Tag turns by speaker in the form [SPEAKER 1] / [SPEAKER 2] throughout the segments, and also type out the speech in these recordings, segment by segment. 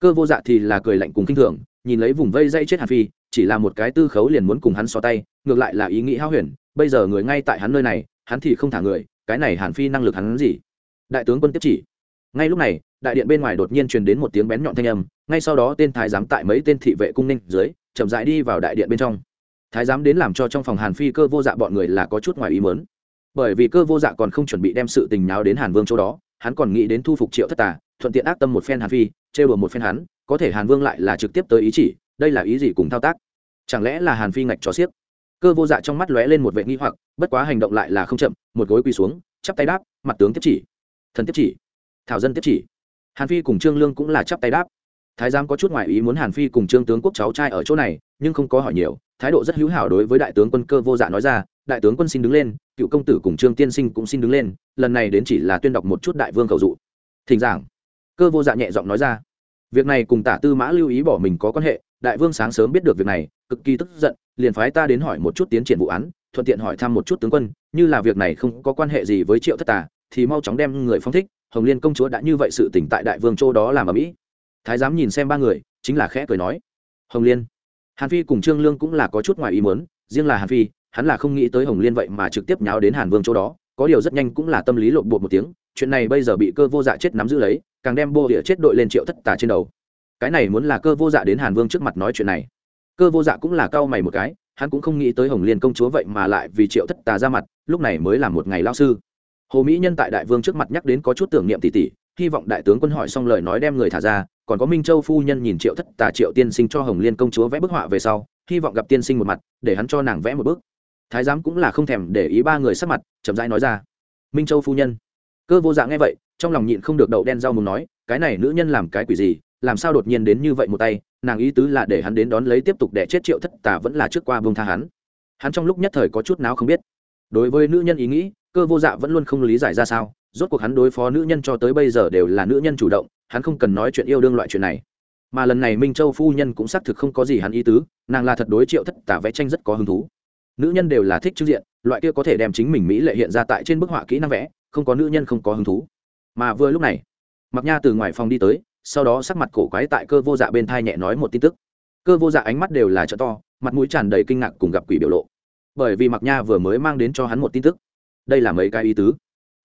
[SPEAKER 1] cơ vô dạ thì là cười lạnh cùng kinh thường, nhìn lấy vùng vây dây chết hàn phi, chỉ là một cái tư khấu liền muốn cùng hắn xò tay, ngược lại là ý nghĩ hao huyền, bây giờ người ngay tại hắn nơi này, hắn thì không thả người, cái này hàn phi năng lực hắn gì? Đại tướng quân tiếp chỉ. Ngay lúc này, đại điện bên ngoài đột nhiên truyền đến một tiếng bén nhọn thanh âm, ngay sau đó tên thái giám tại mấy tên thị vệ cung ninh dưới, chậm rãi đi vào đại điện bên trong. Thái giám đến làm cho trong phòng hàn phi cơ vô dạ bọn người là có chút ngoài ý mớn bởi vì cơ vô dạ còn không chuẩn bị đem sự tình náo đến hàn vương chỗ đó hắn còn nghĩ đến thu phục triệu thất tà, thuận tiện ác tâm một phen hàn phi, trêu đùa một phen hắn, có thể hàn vương lại là trực tiếp tới ý chỉ, đây là ý gì cùng thao tác? Chẳng lẽ là hàn phi ngạch cho xiếc? Cơ vô dạ trong mắt lóe lên một vệ nghi hoặc, bất quá hành động lại là không chậm, một gối quỳ xuống, chắp tay đáp, mặt tướng tiếp chỉ. Thần tiếp chỉ. Thảo dân tiếp chỉ. Hàn phi cùng trương lương cũng là chắp tay đáp. Thái giám có chút ngoại ý muốn hàn phi cùng trương tướng quốc cháu trai ở chỗ này, nhưng không có hỏi nhiều, thái độ rất hữu hảo đối với đại tướng quân cơ vô dạ nói ra, đại tướng quân xin đứng lên cựu công tử cùng trương tiên sinh cũng xin đứng lên, lần này đến chỉ là tuyên đọc một chút đại vương cầu dụ. Thỉnh giảng. Cơ vô dạ nhẹ giọng nói ra. Việc này cùng tả tư mã lưu ý bỏ mình có quan hệ, đại vương sáng sớm biết được việc này, cực kỳ tức giận, liền phái ta đến hỏi một chút tiến triển vụ án, thuận tiện hỏi thăm một chút tướng quân, như là việc này không có quan hệ gì với triệu thất tà, thì mau chóng đem người phong thích, hồng liên công chúa đã như vậy sự tỉnh tại đại vương châu đó làm ở mỹ. Thái giám nhìn xem ba người, chính là khẽ cười nói. Hồng liên. Hàn phi cùng trương lương cũng là có chút ngoài ý muốn, riêng là hàn phi hắn là không nghĩ tới hồng liên vậy mà trực tiếp nháo đến hàn vương chỗ đó, có điều rất nhanh cũng là tâm lý lộn bột một tiếng, chuyện này bây giờ bị cơ vô dạ chết nắm giữ lấy, càng đem bô địa chết đội lên triệu thất tà trên đầu. Cái này muốn là cơ vô dạ đến hàn vương trước mặt nói chuyện này. Cơ vô dạ cũng là cau mày một cái, hắn cũng không nghĩ tới hồng liên công chúa vậy mà lại vì triệu thất tà ra mặt, lúc này mới là một ngày lao sư. Hồ mỹ nhân tại đại vương trước mặt nhắc đến có chút tưởng niệm tỷ tỷ hy vọng đại tướng quân hỏi xong lời nói đem người thả ra, còn có minh châu phu nhân nhìn triệu thất tà triệu tiên sinh cho hồng liên công chúa vẽ bức họa về sau, hy vọng gặp tiên sinh một mặt, để hắn cho nàng vẽ một bức thái giám cũng là không thèm để ý ba người sắc mặt, chậm rãi nói ra. Minh châu phu nhân. Cơ vô dạ nghe vậy, trong lòng nhịn không được đậu đen rau mùng nói, cái này nữ nhân làm cái quỷ gì, làm sao đột nhiên đến như vậy một tay, nàng ý tứ là để hắn đến đón lấy tiếp tục để chết triệu thất tà vẫn là trước qua bông tha hắn. Hắn trong lúc nhất thời có chút nào không biết. Đối với nữ nhân ý nghĩ, cơ vô dạ vẫn luôn không lý giải ra sao, rốt cuộc hắn đối phó nữ nhân cho tới bây giờ đều là nữ nhân chủ động, hắn không cần nói chuyện yêu đương loại chuyện này. Mà lần này minh châu phu nhân cũng xác thực không có gì hắn ý tứ, nàng là thật đối triệu thất tả vẽ tranh rất có hứng thú nữ nhân đều là thích trước diện, loại kia có thể đem chính mình mỹ lệ hiện ra tại trên bức họa kỹ năng vẽ, không có nữ nhân không có hứng thú. Mà vừa lúc này mặc nha từ ngoài phòng đi tới, sau đó sắc mặt cổ quái tại cơ vô dạ bên thai nhẹ nói một tin tức. Cơ vô dạ ánh mắt đều là trợ to, mặt mũi tràn đầy kinh ngạc cùng gặp quỷ biểu lộ. Bởi vì mặc nha vừa mới mang đến cho hắn một tin tức. Đây là mấy cái ý tứ.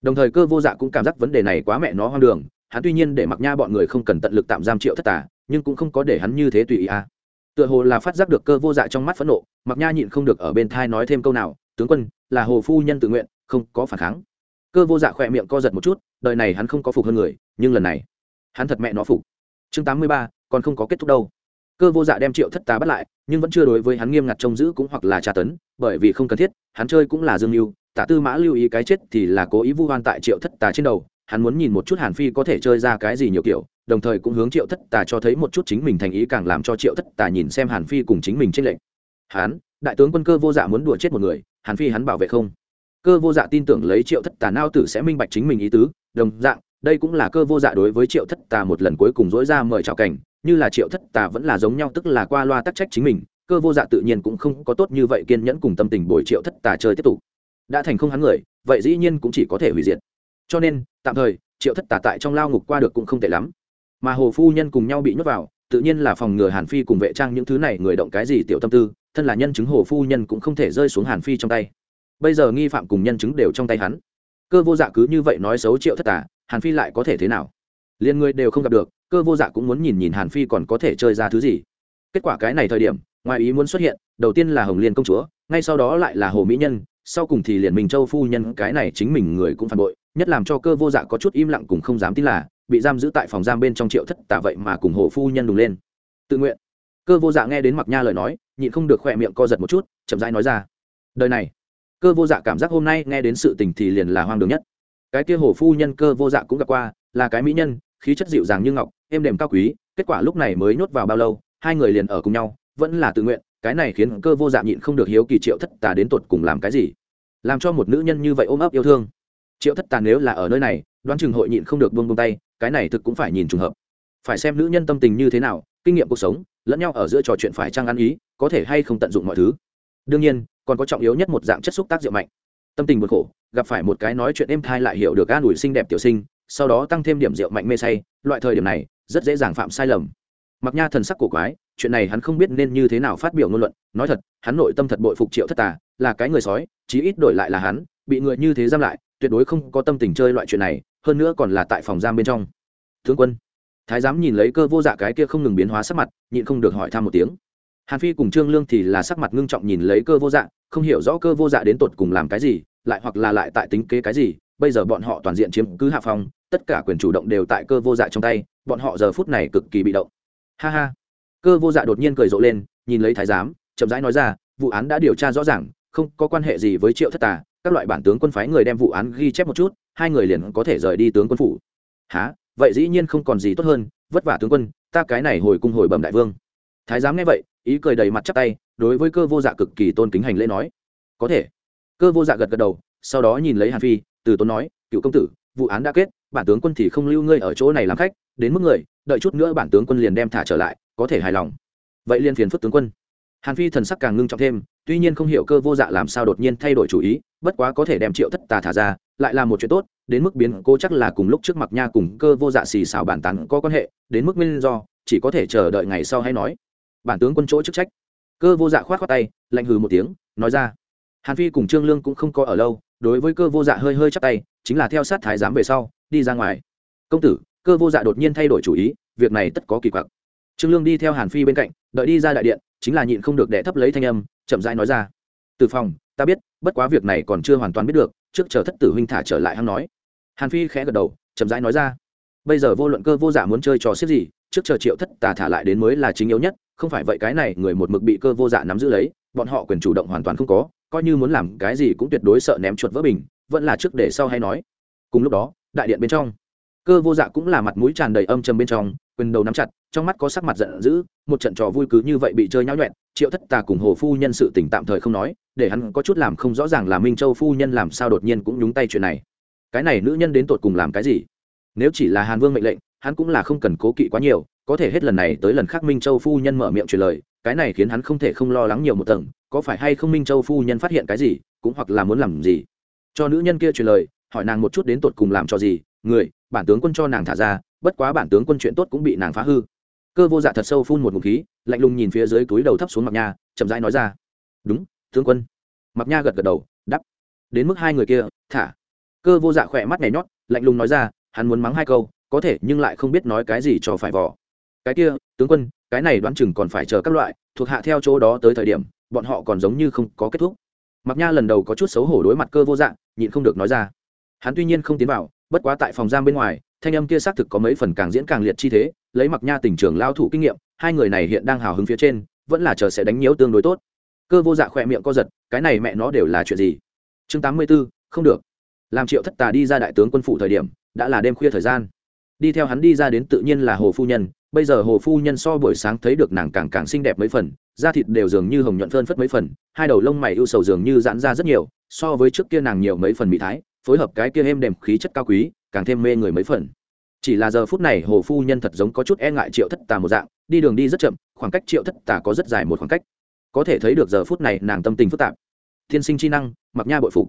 [SPEAKER 1] Đồng thời cơ vô dạ cũng cảm giác vấn đề này quá mẹ nó hoang đường, hắn tuy nhiên để mặc nha bọn người không cần tận lực tạm giam triệu thất tả nhưng cũng không có để hắn như thế tùy ý à tựa hồ là phát giác được cơ vô dạ trong mắt phẫn nộ mặc nha nhịn không được ở bên thai nói thêm câu nào, tướng quân, là hồ phu nhân tự nguyện, không có phản kháng. Cơ vô dạ khỏe miệng co giật một chút, đời này hắn không có phục hơn người, nhưng lần này, hắn thật mẹ nó phục. Chương tám mươi ba, còn không có kết thúc đâu. Cơ vô dạ đem triệu thất tá bắt lại, nhưng vẫn chưa đối với hắn nghiêm ngặt trông giữ cũng hoặc là tra tấn, bởi vì không cần thiết, hắn chơi cũng là dương mưu, tả tư mã lưu ý cái chết thì là cố ý vu hoan tại triệu thất Tá trên đầu, hắn muốn nhìn một chút hàn phi có thể chơi ra cái gì nhiều kiểu đồng thời cũng hướng triệu thất tà cho thấy một chút chính mình thành ý càng làm cho triệu thất tà nhìn xem hàn phi cùng chính mình trên lệnh hán, đại tướng quân cơ vô dạ muốn đùa chết một người, hàn phi hắn bảo vệ không? Cơ vô dạ tin tưởng lấy triệu thất tà nao tử sẽ minh bạch chính mình ý tứ, đồng dạng, đây cũng là cơ vô dạ đối với triệu thất tà một lần cuối cùng dối ra mời chào cảnh, như là triệu thất tà vẫn là giống nhau tức là qua loa tắc trách chính mình, cơ vô dạ tự nhiên cũng không có tốt như vậy kiên nhẫn cùng tâm tình bồi triệu thất tà chơi tiếp tục. Đã thành không hắn người, vậy dĩ nhiên cũng chỉ có thể hủy diệt. Cho nên, tạm thời, triệu thất tà tại trong lao ngục qua được cũng không tệ lắm mà hồ phu nhân cùng nhau bị nhốt vào, tự nhiên là phòng ngừa hàn phi cùng vệ trang những thứ này người động cái gì tiểu tâm tư, thân là nhân chứng hồ phu nhân cũng không thể rơi xuống hàn phi trong tay. Bây giờ nghi phạm cùng nhân chứng đều trong tay hắn. Cơ vô dạ cứ như vậy nói xấu triệu thất tà, hàn phi lại có thể thế nào? Liền người đều không gặp được, cơ vô dạ cũng muốn nhìn nhìn hàn phi còn có thể chơi ra thứ gì. Kết quả cái này thời điểm, ngoài ý muốn xuất hiện, đầu tiên là hồng liên công chúa, ngay sau đó lại là hồ mỹ nhân, sau cùng thì liền mình châu phu nhân, cái này chính mình người cũng phản bội, nhất làm cho cơ vô dạ có chút im lặng cùng không dám tin là bị giam giữ tại phòng giam bên trong triệu thất tả vậy mà cùng hồ phu nhân đùng lên. Tự nguyện. Cơ vô dạ nghe đến mặc nha lời nói, nhịn không được khỏe miệng co giật một chút, chậm rãi nói ra. Đời này, cơ vô dạ cảm giác hôm nay nghe đến sự tình thì liền là hoang đường nhất. Cái kia hồ phu nhân cơ vô dạ cũng gặp qua, là cái mỹ nhân, khí chất dịu dàng như ngọc, êm đềm cao quý, kết quả lúc này mới nhốt vào bao lâu, hai người liền ở cùng nhau, vẫn là tự nguyện, cái này khiến cơ vô dạ nhịn không được hiếu kỳ triệu thất tà đến tột cùng làm cái gì. Làm cho một nữ nhân như vậy ôm ấp yêu thương. Triệu thất tà nếu là ở nơi này, đoán chừng hội nhịn không được buông buông tay cái này thực cũng phải nhìn trùng hợp. Phải xem nữ nhân tâm tình như thế nào, kinh nghiệm cuộc sống, lẫn nhau ở giữa trò chuyện phải trang ăn ý, có thể hay không tận dụng mọi thứ. Đương nhiên, còn có trọng yếu nhất một dạng chất xúc tác rượu mạnh. Tâm tình buồn khổ, gặp phải một cái nói chuyện êm thai lại hiểu được an ủi xinh đẹp tiểu sinh, sau đó tăng thêm điểm rượu mạnh mê say, loại thời điểm này, rất dễ dàng phạm sai lầm. Mặc nha thần sắc cổ quái, chuyện này hắn không biết nên như thế nào phát biểu ngôn luận, nói thật, hắn nội tâm thật bội phục triệu thất tà, là cái người sói, chí ít đổi lại là hắn, bị người như thế giam lại, tuyệt đối không có tâm tình chơi loại chuyện này hơn nữa còn là tại phòng giam bên trong. Tướng quân, thái giám nhìn lấy cơ vô dạ cái kia không ngừng biến hóa sắc mặt, nhịn không được hỏi thăm một tiếng. Hàn phi cùng trương lương thì là sắc mặt ngưng trọng nhìn lấy cơ vô dạ không hiểu rõ cơ vô dạ đến tột cùng làm cái gì, lại hoặc là lại tại tính kế cái gì, bây giờ bọn họ toàn diện chiếm cứ hạ phong tất cả quyền chủ động đều tại cơ vô dạ trong tay, bọn họ giờ phút này cực kỳ bị động. Ha ha. Cơ vô dạ đột nhiên cười rộ lên, nhìn lấy thái giám, chậm rãi nói ra, vụ án đã điều tra rõ ràng, không có quan hệ gì với triệu thất tà các loại bản tướng quân phái người đem vụ án ghi chép một chút, hai người liền có thể rời đi tướng quân phủ. Há vậy dĩ nhiên không còn gì tốt hơn, vất vả tướng quân, ta cái này hồi cung hồi bẩm đại vương. Thái giám nghe vậy, ý cười đầy mặt chắc tay, đối với cơ vô dạ cực kỳ tôn kính hành lễ nói. Có thể. Cơ vô dạ gật gật đầu, sau đó nhìn lấy hàn phi, từ tốn nói, cựu công tử, vụ án đã kết, bản tướng quân thì không lưu ngươi ở chỗ này làm khách, đến mức người, đợi chút nữa bản tướng quân liền đem thả trở lại, có thể hài lòng. Vậy liền phiền phức tướng quân hàn phi thần sắc càng ngưng trọng thêm, tuy nhiên không hiểu cơ vô dạ làm sao đột nhiên thay đổi chủ ý, bất quá có thể đem triệu thất tà thả ra, lại là một chuyện tốt, đến mức biến cố chắc là cùng lúc trước mặt nha cùng cơ vô dạ xì xào bản tán có quan hệ, đến mức nguyên do, chỉ có thể chờ đợi ngày sau hay nói. Bản tướng quân chỗ chức trách. Cơ vô dạ khoát khoát tay, lạnh hừ một tiếng, nói ra. Hàn phi cùng trương lương cũng không có ở lâu, đối với cơ vô dạ hơi hơi chắc tay, chính là theo sát thái giám về sau, đi ra ngoài. Công tử, cơ vô dạ đột nhiên thay đổi chủ ý, việc này tất có kỳ quặc trương lương đi theo hàn phi bên cạnh, đợi đi ra đại điện, chính là nhịn không được đẻ thấp lấy thanh âm, chậm rãi nói ra. Từ phòng, ta biết, bất quá việc này còn chưa hoàn toàn biết được, trước chờ thất tử huynh thả trở lại hắn nói. Hàn phi khẽ gật đầu, chậm rãi nói ra. Bây giờ vô luận cơ vô dạ muốn chơi trò xếp gì, trước chờ triệu thất tà thả lại đến mới là chính yếu nhất, không phải vậy cái này người một mực bị cơ vô dạ nắm giữ lấy, bọn họ quyền chủ động hoàn toàn không có, coi như muốn làm cái gì cũng tuyệt đối sợ ném chuột vỡ bình, vẫn là trước để sau hay nói. Cùng lúc đó, đại điện bên trong, cơ vô dạ cũng là mặt mũi tràn đầy âm trầm bên trong quyền đầu nắm chặt, trong mắt có sắc mặt giận dữ, một trận trò vui cứ như vậy bị chơi nhão nhuẹn triệu thất tà cùng hồ phu nhân sự tỉnh tạm thời không nói, để hắn có chút làm không rõ ràng là minh châu phu nhân làm sao đột nhiên cũng nhúng tay chuyện này. Cái này nữ nhân đến tột cùng làm cái gì? Nếu chỉ là hàn vương mệnh lệnh, hắn cũng là không cần cố kỵ quá nhiều, có thể hết lần này tới lần khác minh châu phu nhân mở miệng truyền lời, cái này khiến hắn không thể không lo lắng nhiều một tầng, có phải hay không minh châu phu nhân phát hiện cái gì, cũng hoặc là muốn làm gì? Cho nữ nhân kia truyền lời, hỏi nàng một chút đến tột cùng làm cho gì, người, bản tướng quân cho nàng thả ra bất quá bản tướng quân chuyện tốt cũng bị nàng phá hư. Cơ vô dạ thật sâu phun một ngụm khí, lạnh lùng nhìn phía dưới túi đầu thấp xuống mặc nha, chậm rãi nói ra. Đúng, tướng quân. Mặc nha gật gật đầu đắp đến mức hai người kia, thả. Cơ vô dạ khỏe mắt nhảy nhót, lạnh lùng nói ra, hắn muốn mắng hai câu, có thể nhưng lại không biết nói cái gì cho phải vỏ cái kia, tướng quân, cái này đoán chừng còn phải chờ các loại, thuộc hạ theo chỗ đó tới thời điểm, bọn họ còn giống như không có kết thúc. Mặc nha lần đầu có chút xấu hổ đối mặt cơ vô dạng nhịn không được nói ra. Hắn tuy nhiên không tiến vào, bất quá tại phòng giam bên ngoài thanh âm kia xác thực có mấy phần càng diễn càng liệt chi thế, lấy mặc nha tình trường lao thủ kinh nghiệm, hai người này hiện đang hào hứng phía trên, vẫn là chờ sẽ đánh nhiễu tương đối tốt. Cơ vô dạ khỏe miệng co giật, cái này mẹ nó đều là chuyện gì? Chương tám mươi b ố không được. Làm triệu thất tà đi ra đại tướng quân phủ thời điểm, đã là đêm khuya thời gian. Đi theo hắn đi ra đến tự nhiên là hồ phu nhân, bây giờ hồ phu nhân so buổi sáng thấy được nàng càng càng xinh đẹp mấy phần, da thịt đều dường như hồng nhuận phơn phất mấy phần, hai đầu lông mày ưu sầu dường như giãn ra rất nhiều, so với trước kia nàng nhiều mấy phần mỹ thái phối hợp cái kia êm đềm khí chất cao quý, càng thêm mê người mấy phần. Chỉ là giờ phút này hồ phu nhân thật giống có chút e ngại triệu thất tà một dạng, đi đường đi rất chậm, khoảng cách triệu thất tà có rất dài một khoảng cách. Có thể thấy được giờ phút này nàng tâm tình phức tạp. Thiên sinh chi năng, mặc nha bội phục.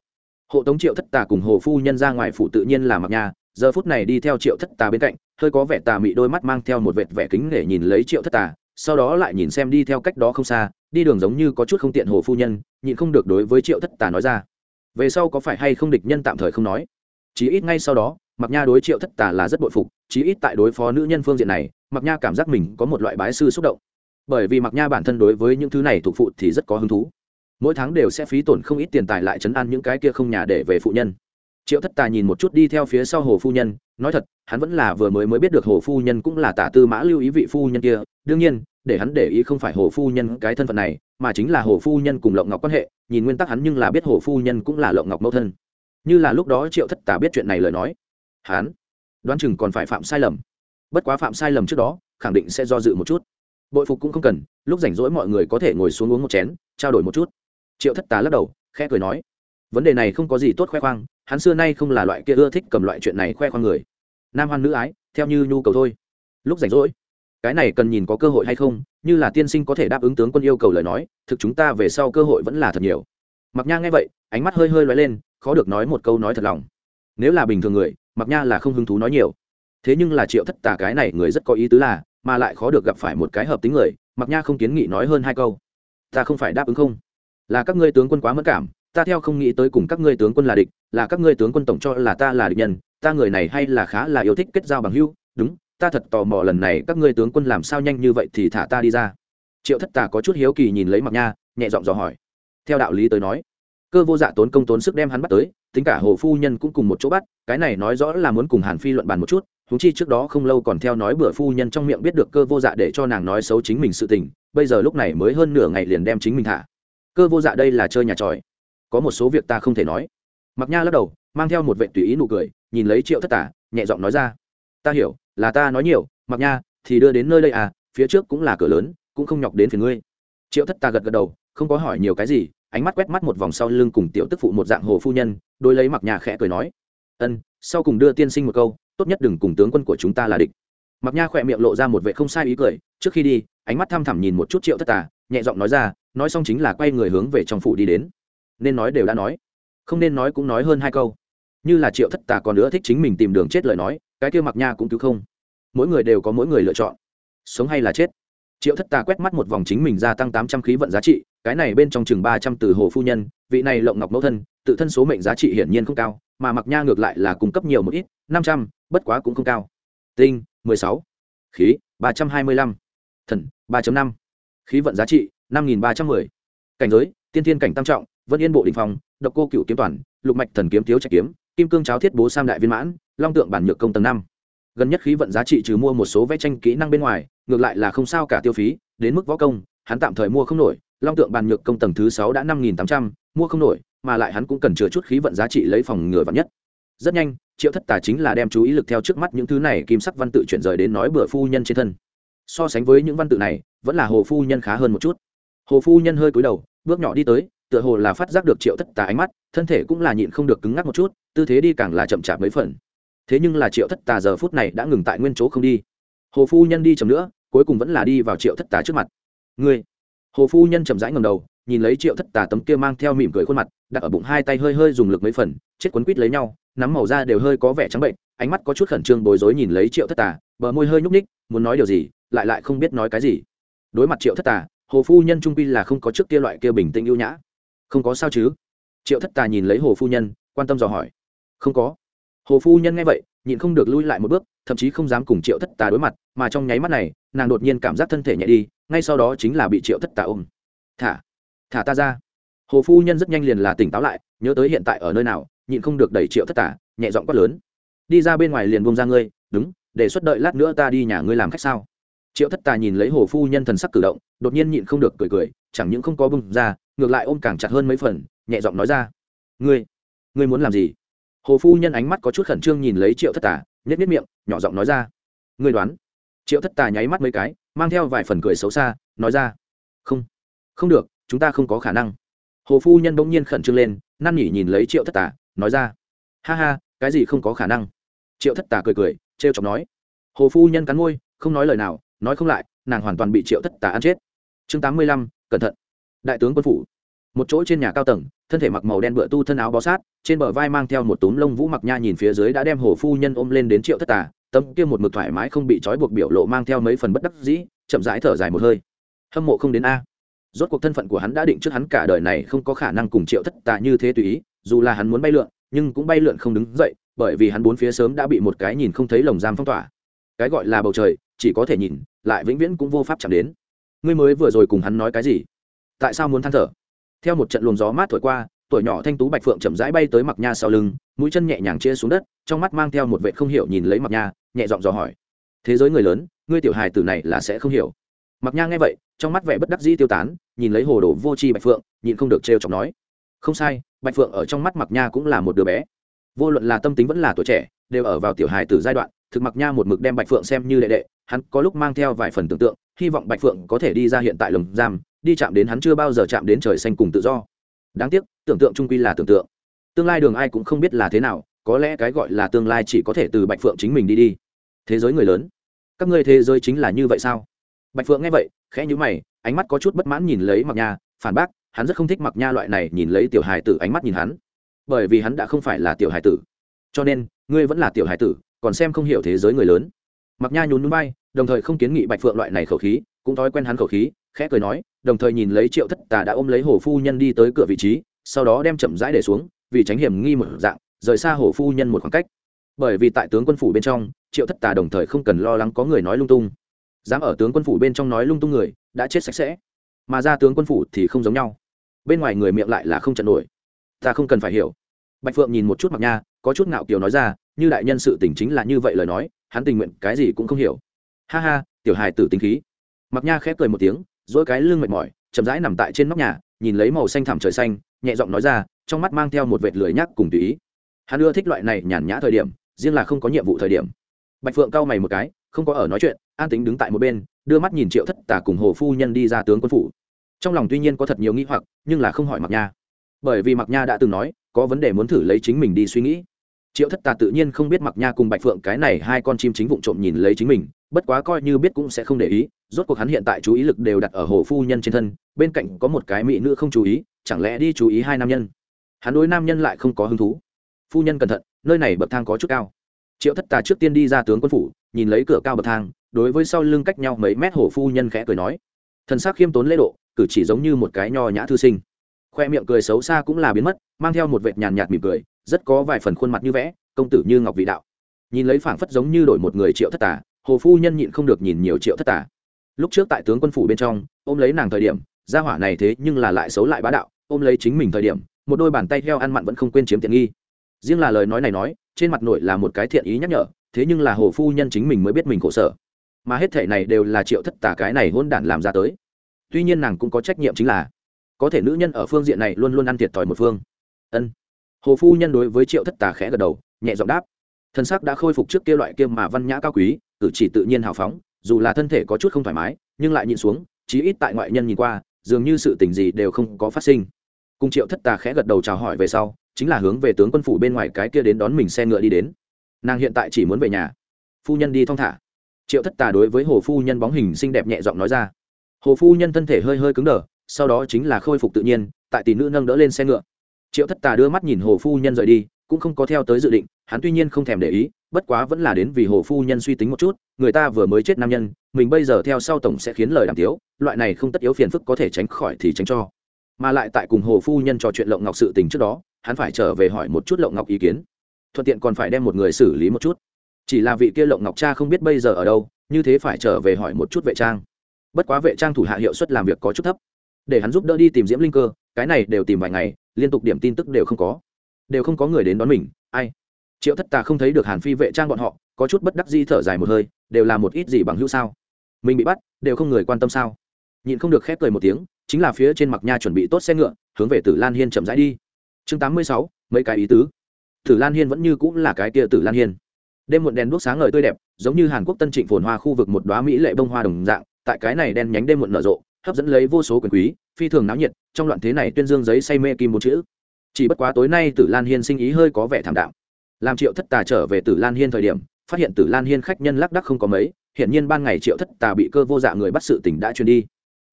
[SPEAKER 1] Hộ tống triệu thất tà cùng hồ phu nhân ra ngoài phủ tự nhiên là mặc nha, giờ phút này đi theo triệu thất tà bên cạnh, hơi có vẻ tà mị đôi mắt mang theo một vệt vẻ kính để nhìn lấy triệu thất tà, sau đó lại nhìn xem đi theo cách đó không xa, đi đường giống như có chút không tiện hồ phu nhân, nhịn không được đối với triệu thất tà nói ra về sau có phải hay không địch nhân tạm thời không nói. Chí ít ngay sau đó mặc nha đối triệu thất tà là rất bội phục, chí ít tại đối phó nữ nhân phương diện này mặc nha cảm giác mình có một loại bái sư xúc động. Bởi vì mặc nha bản thân đối với những thứ này thuộc phụ thì rất có hứng thú. Mỗi tháng đều sẽ phí tổn không ít tiền tài lại chấn an những cái kia không nhà để về phụ nhân. Triệu thất tà nhìn một chút đi theo phía sau hồ phu nhân, nói thật, hắn vẫn là vừa mới mới biết được hồ phu nhân cũng là tả tư mã lưu ý vị phu nhân kia. Đương nhiên để hắn để ý không phải hồ phu nhân cái thân phận này, mà chính là hồ phu nhân cùng lộng ngọc quan hệ, nhìn nguyên tắc hắn nhưng là biết hồ phu nhân cũng là lộng ngọc mẫu thân. Như là lúc đó triệu thất tà biết chuyện này lời nói, hắn đoán chừng còn phải phạm sai lầm. Bất quá phạm sai lầm trước đó, khẳng định sẽ do dự một chút. Bội phục cũng không cần, lúc rảnh rỗi mọi người có thể ngồi xuống uống một chén, trao đổi một chút. Triệu thất tà lắc đầu, khẽ cười nói, vấn đề này không có gì tốt khoe khoang, hắn xưa nay không là loại kia ưa thích cầm loại chuyện này khoe khoang người. Nam hoan nữ ái, theo như nhu cầu thôi. Lúc rảnh rỗi cái này cần nhìn có cơ hội hay không, như là tiên sinh có thể đáp ứng tướng quân yêu cầu lời nói, thực chúng ta về sau cơ hội vẫn là thật nhiều. Mặc nha nghe vậy, ánh mắt hơi hơi loay lên, khó được nói một câu nói thật lòng. Nếu là bình thường người mặc nha là không hứng thú nói nhiều. Thế nhưng là triệu thất tà cái này người rất có ý tứ là, mà lại khó được gặp phải một cái hợp tính người mặc nha không kiến nghị nói hơn hai câu. Ta không phải đáp ứng không? Là các ngươi tướng quân quá mất cảm, ta theo không nghĩ tới cùng các ngươi tướng quân là địch, là các ngươi tướng quân tổng cho là ta là địch nhân, ta người này hay là khá là yêu thích kết giao bằng hữu, đúng ta thật tò mò lần này các ngươi tướng quân làm sao nhanh như vậy thì thả ta đi ra. Triệu thất tà có chút hiếu kỳ nhìn lấy mặc nha, nhẹ giọng dò hỏi. Theo đạo lý tới nói, cơ vô dạ tốn công tốn sức đem hắn bắt tới, tính cả hồ phu nhân cũng cùng một chỗ bắt, cái này nói rõ là muốn cùng hàn phi luận bàn một chút húng chi trước đó không lâu còn theo nói bữa phu nhân trong miệng biết được cơ vô dạ để cho nàng nói xấu chính mình sự tình, bây giờ lúc này mới hơn nửa ngày liền đem chính mình thả. Cơ vô dạ đây là chơi nhà tròi. Có một số việc ta không thể nói. Mặc nha lắc đầu, mang theo một vệ tùy ý nụ cười, nhìn lấy triệu thất tả nhẹ giọng nói ra. Ta hiểu là ta nói nhiều, mặc nha, thì đưa đến nơi đây à phía trước cũng là cửa lớn, cũng không nhọc đến phía ngươi. Triệu thất ta gật gật đầu, không có hỏi nhiều cái gì, ánh mắt quét mắt một vòng sau lưng cùng tiểu tức phụ một dạng hồ phu nhân đôi lấy mặc nhà khẽ cười nói, ân, sau cùng đưa tiên sinh một câu, tốt nhất đừng cùng tướng quân của chúng ta là địch. Mặc nha khỏe miệng lộ ra một vệ không sai ý cười, trước khi đi, ánh mắt thăm thẳm nhìn một chút triệu thất tà nhẹ giọng nói ra, nói xong chính là quay người hướng về trong phủ đi đến. Nên nói đều đã nói. Không nên nói cũng nói hơn hai câu. Như là triệu thất tà còn nữa thích chính mình tìm đường chết lời nói cái kia mặc nha cũng cứu không. Mỗi người đều có mỗi người lựa chọn. Sống hay là chết. Triệu thất tà quét mắt một vòng chính mình gia tăng tám trăm khí vận giá trị, cái này bên trong chừng ba trăm từ hồ phu nhân, vị này lộng ngọc mẫu thân, tự thân số mệnh giá trị hiển nhiên không cao, mà mặc nha ngược lại là cung cấp nhiều một ít, năm trăm, bất quá cũng không cao. Tinh, mười sáu. Khí, ba trăm hai mươi lăm. Thần, ba năm. Khí vận giá trị, năm nghìn ba trăm mười. Cảnh giới, tiên thiên cảnh tam trọng, vân yên bộ đình phòng độc cô cựu kiếm toàn, lục mạch thần kiếm thiếu trạch kiếm kim cương cháo thiết bố sam đại viên mãn, long tượng bản nhược công tầng năm. Gần nhất khí vận giá trị trừ mua một số vẽ tranh kỹ năng bên ngoài, ngược lại là không sao cả tiêu phí, đến mức võ công, hắn tạm thời mua không nổi, long tượng bàn nhược công tầng thứ sáu đã năm nghìn tám trăm, mua không nổi, mà lại hắn cũng cần chừa chút khí vận giá trị lấy phòng ngừa vắn nhất. Rất nhanh, triệu thất tà chính là đem chú ý lực theo trước mắt những thứ này kim sắc văn tự chuyển rời đến nói bừa phu nhân trên thân. So sánh với những văn tự này, vẫn là hồ phu nhân khá hơn một chút. Hồ phu nhân hơi cúi đầu, bước nhỏ đi tới tựa hồ là phát giác được triệu thất tà ánh mắt, thân thể cũng là nhịn không được cứng ngắc một chút, tư thế đi càng là chậm chạp mấy phần. Thế nhưng là triệu thất tà giờ phút này đã ngừng tại nguyên chỗ không đi. Hồ phu nhân đi chậm nữa, cuối cùng vẫn là đi vào triệu thất tà trước mặt. Ngươi? Hồ phu nhân chậm rãi ngầm đầu, nhìn lấy triệu thất tà tấm kia mang theo mỉm cười khuôn mặt, đặt ở bụng hai tay hơi hơi dùng lực mấy phần, chết quấn quít lấy nhau, nắm màu da đều hơi có vẻ trắng bệnh, ánh mắt có chút khẩn trương bối rối nhìn lấy triệu thất tà, bờ môi hơi nhúc ních muốn nói điều gì, lại lại không biết nói cái gì. Đối mặt triệu thất tà, hồ phu nhân trung pi là không có trước kia loại kia bình tĩnh ưu nhã không có sao chứ? Triệu thất tà nhìn lấy hồ phu nhân, quan tâm dò hỏi. Không có. Hồ phu nhân nghe vậy, nhịn không được lui lại một bước, thậm chí không dám cùng triệu thất tà đối mặt, mà trong nháy mắt này, nàng đột nhiên cảm giác thân thể nhẹ đi, ngay sau đó chính là bị triệu thất tà ôm. Thả thả ta ra. Hồ phu nhân rất nhanh liền là tỉnh táo lại, nhớ tới hiện tại ở nơi nào, nhịn không được đẩy triệu thất tà, nhẹ giọng quát lớn. Đi ra bên ngoài liền bông ra ngươi, đúng, để xuất đợi lát nữa ta đi nhà ngươi làm khách sao? Triệu thất tà nhìn lấy hồ phu nhân thần sắc cử động, đột nhiên nhịn không được cười cười, chẳng những không có bưng ra ngược lại ôm càng chặt hơn mấy phần, nhẹ giọng nói ra. Ngươi ngươi muốn làm gì? Hồ phu nhân ánh mắt có chút khẩn trương nhìn lấy triệu thất tà nhét nhét miệng, nhỏ giọng nói ra. Ngươi đoán. Triệu thất tà nháy mắt mấy cái, mang theo vài phần cười xấu xa, nói ra. Không không được, chúng ta không có khả năng. Hồ phu nhân bỗng nhiên khẩn trương lên, năn nỉ nhìn lấy triệu thất tà, nói ra. Ha ha, cái gì không có khả năng? Triệu thất tà cười cười t r e o chọc nói. Hồ phu nhân cắn môi, không nói lời nào, nói không lại, nàng hoàn toàn bị triệu thất tà ăn chết. Chương tám mươi lăm, cẩn thận đại tướng quân phủ. Một chỗ trên nhà cao tầng, thân thể mặc màu đen bựa tu thân áo bó sát, trên bờ vai mang theo một túm lông vũ mặc nha nhìn phía dưới đã đem hồ phu nhân ôm lên đến triệu thất tà tấm kia một mực thoải mái không bị trói buộc biểu lộ mang theo mấy phần bất đắc dĩ, chậm rãi thở dài một hơi. Hâm mộ không đến a. Rốt cuộc thân phận của hắn đã định trước hắn cả đời này không có khả năng cùng triệu thất tà như thế tùy ý, dù là hắn muốn bay lượn, nhưng cũng bay lượn không đứng dậy, bởi vì hắn bốn phía sớm đã bị một cái nhìn không thấy lồng giam phong tỏa. Cái gọi là bầu trời, chỉ có thể nhìn, lại vĩnh viễn cũng vô pháp chạm đến. Ngươi mới vừa rồi cùng hắn nói cái gì? Tại sao muốn than thở? Theo một trận luồng gió mát thổi qua, tuổi nhỏ thanh tú bạch phượng chậm rãi bay tới mặc nha sau lưng, mũi chân nhẹ nhàng chia xuống đất, trong mắt mang theo một vệ không hiểu nhìn lấy mặc nha, nhẹ giọng dò hỏi. Thế giới người lớn, ngươi tiểu hài tử này là sẽ không hiểu. Mặc nha nghe vậy, trong mắt vẻ bất đắc dĩ tiêu tán, nhìn lấy hồ đồ vô tri bạch phượng, nhịn không được trêu chọc nói. Không sai, bạch phượng ở trong mắt mặc nha cũng là một đứa bé. Vô luận là tâm tính vẫn là tuổi trẻ, đều ở vào tiểu hài tử giai đoạn, thực mặc nha một mực đem bạch phượng xem như đệ đệ, hắn có lúc mang theo vài phần tưởng tượng, hy vọng bạch phượng có thể đi ra hiện tại lồng giam đi chạm đến hắn chưa bao giờ chạm đến trời xanh cùng tự do. Đáng tiếc, tưởng tượng trung quy là tưởng tượng. Tương lai đường ai cũng không biết là thế nào, có lẽ cái gọi là tương lai chỉ có thể từ bạch phượng chính mình đi đi. Thế giới người lớn. Các ngươi thế giới chính là như vậy sao? Bạch phượng nghe vậy, khẽ nhíu mày, ánh mắt có chút bất mãn nhìn lấy mặc nha, phản bác, hắn rất không thích mặc nha loại này nhìn lấy tiểu hài tử ánh mắt nhìn hắn. Bởi vì hắn đã không phải là tiểu hài tử. Cho nên, ngươi vẫn là tiểu hài tử, còn xem không hiểu thế giới người lớn. Mặc nha nhún núi bay đồng thời không kiến nghị bạch phượng loại này khẩu khí cũng thói quen hắn khẩu khí, khẽ cười nói, đồng thời nhìn lấy triệu thất tà đã ôm lấy hồ phu nhân đi tới cửa vị trí, sau đó đem chậm rãi để xuống, vì tránh hiểm nghi một dạng, rời xa hồ phu nhân một khoảng cách. Bởi vì tại tướng quân phủ bên trong, triệu thất tà đồng thời không cần lo lắng có người nói lung tung. Dám ở tướng quân phủ bên trong nói lung tung người, đã chết sạch sẽ. Mà ra tướng quân phủ thì không giống nhau. Bên ngoài người miệng lại là không trận nổi. Ta không cần phải hiểu. Bạch phượng nhìn một chút mặc nha, có chút ngạo kiều nói ra, như đại nhân sự tình chính là như vậy lời nói, hắn tình nguyện cái gì cũng không hiểu. Ha ha, tiểu hài tử tính khí mặc nha khép cười một tiếng dỗi cái lưng mệt mỏi, chậm rãi nằm tại trên nóc nhà, nhìn lấy màu xanh thẳm trời xanh, nhẹ giọng nói ra, trong mắt mang theo một vệt lười nhắc cùng tùy ý. Hắn ưa thích loại này nhàn nhã thời điểm, riêng là không có nhiệm vụ thời điểm. Bạch phượng cau mày một cái, không có ở nói chuyện, an tính đứng tại một bên, đưa mắt nhìn triệu thất tả cùng hồ phu nhân đi ra tướng quân phủ. Trong lòng tuy nhiên có thật nhiều nghĩ hoặc, nhưng là không hỏi mặc nha. Bởi vì mặc nha đã từng nói, có vấn đề muốn thử lấy chính mình đi suy nghĩ triệu thất tà tự nhiên không biết mặc nha cùng bạch phượng cái này hai con chim chính vụng trộm nhìn lấy chính mình, bất quá coi như biết cũng sẽ không để ý, rốt cuộc hắn hiện tại chú ý lực đều đặt ở hồ phu nhân trên thân, bên cạnh có một cái mỹ nữ không chú ý, chẳng lẽ đi chú ý hai nam nhân? Hắn đối nam nhân lại không có hứng thú. Phu nhân cẩn thận, nơi này bậc thang có chút cao. Triệu thất tà trước tiên đi ra tướng quân phủ, nhìn lấy cửa cao bậc thang, đối với sau lưng cách nhau mấy mét hồ phu nhân khẽ cười nói. Thần sắc khiêm tốn lễ độ, cử chỉ giống như một cái nho nhã thư sinh khoe miệng cười xấu xa cũng là biến mất, mang theo một vệt nhàn nhạt mỉm cười, rất có vài phần khuôn mặt như vẽ, công tử như ngọc vị đạo. Nhìn lấy phảng phất giống như đổi một người triệu thất tà, hồ phu nhân nhịn không được nhìn nhiều triệu thất tà. Lúc trước tại tướng quân phủ bên trong, ôm lấy nàng thời điểm, gia hỏa này thế nhưng là lại xấu lại bá đạo, ôm lấy chính mình thời điểm, một đôi bàn tay theo ăn mặn vẫn không quên chiếm tiện nghi. Riêng là lời nói này nói, trên mặt nội là một cái thiện ý nhắc nhở, thế nhưng là hồ phu nhân chính mình mới biết mình khổ sở. Mà hết thể này đều là triệu thất tà cái này hôn đản làm ra tới. Tuy nhiên nàng cũng có trách nhiệm chính là có thể nữ nhân ở phương diện này luôn luôn ăn thiệt thòi một phương. Ân. Hồ phu nhân đối với triệu thất tà khẽ gật đầu, nhẹ giọng đáp. Thân xác đã khôi phục trước kia loại kia mà văn nhã cao quý, cử chỉ tự nhiên hào phóng, dù là thân thể có chút không thoải mái, nhưng lại nhịn xuống, chí ít tại ngoại nhân nhìn qua, dường như sự tình gì đều không có phát sinh. Cùng triệu thất tà khẽ gật đầu chào hỏi về sau, chính là hướng về tướng quân phủ bên ngoài cái kia đến đón mình xe ngựa đi đến. Nàng hiện tại chỉ muốn về nhà. Phu nhân đi thong thả. Triệu thất tà đối với hồ phu nhân bóng hình xinh đẹp nhẹ giọng nói ra. Hồ phu nhân thân thể hơi hơi cứng đờ sau đó chính là khôi phục tự nhiên, tại tỷ nữ nâng đỡ lên xe ngựa. Triệu thất tà đưa mắt nhìn hồ phu nhân rời đi, cũng không có theo tới dự định, hắn tuy nhiên không thèm để ý, bất quá vẫn là đến vì hồ phu nhân suy tính một chút, người ta vừa mới chết nam nhân, mình bây giờ theo sau tổng sẽ khiến lời đàm tiếu, loại này không tất yếu phiền phức có thể tránh khỏi thì tránh cho. Mà lại tại cùng hồ phu nhân trò chuyện lộng ngọc sự tình trước đó, hắn phải trở về hỏi một chút lộng ngọc ý kiến. Thuận tiện còn phải đem một người xử lý một chút. Chỉ là vị kia lộng ngọc cha không biết bây giờ ở đâu, như thế phải trở về hỏi một chút vệ trang. Bất quá vệ trang thủ hạ hiệu suất làm việc có chút thấp để hắn giúp đỡ đi tìm diễm linh cơ, cái này đều tìm vài ngày, liên tục điểm tin tức đều không có. Đều không có người đến đón mình, ai? Triệu thất tà không thấy được hàn phi vệ trang bọn họ, có chút bất đắc di thở dài một hơi, đều là một ít gì bằng hữu sao? Mình bị bắt, đều không người quan tâm sao? Nhịn không được khép cười một tiếng, chính là phía trên mặc nha chuẩn bị tốt xe ngựa, hướng về tử lan hiên chậm rãi đi. Chương tám mươi sáu, mấy cái ý tứ. Tử lan hiên vẫn như cũng là cái kia tử lan hiên. Đêm muộn đèn đuốc sáng ngời tươi đẹp, giống như hàn quốc tân trịnh phồn hoa khu vực một đoá mỹ lệ bông hoa đồng dạng, tại cái này đen nhánh đêm muộn nở rộ hấp dẫn lấy vô số quyền quý, phi thường náo nhiệt, trong loạn thế này tuyên dương giấy say mê kim bốn chữ. Chỉ bất quá tối nay tử lan hiên sinh ý hơi có vẻ thảm đạm. Làm triệu thất tà trở về tử lan hiên thời điểm, phát hiện tử lan hiên khách nhân lác đắc không có mấy hiện nhiên ban ngày triệu thất tà bị cơ vô dạ người bắt sự tỉnh đã truyền đi.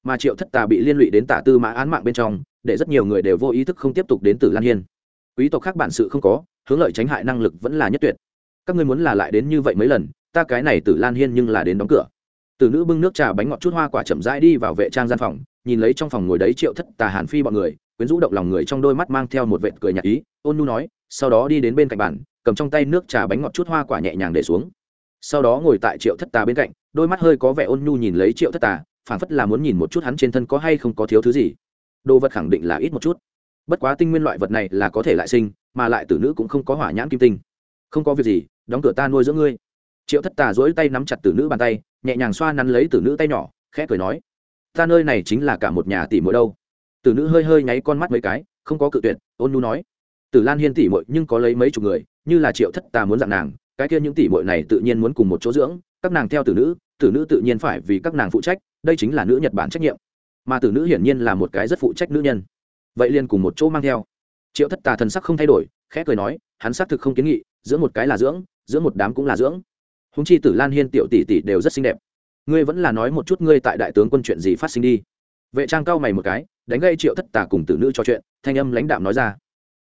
[SPEAKER 1] Mà triệu thất tà bị liên lụy đến tả tư mã án mạng bên trong, để rất nhiều người đều vô ý thức không tiếp tục đến tử lan hiên. Quý tộc khác bản sự không có, hướng lợi tránh hại năng lực vẫn là nhất tuyệt. Các ngươi muốn là lại đến như vậy mấy lần, ta cái này tử lan hiên nhưng là đến đóng cửa tử nữ bưng nước trà bánh ngọt chút hoa quả chậm rãi đi vào vệ trang gian phòng, nhìn lấy trong phòng ngồi đấy triệu thất, tà hàn phi bọn người, quyến rũ động lòng người trong đôi mắt mang theo một vệt cười nhạt ý. Ôn nu nói, sau đó đi đến bên cạnh bàn, cầm trong tay nước trà bánh ngọt chút hoa quả nhẹ nhàng để xuống. Sau đó ngồi tại triệu thất tà bên cạnh, đôi mắt hơi có vẻ ôn nhu nhìn lấy triệu thất tà, phảng phất là muốn nhìn một chút hắn trên thân có hay không có thiếu thứ gì. Đồ vật khẳng định là ít một chút. Bất quá tinh nguyên loại vật này là có thể lại sinh, mà lại tử nữ cũng không có hỏa nhãn kim tinh. Không có việc gì, đóng cửa ta nuôi dưỡng ngươi triệu thất tà dỗi tay nắm chặt tử nữ bàn tay, nhẹ nhàng xoa nắn lấy tử nữ tay nhỏ, khẽ cười nói, ta nơi này chính là cả một nhà tỷ muội đâu. Tử nữ hơi hơi nháy con mắt mấy cái, không có cự tuyệt, ôn nhu nói, tử lan hiên tỷ muội nhưng có lấy mấy chục người, như là triệu thất tà muốn dặn nàng, cái kia những tỷ muội này tự nhiên muốn cùng một chỗ dưỡng, các nàng theo tử nữ tử nữ tự nhiên phải vì các nàng phụ trách, đây chính là nữ nhật bản trách nhiệm. Mà tử nữ hiển nhiên là một cái rất phụ trách nữ nhân. Vậy liền cùng một chỗ mang theo. Triệu thất tà thần sắc không thay đổi, khẽ cười nói, hắn xác thực không kiến nghị giữa một cái là dưỡng giữa một đám cũng là dưỡng húng chi tử lan hiên tiểu tỷ tỷ đều rất xinh đẹp. Ngươi vẫn là nói một chút ngươi tại đại tướng quân chuyện gì phát sinh đi. Vệ trang cao mày một cái, đánh gây triệu thất tà cùng tử nữ cho chuyện, thanh âm lãnh đạm nói ra.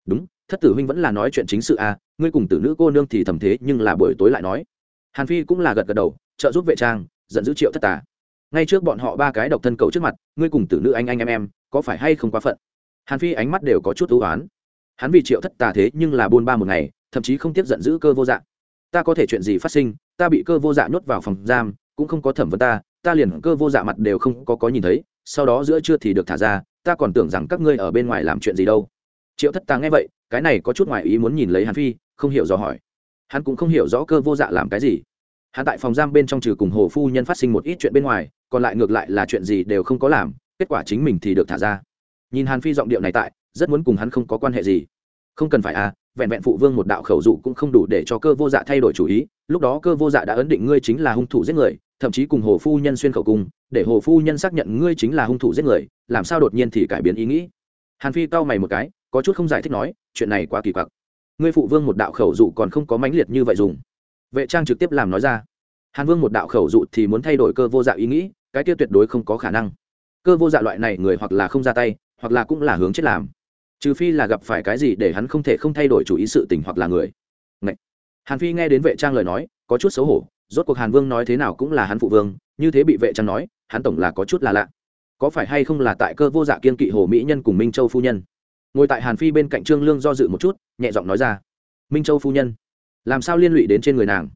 [SPEAKER 1] Đúng, thất tử huynh vẫn là nói chuyện chính sự à ngươi cùng tử nữ cô nương thì thầm thế nhưng là buổi tối lại nói. Hàn phi cũng là gật gật đầu, trợ giúp vệ trang, giận dữ triệu thất tà. Ngay trước bọn họ ba cái độc thân cầu trước mặt, ngươi cùng tử nữ anh anh em em, có phải hay không quá phận? Hàn phi ánh mắt đều có chút ưu oán hắn vì triệu thất tà thế nhưng là buôn ba một ngày, thậm chí không tiếp giận giữ cơ vô dạ ta có thể chuyện gì phát sinh ta bị cơ vô dạ nhốt vào phòng giam, cũng không có thẩm vấn ta ta liền cơ vô dạ mặt đều không có có nhìn thấy, sau đó giữa trưa thì được thả ra, ta còn tưởng rằng các ngươi ở bên ngoài làm chuyện gì đâu. Triệu thất Tàng nghe vậy, cái này có chút ngoài ý muốn nhìn lấy hàn phi, không hiểu rõ hỏi. Hắn cũng không hiểu rõ cơ vô dạ làm cái gì. Hắn tại phòng giam bên trong trừ cùng hồ phu nhân phát sinh một ít chuyện bên ngoài, còn lại ngược lại là chuyện gì đều không có làm, kết quả chính mình thì được thả ra. Nhìn hàn phi giọng điệu này tại, rất muốn cùng hắn không có quan hệ gì không cần phải à vẹn vẹn phụ vương một đạo khẩu dụ cũng không đủ để cho cơ vô dạ thay đổi chủ ý, lúc đó cơ vô dạ đã ấn định ngươi chính là hung thủ giết người, thậm chí cùng hồ phu nhân xuyên khẩu cung, để hồ phu nhân xác nhận ngươi chính là hung thủ giết người, làm sao đột nhiên thì cải biến ý nghĩ? Hàn phi cau mày một cái, có chút không giải thích nói, chuyện này quá kỳ quặc. Ngươi phụ vương một đạo khẩu dụ còn không có mãnh liệt như vậy dùng. Vệ trang trực tiếp làm nói ra. Hàn vương một đạo khẩu dụ thì muốn thay đổi cơ vô dạ ý nghĩ, cái kia tuyệt đối không có khả năng. Cơ vô dạ loại này người hoặc là không ra tay, hoặc là cũng là hướng chết làm trừ phi là gặp phải cái gì để hắn không thể không thay đổi chủ ý sự tình hoặc là người. Ngậy. hàn phi nghe đến vệ trang lời nói, có chút xấu hổ, rốt cuộc hàn vương nói thế nào cũng là hắn phụ vương, như thế bị vệ trang nói, hắn tổng là có chút là lạ. Có phải hay không là tại cơ vô dạ kiên kỵ hồ mỹ nhân cùng minh châu phu nhân? Ngồi tại hàn phi bên cạnh trương lương do dự một chút, nhẹ giọng nói ra. Minh châu phu nhân, làm sao liên lụy đến trên người nàng?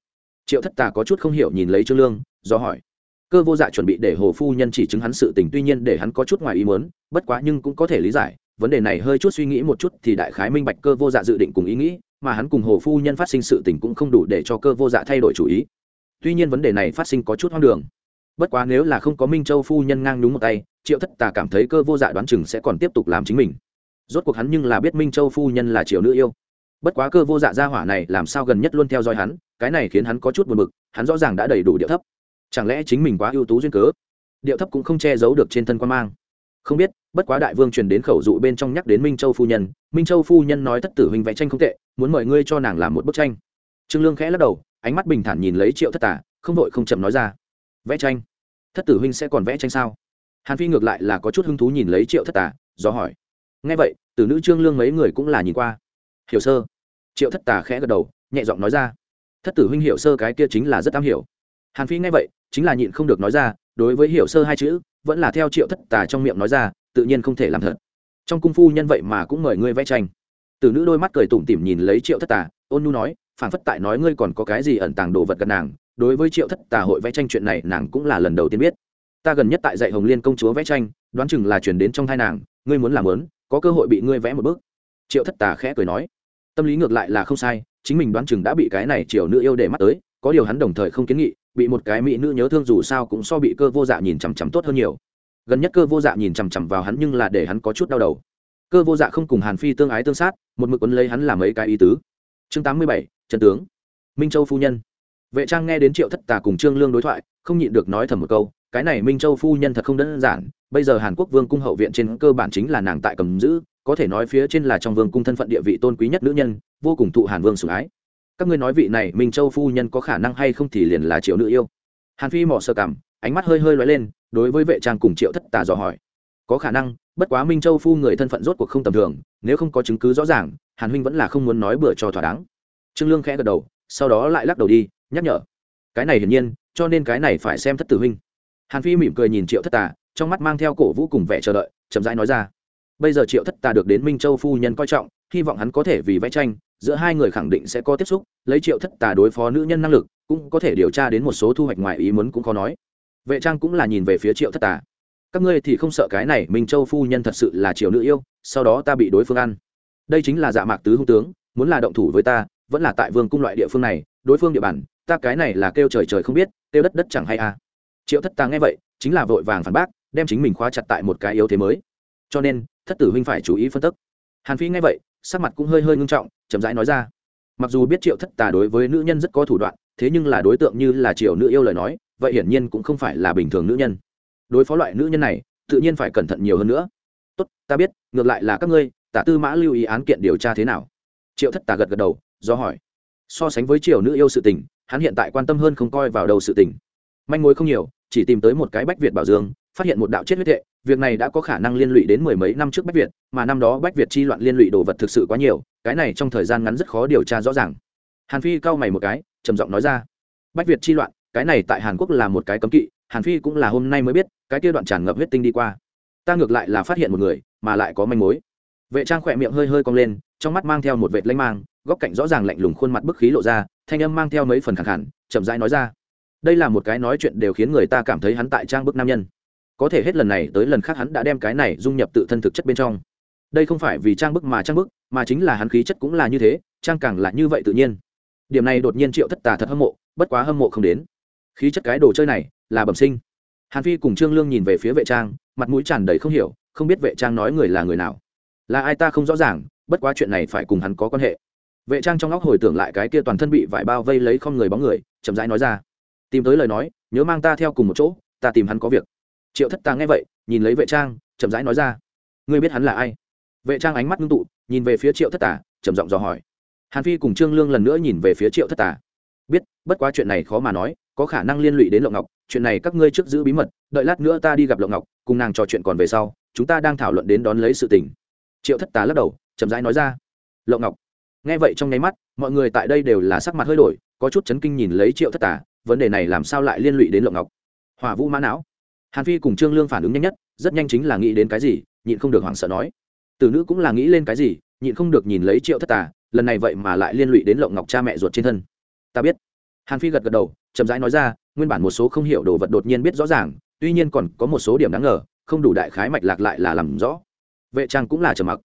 [SPEAKER 1] Triệu thất tà có chút không hiểu nhìn lấy trương lương, do hỏi. Cơ vô dạ chuẩn bị để hồ phu nhân chỉ chứng hắn sự tình, tuy nhiên để hắn có chút ngoài ý muốn, bất quá nhưng cũng có thể lý giải vấn đề này hơi chút suy nghĩ một chút thì đại khái minh bạch cơ vô dạ dự định cùng ý nghĩ, mà hắn cùng hồ phu nhân phát sinh sự tình cũng không đủ để cho cơ vô dạ thay đổi chủ ý. Tuy nhiên vấn đề này phát sinh có chút hoang đường. Bất quá nếu là không có minh châu phu nhân ngang nhúng một tay, triệu thất tà cảm thấy cơ vô dạ đoán chừng sẽ còn tiếp tục làm chính mình. Rốt cuộc hắn nhưng là biết minh châu phu nhân là triệu nữ yêu. Bất quá cơ vô dạ gia hỏa này làm sao gần nhất luôn theo dõi hắn, cái này khiến hắn có chút buồn bực, hắn rõ ràng đã đầy đủ điệu thấp. Chẳng lẽ chính mình quá ưu tú duyên cớ? Điệu thấp cũng không che giấu được trên thân quan mang không biết, bất quá đại vương truyền đến khẩu dụ bên trong nhắc đến minh châu phu nhân, minh châu phu nhân nói thất tử huynh vẽ tranh không tệ, muốn mời ngươi cho nàng làm một bức tranh. Trương lương khẽ lắc đầu, ánh mắt bình thản nhìn lấy triệu thất tả không vội không chậm nói ra. Vẽ tranh? Thất tử huynh sẽ còn vẽ tranh sao? Hàn phi ngược lại là có chút hứng thú nhìn lấy triệu thất tả do hỏi. Nghe vậy từ nữ trương lương mấy người cũng là nhìn qua. Hiểu sơ. Triệu thất tà khẽ gật đầu, nhẹ giọng nói ra. Thất tử huynh hiểu sơ cái kia chính là rất am hiểu. Hàn phi nghe vậy, chính là nhịn không được nói ra đối với hiểu sơ hai chữ, vẫn là theo triệu thất tà trong miệng nói ra, tự nhiên không thể làm thật. Trong cung phu nhân vậy mà cũng mời ngươi vẽ tranh. Từ nữ đôi mắt cười tủm tỉm nhìn lấy triệu thất tà, ôn nhu nói, phản phất tại nói ngươi còn có cái gì ẩn tàng đồ vật gần nàng, đối với triệu thất tà hội vẽ tranh chuyện này nàng cũng là lần đầu tiên biết. Ta gần nhất tại dạy hồng liên công chúa vẽ tranh, đoán chừng là chuyển đến trong thai nàng, ngươi muốn làm lớn có cơ hội bị ngươi vẽ một bước. Triệu thất tà khẽ cười nói, tâm lý ngược lại là không sai, chính mình đoán chừng đã bị cái này triều nữ yêu để mắt tới, có điều hắn đồng thời không kiến nghị bị một cái mỹ nữ nhớ thương dù sao cũng so bị cơ vô dạ nhìn chằm chằm tốt hơn nhiều. Gần nhất cơ vô dạ nhìn chằm chằm vào hắn nhưng là để hắn có chút đau đầu. Cơ vô dạ không cùng hàn phi tương ái tương sát, một mực quấn lấy hắn làm mấy cái ý tứ. Chương tám mươi bảy, trần tướng. Minh châu phu nhân. Vệ trang nghe đến triệu thất tà cùng trương lương đối thoại, không nhịn được nói thầm một câu, cái này minh châu phu nhân thật không đơn giản, bây giờ hàn quốc vương cung hậu viện trên cơ bản chính là nàng tại cầm giữ, có thể nói phía trên là trong vương cung thân phận địa vị tôn quý nhất nữ nhân, vô cùng thụ hàn vương sủng ái các ngươi nói vị này minh châu phu nhân có khả năng hay không thì liền là triệu nữ yêu. Hàn phi mỏ sơ cảm ánh mắt hơi hơi lóe lên, đối với vệ trang cùng triệu thất tà dò hỏi. Có khả năng, bất quá minh châu phu người thân phận rốt cuộc không tầm thường, nếu không có chứng cứ rõ ràng, hàn huynh vẫn là không muốn nói bừa cho thỏa đáng. Trương lương khẽ gật đầu, sau đó lại lắc đầu đi, nhắc nhở. Cái này hiển nhiên, cho nên cái này phải xem thất tử huynh. Hàn phi mỉm cười nhìn triệu thất tà, trong mắt mang theo cổ vũ cùng vẻ chờ đợi, chậm rãi nói ra. Bây giờ triệu thất tà được đến minh châu phu nhân coi trọng, hy vọng hắn có thể vì vẽ tranh giữa hai người khẳng định sẽ có tiếp xúc, lấy triệu thất tà đối phó nữ nhân năng lực, cũng có thể điều tra đến một số thu hoạch ngoài ý muốn cũng khó nói. Vệ trang cũng là nhìn về phía triệu thất tà. Các ngươi thì không sợ cái này minh châu phu nhân thật sự là triệu nữ yêu, sau đó ta bị đối phương ăn. Đây chính là dạ mạc tứ hung tướng, muốn là động thủ với ta, vẫn là tại vương cung loại địa phương này, đối phương địa bàn, ta cái này là kêu trời trời không biết, kêu đất đất chẳng hay à. Triệu thất tà nghe vậy, chính là vội vàng phản bác, đem chính mình khóa chặt tại một cái yếu thế mới. Cho nên, thất tử huynh phải chú ý phân tích hàn phi nghe vậy sắc mặt cũng hơi hơi ngưng trọng, chậm rãi nói ra. Mặc dù biết triệu thất tà đối với nữ nhân rất có thủ đoạn, thế nhưng là đối tượng như là triệu nữ yêu lời nói, vậy hiển nhiên cũng không phải là bình thường nữ nhân. Đối phó loại nữ nhân này, tự nhiên phải cẩn thận nhiều hơn nữa. Tốt, ta biết, ngược lại là các ngươi, tả tư mã lưu ý án kiện điều tra thế nào? Triệu thất tà gật gật đầu, do hỏi. So sánh với Triệu nữ yêu sự tình, hắn hiện tại quan tâm hơn không coi vào đầu sự tình. Manh mối không nhiều, chỉ tìm tới một cái bách việt bảo dương phát hiện một đạo chết huyết tệ việc này đã có khả năng liên lụy đến mười mấy năm trước bách việt, mà năm đó bách việt chi loạn liên lụy đồ vật thực sự quá nhiều, cái này trong thời gian ngắn rất khó điều tra rõ ràng. Hàn phi cau mày một cái, trầm giọng nói ra, bách việt chi loạn, cái này tại hàn quốc là một cái cấm kỵ, hàn phi cũng là hôm nay mới biết, cái kia đoạn tràn ngập huyết tinh đi qua. Ta ngược lại là phát hiện một người, mà lại có manh mối. Vệ trang khỏe miệng hơi hơi cong lên, trong mắt mang theo một vệt lanh mang, góc cạnh rõ ràng lạnh lùng khuôn mặt bức khí lộ ra, thanh âm mang theo mấy phần khẳng hẳn chậm rãi nói ra, đây là một cái nói chuyện đều khiến người ta cảm thấy hắn tại trang bức nam nhân có thể hết lần này tới lần khác hắn đã đem cái này dung nhập tự thân thực chất bên trong. Đây không phải vì trang bức mà trang bức, mà chính là hắn khí chất cũng là như thế, trang càng là như vậy tự nhiên. Điểm này đột nhiên triệu thất tà thật hâm mộ, bất quá hâm mộ không đến. Khí chất cái đồ chơi này, là bẩm sinh. Hàn phi cùng trương lương nhìn về phía vệ trang, mặt mũi tràn đầy không hiểu, không biết vệ trang nói người là người nào. Là ai ta không rõ ràng, bất quá chuyện này phải cùng hắn có quan hệ. Vệ trang trong óc hồi tưởng lại cái kia toàn thân bị vải bao vây lấy không người bóng người, chậm rãi nói ra. Tìm tới lời nói, nhớ mang ta theo cùng một chỗ, ta tìm hắn có việc triệu thất Tàng nghe vậy, nhìn lấy vệ trang, chậm rãi nói ra, ngươi biết hắn là ai? Vệ trang ánh mắt ngưng tụ, nhìn về phía triệu thất tả trầm giọng dò hỏi. Hàn phi cùng trương lương lần nữa nhìn về phía triệu thất tả biết, bất quá chuyện này khó mà nói, có khả năng liên lụy đến lộng ngọc, chuyện này các ngươi trước giữ bí mật, đợi lát nữa ta đi gặp lộng ngọc, cùng nàng trò chuyện còn về sau, chúng ta đang thảo luận đến đón lấy sự tình. Triệu thất Tà lắc đầu, chậm rãi nói ra, lộng ngọc. Nghe vậy trong nháy mắt, mọi người tại đây đều là sắc mặt hơi đổi, có chút chấn kinh nhìn lấy triệu thất tả vấn đề này làm sao lại liên lụy đến lộng ngọc? Hỏa vũ mã não hàn phi cùng trương lương phản ứng nhanh nhất, rất nhanh chính là nghĩ đến cái gì, nhịn không được hoảng sợ nói. Tử nữ cũng là nghĩ lên cái gì, nhịn không được nhìn lấy triệu thất tà, lần này vậy mà lại liên lụy đến lộng ngọc cha mẹ ruột trên thân. Ta biết. Hàn phi gật gật đầu, chậm rãi nói ra, nguyên bản một số không hiểu đồ vật đột nhiên biết rõ ràng, tuy nhiên còn có một số điểm đáng ngờ, không đủ đại khái mạch lạc lại là làm rõ. Vệ trang cũng là trầm mặc.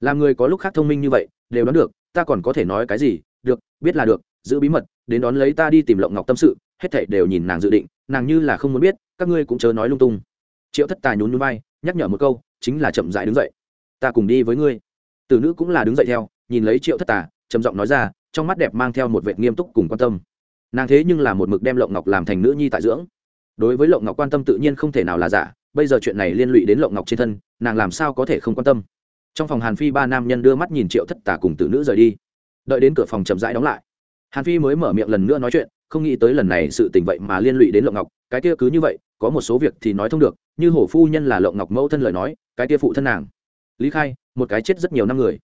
[SPEAKER 1] Làm người có lúc khác thông minh như vậy, đều đoán được, ta còn có thể nói cái gì, được, biết là được, giữ bí mật, đến đón lấy ta đi tìm lộng ngọc tâm sự, hết thảy đều nhìn nàng dự định, nàng như là không muốn biết các ngươi cũng chớ nói lung tung. Triệu thất tài nhún nhún vai, nhắc nhở một câu, chính là chậm dại đứng dậy. Ta cùng đi với ngươi. Tử nữ cũng là đứng dậy theo, nhìn lấy triệu thất tà trầm giọng nói ra, trong mắt đẹp mang theo một vệ nghiêm túc cùng quan tâm. Nàng thế nhưng là một mực đem lộng ngọc làm thành nữ nhi tại dưỡng. Đối với lộng ngọc quan tâm tự nhiên không thể nào là giả, bây giờ chuyện này liên lụy đến lộng ngọc trên thân, nàng làm sao có thể không quan tâm? Trong phòng hàn phi ba nam nhân đưa mắt nhìn triệu thất tà cùng tử nữ rời đi. Đợi đến cửa phòng chậm rãi đóng lại. Hàn phi mới mở miệng lần nữa nói chuyện không nghĩ tới lần này sự tình vậy mà liên lụy đến lộng ngọc, cái kia cứ như vậy, có một số việc thì nói thông được, như hổ phu nhân là lộng ngọc mẫu thân lời nói, cái kia phụ thân nàng. Lý khai, một cái chết rất nhiều năm người.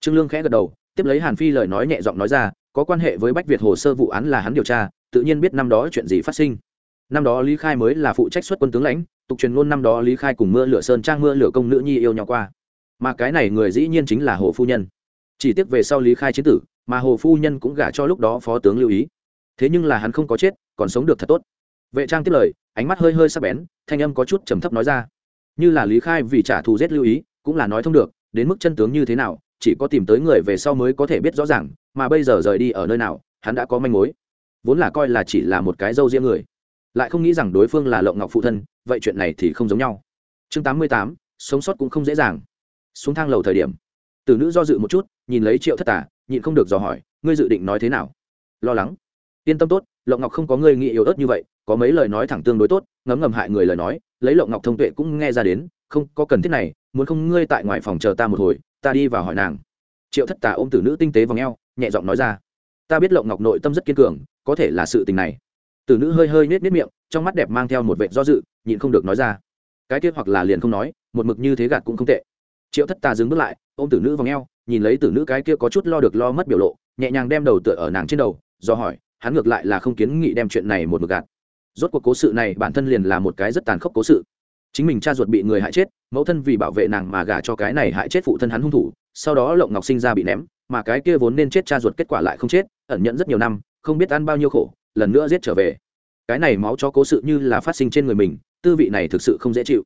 [SPEAKER 1] Trương lương khẽ gật đầu, tiếp lấy hàn phi lời nói nhẹ giọng nói ra, có quan hệ với bách việt hồ sơ vụ án là hắn điều tra, tự nhiên biết năm đó chuyện gì phát sinh. Năm đó lý khai mới là phụ trách xuất quân tướng lãnh, tục truyền luôn năm đó lý khai cùng mưa lửa sơn trang mưa lửa công nữ nhi yêu nhau qua. Mà cái này người dĩ nhiên chính là hồ phu nhân. Chỉ tiếc về sau lý khai chiến tử, mà hồ phu nhân cũng gả cho lúc đó phó tướng lưu ý thế nhưng là hắn không có chết, còn sống được thật tốt. Vệ trang tiếp lời, ánh mắt hơi hơi sắc bén, thanh âm có chút trầm thấp nói ra. Như là lý khai vì trả thù giết lưu ý, cũng là nói thông được, đến mức chân tướng như thế nào, chỉ có tìm tới người về sau mới có thể biết rõ ràng, mà bây giờ rời đi ở nơi nào, hắn đã có manh mối. Vốn là coi là chỉ là một cái dâu riêng người. Lại không nghĩ rằng đối phương là lộng ngọc phụ thân, vậy chuyện này thì không giống nhau. Chương tám mươi tám, sống sót cũng không dễ dàng. Xuống thang lầu thời điểm từ nữ do dự một chút, nhìn lấy triệu thất tả nhịn không được dò hỏi, ngươi dự định nói thế nào? Lo lắng yên tâm tốt lộng ngọc không có ngươi nghĩ yếu ớt như vậy, có mấy lời nói thẳng tương đối tốt, ngấm ngầm hại người lời nói, lấy lộng ngọc thông tuệ cũng nghe ra đến, không, có cần thiết này, muốn không ngươi tại ngoài phòng chờ ta một hồi, ta đi vào hỏi nàng. Triệu thất tà ôm tử nữ tinh tế vào ngheo nhẹ giọng nói ra, ta biết lộng ngọc nội tâm rất kiên cường, có thể là sự tình này. Tử nữ hơi hơi nết nết miệng, trong mắt đẹp mang theo một vệ do dự, nhịn không được nói ra, cái tiết hoặc là liền không nói, một mực như thế gạt cũng không tệ. Triệu thất tà dừng bước lại, ôm tử nữ vào ngheo nhìn lấy tử nữ cái kia có chút lo được lo mất biểu lộ, nhẹ nhàng đem đầu tựa ở nàng trên đầu, do hỏi hắn ngược lại là không kiến nghị đem chuyện này một mực gạt. Rốt cuộc cố sự này bản thân liền là một cái rất tàn khốc cố sự. Chính mình cha ruột bị người hại chết, mẫu thân vì bảo vệ nàng mà gả cho cái này hại chết phụ thân hắn hung thủ, sau đó lộng ngọc sinh ra bị ném, mà cái kia vốn nên chết cha ruột kết quả lại không chết, ẩn nhận rất nhiều năm, không biết ăn bao nhiêu khổ, lần nữa giết trở về. Cái này máu cho cố sự như là phát sinh trên người mình, tư vị này thực sự không dễ chịu.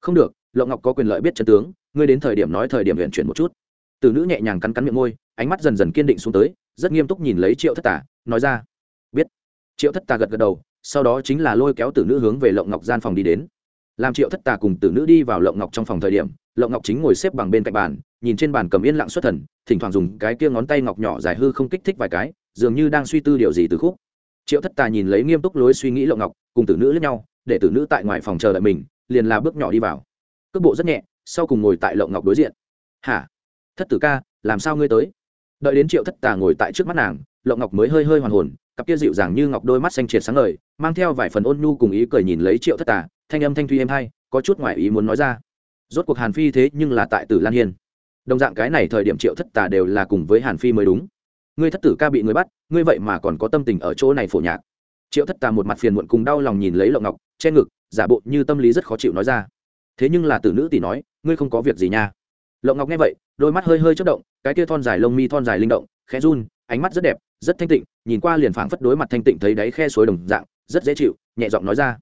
[SPEAKER 1] Không được, lộng ngọc có quyền lợi biết chân tướng, ngươi đến thời điểm nói thời điểm huyện chuyển một chút. Từ nữ nhẹ nhàng cắn cắn miệng môi, ánh mắt dần dần kiên định xuống tới, rất nghiêm túc nhìn lấy triệu thất tả, nói ra triệu thất tà gật gật đầu, sau đó chính là lôi kéo tử nữ hướng về lộng ngọc gian phòng đi đến. Làm triệu thất tà cùng tử nữ đi vào lộng ngọc trong phòng thời điểm, lộng ngọc chính ngồi xếp bằng bên cạnh bàn, nhìn trên bàn cầm yên lặng xuất thần, thỉnh thoảng dùng cái kia ngón tay ngọc nhỏ dài hư không kích thích vài cái, dường như đang suy tư điều gì từ khúc. Triệu thất tà nhìn lấy nghiêm túc lối suy nghĩ lộng ngọc, cùng tử nữ lẫn nhau, để tử nữ tại ngoài phòng chờ đợi mình, liền là bước nhỏ đi vào. Cước bộ rất nhẹ, sau cùng ngồi tại lộng ngọc đối diện. Hả? Thất tử ca, làm sao ngươi tới? Đợi đến triệu thất tà ngồi tại trước mắt nàng lộng ngọc mới hơi hơi hoàn hồn, cặp kia dịu dàng như ngọc đôi mắt xanh triệt sáng ngời, mang theo vài phần ôn nhu cùng ý cười nhìn lấy triệu thất tà, thanh âm thanh thuy êm hay, có chút ngoại ý muốn nói ra. Rốt cuộc hàn phi thế nhưng là tại tử lan hiên. Đồng dạng cái này thời điểm triệu thất tà đều là cùng với hàn phi mới đúng. Ngươi thất tử ca bị người bắt, ngươi vậy mà còn có tâm tình ở chỗ này phổ nhạc. Triệu thất tà một mặt phiền muộn cùng đau lòng nhìn lấy lộng ngọc, che ngực, giả bộ như tâm lý rất khó chịu nói ra. Thế nhưng là tử nữ tỷ nói, ngươi không có việc gì nha. Lộng ngọc nghe vậy, đôi mắt hơi hơi chất động, cái kia thon dài lông mi thon dài linh động, khẽ run ánh mắt rất đẹp, rất thanh tịnh, nhìn qua liền phảng phất đối mặt thanh tịnh thấy đáy khe suối đồng dạng, rất dễ chịu, nhẹ giọng nói ra.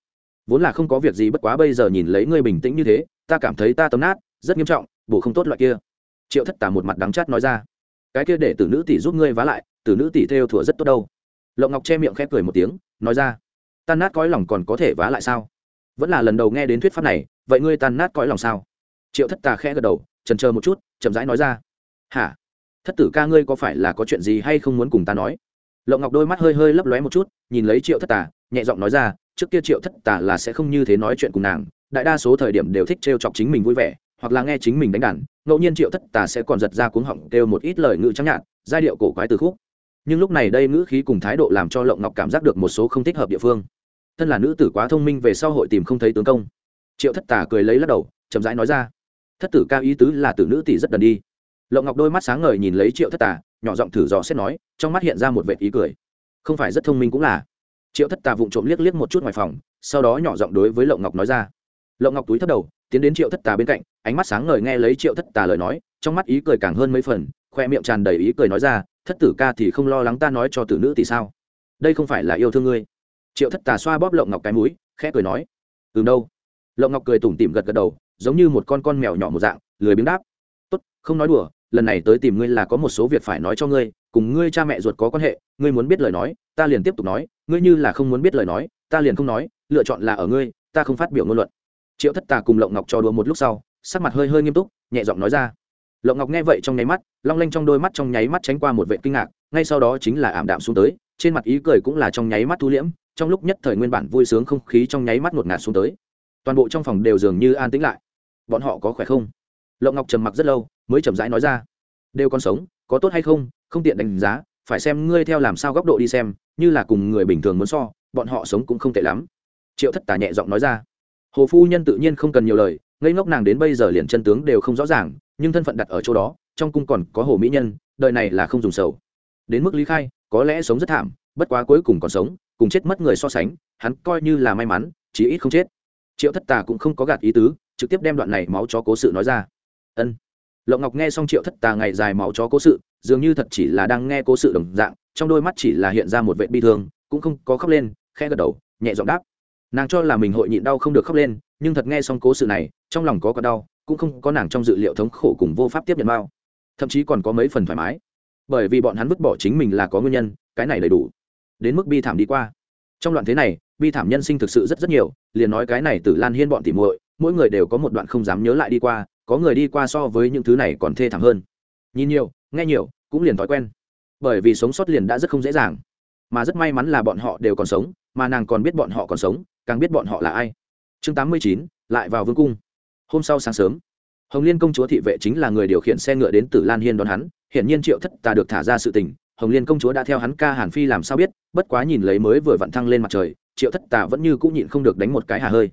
[SPEAKER 1] Vốn là không có việc gì bất quá bây giờ nhìn lấy ngươi bình tĩnh như thế, ta cảm thấy ta tấm nát, rất nghiêm trọng, bổ không tốt loại kia. Triệu thất tả một mặt đắng chát nói ra. Cái kia để tử nữ tỷ giúp ngươi vá lại, tử nữ tỷ theo thủa rất tốt đâu. Lộng ngọc che miệng khẽ cười một tiếng, nói ra. Tan nát cõi lòng còn có thể vá lại sao? Vẫn là lần đầu nghe đến thuyết pháp này, vậy ngươi tan nát cõi lòng sao? Triệu thất tà khẽ gật đầu, trần chờ một chút, chậm rãi nói ra. Hả? Thất tử ca ngươi có phải là có chuyện gì hay không muốn cùng ta nói? Lộng ngọc đôi mắt hơi hơi lấp lóe một chút, nhìn lấy triệu thất tà, nhẹ giọng nói ra, trước kia triệu thất tà là sẽ không như thế nói chuyện cùng nàng, đại đa số thời điểm đều thích trêu chọc chính mình vui vẻ, hoặc là nghe chính mình đánh đàn, ngẫu nhiên triệu thất tà sẽ còn giật ra cuống họng, kêu một ít lời ngữ trắng nhạt, giai điệu cổ quái từ khúc. Nhưng lúc này đây ngữ khí cùng thái độ làm cho lộng ngọc cảm giác được một số không thích hợp địa phương. Thân là nữ tử quá thông minh về sau hội tìm không thấy tướng công. Triệu thất tà cười lấy lắc đầu, chậm rãi nói ra, thất tử cao ý tứ là tử nữ tỷ rất đần đi lộng ngọc đôi mắt sáng ngời nhìn lấy triệu thất tà, nhỏ giọng thử dò xét nói, trong mắt hiện ra một vệ ý cười. Không phải rất thông minh cũng là. Triệu thất tà vụng trộm liếc liếc một chút ngoài phòng, sau đó nhỏ giọng đối với lộng ngọc nói ra. Lộng ngọc túi thất đầu, tiến đến triệu thất tà bên cạnh, ánh mắt sáng ngời nghe lấy triệu thất tà lời nói, trong mắt ý cười càng hơn mấy phần, khoe miệng tràn đầy ý cười nói ra, thất tử ca thì không lo lắng ta nói cho tử nữ thì sao? Đây không phải là yêu thương ngươi. Triệu thất tà xoa bóp lộng ngọc cái mũi, khẽ cười nói, từ đâu? Lộng ngọc cười tủm tỉm gật gật đầu, giống như một con con mèo nhỏ một dạng, lười biếng đáp, tốt, không nói đùa lần này tới tìm ngươi là có một số việc phải nói cho ngươi, cùng ngươi cha mẹ ruột có quan hệ, ngươi muốn biết lời nói, ta liền tiếp tục nói, ngươi như là không muốn biết lời nói, ta liền không nói, lựa chọn là ở ngươi, ta không phát biểu ngôn luận. Triệu thất tà cùng lộng ngọc trò đùa một lúc sau, sắc mặt hơi hơi nghiêm túc, nhẹ giọng nói ra. Lộng ngọc nghe vậy trong nháy mắt, long lanh trong đôi mắt trong nháy mắt tránh qua một vệ kinh ngạc, ngay sau đó chính là ảm đạm xuống tới, trên mặt ý cười cũng là trong nháy mắt thu liễm, trong lúc nhất thời nguyên bản vui sướng không khí trong nháy mắt ngột ngạt xuống tới. Toàn bộ trong phòng đều dường như an tĩnh lại. Bọn họ có khỏe không? Lộng ngọc trầm mặc rất lâu, mới chậm rãi nói ra. Đều còn sống, có tốt hay không không tiện đánh giá, phải xem ngươi theo làm sao góc độ đi xem, như là cùng người bình thường muốn so, bọn họ sống cũng không tệ lắm. Triệu thất tả nhẹ giọng nói ra. Hồ phu nhân tự nhiên không cần nhiều lời, ngây ngốc nàng đến bây giờ liền chân tướng đều không rõ ràng, nhưng thân phận đặt ở chỗ đó, trong cung còn có hồ mỹ nhân, đời này là không dùng sầu. Đến mức lý khai, có lẽ sống rất thảm, bất quá cuối cùng còn sống, cùng chết mất người so sánh, hắn coi như là may mắn, chí ít không chết. Triệu thất tà cũng không có gạt ý tứ, trực tiếp đem đoạn này máu chó cố sự nói ra ân. Lộng ngọc nghe xong triệu thất tà ngày dài máu chó cố sự, dường như thật chỉ là đang nghe cố sự đồng dạng, trong đôi mắt chỉ là hiện ra một vệ bi thương, cũng không có khóc lên khe gật đầu, nhẹ giọng đáp. Nàng cho là mình hội nhịn đau không được khóc lên, nhưng thật nghe xong cố sự này, trong lòng có có đau, cũng không có nàng trong dự liệu thống khổ cùng vô pháp tiếp nhận bao. Thậm chí còn có mấy phần thoải mái. Bởi vì bọn hắn vứt bỏ chính mình là có nguyên nhân, cái này đầy đủ. Đến mức bi thảm đi qua. Trong đoạn thế này, bi thảm nhân sinh thực sự rất rất nhiều, liền nói cái này từ lan hiên bọn tỉ muội, mỗi người đều có một đoạn không dám nhớ lại đi qua có người đi qua so với những thứ này còn thê thảm hơn. Nhìn nhiều, nghe nhiều, cũng liền thói quen. Bởi vì sống sót liền đã rất không dễ dàng. Mà rất may mắn là bọn họ đều còn sống, mà nàng còn biết bọn họ còn sống, càng biết bọn họ là ai. Chương tám mươi chín, lại vào vương cung. Hôm sau sáng sớm, hồng liên công chúa thị vệ chính là người điều khiển xe ngựa đến từ lan hiên đón hắn. Hiển nhiên triệu thất tà được thả ra sự tình, hồng liên công chúa đã theo hắn ca hàn phi làm sao biết, bất quá nhìn lấy mới vừa vặn thăng lên mặt trời, triệu thất tà vẫn như cũng nhịn không được đánh một cái hà hơi.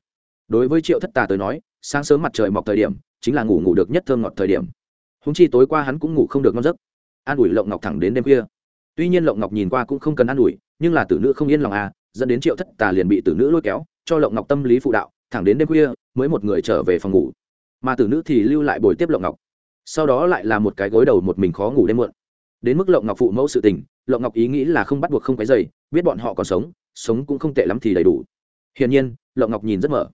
[SPEAKER 1] Đối với triệu thất tà tới nói, sáng sớm mặt trời mọc thời điểm chính là ngủ ngủ được nhất thơm ngọt thời điểm. Húng chi tối qua hắn cũng ngủ không được ngon giấc. An ủi lộng ngọc thẳng đến đêm khuya. Tuy nhiên lộng ngọc nhìn qua cũng không cần an ủi, nhưng là tử nữ không yên lòng à dẫn đến triệu thất tà liền bị tử nữ lôi kéo, cho lộng ngọc tâm lý phụ đạo, thẳng đến đêm khuya, mới một người trở về phòng ngủ. Mà tử nữ thì lưu lại bồi tiếp lộng ngọc. Sau đó lại là một cái gối đầu một mình khó ngủ đêm muộn. Đến mức lộng ngọc phụ mẫu sự tình, lộng ngọc ý nghĩ là không bắt buộc không cái dày biết bọn họ còn sống sống cũng không tệ lắm thì đầy đủ. Hiển nhiên, lộng ngọc nhìn rất mở.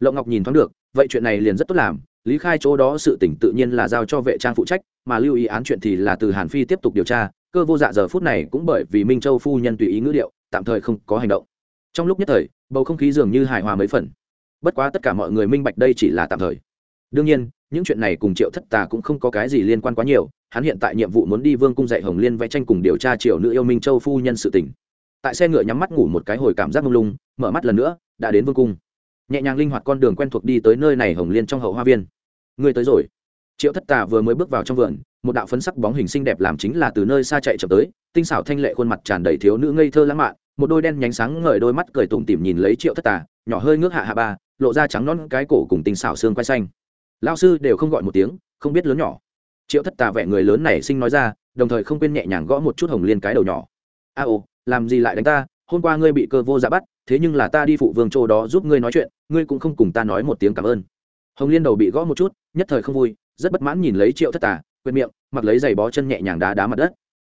[SPEAKER 1] Lộng ngọc nhìn thoáng được, vậy chuyện này liền rất tốt làm lý khai chỗ đó sự tỉnh tự nhiên là giao cho vệ trang phụ trách, mà lưu ý án chuyện thì là từ hàn phi tiếp tục điều tra, cơ vô dạ giờ phút này cũng bởi vì minh châu phu nhân tùy ý ngữ điệu, tạm thời không có hành động. Trong lúc nhất thời, bầu không khí dường như hài hòa mấy phần. Bất quá tất cả mọi người minh bạch đây chỉ là tạm thời. Đương nhiên, những chuyện này cùng triệu thất tà cũng không có cái gì liên quan quá nhiều, hắn hiện tại nhiệm vụ muốn đi vương cung dạy hồng liên vẽ tranh cùng điều tra triều nữ yêu minh châu phu nhân sự tỉnh. tại xe ngựa nhắm mắt ngủ một cái hồi cảm giác mông lung, mở mắt lần nữa, đã đến vương cung. Nhẹ nhàng linh hoạt con đường quen thuộc đi tới nơi này hồng liên trong hậu hoa viên ngươi tới rồi. Triệu thất tà vừa mới bước vào trong vườn, một đạo phấn sắc bóng hình xinh đẹp làm chính là từ nơi xa chạy chậm tới, tinh xảo thanh lệ khuôn mặt tràn đầy thiếu nữ ngây thơ lãng mạn, một đôi đen nhánh sáng ngời đôi mắt cười tủm tỉm nhìn lấy triệu thất tà, nhỏ hơi ngước hạ hạ ba, lộ ra trắng non cái cổ cùng tinh xảo xương quay xanh. Lao sư đều không gọi một tiếng, không biết lớn nhỏ. Triệu thất tà vẻ người lớn này sinh nói ra, đồng thời không quên nhẹ nhàng gõ một chút hồng liên cái đầu nhỏ. A ô, làm gì lại đánh ta? Hôm qua ngươi bị cơ vô dạ bắt, thế nhưng là ta đi phụ vương châu đó giúp ngươi nói chuyện, ngươi cũng không cùng ta nói một tiếng cảm ơn hồng liên đầu bị gõ một chút, nhất thời không vui, rất bất mãn nhìn lấy triệu thất tà quên miệng, mặc lấy giày bó chân nhẹ nhàng đá đá mặt đất.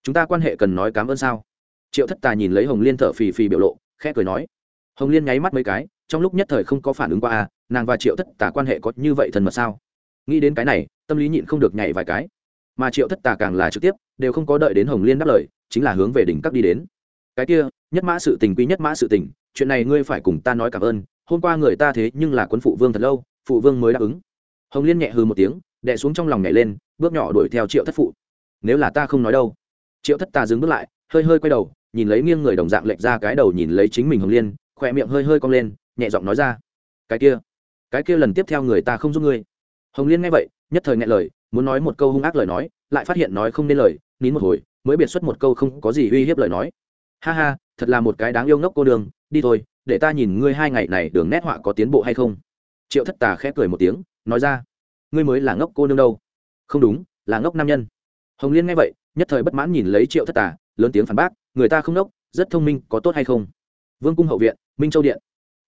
[SPEAKER 1] Chúng ta quan hệ cần nói cám ơn sao? Triệu thất tà nhìn lấy hồng liên thở phì phì biểu lộ, khẽ cười nói. Hồng liên nháy mắt mấy cái, trong lúc nhất thời không có phản ứng qua à nàng và triệu thất tà quan hệ có như vậy thần mật sao? Nghĩ đến cái này, tâm lý nhịn không được nhảy vài cái. Mà triệu thất tà càng là trực tiếp, đều không có đợi đến hồng liên đáp lời, chính là hướng về đỉnh cấp đi đến. Cái kia, nhất mã sự tình quý nhất mã sự tình, chuyện này ngươi phải cùng ta nói cảm ơn, hôm qua người ta thế nhưng là quân phụ vương thật lâu phụ vương mới đáp ứng. Hồng liên nhẹ hư một tiếng, đè xuống trong lòng nhảy lên, bước nhỏ đuổi theo triệu thất phụ. Nếu là ta không nói đâu. Triệu thất ta dừng bước lại, hơi hơi quay đầu, nhìn lấy nghiêng người đồng dạng lệch ra cái đầu nhìn lấy chính mình hồng liên, khỏe miệng hơi hơi cong lên, nhẹ giọng nói ra. Cái kia cái kia lần tiếp theo người ta không giúp ngươi. Hồng liên nghe vậy, nhất thời nghe lời, muốn nói một câu hung ác lời nói, lại phát hiện nói không nên lời, nín một hồi, mới biệt xuất một câu không có gì uy hiếp lời nói. Ha ha, thật là một cái đáng yêu ngốc cô đường, đi thôi, để ta nhìn ngươi hai ngày này đường nét họa có tiến bộ hay không triệu thất tà khẽ cười một tiếng, nói ra, ngươi mới là ngốc cô nương đâu? Không đúng, là ngốc nam nhân. Hồng liên nghe vậy, nhất thời bất mãn nhìn lấy triệu thất tà, lớn tiếng phản bác, người ta không ngốc, rất thông minh, có tốt hay không? Vương cung hậu viện, minh châu điện.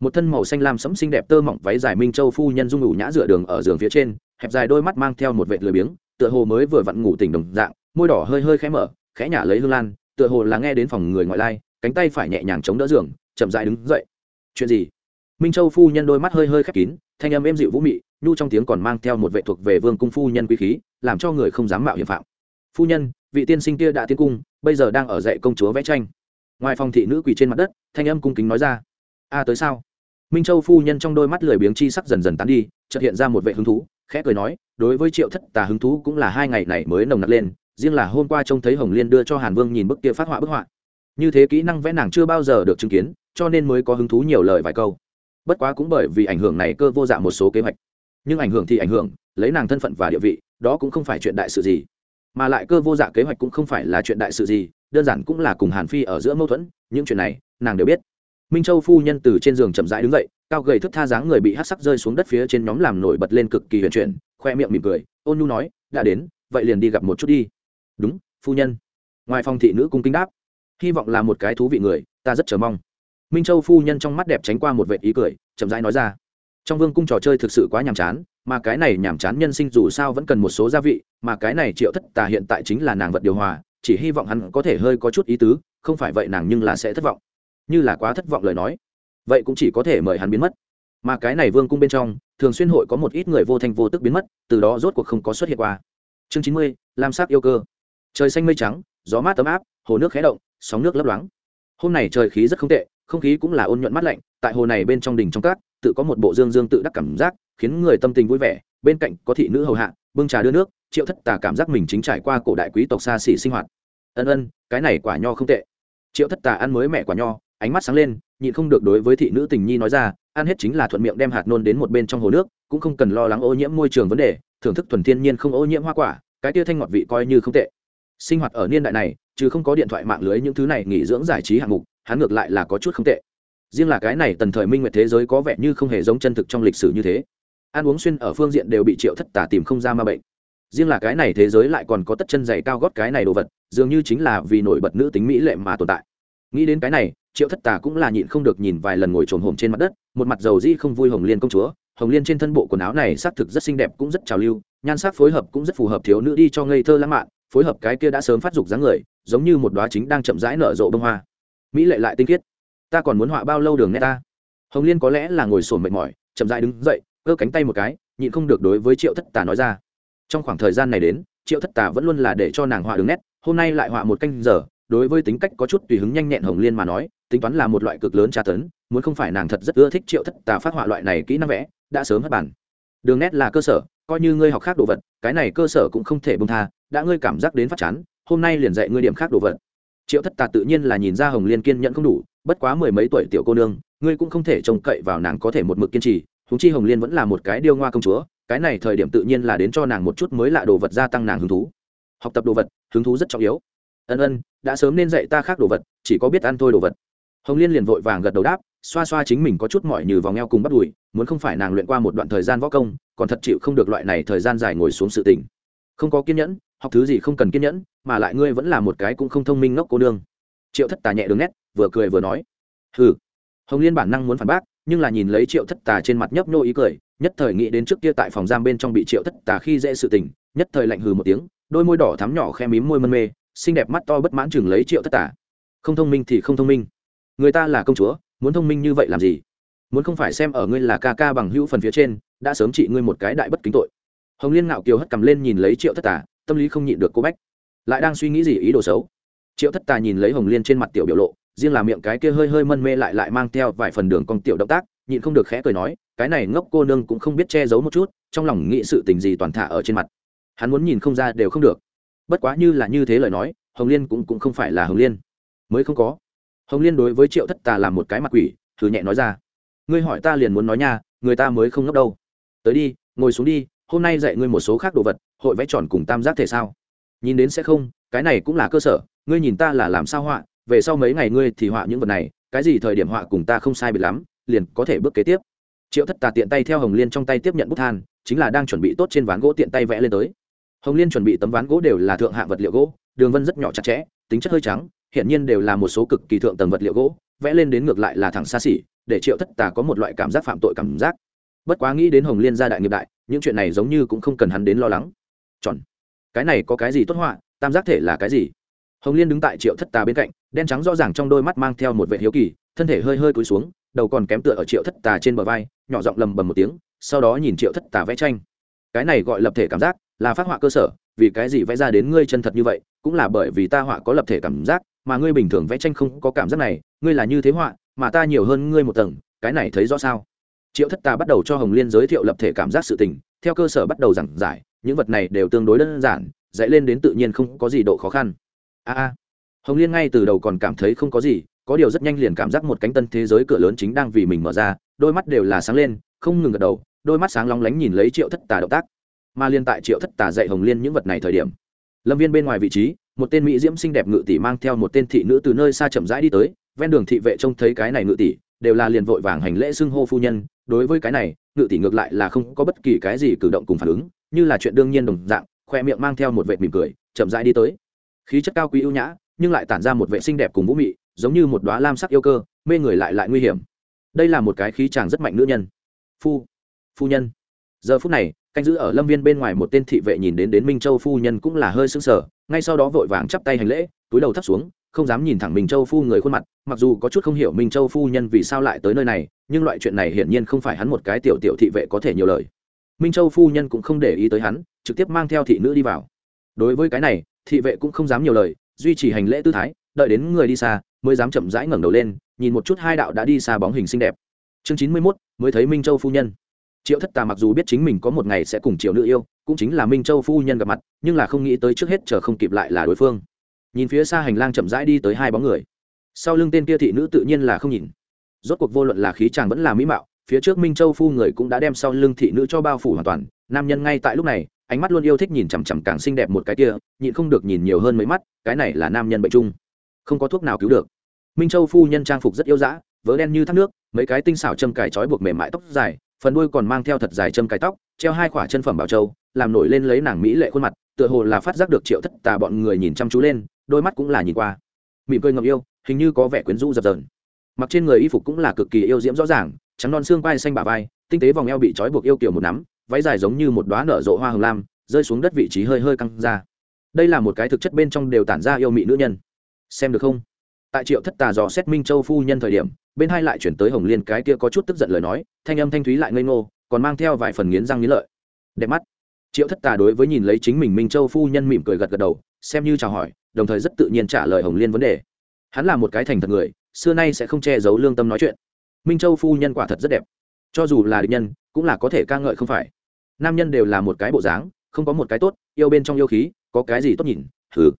[SPEAKER 1] Một thân màu xanh lam sẫm xinh đẹp tơ mỏng váy dài minh châu phu nhân dung ngủ nhã dựa đường ở giường phía trên, hẹp dài đôi mắt mang theo một vệt lười biếng, tựa hồ mới vừa vặn ngủ tỉnh đồng dạng, môi đỏ hơi hơi khẽ mở, khẽ nhả lấy hương lan, tựa hồ là nghe đến phòng người ngoại lai, cánh tay phải nhẹ nhàng chống đỡ giường, chậm dại đứng dậy. Chuyện gì? Minh châu phu nhân đôi mắt hơi hơi khép kín, thanh âm êm dịu vũ mị, nhu trong tiếng còn mang theo một vệ thuộc về vương cung phu nhân quý khí, làm cho người không dám mạo hiểm phạm. Phu nhân, vị tiên sinh kia đã tiến cung, bây giờ đang ở dạy công chúa vẽ tranh. Ngoài phòng thị nữ quỳ trên mặt đất, thanh âm cung kính nói ra. A tới sao? Minh châu phu nhân trong đôi mắt lười biếng chi sắc dần dần tán đi, chợt hiện ra một vệ hứng thú, khẽ cười nói, đối với triệu thất, tà hứng thú cũng là hai ngày này mới nồng nặc lên, riêng là hôm qua trông thấy hồng liên đưa cho hàn vương nhìn bức kia phát họa bức họa. Như thế kỹ năng vẽ nàng chưa bao giờ được chứng kiến, cho nên mới có hứng thú nhiều lời vài câu bất quá cũng bởi vì ảnh hưởng này cơ vô dạ một số kế hoạch. Nhưng ảnh hưởng thì ảnh hưởng, lấy nàng thân phận và địa vị, đó cũng không phải chuyện đại sự gì. Mà lại cơ vô dạ kế hoạch cũng không phải là chuyện đại sự gì, đơn giản cũng là cùng hàn phi ở giữa mâu thuẫn, những chuyện này, nàng đều biết. Minh châu phu nhân từ trên giường chậm rãi đứng dậy, cao gầy thức tha dáng người bị hát sắc rơi xuống đất phía trên nhóm làm nổi bật lên cực kỳ huyền chuyển, khoe miệng mỉm cười, ôn nhu nói, đã đến, vậy liền đi gặp một chút đi. Đúng, phu nhân. Ngoài phòng thị nữ cung kính đáp, hy vọng là một cái thú vị người, ta rất chờ mong minh châu phu nhân trong mắt đẹp tránh qua một vệ ý cười chậm rãi nói ra trong vương cung trò chơi thực sự quá nhàm chán mà cái này nhàm chán nhân sinh dù sao vẫn cần một số gia vị mà cái này triệu thất tà hiện tại chính là nàng vật điều hòa chỉ hy vọng hắn có thể hơi có chút ý tứ không phải vậy nàng nhưng là sẽ thất vọng như là quá thất vọng lời nói vậy cũng chỉ có thể mời hắn biến mất mà cái này vương cung bên trong thường xuyên hội có một ít người vô thanh vô tức biến mất từ đó rốt cuộc không có xuất hiện qua chương chín mươi lam sắc yêu cơ trời xanh mây trắng gió mát ấm áp hồ nước khé động sóng nước lấp loáng hôm nay trời khí rất không tệ không khí cũng là ôn nhuận mát lạnh, tại hồ này bên trong đỉnh trong cát tự có một bộ dương dương tự đắc cảm giác, khiến người tâm tình vui vẻ. Bên cạnh có thị nữ hầu hạ, bưng trà đưa nước, triệu thất tà cảm giác mình chính trải qua cổ đại quý tộc xa xỉ sinh hoạt. Ân ân, cái này quả nho không tệ. Triệu thất tà ăn mới mẹ quả nho, ánh mắt sáng lên, nhịn không được đối với thị nữ tình nhi nói ra, ăn hết chính là thuận miệng đem hạt nôn đến một bên trong hồ nước, cũng không cần lo lắng ô nhiễm môi trường vấn đề, thưởng thức thuần thiên nhiên không ô nhiễm hoa quả, cái tia thanh ngọt vị coi như không tệ. Sinh hoạt ở niên đại này chứ không có điện thoại mạng lưới những thứ này nghỉ dưỡng giải trí hạng mục hắn ngược lại là có chút không tệ. Riêng là cái này tần thời minh nguyệt thế giới có vẻ như không hề giống chân thực trong lịch sử như thế. Ăn uống xuyên ở phương diện đều bị triệu thất tả tìm không ra ma bệnh. Riêng là cái này thế giới lại còn có tất chân dày cao gót cái này đồ vật, dường như chính là vì nổi bật nữ tính mỹ lệ mà tồn tại. Nghĩ đến cái này, triệu thất tà cũng là nhịn không được nhìn vài lần ngồi trồn hổm trên mặt đất, một mặt dầu di không vui hồng liên công chúa. Hồng liên trên thân bộ quần áo này xác thực rất xinh đẹp cũng rất trào lưu, nhan sắc phối hợp cũng rất phù hợp thiếu nữ đi cho ngây thơ lãng mạn, phối hợp cái kia đã sớm phát dục dáng người, giống như một đoá chính đang chậm rãi nở rộ bông hoa mỹ lệ lại tinh khiết. Ta còn muốn họa bao lâu đường nét ta? Hồng liên có lẽ là ngồi sồn mệt mỏi, chậm rãi đứng dậy, cơ cánh tay một cái, nhịn không được đối với triệu thất tà nói ra. Trong khoảng thời gian này đến, triệu thất tà vẫn luôn là để cho nàng họa đường nét, hôm nay lại họa một canh giờ, đối với tính cách có chút tùy hứng nhanh nhẹn hồng liên mà nói, tính toán là một loại cực lớn tra tấn, muốn không phải nàng thật rất ưa thích triệu thất tà phát họa loại này kỹ năng vẽ, đã sớm hất bản đường nét là cơ sở, coi như ngươi học khác đồ vật, cái này cơ sở cũng không thể bông tha, đã ngươi cảm giác đến phát chán, hôm nay liền dạy ngươi điểm khác đồ vật triệu thất tà tự nhiên là nhìn ra hồng liên kiên nhẫn không đủ, bất quá mười mấy tuổi tiểu cô nương, ngươi cũng không thể trông cậy vào nàng có thể một mực kiên trì húng chi hồng liên vẫn là một cái điêu ngoa công chúa, cái này thời điểm tự nhiên là đến cho nàng một chút mới lạ đồ vật gia tăng nàng hứng thú. Học tập đồ vật, hứng thú rất trọng yếu. Ân ân, đã sớm nên dạy ta khác đồ vật, chỉ có biết ăn thôi đồ vật. Hồng liên liền vội vàng gật đầu đáp, xoa xoa chính mình có chút mỏi như vòng eo cùng bắt đùi, muốn không phải nàng luyện qua một đoạn thời gian võ công, còn thật chịu không được loại này thời gian dài ngồi xuống sự tình. Không có kiên nhẫn học thứ gì không cần kiên nhẫn, mà lại ngươi vẫn là một cái cũng không thông minh ngốc cô nương. Triệu thất tà nhẹ đường nét, vừa cười vừa nói. Hừ. Hồng liên bản năng muốn phản bác, nhưng là nhìn lấy triệu thất tà trên mặt nhấp nhô ý cười, nhất thời nghĩ đến trước kia tại phòng giam bên trong bị triệu thất tà khi dễ sự tình, nhất thời lạnh hừ một tiếng, đôi môi đỏ thắm nhỏ khe mím môi mân mê, xinh đẹp mắt to bất mãn chừng lấy triệu thất tà. Không thông minh thì không thông minh. Người ta là công chúa, muốn thông minh như vậy làm gì? Muốn không phải xem ở ngươi là ca ca bằng hữu phần phía trên, đã sớm trị ngươi một cái đại bất kính tội. Hồng liên ngạo kiều hất cầm lên nhìn lấy triệu thất tà tâm lý không nhịn được cô bách. Lại đang suy nghĩ gì ý đồ xấu. Triệu thất tà nhìn lấy hồng liên trên mặt tiểu biểu lộ, riêng là miệng cái kia hơi hơi mân mê lại lại mang theo vài phần đường con tiểu động tác, nhịn không được khẽ cười nói, cái này ngốc cô nương cũng không biết che giấu một chút, trong lòng nghĩ sự tình gì toàn thả ở trên mặt. Hắn muốn nhìn không ra đều không được. Bất quá như là như thế lời nói, hồng liên cũng cũng không phải là hồng liên. Mới không có. Hồng liên đối với triệu thất tà làm một cái mặt quỷ, thử nhẹ nói ra. Ngươi hỏi ta liền muốn nói nha, người ta mới không ngốc đâu. Tới đi, ngồi xuống đi, hôm nay dạy ngươi một số khác đồ vật hội vẽ tròn cùng tam giác thể sao? Nhìn đến sẽ không, cái này cũng là cơ sở, ngươi nhìn ta là làm sao họa, về sau mấy ngày ngươi thì họa những vật này, cái gì thời điểm họa cùng ta không sai biệt lắm, liền có thể bước kế tiếp. Triệu thất tà tiện tay theo hồng liên trong tay tiếp nhận bút than, chính là đang chuẩn bị tốt trên ván gỗ tiện tay vẽ lên tới. Hồng liên chuẩn bị tấm ván gỗ đều là thượng hạng vật liệu gỗ, đường vân rất nhỏ chặt chẽ, tính chất hơi trắng hiện nhiên đều là một số cực kỳ thượng tầng vật liệu gỗ, vẽ lên đến ngược lại là thẳng xa xỉ, để triệu thất tà có một loại cảm giác phạm tội cảm giác. Bất quá nghĩ đến hồng liên gia đại nghiệp đại, những chuyện này giống như cũng không cần hắn đến lo lắng tròn. Cái này có cái gì tốt họa, tam giác thể là cái gì? Hồng liên đứng tại triệu thất tà bên cạnh, đen trắng rõ ràng trong đôi mắt mang theo một vệ hiếu kỳ, thân thể hơi hơi cúi xuống, đầu còn kém tựa ở triệu thất tà trên bờ vai, nhỏ giọng lầm bầm một tiếng, sau đó nhìn triệu thất tà vẽ tranh. Cái này gọi lập thể cảm giác, là phát họa cơ sở, vì cái gì vẽ ra đến ngươi chân thật như vậy, cũng là bởi vì ta họa có lập thể cảm giác, mà ngươi bình thường vẽ tranh không có cảm giác này, ngươi là như thế họa, mà ta nhiều hơn ngươi một tầng, cái này thấy rõ sao? Triệu thất tà bắt đầu cho hồng liên giới thiệu lập thể cảm giác sự tình, theo cơ sở bắt đầu giảng giải những vật này đều tương đối đơn giản, dạy lên đến tự nhiên không có gì độ khó khăn. A a. Hồng liên ngay từ đầu còn cảm thấy không có gì, có điều rất nhanh liền cảm giác một cánh tân thế giới cửa lớn chính đang vì mình mở ra, đôi mắt đều là sáng lên, không ngừng gật đầu, đôi mắt sáng long lánh nhìn lấy triệu thất tà động tác. Mà liên tại triệu thất tà dạy hồng liên những vật này thời điểm, lâm viên bên ngoài vị trí, một tên mỹ diễm xinh đẹp ngự tỷ mang theo một tên thị nữ từ nơi xa chậm rãi đi tới, ven đường thị vệ trông thấy cái này ngự tỷ, đều là liền vội vàng hành lễ xưng hô phu nhân. Đối với cái này, ngự tỷ ngược lại là không có bất kỳ cái gì cử động cùng phản ứng như là chuyện đương nhiên đồng dạng, khoe miệng mang theo một vệ mỉm cười, chậm rãi đi tới. Khí chất cao quý ưu nhã, nhưng lại tản ra một vệ xinh đẹp cùng vũ mị, giống như một đoá lam sắc yêu cơ, mê người lại lại nguy hiểm. Đây là một cái khí chàng rất mạnh nữ nhân. Phu phu nhân. Giờ phút này, canh giữ ở lâm viên bên ngoài một tên thị vệ nhìn đến đến minh châu phu nhân cũng là hơi sững sờ, ngay sau đó vội vàng chắp tay hành lễ, túi đầu thấp xuống, không dám nhìn thẳng minh châu phu người khuôn mặt, mặc dù có chút không hiểu minh châu phu nhân vì sao lại tới nơi này, nhưng loại chuyện này hiển nhiên không phải hắn một cái tiểu tiểu thị vệ có thể nhiều lời minh châu phu nhân cũng không để ý tới hắn, trực tiếp mang theo thị nữ đi vào. Đối với cái này, thị vệ cũng không dám nhiều lời, duy trì hành lễ tư thái, đợi đến người đi xa, mới dám chậm rãi ngẩng đầu lên, nhìn một chút hai đạo đã đi xa bóng hình xinh đẹp. Chương chín mươi mốt, mới thấy minh châu phu nhân. Triệu thất tà mặc dù biết chính mình có một ngày sẽ cùng triệu nữ yêu, cũng chính là minh châu phu nhân gặp mặt, nhưng là không nghĩ tới trước hết chờ không kịp lại là đối phương. Nhìn phía xa hành lang chậm rãi đi tới hai bóng người. Sau lưng tên kia thị nữ tự nhiên là không nhìn. Rốt cuộc vô luận là khí chàng vẫn là mỹ mạo phía trước minh châu phu người cũng đã đem sau lưng thị nữ cho bao phủ hoàn toàn. Nam nhân ngay tại lúc này, ánh mắt luôn yêu thích nhìn chằm chằm càng xinh đẹp một cái kia, nhịn không được nhìn nhiều hơn mấy mắt, cái này là nam nhân bệnh chung. Không có thuốc nào cứu được. Minh châu phu nhân trang phục rất yêu dã, vớ đen như thác nước, mấy cái tinh xảo châm cài trói buộc mềm mại tóc dài, phần đuôi còn mang theo thật dài châm cài tóc, treo hai quả chân phẩm bảo châu, làm nổi lên lấy nàng mỹ lệ khuôn mặt, tựa hồ là phát giác được triệu thất tà bọn người nhìn chăm chú lên, đôi mắt cũng là nhìn qua. Mỉm cười ngậm yêu, hình như có vẻ quyến rũ dập dờn. Mặc trên người y phục cũng là cực kỳ yêu diễm rõ ràng trắng non xương vai xanh bả vai, tinh tế vòng eo bị trói buộc yêu kiểu một nắm, váy dài giống như một đoá nở rộ hoa hồng lam, rơi xuống đất vị trí hơi hơi căng ra. Đây là một cái thực chất bên trong đều tản ra yêu mị nữ nhân. Xem được không? Tại triệu thất tà dò xét minh châu phu nhân thời điểm, bên hai lại chuyển tới hồng liên cái kia có chút tức giận lời nói, thanh âm thanh thúy lại ngây ngô, còn mang theo vài phần nghiến răng nghiến lợi. Đẹp mắt. Triệu thất tà đối với nhìn lấy chính mình minh châu phu nhân mỉm cười gật gật đầu, xem như chào hỏi, đồng thời rất tự nhiên trả lời hồng liên vấn đề. Hắn là một cái thành thật người, xưa nay sẽ không che giấu lương tâm nói chuyện minh châu phu nhân quả thật rất đẹp. Cho dù là địch nhân, cũng là có thể ca ngợi không phải. Nam nhân đều là một cái bộ dáng, không có một cái tốt, yêu bên trong yêu khí, có cái gì tốt nhìn thử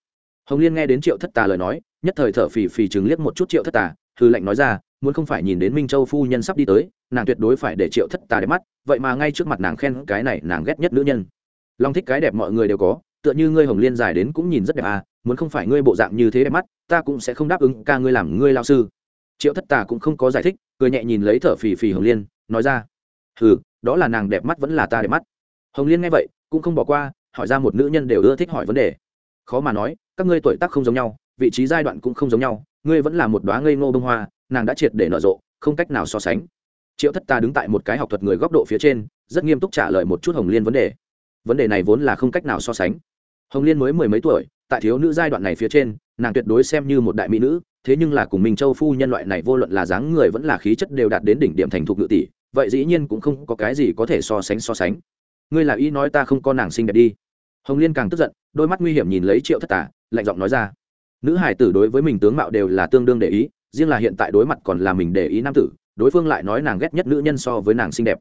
[SPEAKER 1] hồng liên nghe đến triệu thất tà lời nói, nhất thời thở phì phì chừng liếc một chút triệu thất tà thư lệnh nói ra, muốn không phải nhìn đến minh châu phu nhân sắp đi tới, nàng tuyệt đối phải để triệu thất tà đẹp mắt, vậy mà ngay trước mặt nàng khen cái này nàng ghét nhất nữ nhân. Long thích cái đẹp mọi người đều có, tựa như ngươi hồng liên dài đến cũng nhìn rất đẹp à muốn không phải ngươi bộ dạng như thế đẹp mắt, ta cũng sẽ không đáp ứng ca ngươi làm ngươi lao sư triệu thất tà cũng không có giải thích, cười nhẹ nhìn lấy thở phì phì hồng liên, nói ra ừ đó là nàng đẹp mắt vẫn là ta đẹp mắt. Hồng liên nghe vậy, cũng không bỏ qua, hỏi ra một nữ nhân đều ưa thích hỏi vấn đề. Khó mà nói, các ngươi tuổi tác không giống nhau, vị trí giai đoạn cũng không giống nhau, ngươi vẫn là một đoá ngây ngô bông hoa, nàng đã triệt để nở rộ, không cách nào so sánh. Triệu thất tà đứng tại một cái học thuật người góc độ phía trên, rất nghiêm túc trả lời một chút hồng liên vấn đề. Vấn đề này vốn là không cách nào so sánh. Hồng liên mới mười mấy tuổi, tại thiếu nữ giai đoạn này phía trên, nàng tuyệt đối xem như một đại mỹ nữ thế nhưng là cùng minh châu phu nhân loại này vô luận là dáng người vẫn là khí chất đều đạt đến đỉnh điểm thành thục ngự tỷ, vậy dĩ nhiên cũng không có cái gì có thể so sánh so sánh. Ngươi là ý nói ta không có nàng xinh đẹp đi. Hồng liên càng tức giận, đôi mắt nguy hiểm nhìn lấy triệu thất tả, lạnh giọng nói ra. Nữ hải tử đối với mình tướng mạo đều là tương đương để ý, riêng là hiện tại đối mặt còn là mình để ý nam tử, đối phương lại nói nàng ghét nhất nữ nhân so với nàng xinh đẹp.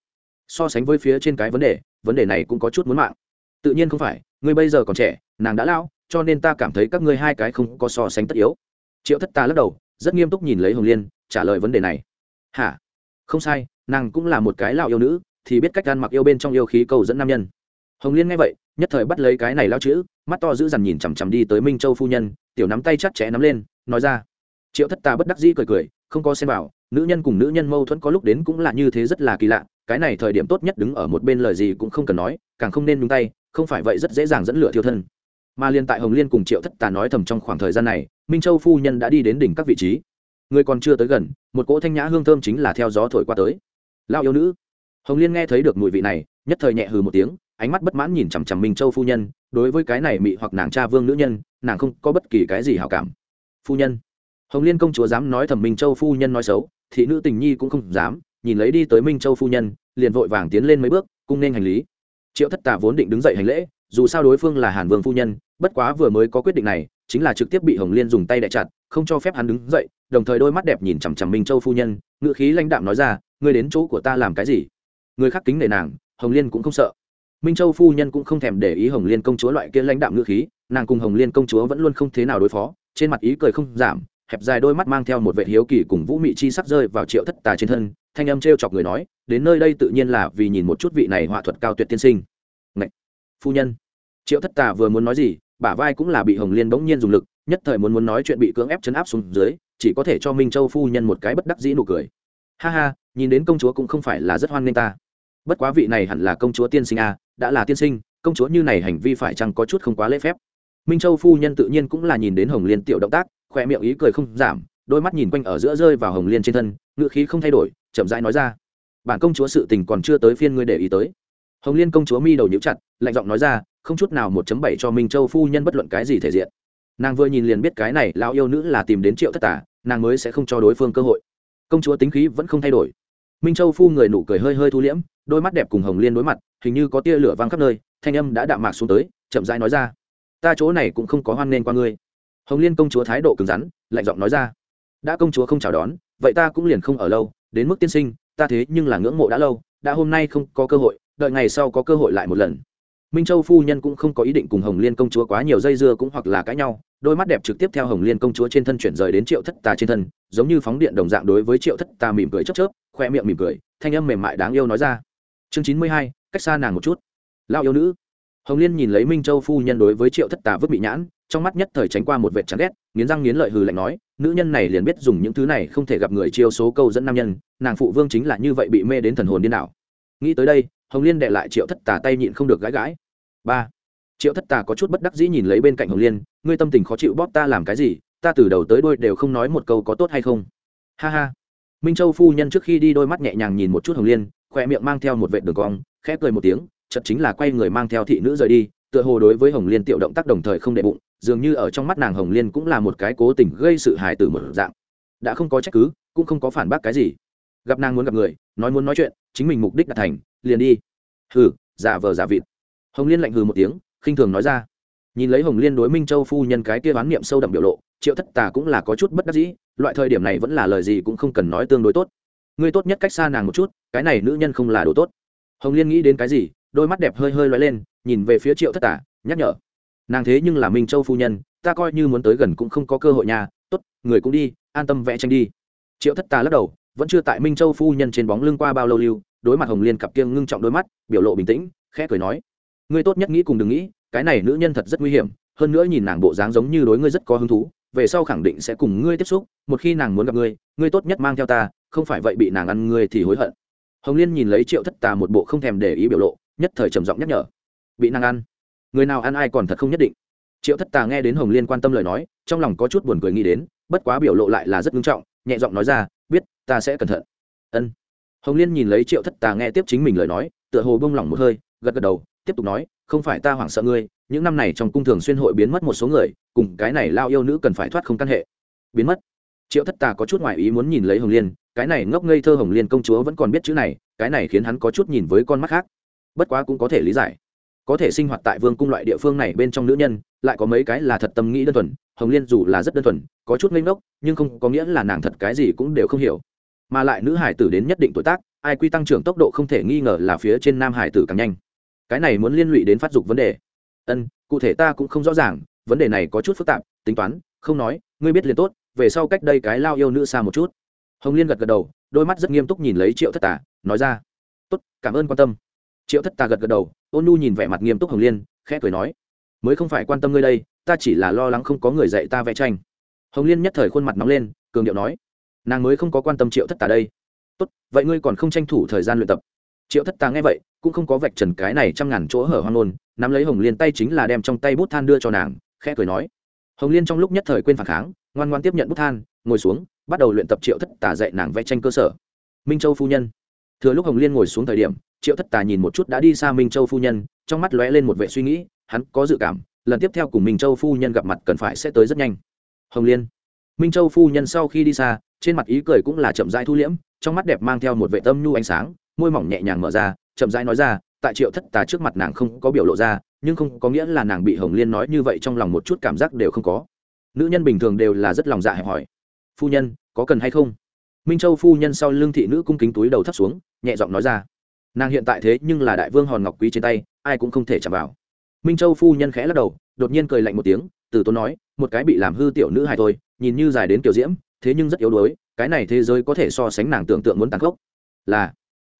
[SPEAKER 1] So sánh với phía trên cái vấn đề vấn đề này cũng có chút muốn mạng. Tự nhiên không phải, ngươi bây giờ còn trẻ, nàng đã lao cho nên ta cảm thấy các ngươi hai cái không có so sánh tất yếu triệu thất ta lắc đầu, rất nghiêm túc nhìn lấy hồng liên, trả lời vấn đề này. Hả? Không sai, nàng cũng là một cái lão yêu nữ, thì biết cách ăn mặc yêu bên trong yêu khí cầu dẫn nam nhân. Hồng liên nghe vậy, nhất thời bắt lấy cái này lao chữ, mắt to giữ dằn nhìn chằm chằm đi tới minh châu phu nhân, tiểu nắm tay chặt chẽ nắm lên, nói ra. Triệu thất ta bất đắc dĩ cười cười, không có xem vào, nữ nhân cùng nữ nhân mâu thuẫn có lúc đến cũng là như thế rất là kỳ lạ, cái này thời điểm tốt nhất đứng ở một bên lời gì cũng không cần nói, càng không nên nhúng tay, không phải vậy rất dễ dàng dẫn lửa thiêu thân mà liên tại hồng liên cùng triệu thất tà nói thầm trong khoảng thời gian này, minh châu phu nhân đã đi đến đỉnh các vị trí. Người còn chưa tới gần, một cỗ thanh nhã hương thơm chính là theo gió thổi qua tới. Lao yêu nữ. Hồng liên nghe thấy được mùi vị này, nhất thời nhẹ hừ một tiếng, ánh mắt bất mãn nhìn chằm chằm minh châu phu nhân, đối với cái này mị hoặc nàng cha vương nữ nhân, nàng không có bất kỳ cái gì hảo cảm. Phu nhân. Hồng liên công chúa dám nói thầm minh châu phu nhân nói xấu, thị nữ tình nhi cũng không dám, nhìn lấy đi tới minh châu phu nhân, liền vội vàng tiến lên mấy bước, cung nên hành lý. Triệu thất tà vốn định đứng dậy hành lễ, dù sao đối phương là hàn vương phu nhân bất quá vừa mới có quyết định này, chính là trực tiếp bị hồng liên dùng tay đại chặt, không cho phép hắn đứng dậy, đồng thời đôi mắt đẹp nhìn chằm chằm minh châu phu nhân ngự khí lãnh đạm nói ra, ngươi đến chỗ của ta làm cái gì? Người khác kính nể nàng, hồng liên cũng không sợ. Minh châu phu nhân cũng không thèm để ý hồng liên công chúa loại kia lãnh đạm ngự khí, nàng cùng hồng liên công chúa vẫn luôn không thế nào đối phó, trên mặt ý cười không giảm, hẹp dài đôi mắt mang theo một vệ hiếu kỳ cùng vũ mị chi sắc rơi vào triệu thất tà trên thân, thanh âm t r e o chọc người nói, đến nơi đây tự nhiên là vì nhìn một chút vị này họa thuật cao tuyệt tiên sinh. Ngậy! phu nhân triệu thất tà vừa muốn nói gì, bả vai cũng là bị hồng liên bỗng nhiên dùng lực, nhất thời muốn muốn nói chuyện bị cưỡng ép chấn áp xuống dưới, chỉ có thể cho minh châu phu nhân một cái bất đắc dĩ nụ cười. Ha ha, nhìn đến công chúa cũng không phải là rất hoan nghênh ta. Bất quá vị này hẳn là công chúa tiên sinh a đã là tiên sinh, công chúa như này hành vi phải chăng có chút không quá lễ phép. Minh châu phu nhân tự nhiên cũng là nhìn đến hồng liên tiểu động tác khoe miệng ý cười không giảm, đôi mắt nhìn quanh ở giữa rơi vào hồng liên trên thân ngựa khí không thay đổi, chậm rãi nói ra. Bản công chúa sự tình còn chưa tới phiên ngươi để ý tới. Hồng liên công chúa mi đầu nhíu chặt, lạnh giọng nói ra không chút nào một chấm bảy cho minh châu phu nhân bất luận cái gì thể diện. Nàng vừa nhìn liền biết cái này lão yêu nữ là tìm đến triệu thất tả nàng mới sẽ không cho đối phương cơ hội. Công chúa tính khí vẫn không thay đổi. Minh châu phu người nụ cười hơi hơi thu liễm, đôi mắt đẹp cùng hồng liên đối mặt, hình như có tia lửa văng khắp nơi, thanh âm đã đạm mạc xuống tới, chậm rãi nói ra. Ta chỗ này cũng không có hoan nghênh qua ngươi. Hồng liên công chúa thái độ cứng rắn, lạnh giọng nói ra. Đã công chúa không chào đón, vậy ta cũng liền không ở lâu, đến mức tiên sinh, ta thế nhưng là ngưỡng mộ đã lâu, đã hôm nay không có cơ hội, đợi ngày sau có cơ hội lại một lần minh châu phu nhân cũng không có ý định cùng hồng liên công chúa quá nhiều dây dưa cũng hoặc là cãi nhau, đôi mắt đẹp trực tiếp theo hồng liên công chúa trên thân chuyển rời đến triệu thất tà trên thân, giống như phóng điện đồng dạng đối với triệu thất tà mỉm cười chớp chớp, khoe miệng mỉm cười, thanh âm mềm mại đáng yêu nói ra. Chương chín mươi hai, cách xa nàng một chút. Lao yêu nữ. Hồng liên nhìn lấy minh châu phu nhân đối với triệu thất tà vứt bị nhãn, trong mắt nhất thời tránh qua một vệt chán ghét, nghiến răng nghiến lợi hừ lạnh nói, nữ nhân này liền biết dùng những thứ này không thể gặp người chiêu số câu dẫn nam nhân, nàng phụ vương chính là như vậy bị mê đến thần hồn điên đảo. Nghĩ tới đây, hồng liên đệ lại triệu thất tà tay nhịn không được gãi gãi ba triệu thất tà có chút bất đắc dĩ nhìn lấy bên cạnh hồng liên ngươi tâm tình khó chịu bóp ta làm cái gì ta từ đầu tới đôi đều không nói một câu có tốt hay không ha ha minh châu phu nhân trước khi đi đôi mắt nhẹ nhàng nhìn một chút hồng liên khoe miệng mang theo một vệ đường cong khẽ cười một tiếng chật chính là quay người mang theo thị nữ rời đi tựa hồ đối với hồng liên tiểu động tác đồng thời không đệ bụng dường như ở trong mắt nàng hồng liên cũng là một cái cố tình gây sự hài tử một dạng đã không có trách cứ cũng không có phản bác cái gì gặp nàng muốn gặp người nói muốn nói chuyện chính mình mục đích đã thành liền đi hừ giả vờ giả vịt hồng liên lạnh hừ một tiếng, khinh thường nói ra. Nhìn lấy hồng liên đối minh châu phu nhân cái kia bán niệm sâu đậm biểu lộ, triệu thất tà cũng là có chút bất đắc dĩ, loại thời điểm này vẫn là lời gì cũng không cần nói tương đối tốt. Ngươi tốt nhất cách xa nàng một chút, cái này nữ nhân không là đồ tốt. Hồng liên nghĩ đến cái gì, đôi mắt đẹp hơi hơi loay lên, nhìn về phía triệu thất tà, nhắc nhở. Nàng thế nhưng là minh châu phu nhân, ta coi như muốn tới gần cũng không có cơ hội nhà tốt, người cũng đi, an tâm vẽ tranh đi. Triệu thất tà lắc đầu, vẫn chưa tại minh châu phu nhân trên bóng lưng qua bao lâu lưu, đối mặt hồng liên cặp kiêng ngưng trọng đôi mắt, biểu lộ bình tĩnh, khẽ cười nói ngươi tốt nhất nghĩ cùng đừng nghĩ cái này nữ nhân thật rất nguy hiểm hơn nữa nhìn nàng bộ dáng giống như đối ngươi rất có hứng thú về sau khẳng định sẽ cùng ngươi tiếp xúc một khi nàng muốn gặp ngươi ngươi tốt nhất mang theo ta không phải vậy bị nàng ăn ngươi thì hối hận. Hồng liên nhìn lấy triệu thất tà một bộ không thèm để ý biểu lộ nhất thời trầm giọng nhắc nhở. Bị nàng ăn. Người nào ăn ai còn thật không nhất định. Triệu thất tà nghe đến hồng liên quan tâm lời nói trong lòng có chút buồn cười nghĩ đến bất quá biểu lộ lại là rất nghiêm trọng nhẹ giọng nói ra biết, ta sẽ cẩn thận. Ân. Hồng liên nhìn lấy triệu thất tà nghe tiếp chính mình lời nói tựa hồ bông lỏng một hơi gật gật đầu tiếp tục nói, không phải ta hoảng sợ ngươi, những năm này trong cung thường xuyên hội biến mất một số người, cùng cái này lao yêu nữ cần phải thoát không căn hệ. Biến mất. Triệu thất tà có chút ngoại ý muốn nhìn lấy hồng liên, cái này ngốc ngây thơ hồng liên công chúa vẫn còn biết chữ này, cái này khiến hắn có chút nhìn với con mắt khác. Bất quá cũng có thể lý giải. Có thể sinh hoạt tại vương cung loại địa phương này bên trong nữ nhân, lại có mấy cái là thật tâm nghĩ đơn thuần, hồng liên dù là rất đơn thuần, có chút ngây ngốc, nhưng không có nghĩa là nàng thật cái gì cũng đều không hiểu. Mà lại nữ hải tử đến nhất định tuổi tác, ai quy tăng trưởng tốc độ không thể nghi ngờ là phía trên nam hải tử càng nhanh cái này muốn liên lụy đến phát dục vấn đề. Ân, cụ thể ta cũng không rõ ràng, vấn đề này có chút phức tạp, tính toán, không nói, ngươi biết liền tốt, về sau cách đây cái lao yêu nữ xa một chút. Hồng liên gật gật đầu, đôi mắt rất nghiêm túc nhìn lấy triệu thất tà, nói ra, tốt, cảm ơn quan tâm. Triệu thất tà gật gật đầu, ôn nu nhìn vẻ mặt nghiêm túc hồng liên, khẽ cười nói, mới không phải quan tâm ngươi đây, ta chỉ là lo lắng không có người dạy ta vẽ tranh. Hồng liên nhất thời khuôn mặt nóng lên, cường điệu nói, nàng mới không có quan tâm triệu thất tà đây. Tốt, vậy ngươi còn không tranh thủ thời gian luyện tập. Triệu thất tà nghe vậy cũng không có vạch trần cái này trăm ngàn chỗ hở hoang nôn nắm lấy hồng liên tay chính là đem trong tay bút than đưa cho nàng, khẽ cười nói. Hồng liên trong lúc nhất thời quên phản kháng, ngoan ngoan tiếp nhận bút than, ngồi xuống, bắt đầu luyện tập triệu thất tà dạy nàng vẽ tranh cơ sở. Minh châu phu nhân. Thừa lúc hồng liên ngồi xuống thời điểm, triệu thất tà nhìn một chút đã đi xa minh châu phu nhân, trong mắt lóe lên một vệ suy nghĩ, hắn có dự cảm, lần tiếp theo cùng minh châu phu nhân gặp mặt cần phải sẽ tới rất nhanh. Hồng liên. Minh châu phu nhân sau khi đi xa, trên mặt ý cười cũng là chậm rãi thu liễm, trong mắt đẹp mang theo một vệ tâm nhu ánh sáng, môi mỏng nhẹ nhàng mở ra chậm rãi nói ra, tại triệu thất tà trước mặt nàng không có biểu lộ ra, nhưng không có nghĩa là nàng bị hồng liên nói như vậy trong lòng một chút cảm giác đều không có. Nữ nhân bình thường đều là rất lòng dạ hẹp hỏi phu nhân, có cần hay không? Minh châu phu nhân sau lưng thị nữ cung kính túi đầu thấp xuống, nhẹ giọng nói ra. Nàng hiện tại thế nhưng là đại vương hòn ngọc quý trên tay, ai cũng không thể chạm vào. Minh châu phu nhân khẽ lắc đầu, đột nhiên cười lạnh một tiếng, từ tốn nói, một cái bị làm hư tiểu nữ hài thôi, nhìn như dài đến kiểu diễm, thế nhưng rất yếu đuối, cái này thế giới có thể so sánh nàng tưởng tượng muốn tàn khốc. Là,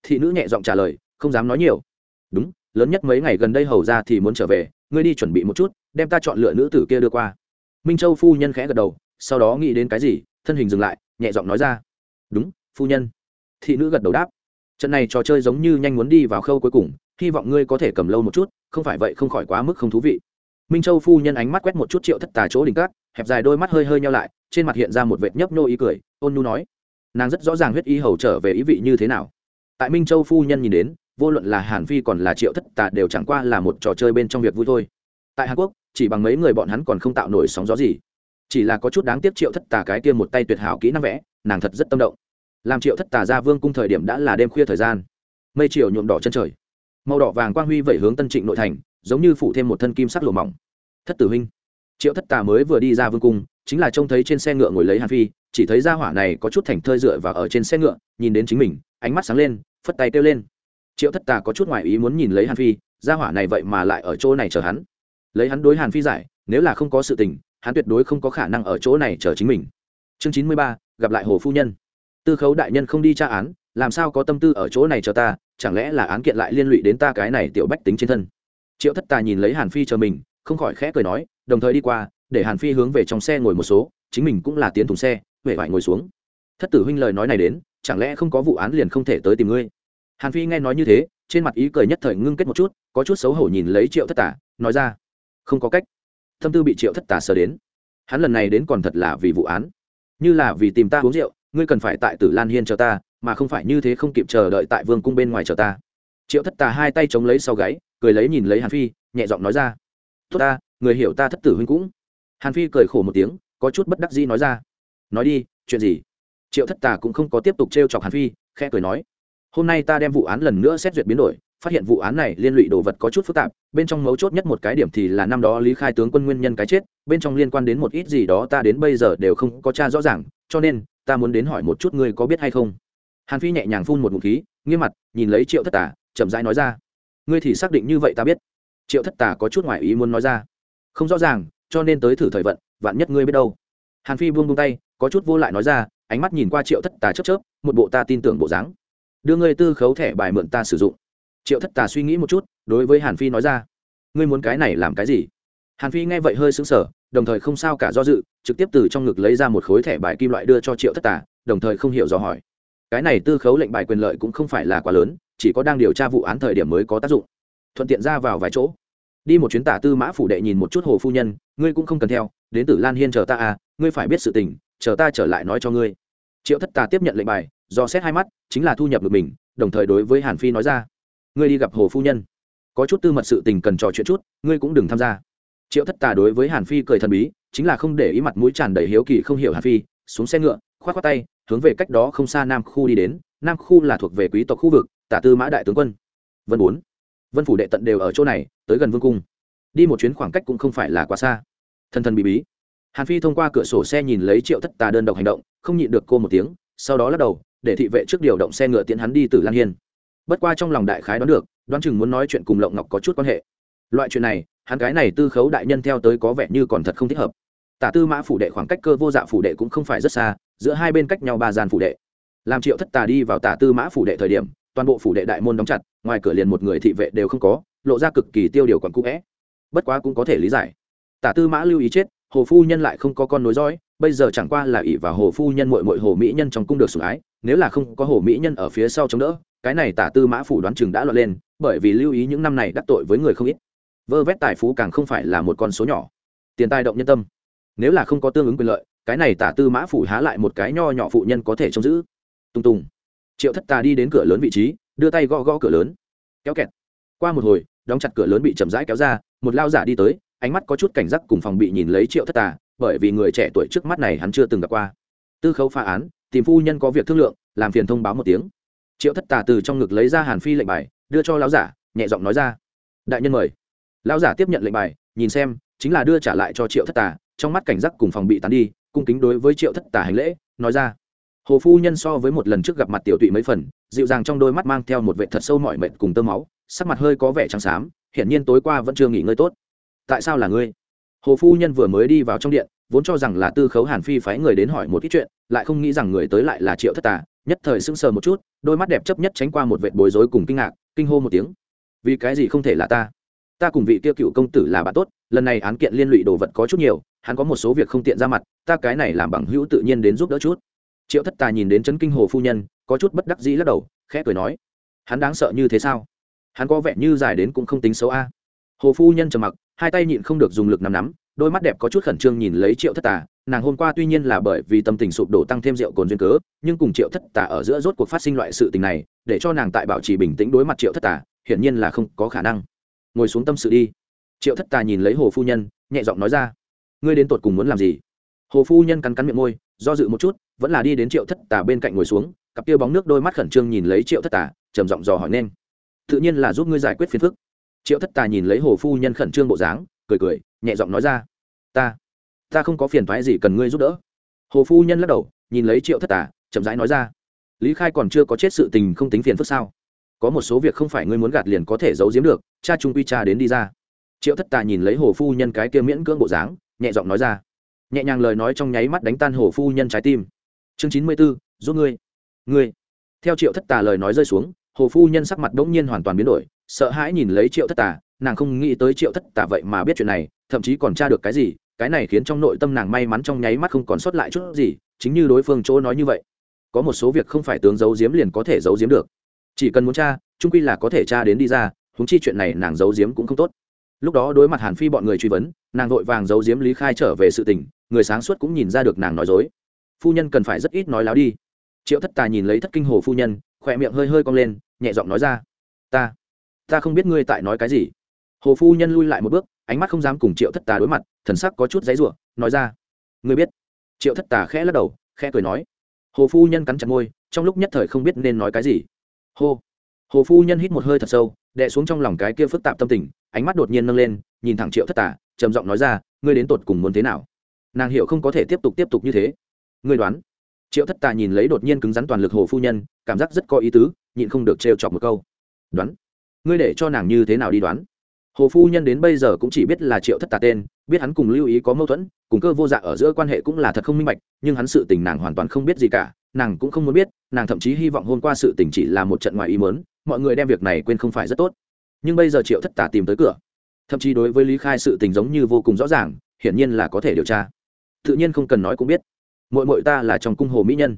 [SPEAKER 1] thị nữ nhẹ giọng trả lời không dám nói nhiều. Đúng, lớn nhất mấy ngày gần đây hầu ra thì muốn trở về, ngươi đi chuẩn bị một chút, đem ta chọn lựa nữ tử kia đưa qua. Minh châu phu nhân khẽ gật đầu, sau đó nghĩ đến cái gì, thân hình dừng lại, nhẹ giọng nói ra. Đúng, phu nhân. Thị nữ gật đầu đáp. Trận này trò chơi giống như nhanh muốn đi vào khâu cuối cùng, hy vọng ngươi có thể cầm lâu một chút, không phải vậy không khỏi quá mức không thú vị. Minh châu phu nhân ánh mắt quét một chút triệu thất tà chỗ đỉnh cát hẹp dài đôi mắt hơi hơi nhau lại, trên mặt hiện ra một vệt nhấp nhô ý cười, ôn nhu nói. Nàng rất rõ ràng huyết ý hầu trở về ý vị như thế nào. Tại minh châu phu nhân nhìn đến vô luận là hàn phi còn là triệu thất tà đều chẳng qua là một trò chơi bên trong việc vui thôi. Tại hàn quốc, chỉ bằng mấy người bọn hắn còn không tạo nổi sóng gió gì. Chỉ là có chút đáng tiếc triệu thất tà cái kia một tay tuyệt hảo kỹ năng vẽ, nàng thật rất tâm động. Làm triệu thất tà ra vương cung thời điểm đã là đêm khuya thời gian. Mây chiều nhuộm đỏ chân trời. Màu đỏ vàng quang huy vẩy hướng tân trịnh nội thành, giống như phủ thêm một thân kim sắc lùa mỏng. Thất tử huynh. Triệu thất tà mới vừa đi ra vương cung, chính là trông thấy trên xe ngựa ngồi lấy hàn phi, chỉ thấy ra hỏa này có chút thành thơi dựa và ở trên xe ngựa, nhìn đến chính mình, ánh mắt sáng lên, phất tay kêu lên triệu thất tà có chút ngoại ý muốn nhìn lấy hàn phi ra hỏa này vậy mà lại ở chỗ này chờ hắn. Lấy hắn đối hàn phi giải, nếu là không có sự tình, hắn tuyệt đối không có khả năng ở chỗ này chờ chính mình. Chương chín mươi ba, gặp lại hồ phu nhân. Tư khấu đại nhân không đi tra án, làm sao có tâm tư ở chỗ này chờ ta, chẳng lẽ là án kiện lại liên lụy đến ta cái này tiểu bách tính trên thân? Triệu thất tà nhìn lấy hàn phi chờ mình, không khỏi khẽ cười nói, đồng thời đi qua, để hàn phi hướng về trong xe ngồi một số, chính mình cũng là tiến thùng xe, huệ vải ngồi xuống. Thất tử huynh lời nói này đến, chẳng lẽ không có vụ án liền không thể tới tìm ngươi? Hàn phi nghe nói như thế, trên mặt ý cười nhất thời ngưng kết một chút, có chút xấu hổ nhìn lấy triệu thất tả nói ra, không có cách tâm tư bị triệu thất tả sờ đến. Hắn lần này đến còn thật là vì vụ án. Như là vì tìm ta uống rượu, ngươi cần phải tại tử lan hiên chờ ta, mà không phải như thế không kịp chờ đợi tại vương cung bên ngoài chờ ta. Triệu thất tà hai tay chống lấy sau gáy, cười lấy nhìn lấy hàn phi, nhẹ giọng nói ra, tốt ta, người hiểu ta thất tử huynh cũng. Hàn phi cười khổ một tiếng, có chút bất đắc dĩ nói ra, nói đi, chuyện gì? Triệu thất tà cũng không có tiếp tục t r e o chọc hàn phi, khẽ cười nói hôm nay ta đem vụ án lần nữa xét duyệt biến đổi phát hiện vụ án này liên lụy đồ vật có chút phức tạp bên trong mấu chốt nhất một cái điểm thì là năm đó lý khai tướng quân nguyên nhân cái chết bên trong liên quan đến một ít gì đó ta đến bây giờ đều không có cha rõ ràng cho nên ta muốn đến hỏi một chút ngươi có biết hay không? Hàn phi nhẹ nhàng phun một ngụm khí nghiêm mặt nhìn lấy triệu thất Tả, chậm rãi nói ra. Ngươi thì xác định như vậy ta biết. Triệu thất Tả có chút ngoại ý muốn nói ra. Không rõ ràng cho nên tới thử thời vận vạn nhất ngươi biết đâu. Hàn phi buông buông tay có chút vô lại nói ra ánh mắt nhìn qua triệu thất tà chớp chớp một bộ ta tin tưởng bộ dáng đưa ngươi tư khấu thẻ bài mượn ta sử dụng. Triệu thất tà suy nghĩ một chút, đối với hàn phi nói ra, ngươi muốn cái này làm cái gì? Hàn phi nghe vậy hơi sững sờ, đồng thời không sao cả do dự, trực tiếp từ trong ngực lấy ra một khối thẻ bài kim loại đưa cho triệu thất tà, đồng thời không hiểu do hỏi. Cái này tư khấu lệnh bài quyền lợi cũng không phải là quá lớn, chỉ có đang điều tra vụ án thời điểm mới có tác dụng. Thuận tiện ra vào vài chỗ. Đi một chuyến tả tư mã phủ đệ nhìn một chút hồ phu nhân, ngươi cũng không cần theo, đến tử lan hiên chờ ta à ngươi phải biết sự tình, chờ ta trở lại nói cho ngươi. Triệu thất tà tiếp nhận lệnh bài do xét hai mắt, chính là thu nhập được mình, đồng thời đối với hàn phi nói ra, ngươi đi gặp hồ phu nhân. Có chút tư mật sự tình cần trò chuyện chút, ngươi cũng đừng tham gia. Triệu thất tà đối với hàn phi cười thần bí, chính là không để ý mặt mũi tràn đầy hiếu kỳ không hiểu hàn phi, xuống xe ngựa k h o á t k tay, hướng về cách đó không xa nam khu đi đến. Nam khu là thuộc về quý tộc khu vực, tả tư mã đại tướng quân. Vân bốn, vân phủ đệ tận đều ở chỗ này, tới gần vương cung. Đi một chuyến khoảng cách cũng không phải là quá xa. Thân thân bí bí. Hàn phi thông qua cửa sổ xe nhìn lấy triệu thất tà đơn độc hành động, không nhịn được cô một tiếng, sau đó lắc đầu để thị vệ trước điều động xe ngựa tiến hắn đi từ lan hiên. Bất qua trong lòng đại khái đoán được, đoán chừng muốn nói chuyện cùng lộng ngọc có chút quan hệ. Loại chuyện này, hắn cái này tư khấu đại nhân theo tới có vẻ như còn thật không thích hợp. Tả tư mã phủ đệ khoảng cách cơ vô dạ phủ đệ cũng không phải rất xa, giữa hai bên cách nhau ba gian phủ đệ. Làm triệu thất tà đi vào tả tư mã phủ đệ thời điểm, toàn bộ phủ đệ đại môn đóng chặt, ngoài cửa liền một người thị vệ đều không có, lộ ra cực kỳ tiêu điều còn cũ vẽ. Bất quá cũng có thể lý giải. Tả tư mã lưu ý chết, hồ phu nhân lại không có con nối dõi, bây giờ chẳng qua là ỷ và hồ phu nhân mội mội hồ mỹ nhân trong cung được sủng ái nếu là không có hồ mỹ nhân ở phía sau chống đỡ, cái này tả tư mã phủ đoán chừng đã lọt lên, bởi vì lưu ý những năm này đắc tội với người không ít. Vơ vét tài phú càng không phải là một con số nhỏ. Tiền tài động nhân tâm. Nếu là không có tương ứng quyền lợi, cái này tả tư mã phủ há lại một cái nho nhỏ phụ nhân có thể trông giữ. Tung tùng. Triệu thất tà đi đến cửa lớn vị trí, đưa tay gõ gõ cửa lớn. Kéo kẹt. Qua một hồi, đóng chặt cửa lớn bị chậm rãi kéo ra, một lao giả đi tới, ánh mắt có chút cảnh giác cùng phòng bị nhìn lấy triệu thất tà, bởi vì người trẻ tuổi trước mắt này hắn chưa từng gặp qua. Tư khấu phá án tìm phu nhân có việc thương lượng, làm phiền thông báo một tiếng. Triệu thất tà từ trong ngực lấy ra hàn phi lệnh bài, đưa cho lão giả, nhẹ giọng nói ra. Đại nhân mời. Lão giả tiếp nhận lệnh bài, nhìn xem, chính là đưa trả lại cho triệu thất tà, trong mắt cảnh giác cùng phòng bị tán đi, cung kính đối với triệu thất tà hành lễ, nói ra. Hồ phu nhân so với một lần trước gặp mặt tiểu tụy mấy phần, dịu dàng trong đôi mắt mang theo một vệ thật sâu mọi mệt cùng tơ máu, sắc mặt hơi có vẻ trắng xám, hiển nhiên tối qua vẫn chưa nghỉ ngơi tốt. Tại sao là ngươi? Hồ phu nhân vừa mới đi vào trong điện vốn cho rằng là tư khấu hàn phi phái người đến hỏi một ít chuyện, lại không nghĩ rằng người tới lại là triệu thất tà, nhất thời sững sờ một chút, đôi mắt đẹp chấp nhất tránh qua một vệ bối rối cùng kinh ngạc, kinh hô một tiếng. Vì cái gì không thể là ta? Ta cùng vị tiêu cựu công tử là bạn tốt, lần này án kiện liên lụy đồ vật có chút nhiều, hắn có một số việc không tiện ra mặt, ta cái này làm bằng hữu tự nhiên đến giúp đỡ chút. Triệu thất tà nhìn đến chấn kinh hồ phu nhân, có chút bất đắc dĩ lắc đầu, khẽ cười nói, hắn đáng sợ như thế sao? Hắn có vẻ như dài đến cũng không tính xấu a. Hồ phu nhân trầm mặc, hai tay nhịn không được dùng lực nắm nắm đôi mắt đẹp có chút khẩn trương nhìn lấy triệu thất tà. Nàng hôm qua tuy nhiên là bởi vì tâm tình sụp đổ tăng thêm rượu cồn duyên cớ, nhưng cùng triệu thất tà ở giữa rốt cuộc phát sinh loại sự tình này, để cho nàng tại bảo trì bình tĩnh đối mặt triệu thất tà, hiển nhiên là không có khả năng. Ngồi xuống tâm sự đi. Triệu thất tà nhìn lấy hồ phu nhân, nhẹ giọng nói ra. Ngươi đến tột cùng muốn làm gì? Hồ phu nhân cắn cắn miệng môi, do dự một chút, vẫn là đi đến triệu thất tà bên cạnh ngồi xuống, cặp kia bóng nước đôi mắt khẩn trương nhìn lấy triệu thất tà, trầm giọng dò hỏi nên. Tự nhiên là giúp ngươi giải quyết phiền phức. Triệu thất tà nhìn lấy hồ phu nhân khẩn trương bộ dáng cười cười nhẹ giọng nói ra ta ta không có phiền thoái gì cần ngươi giúp đỡ. Hồ phu nhân lắc đầu nhìn lấy triệu thất Tả, chậm rãi nói ra lý khai còn chưa có chết sự tình không tính phiền phức sao? Có một số việc không phải ngươi muốn gạt liền có thể giấu giếm được cha trung quy cha đến đi ra. Triệu thất tà nhìn lấy hồ phu nhân cái kia miễn cưỡng bộ dáng nhẹ giọng nói ra nhẹ nhàng lời nói trong nháy mắt đánh tan hồ phu nhân trái tim. Chương chín mươi b ố giúp ngươi ngươi. Theo triệu thất tà lời nói rơi xuống hồ phu nhân sắc mặt đ ỗ n g nhiên hoàn toàn biến đổi sợ hãi nhìn lấy triệu thất tà nàng không nghĩ tới triệu thất tả vậy mà biết chuyện này, thậm chí còn tra được cái gì, cái này khiến trong nội tâm nàng may mắn trong nháy mắt không còn sót lại chút gì, chính như đối phương chỗ nói như vậy. Có một số việc không phải tướng giấu giếm liền có thể giấu giếm được. Chỉ cần muốn tra, trung quy là có thể tra đến đi ra húng chi chuyện này nàng giấu giếm cũng không tốt. Lúc đó đối mặt hàn phi bọn người truy vấn, nàng vội vàng giấu giếm lý khai trở về sự tình, người sáng suốt cũng nhìn ra được nàng nói dối. Phu nhân cần phải rất ít nói láo đi. Triệu thất tà nhìn lấy thất kinh hồ phu nhân, khỏe miệng hơi hơi cong lên, nhẹ giọng nói ra, ta ta không biết ngươi tại nói cái gì hồ phu nhân lui lại một bước, ánh mắt không dám cùng triệu thất tà đối mặt, thần sắc có chút giấy rủa, nói ra người biết? Triệu thất tà khẽ lắc đầu, khẽ cười nói, hồ phu nhân cắn chặt môi, trong lúc nhất thời không biết nên nói cái gì. Hô. Hồ phu nhân hít một hơi thật sâu, đè xuống trong lòng cái kia phức tạp tâm tình, ánh mắt đột nhiên nâng lên, nhìn thẳng triệu thất tà, trầm giọng nói ra, ngươi đến tột cùng muốn thế nào? Nàng hiểu không có thể tiếp tục tiếp tục như thế. Ngươi đoán? Triệu thất tà nhìn lấy đột nhiên cứng rắn toàn lực hồ phu nhân, cảm giác rất có ý tứ, nhịn không được trêu chọc một câu. Đoán? Ngươi để cho nàng như thế nào đi đoán? Hồ phu nhân đến bây giờ cũng chỉ biết là triệu thất tà tên, biết hắn cùng lưu ý có mâu thuẫn, cùng cơ vô dạ ở giữa quan hệ cũng là thật không minh bạch, nhưng hắn sự tình nàng hoàn toàn không biết gì cả, nàng cũng không muốn biết, nàng thậm chí hy vọng hôm qua sự tình chỉ là một trận ngoài ý mớn mọi người đem việc này quên không phải rất tốt. Nhưng bây giờ triệu thất tà tìm tới cửa, thậm chí đối với lý khai sự tình giống như vô cùng rõ ràng, hiển nhiên là có thể điều tra. Tự nhiên không cần nói cũng biết mội mội ta là trong cung hồ mỹ nhân.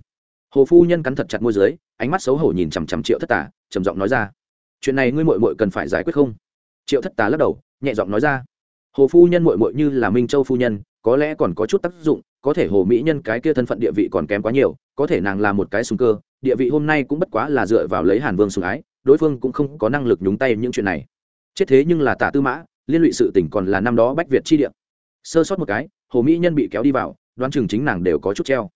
[SPEAKER 1] Hồ phu nhân cắn thật chặt môi dưới, ánh mắt xấu hổ nhìn chằm chằm triệu thất tà, trầm giọng nói ra, chuyện này ngươi mội mội cần phải giải quyết không? Triệu thất tà lắc đầu, nhẹ giọng nói ra, hồ phu nhân mội mội như là minh châu phu nhân, có lẽ còn có chút tác dụng, có thể hồ mỹ nhân cái kia thân phận địa vị còn kém quá nhiều, có thể nàng là một cái sùng cơ, địa vị hôm nay cũng bất quá là dựa vào lấy hàn vương sùng ái, đối phương cũng không có năng lực nhúng tay những chuyện này. Chết thế nhưng là tả tư mã, liên lụy sự tỉnh còn là năm đó bách việt chi địa. Sơ sót một cái, hồ mỹ nhân bị kéo đi vào, đoán chừng chính nàng đều có chút treo.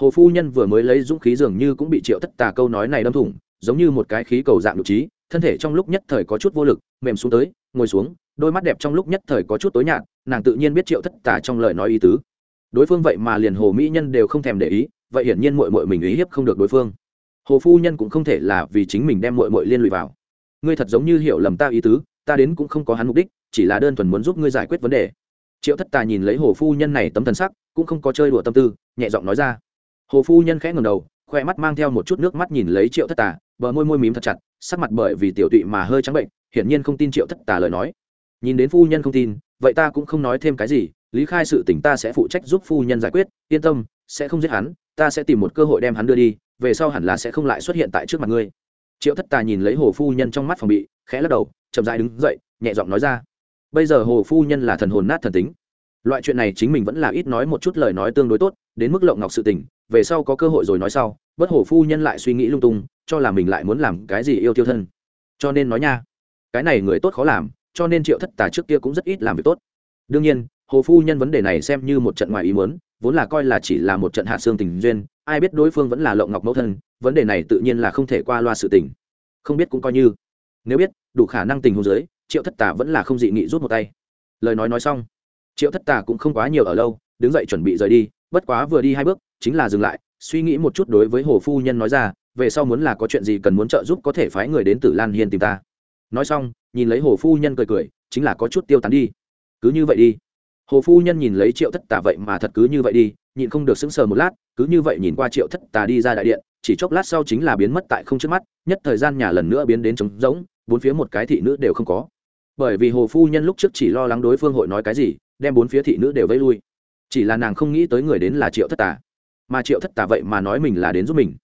[SPEAKER 1] Hồ phu nhân vừa mới lấy dũng khí dường như cũng bị triệu thất tà câu nói này đâm thủng, giống như một cái khí cầu dạng đ trí thân thể trong lúc nhất thời có chút vô lực, mềm xuống tới, ngồi xuống, đôi mắt đẹp trong lúc nhất thời có chút tối nhạt, nàng tự nhiên biết triệu thất tà trong lời nói ý tứ. Đối phương vậy mà liền hồ mỹ nhân đều không thèm để ý, vậy hiển nhiên mội mội mình ý hiếp không được đối phương. Hồ phu nhân cũng không thể là vì chính mình đem mội mội liên lụy vào. Ngươi thật giống như hiểu lầm ta ý tứ, ta đến cũng không có hắn mục đích, chỉ là đơn thuần muốn giúp ngươi giải quyết vấn đề. Triệu thất tà nhìn lấy hồ phu nhân này tấm thần sắc, cũng không có chơi đùa tâm tư, nhẹ giọng nói ra. Hồ phu nhân khẽ ngầm đầu, khoe mắt mang theo một chút nước mắt nhìn lấy triệu thất tà, bờ môi môi mím thật chặt sắc mặt bởi vì tiểu tụy mà hơi trắng bệnh, hiển nhiên không tin triệu thất tà lời nói. Nhìn đến phu nhân không tin, vậy ta cũng không nói thêm cái gì, lý khai sự tỉnh ta sẽ phụ trách giúp phu nhân giải quyết, yên tâm, sẽ không giết hắn, ta sẽ tìm một cơ hội đem hắn đưa đi, về sau hẳn là sẽ không lại xuất hiện tại trước mặt ngươi. Triệu thất tà nhìn lấy hồ phu nhân trong mắt phòng bị, khẽ lắc đầu, chậm dại đứng dậy, nhẹ giọng nói ra. Bây giờ hồ phu nhân là thần hồn nát thần tính. Loại chuyện này chính mình vẫn là ít nói một chút lời nói tương đối tốt, đến mức lộng ngọc sự tình về sau có cơ hội rồi nói sau, bất hồ phu nhân lại suy nghĩ lung tung, cho là mình lại muốn làm cái gì yêu tiêu thân. Cho nên nói nha, cái này người tốt khó làm, cho nên triệu thất tà trước kia cũng rất ít làm việc tốt. Đương nhiên, hồ phu nhân vấn đề này xem như một trận ngoài ý muốn, vốn là coi là chỉ là một trận hạ xương tình duyên, ai biết đối phương vẫn là lộng ngọc mẫu thân, vấn đề này tự nhiên là không thể qua loa sự tình. Không biết cũng coi như. Nếu biết, đủ khả năng tình hôn giới triệu thất tà vẫn là không dị nghị rút một tay. Lời nói nói xong, triệu thất tà cũng không quá nhiều ở lâu, đứng dậy chuẩn bị rời đi, bất quá vừa đi hai bước chính là dừng lại, suy nghĩ một chút đối với hồ phu nhân nói ra, về sau muốn là có chuyện gì cần muốn trợ giúp có thể phái người đến tử lan hiên tìm ta. Nói xong, nhìn lấy hồ phu nhân cười cười, chính là có chút tiêu tán đi. Cứ như vậy đi. Hồ phu nhân nhìn lấy triệu thất tà vậy mà thật cứ như vậy đi, nhịn không được sững sờ một lát, cứ như vậy nhìn qua triệu thất tà đi ra đại điện, chỉ chốc lát sau chính là biến mất tại không trước mắt, nhất thời gian nhà lần nữa biến đến trống rỗng, bốn phía một cái thị nữ đều không có. Bởi vì hồ phu nhân lúc trước chỉ lo lắng đối phương hội nói cái gì, đem bốn phía thị nữ đều vây lui. Chỉ là nàng không nghĩ tới người đến là triệu thất tà mà triệu thất tà vậy mà nói mình là đến giúp mình.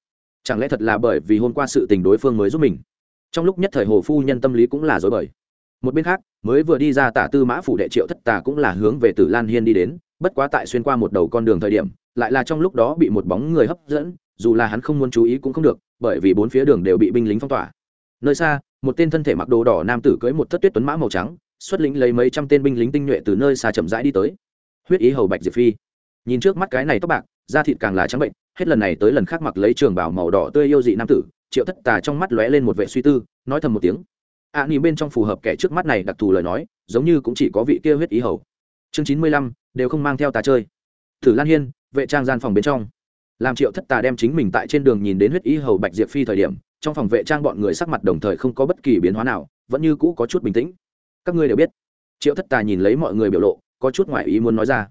[SPEAKER 1] Chẳng lẽ thật là bởi vì hôm qua sự tình đối phương mới giúp mình? Trong lúc nhất thời hồ phu nhân tâm lý cũng là dối bời. Một bên khác, mới vừa đi ra tả tư mã phủ đệ triệu thất tà cũng là hướng về tử lan hiên đi đến, bất quá tại xuyên qua một đầu con đường thời điểm, lại là trong lúc đó bị một bóng người hấp dẫn, dù là hắn không muốn chú ý cũng không được, bởi vì bốn phía đường đều bị binh lính phong tỏa. Nơi xa, một tên thân thể mặc đồ đỏ nam tử cưỡi một thất tuyết tuấn mã màu trắng, xuất lĩnh lấy mấy trăm tên binh lính tinh nhuệ từ nơi xa chậm rãi đi tới. Huyết ý hầu bạch diệp phi. Nhìn trước mắt cái này tóc bạc da thịt càng là trắng bệnh hết lần này tới lần khác mặc lấy trường bảo màu đỏ tươi yêu dị nam tử triệu thất tà trong mắt lóe lên một vệ suy tư nói thầm một tiếng. Ạ à, nhìn bên trong phù hợp kẻ trước mắt này đặc thù lời nói giống như cũng chỉ có vị kia huyết ý hầu. Chương chín mươi lăm đều không mang theo tà chơi. Thử lan hiên vệ trang gian phòng bên trong. Làm triệu thất tà đem chính mình tại trên đường nhìn đến huyết ý hầu bạch diệp phi thời điểm trong phòng vệ trang bọn người sắc mặt đồng thời không có bất kỳ biến hóa nào vẫn như cũ có chút bình tĩnh. Các ngươi đều biết. Triệu thất tà nhìn lấy mọi người biểu lộ có chút ngoại ý muốn nói ra.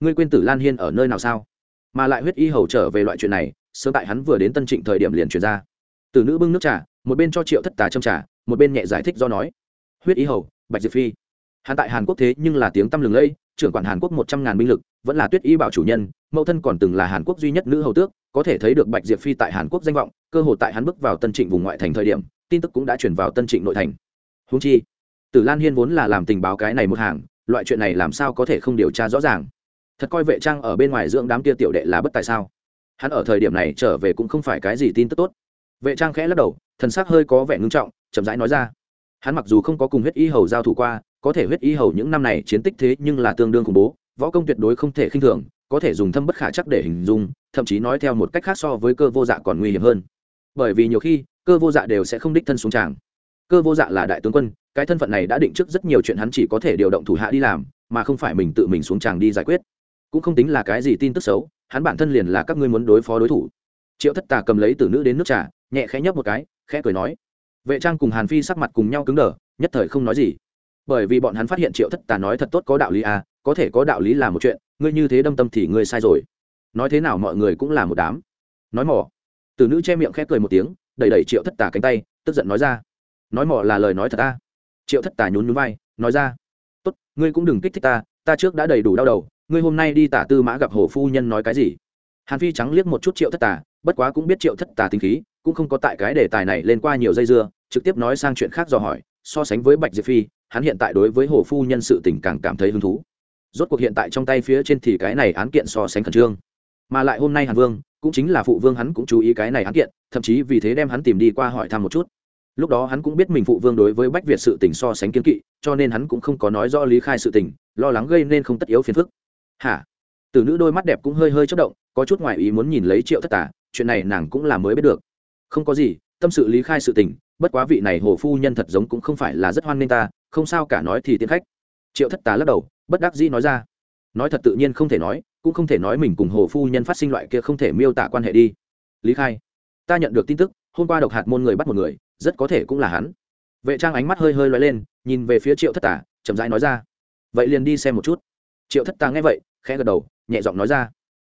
[SPEAKER 1] Ngươi quên tử lan hiên ở nơi nào sao? Mà lại huyết y hầu trở về loại chuyện này sớm tại hắn vừa đến tân trịnh thời điểm liền truyền ra. Từ nữ bưng nước trà, một bên cho triệu thất tà châm trà, một bên nhẹ giải thích do nói. Huyết y hầu, bạch diệp phi. Hắn tại hàn quốc thế nhưng là tiếng tăm lừng lẫy, trưởng quản hàn quốc một trăm ngàn binh lực, vẫn là tuyết y bảo chủ nhân, mẫu thân còn từng là hàn quốc duy nhất nữ hầu tước, có thể thấy được bạch diệp phi tại hàn quốc danh vọng, cơ hội tại hắn bước vào tân trịnh vùng ngoại thành thời điểm, tin tức cũng đã chuyển vào tân trịnh nội thành. Húng chi, tử lan hiên vốn là làm tình báo cái này một hàng, loại chuyện này làm sao có thể không điều tra rõ ràng? Thật coi vệ trang ở bên ngoài dưỡng đám kia tiểu đệ là bất tài sao? Hắn ở thời điểm này trở về cũng không phải cái gì tin tức tốt. Vệ trang khẽ lắc đầu, thần sắc hơi có vẻ ngưng trọng, chậm rãi nói ra. Hắn mặc dù không có cùng huyết y hầu giao thủ qua, có thể huyết y hầu những năm này chiến tích thế nhưng là tương đương khủng bố, võ công tuyệt đối không thể khinh thường, có thể dùng thâm bất khả chắc để hình dung, thậm chí nói theo một cách khác so với cơ vô dạ còn nguy hiểm hơn. Bởi vì nhiều khi, cơ vô dạ đều sẽ không đích thân xuống tràng. Cơ vô dạ là đại tướng quân, cái thân phận này đã định trước rất nhiều chuyện hắn chỉ có thể điều động thủ hạ đi làm, mà không phải mình tự mình xuống tràng đi giải quyết cũng không tính là cái gì tin tức xấu, hắn bản thân liền là các ngươi muốn đối phó đối thủ. Triệu thất tà cầm lấy từ nữ đến nước trà, nhẹ khẽ nhấp một cái, khẽ cười nói. Vệ trang cùng hàn phi sắc mặt cùng nhau cứng đờ, nhất thời không nói gì. Bởi vì bọn hắn phát hiện triệu thất tà nói thật tốt có đạo lý à có thể có đạo lý là một chuyện, ngươi như thế đâm tâm thì ngươi sai rồi. Nói thế nào mọi người cũng là một đám. Nói mỏ. Từ nữ che miệng khẽ cười một tiếng, đẩy đẩy triệu thất tà cánh tay, tức giận nói ra. Nói mỏ là lời nói thật ta triệu thất tà nhún nhún vai, nói ra. Tốt, ngươi cũng đừng kích thích ta ta trước đã đầy đủ đau đầu ngươi hôm nay đi tả tư mã gặp hồ phu nhân nói cái gì? Hàn phi trắng liếc một chút triệu thất tà, bất quá cũng biết triệu thất tà tính khí, cũng không có tại cái đề tài này lên qua nhiều dây dưa, trực tiếp nói sang chuyện khác do hỏi, so sánh với bạch diệp phi, hắn hiện tại đối với hồ phu nhân sự tình càng cảm thấy hứng thú. Rốt cuộc hiện tại trong tay phía trên thì cái này án kiện so sánh khẩn trương. Mà lại hôm nay hàn vương, cũng chính là phụ vương hắn cũng chú ý cái này án kiện, thậm chí vì thế đem hắn tìm đi qua hỏi thăm một chút. Lúc đó hắn cũng biết mình phụ vương đối với bách việt sự tình so sánh kiến kỵ, cho nên hắn cũng không có nói rõ lý khai sự tình, lo lắng gây nên không tất yếu phiền phức hả? Từ nữ đôi mắt đẹp cũng hơi hơi chất động, có chút ngoại ý muốn nhìn lấy triệu thất tả chuyện này nàng cũng là mới biết được. Không có gì, tâm sự lý khai sự tình, bất quá vị này hồ phu nhân thật giống cũng không phải là rất hoan nghênh ta, không sao cả nói thì tiến khách. Triệu thất tà lắc đầu, bất đắc dĩ nói ra. Nói thật tự nhiên không thể nói, cũng không thể nói mình cùng hồ phu nhân phát sinh loại kia không thể miêu tả quan hệ đi. Lý khai, ta nhận được tin tức, hôm qua độc hạt môn người bắt một người, rất có thể cũng là hắn. Vệ trang ánh mắt hơi hơi loay lên, nhìn về phía triệu thất tà, chậm rãi nói ra. Vậy liền đi xem một chút. Triệu thất tà nghe vậy khẽ gật đầu nhẹ giọng nói ra.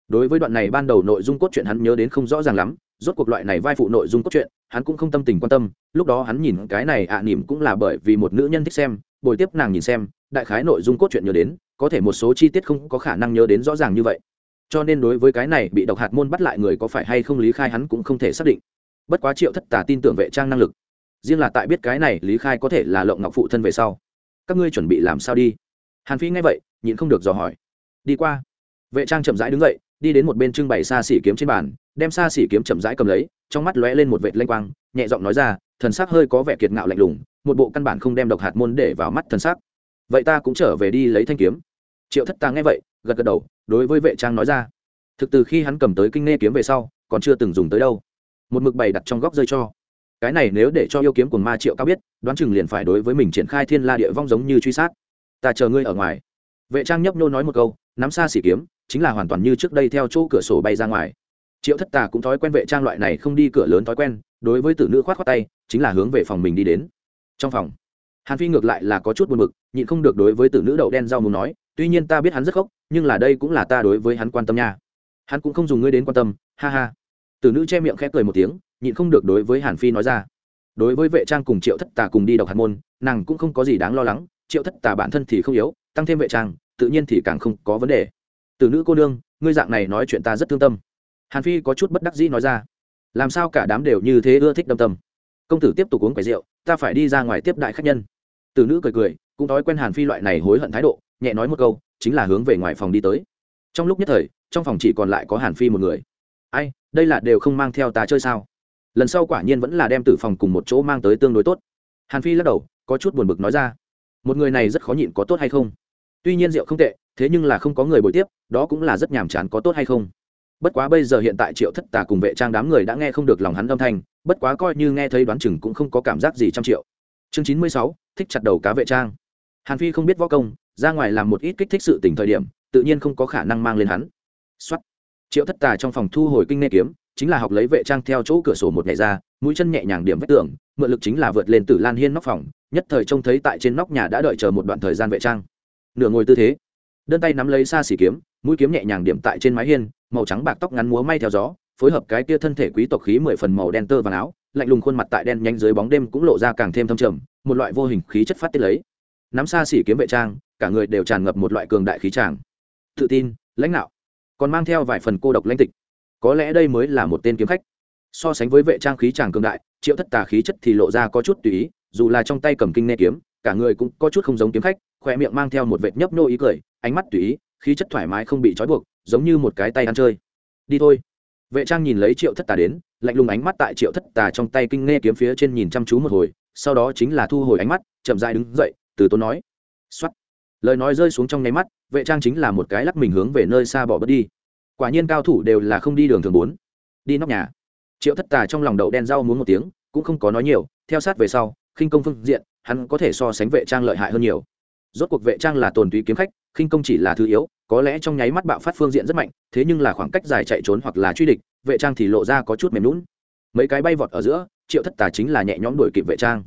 [SPEAKER 1] Đối với đoạn này ban đầu nội dung cốt truyện hắn nhớ đến không rõ ràng lắm rốt cuộc loại này vai phụ nội dung cốt truyện hắn cũng không tâm tình quan tâm lúc đó hắn nhìn cái này ạ à, nỉm cũng là bởi vì một nữ nhân thích xem bồi tiếp nàng nhìn xem đại khái nội dung cốt truyện nhớ đến có thể một số chi tiết không có khả năng nhớ đến rõ ràng như vậy. Cho nên đối với cái này bị độc hạt môn bắt lại người có phải hay không lý khai hắn cũng không thể xác định. Bất quá triệu thất tà tin tưởng vệ trang năng lực. Riêng là tại biết cái này lý khai có thể là lộng ngọc phụ thân về sau. Các ngươi chuẩn bị làm sao đi? Hàn phi nghe vậy nhịn không được dò hỏi đi qua. Vệ trang chậm rãi đứng dậy, đi đến một bên trưng bày xa xỉ kiếm trên bàn, đem xa xỉ kiếm chậm rãi cầm lấy, trong mắt lóe lên một vệt lanh quang, nhẹ giọng nói ra, thần sắc hơi có vẻ kiệt ngạo lạnh lùng, một bộ căn bản không đem độc hạt môn để vào mắt thần sắc. Vậy ta cũng trở về đi lấy thanh kiếm. Triệu thất tàng nghe vậy, gật gật đầu, đối với vệ trang nói ra. Thực từ khi hắn cầm tới kinh nghe kiếm về sau, còn chưa từng dùng tới đâu. Một mực bày đặt trong góc rơi cho. Cái này nếu để cho yêu kiếm của ma triệu cao biết, đoán chừng liền phải đối với mình triển khai thiên la địa vong giống như truy sát. Ta chờ ngươi ở ngoài. Vệ trang nhấp nhô nói một câu nắm xa xỉ kiếm, chính là hoàn toàn như trước đây theo chỗ cửa sổ bay ra ngoài. Triệu thất tà cũng thói quen vệ trang loại này không đi cửa lớn thói quen, đối với tử nữ khoát khoát tay, chính là hướng về phòng mình đi đến. Trong phòng, hàn phi ngược lại là có chút buồn b ự c nhịn không được đối với tử nữ đậu đen rau muốn nói, tuy nhiên ta biết hắn rất khóc, nhưng là đây cũng là ta đối với hắn quan tâm nha. Hắn cũng không dùng ngươi đến quan tâm, ha ha. Tử nữ che miệng khẽ cười một tiếng, nhịn không được đối với hàn phi nói ra. Đối với vệ trang cùng triệu thất tà cùng đi đọc hạt môn, nàng cũng không có gì đáng lo lắng, triệu thất tà bản thân thì không yếu, tăng thêm vệ trang tự nhiên thì càng không có vấn đề. Từ nữ cô nương, ngươi dạng này nói chuyện ta rất thương tâm. Hàn phi có chút bất đắc dĩ nói ra. Làm sao cả đám đều như thế ưa thích đâm tâm? Công tử tiếp tục uống quầy rượu, ta phải đi ra ngoài tiếp đại khách nhân. Từ nữ cười cười, cũng thói quen hàn phi loại này hối hận thái độ, nhẹ nói một câu, chính là hướng về ngoài phòng đi tới. Trong lúc nhất thời, trong phòng chỉ còn lại có hàn phi một người. Ai, đây là đều không mang theo ta chơi sao? Lần sau quả nhiên vẫn là đem tử phòng cùng một chỗ mang tới tương đối tốt. Hàn phi lắc đầu, có chút buồn bực nói ra. Một người này rất khó nhịn có tốt hay không? Tuy nhiên rượu không tệ, thế nhưng là không có người bồi tiếp, đó cũng là rất nhàm chán có tốt hay không. Bất quá bây giờ hiện tại triệu thất tà cùng vệ trang đám người đã nghe không được lòng hắn âm thanh, bất quá coi như nghe thấy đoán chừng cũng không có cảm giác gì trăm triệu. Chương chín mươi sáu, thích chặt đầu cá vệ trang. Hàn phi không biết võ công, ra ngoài làm một ít kích thích sự tỉnh thời điểm, tự nhiên không có khả năng mang lên hắn. Xuất triệu thất tà trong phòng thu hồi kinh nghe kiếm, chính là học lấy vệ trang theo chỗ cửa sổ một ngày ra, mũi chân nhẹ nhàng điểm vách tường, mượn lực chính là vượt lên từ lan hiên nóc phòng, nhất thời trông thấy tại trên nóc nhà đã đợi chờ một đoạn thời gian vệ trang nửa ngồi tư thế. Đơn tay nắm lấy xa xỉ kiếm, mũi kiếm nhẹ nhàng điểm tại trên mái hiên, màu trắng bạc tóc ngắn múa may theo gió, phối hợp cái kia thân thể quý tộc khí mười phần màu đen tơ và áo, lạnh lùng khuôn mặt tại đen nhanh dưới bóng đêm cũng lộ ra càng thêm thâm trầm, một loại vô hình khí chất phát tiết lấy. Nắm xa xỉ kiếm vệ trang, cả người đều tràn ngập một loại cường đại khí tràng. Tự tin, lãnh đạo. Còn mang theo vài phần cô độc lãnh tịch. Có lẽ đây mới là một tên kiếm khách. So sánh với vệ trang khí tràng cường đại, triệu thất tà khí chất thì lộ ra có chút tùy ý, dù là trong tay cầm kinh nê kiếm, cả người cũng có chút không giống kiếm khách khỏe miệng mang theo một vệt nhấp nô ý cười, ánh mắt tùy ý, khí chất thoải mái không bị trói buộc, giống như một cái tay ăn chơi. Đi thôi. Vệ trang nhìn lấy triệu thất tà đến, lạnh lùng ánh mắt tại triệu thất tà trong tay kinh nghe kiếm phía trên nhìn chăm chú một hồi, sau đó chính là thu hồi ánh mắt, chậm dại đứng dậy, từ tốn nói. X lời nói rơi xuống trong nháy mắt, vệ trang chính là một cái lắc mình hướng về nơi xa bỏ bớt đi. Quả nhiên cao thủ đều là không đi đường thường bốn. Đi nóc nhà. Triệu thất tà trong lòng đậu đen rau muốn một tiếng, cũng không có nói nhiều, theo sát về sau, khinh công phương diện, hắn có thể so sánh vệ trang lợi hại hơn nhiều rốt cuộc vệ trang là tồn túy kiếm khách, khinh công chỉ là thứ yếu, có lẽ trong nháy mắt bạo phát phương diện rất mạnh, thế nhưng là khoảng cách dài chạy trốn hoặc là truy địch, vệ trang thì lộ ra có chút mềm lún mấy cái bay vọt ở giữa, triệu thất tà chính là nhẹ nhõm đuổi kịp vệ trang.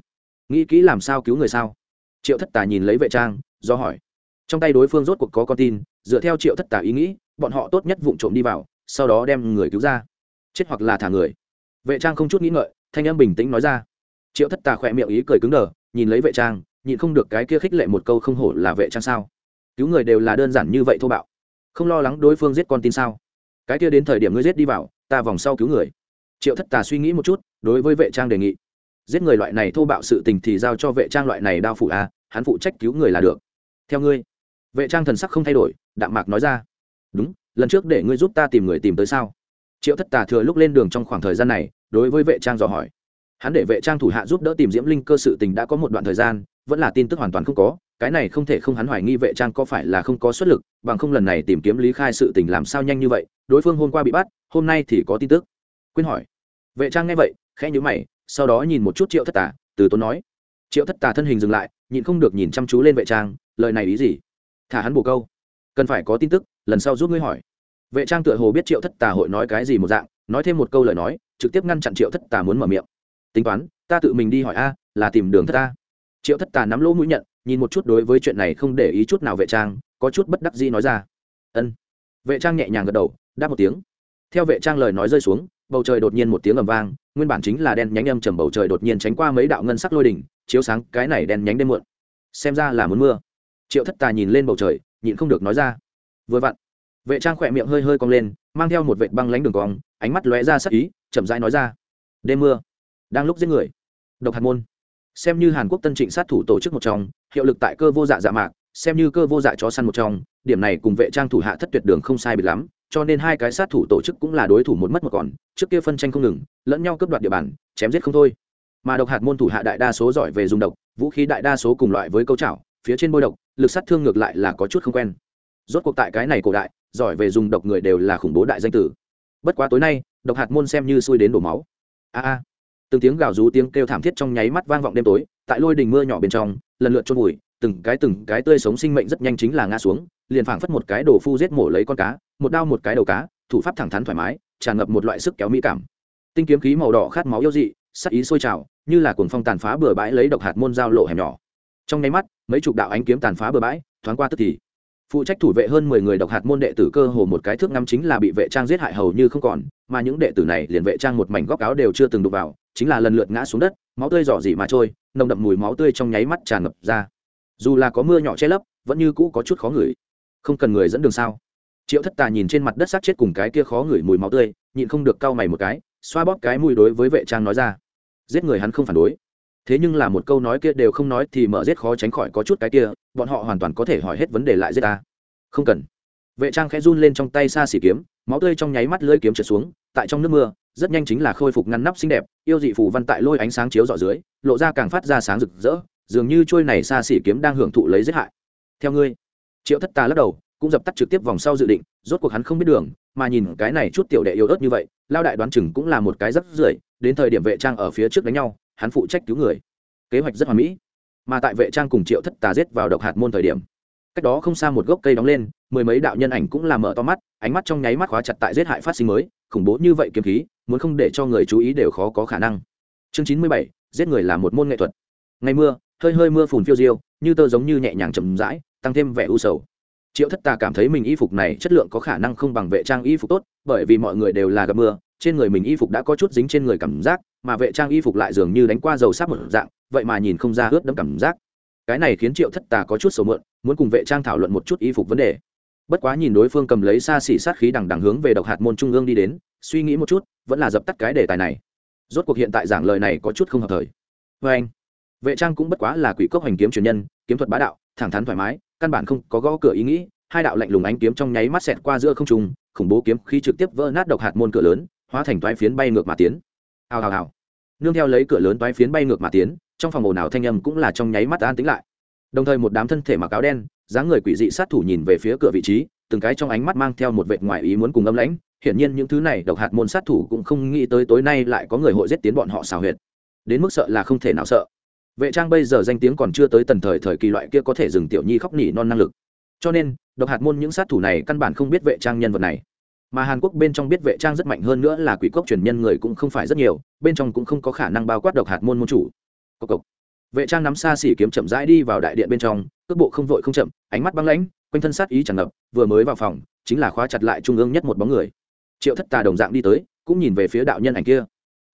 [SPEAKER 1] Nghĩ kỹ làm sao cứu người sao? Triệu thất tà nhìn lấy vệ trang, do hỏi. Trong tay đối phương rốt cuộc có con tin, dựa theo triệu thất tà ý nghĩ, bọn họ tốt nhất vụng trộm đi vào, sau đó đem người cứu ra. Chết hoặc là thả người. Vệ trang không chút nghĩ ngợi, thanh âm bình tĩnh nói ra. Triệu thất tà khỏe miệng ý cười cứng đờ, nhìn lấy vệ trang nhịn không được cái kia khích lệ một câu không hổ là vệ trang sao? Cứu người đều là đơn giản như vậy thô bạo. Không lo lắng đối phương giết con tin sao? Cái kia đến thời điểm ngươi giết đi vào, ta vòng sau cứu người. Triệu thất tà suy nghĩ một chút, đối với vệ trang đề nghị. Giết người loại này thô bạo sự tình thì giao cho vệ trang loại này đao phủ a à, hắn phụ trách cứu người là được. Theo ngươi. Vệ trang thần sắc không thay đổi, đạm mạc nói ra. Đúng, lần trước để ngươi giúp ta tìm người tìm tới sao? Triệu thất tà thừa lúc lên đường trong khoảng thời gian này, đối với vệ trang dò hỏi. Hắn để vệ trang thủ hạ giúp đỡ tìm diễm linh cơ sự tình đã có một đoạn thời gian vẫn là tin tức hoàn toàn không có, cái này không thể không hắn hoài nghi vệ trang có phải là không có xuất lực, bằng không lần này tìm kiếm lý khai sự tình làm sao nhanh như vậy, đối phương hôm qua bị bắt, hôm nay thì có tin tức. Quyên hỏi. Vệ trang nghe vậy, khẽ nhữ mày, sau đó nhìn một chút triệu thất tà, từ tốn nói. Triệu thất tà thân hình dừng lại, nhịn không được nhìn chăm chú lên vệ trang, lời này ý gì? Thả hắn bồ câu. Cần phải có tin tức, lần sau giúp ngươi hỏi. Vệ trang tựa hồ biết triệu thất tà hội nói cái gì một dạng, nói thêm một câu lời nói, trực tiếp ngăn chặn triệu thất tà muốn mở miệng. Tính toán, ta tự mình đi hỏi a, là tìm đường thất ta triệu thất tà nắm lỗ mũi nhận, nhìn một chút đối với chuyện này không để ý chút nào vệ trang, có chút bất đắc dĩ nói ra. Ân. Vệ trang nhẹ nhàng gật đầu, đáp một tiếng. Theo vệ trang lời nói rơi xuống, bầu trời đột nhiên một tiếng ầm vang, nguyên bản chính là đen nhánh âm trầm bầu trời đột nhiên tránh qua mấy đạo ngân sắc lôi đỉnh, chiếu sáng cái này đen nhánh đêm muộn. Xem ra là muốn mưa. Triệu thất tà nhìn lên bầu trời, nhịn không được nói ra. Vừa vặn. Vệ trang khỏe miệng hơi hơi cong lên, mang theo một vệ băng lánh đường cong, ánh mắt lóe ra sắc ý, chậm rãi nói ra. Đêm mưa. Đang lúc giết người. Độc hạt môn xem như hàn quốc tân trịnh sát thủ tổ chức một trong, hiệu lực tại cơ vô dạ dạ mạc, xem như cơ vô dạ chó săn một trong, điểm này cùng vệ trang thủ hạ thất tuyệt đường không sai biệt lắm, cho nên hai cái sát thủ tổ chức cũng là đối thủ một mất một còn, trước kia phân tranh không ngừng, lẫn nhau cướp đoạt địa bàn, chém giết không thôi. Mà độc hạt môn thủ hạ đại đa số giỏi về dùng độc, vũ khí đại đa số cùng loại với câu chảo, phía trên bôi độc, lực sát thương ngược lại là có chút không quen. Rốt cuộc tại cái này cổ đại, giỏi về dùng độc người đều là khủng bố đại danh tử. Bất quá tối nay, độc hạt môn xem như xui đến đổ máu. A a từng tiếng gào rú tiếng kêu thảm thiết trong nháy mắt vang vọng đêm tối, tại lôi đình mưa nhỏ bên trong, lần lượt trôn vùi, từng cái từng cái tươi sống sinh mệnh rất nhanh chính là ngã xuống, liền phảng phất một cái đồ phu giết mổ lấy con cá, một đao một cái đầu cá, thủ pháp thẳng thắn thoải mái, tràn ngập một loại sức kéo mỹ cảm. Tinh kiếm khí màu đỏ khát máu yêu dị, sắc ý sôi trào, như là cuồng phong tàn phá bừa bãi lấy độc hạt môn dao lộ hẻm nhỏ. Trong nháy mắt, mấy chục đạo ánh kiếm tàn phá bừa bãi, thoáng qua tức thì phụ trách thủ vệ hơn mười người độc hạt môn đệ tử cơ hồ một cái thước năm chính là bị vệ trang giết hại hầu như không còn, mà những đệ tử này liền vệ trang một mảnh góc áo đều chưa từng đụng vào, chính là lần lượt ngã xuống đất, máu tươi rỏ rỉ mà trôi, nồng đậm mùi máu tươi trong nháy mắt tràn ngập ra. Dù là có mưa nhỏ che lấp, vẫn như cũ có chút khó ngửi. Không cần người dẫn đường sao? Triệu thất tà nhìn trên mặt đất xác chết cùng cái kia khó ngửi mùi máu tươi, nhịn không được cau mày một cái, xoa bóp cái mùi đối với vệ trang nói ra. Giết người hắn không phản đối thế nhưng là một câu nói kia đều không nói thì mở giết khó tránh khỏi có chút cái kia, bọn họ hoàn toàn có thể hỏi hết vấn đề lại giết ta. Không cần. Vệ trang khẽ run lên trong tay xa xỉ kiếm, máu tươi trong nháy mắt lưỡi kiếm trượt xuống, tại trong nước mưa, rất nhanh chính là khôi phục ngăn nắp xinh đẹp, yêu dị phù văn tại lôi ánh sáng chiếu dọ dưới, lộ ra càng phát ra sáng rực rỡ, dường như trôi này xa xỉ kiếm đang hưởng thụ lấy giết hại. Theo ngươi. Triệu thất tà lắc đầu, cũng dập tắt trực tiếp vòng sau dự định, rốt cuộc hắn không biết đường, mà nhìn cái này chút tiểu đệ yếu ớt như vậy lao đại đoán chừng cũng là một cái rất rưởi, đến thời điểm vệ trang ở phía trước đánh nhau hắn phụ trách cứu người. Kế hoạch rất hoàn mỹ, mà tại vệ trang cùng triệu thất tà giết vào độc hạt môn thời điểm, cách đó không xa một gốc cây đóng lên, mười mấy đạo nhân ảnh cũng làm mở to mắt, ánh mắt trong nháy mắt khóa chặt tại giết hại phát sinh mới, khủng bố như vậy kiếm khí, muốn không để cho người chú ý đều khó có khả năng. Chương chín mươi bảy, giết người là một môn nghệ thuật. Ngày mưa, hơi hơi mưa phùn phiêu diêu, như tơ giống như nhẹ nhàng chậm rãi, tăng thêm vẻ u sầu. Triệu thất tà cảm thấy mình y phục này chất lượng có khả năng không bằng vệ trang y phục tốt, bởi vì mọi người đều là gặp mưa, trên người mình y phục đã có chút dính trên người cảm giác mà vệ trang y phục lại dường như đánh qua dầu sáp một dạng, vậy mà nhìn không ra ướt đẫm cảm giác. Cái này khiến triệu thất tà có chút sầu mượn, muốn cùng vệ trang thảo luận một chút y phục vấn đề. Bất quá nhìn đối phương cầm lấy xa xỉ sát khí đằng đằng hướng về độc hạt môn trung ương đi đến, suy nghĩ một chút, vẫn là dập tắt cái đề tài này. Rốt cuộc hiện tại giảng lời này có chút không hợp thời. Vê anh, vệ trang cũng bất quá là quỷ cốc hành kiếm truyền nhân, kiếm thuật bá đạo, thẳng thắn thoải mái, căn bản không có gõ cửa ý nghĩ, hai đạo lạnh lùng ánh kiếm trong nháy mắt xẹt qua giữa không trung, khủng bố kiếm khi trực tiếp vỡ nát độc hạt môn cửa lớn, hóa thành toái phiến bay ngược mà tiến hào hào hào. Nương theo lấy cửa lớn toái phiến bay ngược mà tiến, trong phòng ồn ào thanh âm cũng là trong nháy mắt an tính lại. Đồng thời một đám thân thể mặc áo đen, dáng người quỷ dị sát thủ nhìn về phía cửa vị trí, từng cái trong ánh mắt mang theo một vệt ngoại ý muốn cùng âm lãnh. Hiển nhiên những thứ này độc hạt môn sát thủ cũng không nghĩ tới tối nay lại có người hội giết tiến bọn họ xào huyệt. Đến mức sợ là không thể nào sợ. Vệ trang bây giờ danh tiếng còn chưa tới tần thời thời kỳ loại kia có thể dừng tiểu nhi khóc nỉ non năng lực. Cho nên, độc hạt môn những sát thủ này căn bản không biết vệ trang nhân vật này mà hàn quốc bên trong biết vệ trang rất mạnh hơn nữa là quỷ cốc truyền nhân người cũng không phải rất nhiều, bên trong cũng không có khả năng bao quát độc hạt môn môn chủ. Cốc cốc. vệ trang nắm xa xỉ kiếm chậm rãi đi vào đại điện bên trong, cước bộ không vội không chậm, ánh mắt băng lãnh, quanh thân sát ý tràn ngập, vừa mới vào phòng, chính là khóa chặt lại trung ương nhất một bóng người. Triệu thất tà đồng dạng đi tới, cũng nhìn về phía đạo nhân ảnh kia.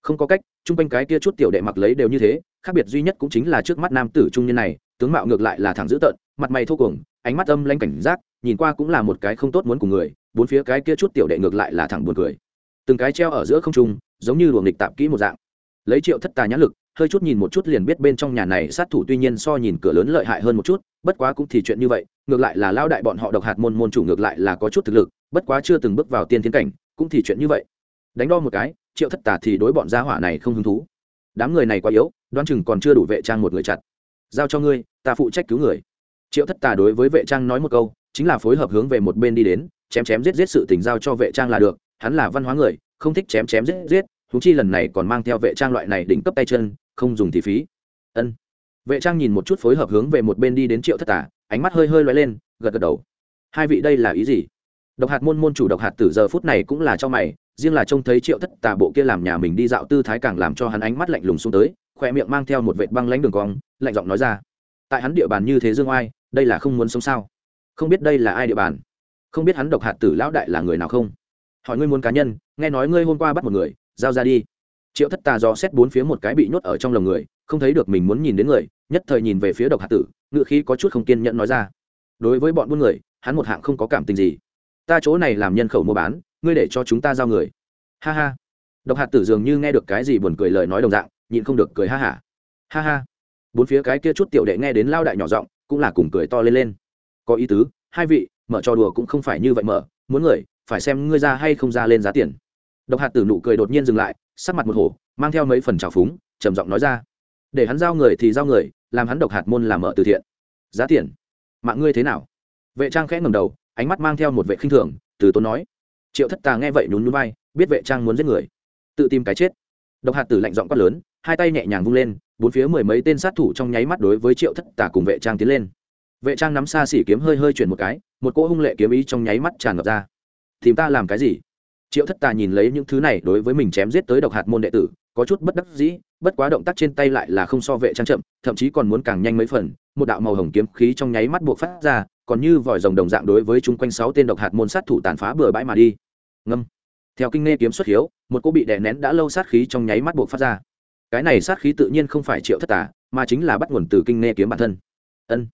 [SPEAKER 1] Không có cách, chung quanh cái kia chút tiểu đệ mặc lấy đều như thế, khác biệt duy nhất cũng chính là trước mắt nam tử trung niên này, tướng mạo ngược lại là thẳng dữ tợn, mặt mày thô cuồng, ánh mắt âm lanh cảnh giác, nhìn qua cũng là một cái không tốt muốn cùng người bốn phía cái kia chút tiểu đệ ngược lại là thẳng buồn cười. Từng cái treo ở giữa không trung, giống như luồng nghịch tạm kỹ một dạng. Lấy triệu thất tà nhãn lực, hơi chút nhìn một chút liền biết bên trong nhà này sát thủ tuy nhiên so nhìn cửa lớn lợi hại hơn một chút, bất quá cũng thì chuyện như vậy, ngược lại là lao đại bọn họ độc hạt môn môn chủ ngược lại là có chút thực lực, bất quá chưa từng bước vào tiên tiến cảnh, cũng thì chuyện như vậy. Đánh đo một cái, triệu thất tà thì đối bọn gia hỏa này không hứng thú. Đám người này quá yếu, đoán chừng còn chưa đủ vệ trang một người chặt. Giao cho ngươi, ta phụ trách cứu người. Triệu thất tà đối với vệ trang nói một câu, chính là phối hợp hướng về một bên đi đến chém chém giết giết sự tình giao cho vệ trang là được, hắn là văn hóa người, không thích chém chém giết giết thú chi lần này còn mang theo vệ trang loại này đỉnh cấp tay chân, không dùng thì phí. Ân. Vệ trang nhìn một chút phối hợp hướng về một bên đi đến triệu thất tà, ánh mắt hơi hơi loay lên, gật gật đầu. Hai vị đây là ý gì? Độc hạt môn môn chủ độc hạt từ giờ phút này cũng là cho mày, riêng là trông thấy triệu thất tà bộ kia làm nhà mình đi dạo tư thái càng làm cho hắn ánh mắt lạnh lùng xuống tới khoe miệng mang theo một vệt băng lánh đường cong, lạnh giọng nói ra. Tại hắn địa bàn như thế dương oai, đây là không muốn sống sao? Không biết đây là ai địa bàn? Không biết hắn độc hạt tử lão đại là người nào không? Hỏi ngươi muốn cá nhân, nghe nói ngươi hôm qua bắt một người, giao ra đi. Triệu thất tà do xét bốn phía một cái bị nhốt ở trong lồng người, không thấy được mình muốn nhìn đến người, nhất thời nhìn về phía độc hạt tử, ngựa khí có chút không kiên nhẫn nói ra. Đối với bọn buôn người, hắn một hạng không có cảm tình gì. Ta chỗ này làm nhân khẩu mua bán, ngươi để cho chúng ta giao người. Ha ha. Độc hạt tử dường như nghe được cái gì buồn cười lời nói đồng dạng, nhịn không được cười ha hả. Ha. ha ha. Bốn phía cái kia chút tiểu đệ nghe đến lao đại nhỏ giọng, cũng là cùng cười to lên lên. Có ý tứ, hai vị mở trò đùa cũng không phải như vậy mở muốn người phải xem ngươi ra hay không ra lên giá tiền. Độc hạt tử nụ cười đột nhiên dừng lại sắc mặt một hổ mang theo mấy phần trào phúng trầm giọng nói ra. Để hắn giao người thì giao người làm hắn độc hạt môn làm mở từ thiện. Giá tiền? Mạng ngươi thế nào? Vệ trang khẽ ngầm đầu ánh mắt mang theo một vệ khinh thường từ tốn nói. Triệu thất tà nghe vậy nhún nhún bay, biết vệ trang muốn giết người. Tự tìm cái chết. Độc hạt tử lạnh giọng quát lớn hai tay nhẹ nhàng vung lên bốn phía mười mấy tên sát thủ trong nháy mắt đối với triệu thất tà cùng vệ trang tiến lên. Vệ trang nắm xa xỉ kiếm hơi hơi chuyển một cái một cỗ hung lệ kiếm ý trong nháy mắt tràn ngập ra. Tìm ta làm cái gì? Triệu thất tà nhìn lấy những thứ này đối với mình chém giết tới độc hạt môn đệ tử, có chút bất đắc dĩ, bất quá động tác trên tay lại là không so vệ trang chậm, thậm chí còn muốn càng nhanh mấy phần, một đạo màu hồng kiếm khí trong nháy mắt buộc phát ra, còn như vòi rồng đồng dạng đối với chung quanh sáu tên độc hạt môn sát thủ tàn phá bừa bãi mà đi. Ngâm. Theo kinh nghe kiếm xuất hiếu, một cô bị đè nén đã lâu sát khí trong nháy mắt buộc phát ra. Cái này sát khí tự nhiên không phải triệu thất tà, mà chính là bắt nguồn từ kinh nghe kiếm bản thân. Ân.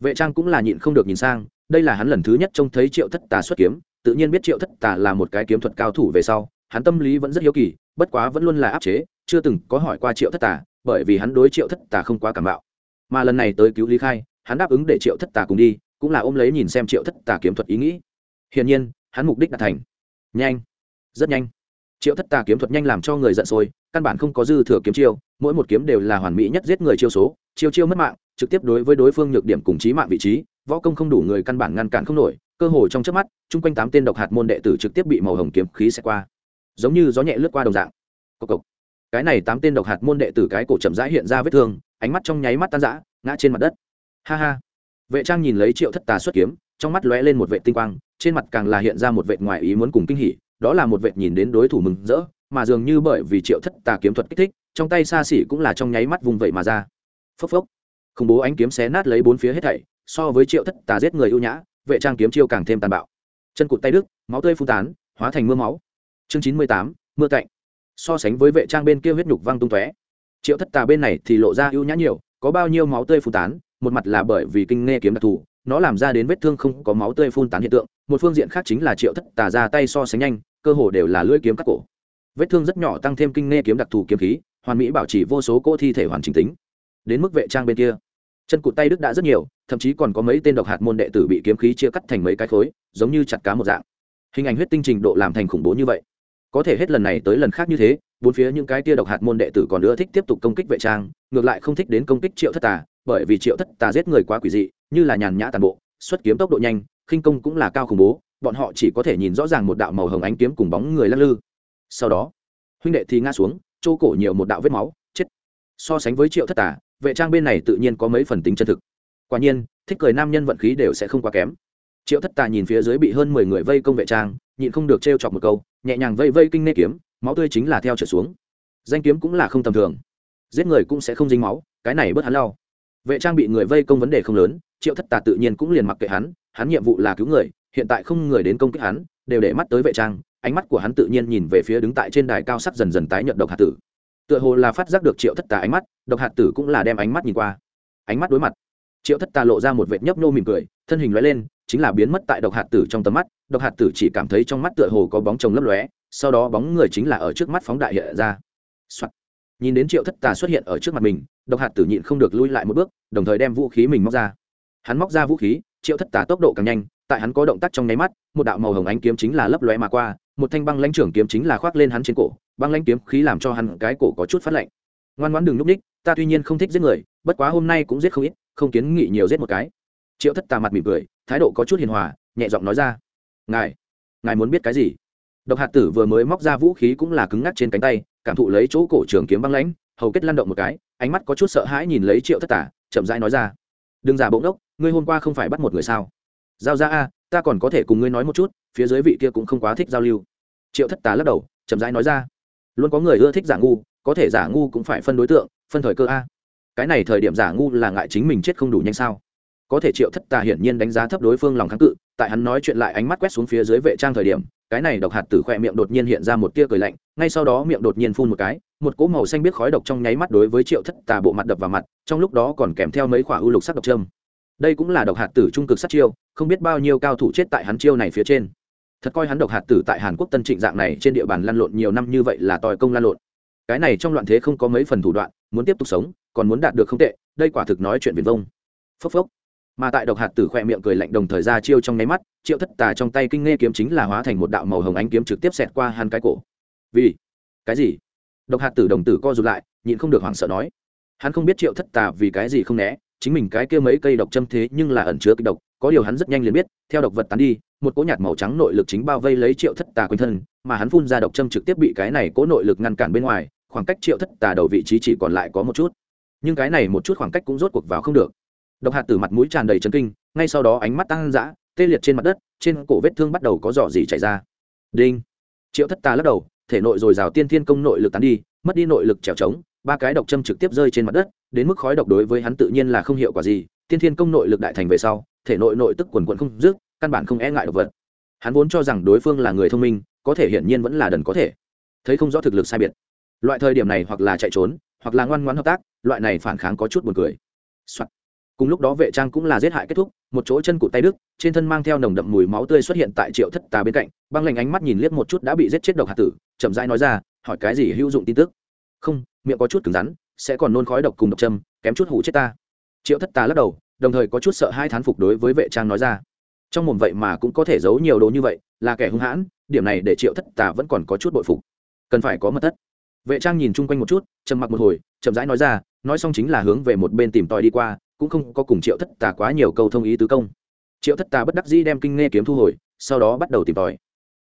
[SPEAKER 1] Vệ trang cũng là nhịn không được nhìn sang đây là hắn lần thứ nhất trông thấy triệu thất tà xuất kiếm, tự nhiên biết triệu thất tà là một cái kiếm thuật cao thủ về sau, hắn tâm lý vẫn rất hiếu kỳ, bất quá vẫn luôn là áp chế, chưa từng có hỏi qua triệu thất tà, bởi vì hắn đối triệu thất tà không quá cảm bạo mà lần này tới cứu lý khai, hắn đáp ứng để triệu thất tà cùng đi, cũng là ôm lấy nhìn xem triệu thất tà kiếm thuật ý nghĩ. Hiển nhiên, hắn mục đích đạt thành. Nhanh! Rất nhanh! Triệu thất tà kiếm thuật nhanh làm cho người giận sôi, căn bản không có dư thừa kiếm chiêu, mỗi một kiếm đều là hoàn mỹ nhất giết người chiêu số, chiêu chiêu mất mạng, trực tiếp đối với đối phương nhược điểm cùng trí mạng vị trí võ công không đủ người căn bản ngăn cản không nổi, cơ hồ trong chớp mắt, chung quanh tám tên độc hạt môn đệ tử trực tiếp bị màu hồng kiếm khí xẹt qua. Giống như gió nhẹ lướt qua đồng dạng. Cộc cộc. cái này tám tên độc hạt môn đệ tử cái cổ chậm rãi hiện ra vết thương, ánh mắt trong nháy mắt tan rã, ngã trên mặt đất. Ha ha. Vệ trang nhìn lấy triệu thất tà xuất kiếm, trong mắt lóe lên một vệ tinh quang, trên mặt càng là hiện ra một vệ ngoài ý muốn cùng kinh hỉ, đó là một vệ nhìn đến đối thủ mừng rỡ, mà dường như bởi vì triệu thất tà kiếm thuật kích thích, trong tay xa xỉ cũng là trong nháy mắt vùng vậy mà ra. Phốc phốc. Khủng bố ánh kiếm xé nát lấy bốn phía hết thảy so với triệu thất tà giết người ưu nhã, vệ trang kiếm chiêu càng thêm tàn bạo. Chân cụt tay đức máu tươi phun tán, hóa thành mưa máu. Chương chín mươi tám, mưa cạnh. So sánh với vệ trang bên kia huyết nhục văng tung tóe. Triệu thất tà bên này thì lộ ra ưu nhã nhiều, có bao nhiêu máu tươi phun tán, một mặt là bởi vì kinh nghe kiếm đặc thù, nó làm ra đến vết thương không có máu tươi phun tán hiện tượng, một phương diện khác chính là triệu thất tà ra tay so sánh nhanh, cơ hồ đều là lưỡi kiếm cắt cổ. Vết thương rất nhỏ tăng thêm kinh nghe kiếm đặc thù kiếm khí, hoàn mỹ bảo trì vô số cỗ thi thể hoàn chỉnh tính. Đến mức vệ trang bên kia chân cụt tay đức đã rất nhiều, thậm chí còn có mấy tên độc hạt môn đệ tử bị kiếm khí chia cắt thành mấy cái khối, giống như chặt cá một dạng. Hình ảnh huyết tinh trình độ làm thành khủng bố như vậy. Có thể hết lần này tới lần khác như thế, bốn phía những cái tia độc hạt môn đệ tử còn nữa thích tiếp tục công kích vệ trang, ngược lại không thích đến công kích triệu thất tà, bởi vì triệu thất tà giết người quá quỷ dị, như là nhàn nhã tàn bộ, xuất kiếm tốc độ nhanh, khinh công cũng là cao khủng bố, bọn họ chỉ có thể nhìn rõ ràng một đạo màu hồng ánh kiếm cùng bóng người lắc lư. Sau đó, huynh đệ thì ngã xuống, chỗ cổ nhiều một đạo vết máu, chết. So sánh với triệu thất tà vệ trang bên này tự nhiên có mấy phần tính chân thực. Quả nhiên, thích cười nam nhân vận khí đều sẽ không quá kém. Triệu thất tà nhìn phía dưới bị hơn mười người vây công vệ trang, nhịn không được t chọc một câu, nhẹ nhàng vây vây kinh nê kiếm, máu tươi chính là theo trở xuống. Danh kiếm cũng là không tầm thường. Giết người cũng sẽ không dính máu, cái này bớt hắn lau vệ trang bị người vây công vấn đề không lớn, triệu thất tà tự nhiên cũng liền mặc kệ hắn hắn nhiệm vụ là cứu người, hiện tại không người đến công kích hắn, đều để mắt tới vệ trang, ánh mắt của hắn tự nhiên nhìn về phía đứng tại trên đài cao sắc dần dần tái nhận độc hạt tử tựa hồ là phát giác được triệu thất tà ánh mắt, độc hạt tử cũng là đem ánh mắt nhìn qua. Ánh mắt đối mặt, triệu thất tà lộ ra một vệt nhấp nô mỉm cười, thân hình lóe lên, chính là biến mất tại độc hạt tử trong tầm mắt. Độc hạt tử chỉ cảm thấy trong mắt tựa hồ có bóng chồng lấp lóe, sau đó bóng người chính là ở trước mắt phóng đại hiện ra. Nhìn đến triệu thất tà xuất hiện ở trước mặt mình, độc hạt tử nhịn không được lui lại một bước, đồng thời đem vũ khí mình móc ra. Hắn móc ra vũ khí, triệu thất tà tốc độ càng nhanh, tại hắn có động tác trong nháy mắt, một đạo màu hồng ánh kiếm chính là lấp lóe mà qua, một thanh băng lãnh trưởng kiếm chính là khoác lên hắn trên cổ băng lãnh kiếm khí làm cho hắn cái cổ có chút phát lạnh. Ngoan ngoãn đừng núp ních ta tuy nhiên không thích giết người, bất quá hôm nay cũng giết không ít, không kiến nghị nhiều giết một cái. Triệu thất tà mặt mỉm cười, thái độ có chút hiền hòa, nhẹ giọng nói ra. Ngài ngài muốn biết cái gì? Độc hạt tử vừa mới móc ra vũ khí cũng là cứng ngắc trên cánh tay, cảm thụ lấy chỗ cổ trường kiếm băng lãnh, hầu kết lăn động một cái, ánh mắt có chút sợ hãi nhìn lấy triệu thất tà, chậm rãi nói ra. Đừng giả bỗng đốc ngươi hôm qua không phải bắt một người sao? Giao ra a, ta còn có thể cùng ngươi nói một chút, phía dưới vị kia cũng không quá thích giao lưu. Triệu thất tà lắc đầu, chậm rãi nói ra luôn có người ưa thích giả ngu, có thể giả ngu cũng phải phân đối tượng, phân thời cơ a. Cái này thời điểm giả ngu là ngại chính mình chết không đủ nhanh sao? Có thể triệu thất tà hiển nhiên đánh giá thấp đối phương lòng kháng cự, tại hắn nói chuyện lại ánh mắt quét xuống phía dưới vệ trang thời điểm, cái này độc hạt tử khoe miệng đột nhiên hiện ra một tia cười lạnh, ngay sau đó miệng đột nhiên phun một cái, một cỗ màu xanh biết khói độc trong nháy mắt đối với triệu thất tà bộ mặt đập vào mặt, trong lúc đó còn kèm theo mấy khoả ưu lục sắc độc trâm đây cũng là độc hạt tử trung cực sát chiêu, không biết bao nhiêu cao thủ chết tại hắn chiêu này phía trên thật coi hắn độc hạt tử tại hàn quốc tân trịnh dạng này trên địa bàn lăn lộn nhiều năm như vậy là tòi công lăn lộn. Cái này trong loạn thế không có mấy phần thủ đoạn, muốn tiếp tục sống, còn muốn đạt được không tệ, đây quả thực nói chuyện viền vông. Phốc phốc. Mà tại độc hạt tử khoe miệng cười lạnh đồng thời ra chiêu trong nháy mắt, triệu thất tà trong tay kinh nghe kiếm chính là hóa thành một đạo màu hồng ánh kiếm trực tiếp xẹt qua hắn cái cổ. Vì? Cái gì? Độc hạt tử đồng tử co rụt lại, nhịn không được hoảng sợ nói. Hắn không biết triệu thất tà vì cái gì không né chính mình cái kia mấy cây độc châm thế nhưng là ẩn chứa kịch độc, có điều hắn rất nhanh liền biết, theo độc vật tán đi, một cỗ nhạt màu trắng nội lực chính bao vây lấy triệu thất tà quanh thân, mà hắn phun ra độc châm trực tiếp bị cái này cỗ nội lực ngăn cản bên ngoài, khoảng cách triệu thất tà đầu vị trí chỉ còn lại có một chút. Nhưng cái này một chút khoảng cách cũng rốt cuộc vào không được. Độc hạt từ mặt mũi tràn đầy chấn kinh, ngay sau đó ánh mắt tăng dã, tê liệt trên mặt đất, trên cổ vết thương bắt đầu có giỏ gì chảy ra. Đinh! Triệu thất tà lắc đầu, thể nội dồi dào tiên thiên công nội lực tán đi, mất đi nội lực trèo trống ba cái độc châm trực tiếp rơi trên mặt đất, đến mức khói độc đối với hắn tự nhiên là không hiệu quả gì, tiên thiên công nội lực đại thành về sau, thể nội nội tức quần quận không dứt, căn bản không e ngại độc vật. Hắn vốn cho rằng đối phương là người thông minh, có thể hiển nhiên vẫn là đần có thể. Thấy không rõ thực lực sai biệt. Loại thời điểm này hoặc là chạy trốn, hoặc là ngoan ngoãn hợp tác, loại này phản kháng có chút buồn cười、Soạn. cùng lúc đó vệ trang cũng là giết hại kết thúc, một chỗ chân cụt tay đức trên thân mang theo nồng đậm mùi máu tươi xuất hiện tại triệu thất tà bên cạnh, băng lạnh ánh mắt nhìn liếc một chút đã bị giết chết độc hạt tử, chậm rãi nói ra, hỏi cái gì hữu dụng tin tức? Không miệng có chút cứng rắn, sẽ còn nôn khói độc cùng độc châm, kém chút hủ chết ta. Triệu thất tà lắc đầu, đồng thời có chút sợ hai thán phục đối với vệ trang nói ra. Trong mồm vậy mà cũng có thể giấu nhiều đồ như vậy, là kẻ hung hãn, điểm này để triệu thất tà vẫn còn có chút bội phục. Cần phải có mật thất. Vệ trang nhìn chung quanh một chút, trầm mặc một hồi, chậm rãi nói ra, nói xong chính là hướng về một bên tìm tòi đi qua, cũng không có cùng triệu thất tà quá nhiều câu thông ý tứ công. Triệu thất tà bất đắc dĩ đem kinh nghe kiếm thu hồi, sau đó bắt đầu tìm tòi.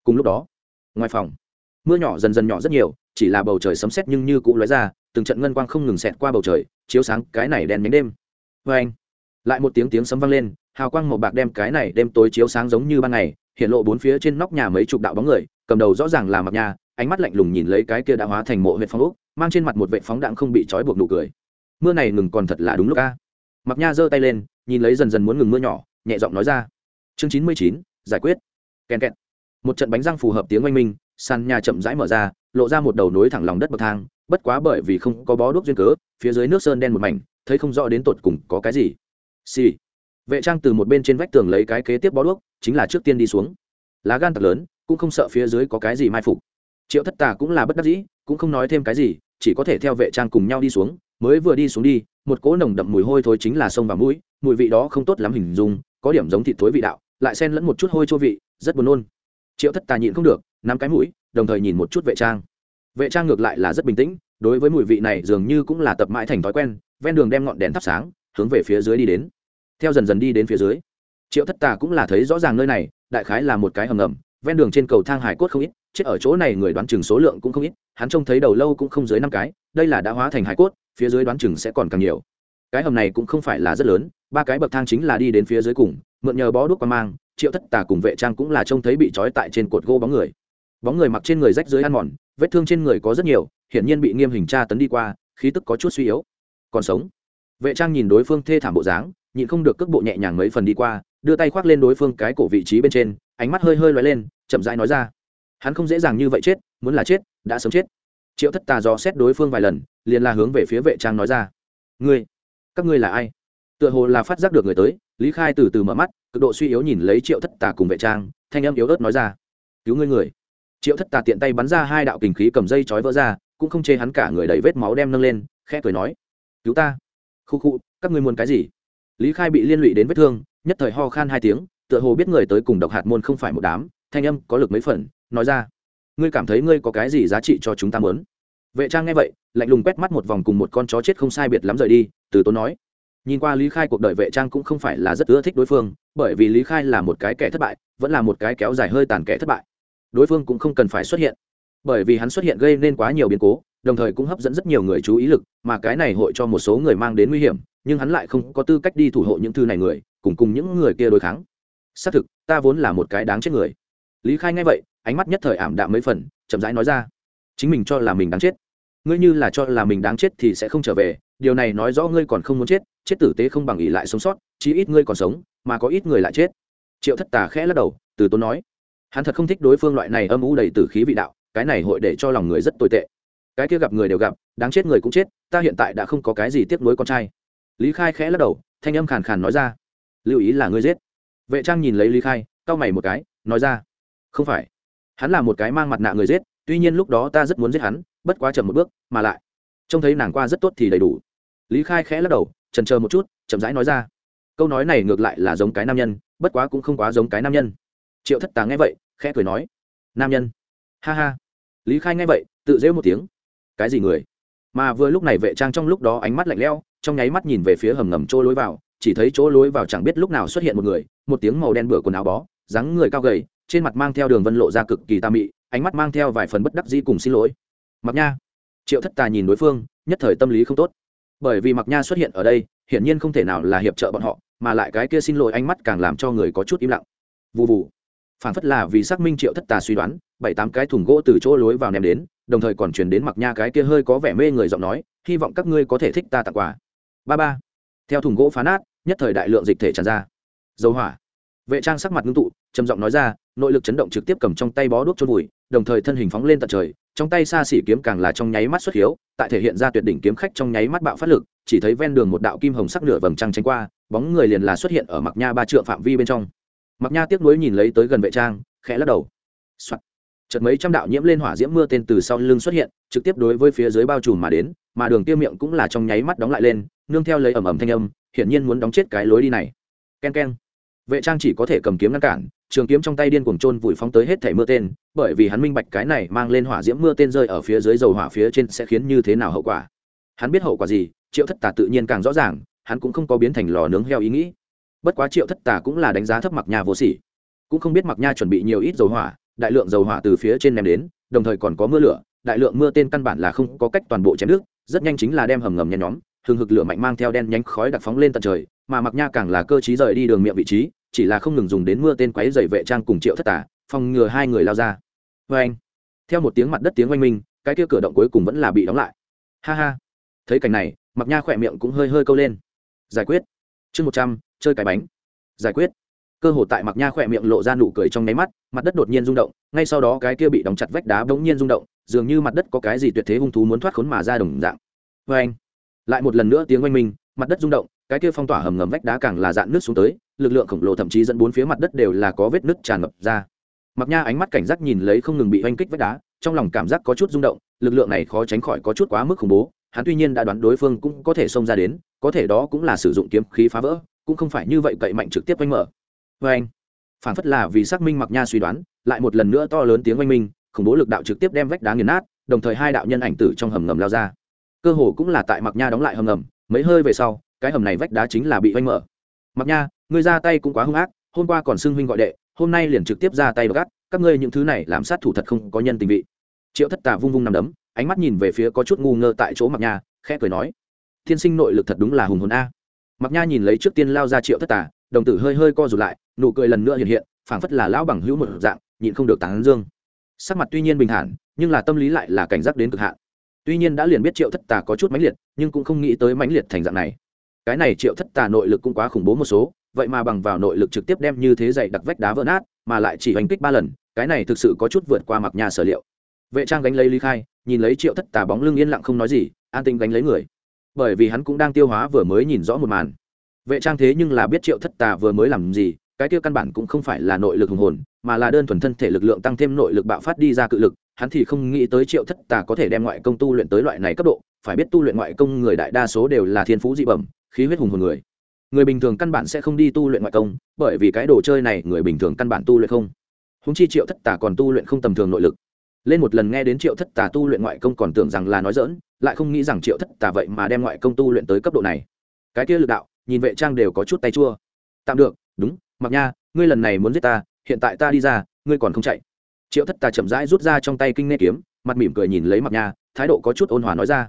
[SPEAKER 1] Cùng lúc đó, ngoài phòng mưa nhỏ dần dần nhỏ rất nhiều, chỉ là bầu trời sấm sét nhưng như cũng lóe ra, từng trận ngân quang không ngừng xẹt qua bầu trời, chiếu sáng cái này đèn nhánh đêm. Vê anh, lại một tiếng tiếng sấm vang lên, hào quang màu bạc đem cái này đêm tối chiếu sáng giống như ban ngày, hiện lộ bốn phía trên nóc nhà mấy chục đạo bóng người, cầm đầu rõ ràng là mặc nhà ánh mắt lạnh lùng nhìn lấy cái kia đã hóa thành mộ huyện phong úc mang trên mặt một vệ phóng đạn không bị trói buộc nụ cười. Mưa này ngừng còn thật là đúng lúc a. Mặc nha giơ tay lên, nhìn lấy dần dần muốn ngừng mưa nhỏ, nhẹ giọng nói ra. Chương chín mươi chín, giải quyết. Kèn kẹt. Một trận bánh răng phù hợp tiếng oanh minh sàn nhà chậm rãi mở ra, lộ ra một đầu nối thẳng lòng đất bậc thang, bất quá bởi vì không có bó đuốc duyên cớ, phía dưới nước sơn đen một mảnh, thấy không rõ đến tột cùng có cái gì. Xì、sì. vệ trang từ một bên trên vách tường lấy cái kế tiếp bó đuốc, chính là trước tiên đi xuống. Lá gan thật lớn, cũng không sợ phía dưới có cái gì mai phục. Triệu thất tà cũng là bất đắc dĩ, cũng không nói thêm cái gì, chỉ có thể theo vệ trang cùng nhau đi xuống. Mới vừa đi xuống đi, một cỗ nồng đậm mùi hôi thối chính là sông và mũi, mùi vị đó không tốt lắm hình dung, có điểm giống thịt thối vị đạo, lại xen lẫn một chút hôi chua vị, rất buồn nôn. Triệu thất tà nhịn không được nắm cái mũi, đồng thời nhìn một chút vệ trang. Vệ trang ngược lại là rất bình tĩnh, đối với mùi vị này dường như cũng là tập mãi thành thói quen, ven đường đem ngọn đèn thắp sáng, hướng về phía dưới đi đến. Theo dần dần đi đến phía dưới, triệu thất tà cũng là thấy rõ ràng nơi này, đại khái là một cái hầm ngầm, ven đường trên cầu thang hải cốt không ít, chết ở chỗ này người đoán chừng số lượng cũng không ít, hắn trông thấy đầu lâu cũng không dưới năm cái, đây là đã hóa thành hải cốt, phía dưới đoán chừng sẽ còn càng nhiều. Cái hầm này cũng không phải là rất lớn, ba cái bậc thang chính là đi đến phía dưới cùng, mượn nhờ bó đuốc qua mang, triệu thất tà cùng vệ trang cũng là trông thấy bị trói tại trên cột gỗ bóng người bóng người mặc trên người rách dưới ăn mòn, vết thương trên người có rất nhiều, hiển nhiên bị nghiêm hình tra tấn đi qua, khí tức có chút suy yếu. Còn sống. Vệ trang nhìn đối phương thê thảm bộ dáng, nhịn không được cước bộ nhẹ nhàng mấy phần đi qua, đưa tay khoác lên đối phương cái cổ vị trí bên trên, ánh mắt hơi hơi loay lên, chậm rãi nói ra. Hắn không dễ dàng như vậy chết, muốn là chết, đã sớm chết. Triệu thất tà dò xét đối phương vài lần, liền là hướng về phía vệ trang nói ra. Ngươi, các ngươi là ai? Tựa hồ là phát giác được người tới, lý khai từ từ mở mắt, cực độ suy yếu nhìn lấy triệu thất tà cùng vệ trang, thanh âm yếu ớt nói ra. Cứu ngươi người triệu thất tà tiện tay bắn ra hai đạo kình khí cầm dây chói vỡ ra, cũng không chê hắn cả người đầy vết máu đem nâng lên, khẽ cười nói, cứu ta. Khu khu, các ngươi muốn cái gì? Lý khai bị liên lụy đến vết thương, nhất thời ho khan hai tiếng, tựa hồ biết người tới cùng độc hạt môn không phải một đám, thanh âm có lực mấy phần, nói ra, ngươi cảm thấy ngươi có cái gì giá trị cho chúng ta muốn? Vệ trang nghe vậy, lạnh lùng quét mắt một vòng cùng một con chó chết không sai biệt lắm rời đi, từ tốn nói, nhìn qua lý khai cuộc đời vệ trang cũng không phải là rất ưa thích đối phương, bởi vì lý khai là một cái kẻ thất bại, vẫn là một cái kéo dài hơi tàn kẻ thất bại đối phương cũng không cần phải xuất hiện. Bởi vì hắn xuất hiện gây nên quá nhiều biến cố, đồng thời cũng hấp dẫn rất nhiều người chú ý lực, mà cái này hội cho một số người mang đến nguy hiểm, nhưng hắn lại không có tư cách đi thủ hộ những thư này người, cùng cùng những người kia đối kháng. Xác thực, ta vốn là một cái đáng chết người. Lý khai nghe vậy, ánh mắt nhất thời ảm đạm mấy phần, chậm rãi nói ra, chính mình cho là mình đáng chết. Ngươi như là cho là mình đáng chết thì sẽ không trở về, điều này nói rõ ngươi còn không muốn chết chết tử tế không bằng ỉ lại sống sót, chí ít ngươi còn sống, mà có ít người lại chết. Triệu thất tà khẽ lắc đầu, từ tốn nói hắn thật không thích đối phương loại này âm u đầy tử khí vị đạo, cái này hội để cho lòng người rất tồi tệ. Cái kia gặp người đều gặp, đáng chết người cũng chết, ta hiện tại đã không có cái gì tiếp nối con trai. Lý khai khẽ lắc đầu, thanh âm khàn khàn nói ra. Lưu ý là ngươi giết. Vệ trang nhìn lấy lý khai, cau mày một cái, nói ra. Không phải. Hắn là một cái mang mặt nạ người giết, tuy nhiên lúc đó ta rất muốn giết hắn, bất quá chậm một bước, mà lại. Trông thấy nàng qua rất tốt thì đầy đủ. Lý khai khẽ lắc đầu trần chờ một chút, chậm rãi nói ra. Câu nói này ngược lại là giống cái nam nhân, bất quá cũng không quá giống cái nam nhân triệu thất tà nghe vậy, khẽ cười nói, nam nhân. Ha ha. Lý khai nghe vậy, tự dễu một tiếng. Cái gì người? Mà vừa lúc này vệ trang trong lúc đó ánh mắt lạnh lẽo, trong nháy mắt nhìn về phía hầm ngầm chỗ lối vào, chỉ thấy chỗ lối vào chẳng biết lúc nào xuất hiện một người, một tiếng màu đen bửa quần áo bó, dáng người cao gầy, trên mặt mang theo đường vân lộ ra cực kỳ tà mị, ánh mắt mang theo vài phần bất đắc dĩ cùng xin lỗi. Mặc nha. Triệu thất tà nhìn đối phương, nhất thời tâm lý không tốt. Bởi vì mặc nha xuất hiện ở đây, hiển nhiên không thể nào là hiệp trợ bọn họ, mà lại cái kia xin lỗi ánh mắt càng làm cho người có chút im lặng. Vụ vụ phản phất là vì xác minh triệu thất tà suy đoán, bảy tám cái thùng gỗ từ chỗ lối vào ném đến, đồng thời còn truyền đến mặc nha cái kia hơi có vẻ mê người giọng nói, hy vọng các ngươi có thể thích ta tặng quà. Ba ba. Theo thùng gỗ phá nát, nhất thời đại lượng dịch thể tràn ra. Dầu hỏa. Vệ trang sắc mặt ngưng tụ, trầm giọng nói ra, nội lực chấn động trực tiếp cầm trong tay bó đuốc chôn vùi, đồng thời thân hình phóng lên tận trời, trong tay xa xỉ kiếm càng là trong nháy mắt xuất hiếu, tại thể hiện ra tuyệt đỉnh kiếm khách trong nháy mắt bạo phát lực, chỉ thấy ven đường một đạo kim hồng sắc nửa vầng trăng tránh qua, bóng người liền là xuất hiện ở mặc nha ba trượng phạm vi bên trong mặc nha tiếc nuối nhìn lấy tới gần vệ trang khẽ lắc đầu, đầu、Soạn. chợt mấy trăm đạo nhiễm lên hỏa diễm mưa tên từ sau lưng xuất hiện trực tiếp đối với phía dưới bao trùm mà đến mà đường tiêu miệng cũng là trong nháy mắt đóng lại lên nương theo lấy ẩm ẩm thanh âm hiển nhiên muốn đóng chết cái lối đi này. Ken ken. Vệ trang chỉ có thể cầm kiếm ngăn cản trường kiếm trong tay điên cuồng trôn vùi phóng tới hết thảy mưa tên bởi vì hắn minh bạch cái này mang lên hỏa diễm mưa tên rơi ở phía dưới dầu hỏa phía trên sẽ khiến như thế nào hậu quả. Hắn biết hậu quả gì triệu thất tà tự nhiên càng rõ ràng hắn cũng không có biến thành lò nướng heo ý nghĩ bất quá triệu thất tà cũng là đánh giá thấp mặc nha vô sỉ. Cũng không biết mặc nha chuẩn bị nhiều ít dầu hỏa, đại lượng dầu hỏa từ phía trên ném đến, đồng thời còn có mưa lửa, đại lượng mưa tên căn bản là không có cách toàn bộ chém nước, rất nhanh chính là đem hầm ngầm nhen nhóm, hừng hực lửa mạnh mang theo đen nhánh khói đặc phóng lên tận trời, mà mặc nha càng là cơ trí rời đi đường miệng vị trí, chỉ là không ngừng dùng đến mưa tên quấy dày vệ trang cùng triệu thất tả phòng ngừa hai người lao ra. Vê anh, theo một tiếng mặt đất tiếng oanh minh, cái kia cửa động cuối cùng vẫn là bị đóng lại. Ha ha. Thấy cảnh này mặc nha khỏe miệng cũng hơi hơi câu lên. Giải quyết. Chương một trăm chơi cái bánh. Giải quyết. Cơ hồ tại mặc nha khỏe miệng lộ ra nụ cười trong nháy mắt, mặt đất đột nhiên rung động, ngay sau đó cái kia bị đóng chặt vách đá bỗng nhiên rung động, dường như mặt đất có cái gì tuyệt thế hung thú muốn thoát khốn mà ra đồng dạng. Vê anh, lại một lần nữa tiếng oanh minh, mặt đất rung động, cái kia phong tỏa hầm ngầm vách đá càng là dạn nước xuống tới, lực lượng khổng lồ thậm chí dẫn bốn phía mặt đất đều là có vết nứt tràn ngập ra. Mặc nha ánh mắt cảnh giác nhìn lấy không ngừng bị oanh kích vách đá, trong lòng cảm giác có chút rung động, lực lượng này khó tránh khỏi có chút quá mức khủng bố, hắn tuy nhiên đã đoán đối phương cũng có thể xông ra đến, có thể đó cũng là sử dụng kiếm khí phá vỡ cũng không phải như vậy cậy mạnh trực tiếp oanh mở. Vê anh, phản phất là vì xác minh mặc nha suy đoán, lại một lần nữa to lớn tiếng oanh minh, khủng bố lực đạo trực tiếp đem vách đá nghiền nát, đồng thời hai đạo nhân ảnh tử trong hầm ngầm lao ra. Cơ hồ cũng là tại mặc nha đóng lại hầm ngầm, mấy hơi về sau, cái hầm này vách đá chính là bị oanh mở. Mặc nha, ngươi ra tay cũng quá hung ác, hôm qua còn xưng huynh gọi đệ, hôm nay liền trực tiếp ra tay gắt các ngươi những thứ này làm sát thủ thật không có nhân tình vị. Triệu thất tà vung vung nằm đấm, ánh mắt nhìn về phía có chút ngu ngơ tại chỗ mặc nha, khẽ cười nói, thiên sinh nội lực thật đúng là hùng hồn a mặc nha nhìn lấy trước tiên lao ra triệu thất tà, đồng tử hơi hơi co rụt lại, nụ cười lần nữa hiện hiện, phảng phất là lão bằng hữu một dạng, nhịn không được tán dương. Sắc mặt tuy nhiên bình thản, nhưng là tâm lý lại là cảnh giác đến cực hạn. Tuy nhiên đã liền biết triệu thất tà có chút mãnh liệt, nhưng cũng không nghĩ tới mãnh liệt thành dạng này. Cái này triệu thất tà nội lực cũng quá khủng bố một số, vậy mà bằng vào nội lực trực tiếp đem như thế dậy đặc vách đá vỡ nát, mà lại chỉ hành kích ba lần, cái này thực sự có chút vượt qua mặc nhà sở liệu. Vệ trang gánh lấy lý khai, nhìn lấy triệu thất tà bóng lưng yên lặng không nói gì, an tinh gánh lấy người bởi vì hắn cũng đang tiêu hóa vừa mới nhìn rõ một màn. Vệ trang thế nhưng là biết triệu thất tà vừa mới làm gì, cái tiêu căn bản cũng không phải là nội lực hùng hồn, mà là đơn thuần thân thể lực lượng tăng thêm nội lực bạo phát đi ra cự lực, hắn thì không nghĩ tới triệu thất tà có thể đem ngoại công tu luyện tới loại này cấp độ, phải biết tu luyện ngoại công người đại đa số đều là thiên phú dị bẩm, khí huyết hùng hồn người. Người bình thường căn bản sẽ không đi tu luyện ngoại công, bởi vì cái đồ chơi này người bình thường căn bản tu luyện không. Húng chi triệu thất tà còn tu luyện không tầm thường nội lực. Lên một lần nghe đến triệu thất tà tu luyện ngoại công còn tưởng rằng là nói dỡn lại không nghĩ rằng triệu thất tà vậy mà đem ngoại công tu luyện tới cấp độ này. Cái kia lực đạo, nhìn vệ trang đều có chút tay chua. Tạm được, đúng, mặc nha, ngươi lần này muốn giết ta, hiện tại ta đi ra, ngươi còn không chạy. Triệu thất tà chậm rãi rút ra trong tay kinh nghe kiếm, mặt mỉm cười nhìn lấy mặc nha, thái độ có chút ôn hòa nói ra.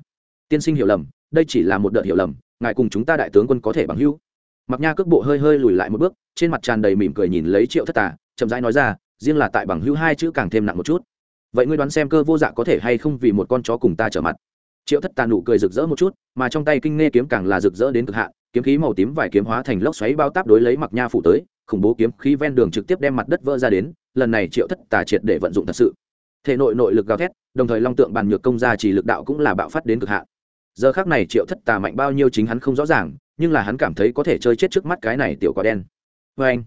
[SPEAKER 1] Tiên sinh hiểu lầm, đây chỉ là một đợt hiểu lầm, ngài cùng chúng ta đại tướng quân có thể bằng hữu. Mặc nha cước bộ hơi hơi lùi lại một bước, trên mặt tràn đầy mỉm cười nhìn lấy triệu thất tà, chậm rãi nói ra, riêng là tại bằng hữu hai chữ càng thêm nặng một chút. Vậy ngươi đoán xem cơ vô dạ có thể hay không vì một con chó cùng ta trở mặt? Triệu thất tà nụ cười rực rỡ một chút, mà trong tay kinh nghe kiếm càng là rực rỡ đến cực hạn, kiếm khí màu tím vài kiếm hóa thành lốc xoáy bao táp đối lấy mặc nha phủ tới, khủng bố kiếm khí ven đường trực tiếp đem mặt đất vỡ ra đến, lần này triệu thất tà triệt để vận dụng thật sự. Thể nội nội lực gào thét, đồng thời long tượng bàn nhược công ra chỉ lực đạo cũng là bạo phát đến cực hạn. Giờ khác này triệu thất tà mạnh bao nhiêu chính hắn không rõ ràng, nhưng là hắn cảm thấy có thể chơi chết trước mắt cái này tiểu quả đen. Vê anh,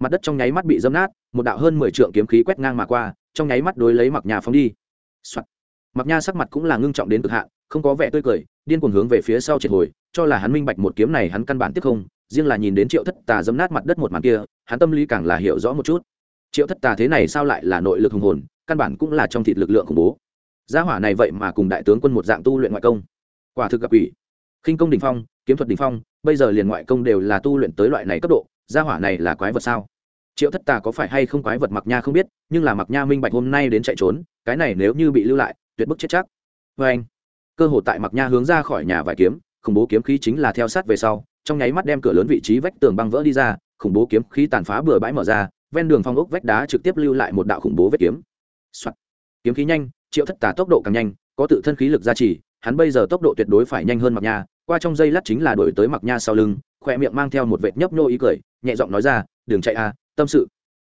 [SPEAKER 1] mặt đất trong nháy mắt bị dâm nát, một đạo hơn mười trượng kiếm khí quét ngang mà qua, trong nháy mắt đối lấy mặc nhà phóng đi、Soạn. mặc nha sắc mặt cũng là ngưng trọng đến cực hạn không có vẻ tươi cười, điên cuồng hướng về phía sau triệt hồi, cho là hắn minh bạch một kiếm này hắn căn bản tiếp không, riêng là nhìn đến triệu thất tà dấm nát mặt đất một màn kia, hắn tâm lý càng là hiểu rõ một chút. Triệu thất tà thế này sao lại là nội lực hùng hồn, căn bản cũng là trong thịt lực lượng khủng bố. Gia hỏa này vậy mà cùng đại tướng quân một dạng tu luyện ngoại công. Quả thực gặp ủy khinh công đình phong, kiếm thuật đình phong, bây giờ liền ngoại công đều là tu luyện tới loại này cấp độ, gia hỏa này là quái vật sao? Triệu thất tà có phải hay không quái vật mặc nha không biết, nhưng là mặc nha minh bạch hôm nay đến chạy trốn, cái này nếu như bị lưu lại, tuyệt bức chết chắc. Vê anh cơ hội tại mặc nha hướng ra khỏi nhà vài kiếm, khủng bố kiếm khí chính là theo sát về sau, trong nháy mắt đem cửa lớn vị trí vách tường băng vỡ đi ra, khủng bố kiếm khí tàn phá bừa bãi mở ra, ven đường phong ốc vách đá trực tiếp lưu lại một đạo khủng bố vết kiếm、Soạn. kiếm khí nhanh, triệu thất tà tốc độ càng nhanh, có tự thân khí lực gia trì, hắn bây giờ tốc độ tuyệt đối phải nhanh hơn mặc nha, qua trong giây lát chính là đổi tới mặc nha sau lưng, khoe miệng mang theo một vệt nhấp nhô ý cười, nhẹ giọng nói ra đường chạy a, tâm sự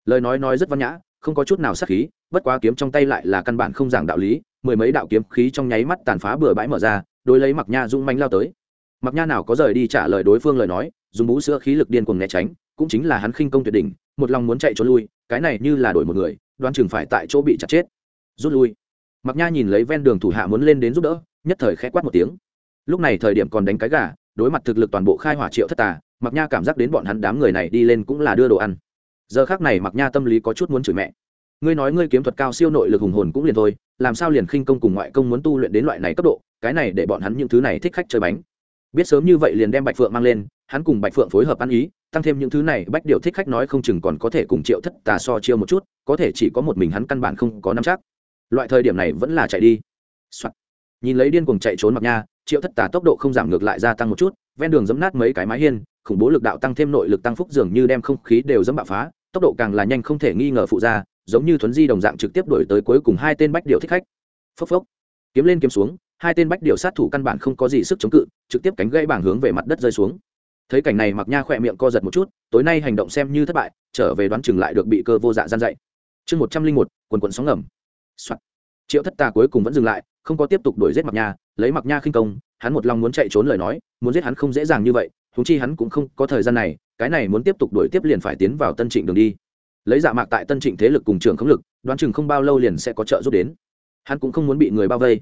[SPEAKER 1] lời nói nói rất văn nhã, không có chút nào sắc khí, bất quá kiếm trong tay lại là căn bản không giảng đạo lý mười mấy đạo kiếm khí trong nháy mắt tàn phá bừa bãi mở ra, đối lấy mặc nha dũng manh lao tới. Mặc nha nào có rời đi trả lời đối phương lời nói, dùng bú sữa khí lực điên cuồng né tránh, cũng chính là hắn khinh công tuyệt đỉnh, một lòng muốn chạy trốn lui, cái này như là đổi một người đoan chừng phải tại chỗ bị chặt chết. Rút lui. Mặc nha nhìn lấy ven đường thủ hạ muốn lên đến giúp đỡ, nhất thời khẽ quát một tiếng. Lúc này thời điểm còn đánh cái gà, đối mặt thực lực toàn bộ khai hỏa triệu thất tà mặc nha cảm giác đến bọn hắn đám người này đi lên cũng là đưa đồ ăn. Giờ khác này mặc nha tâm lý có chút muốn chửi mẹ ngươi nói ngươi kiếm thuật cao siêu nội lực hùng hồn cũng liền thôi, làm sao liền khinh công cùng ngoại công muốn tu luyện đến loại này cấp độ, cái này để bọn hắn những thứ này thích khách chơi bánh. Biết sớm như vậy liền đem bạch phượng mang lên, hắn cùng bạch phượng phối hợp ăn ý, tăng thêm những thứ này, bách điều thích khách nói không chừng còn có thể cùng triệu thất tà so chiêu một chút, có thể chỉ có một mình hắn căn bản không có nắm chắc. Loại thời điểm này vẫn là chạy đi、Soạn. nhìn lấy điên cuồng chạy trốn mặc nha, triệu thất tà tốc độ không giảm ngược lại gia tăng một chút, ven đường dẫm nát mấy cái mái hiên, khủng bố lực đạo tăng thêm nội lực tăng phúc dường như đem không khí đều dẫm bạo phá, tốc độ càng là nhanh không thể nghi ngờ phụ ra giống như thuấn di đồng dạng trực tiếp đổi tới cuối cùng hai tên bách điệu thích khách. Phốc phốc. Kiếm lên kiếm xuống, hai tên bách điệu sát thủ căn bản không có gì sức chống cự, trực tiếp cánh gãy bảng hướng về mặt đất rơi xuống. Thấy cảnh này mặc nha khỏe miệng co giật một chút, tối nay hành động xem như thất bại, trở về đoán chừng lại được bị cơ vô dạ gian dạy. Chương một trăm linh một, quần quần sóng ngầm、Soạn. triệu thất tà cuối cùng vẫn dừng lại, không có tiếp tục đuổi giết mặc nha, lấy mặc nha khinh công, hắn một lòng muốn chạy trốn lời nói, muốn giết hắn không dễ dàng như vậy thúng chi hắn cũng không có thời gian này, cái này muốn tiếp tục đuổi tiếp liền phải tiến vào tân trịnh đường đi lấy dạ mạc tại tân trịnh thế lực cùng trường không lực, đoán chừng không bao lâu liền sẽ có trợ giúp đến. Hắn cũng không muốn bị người bao vây,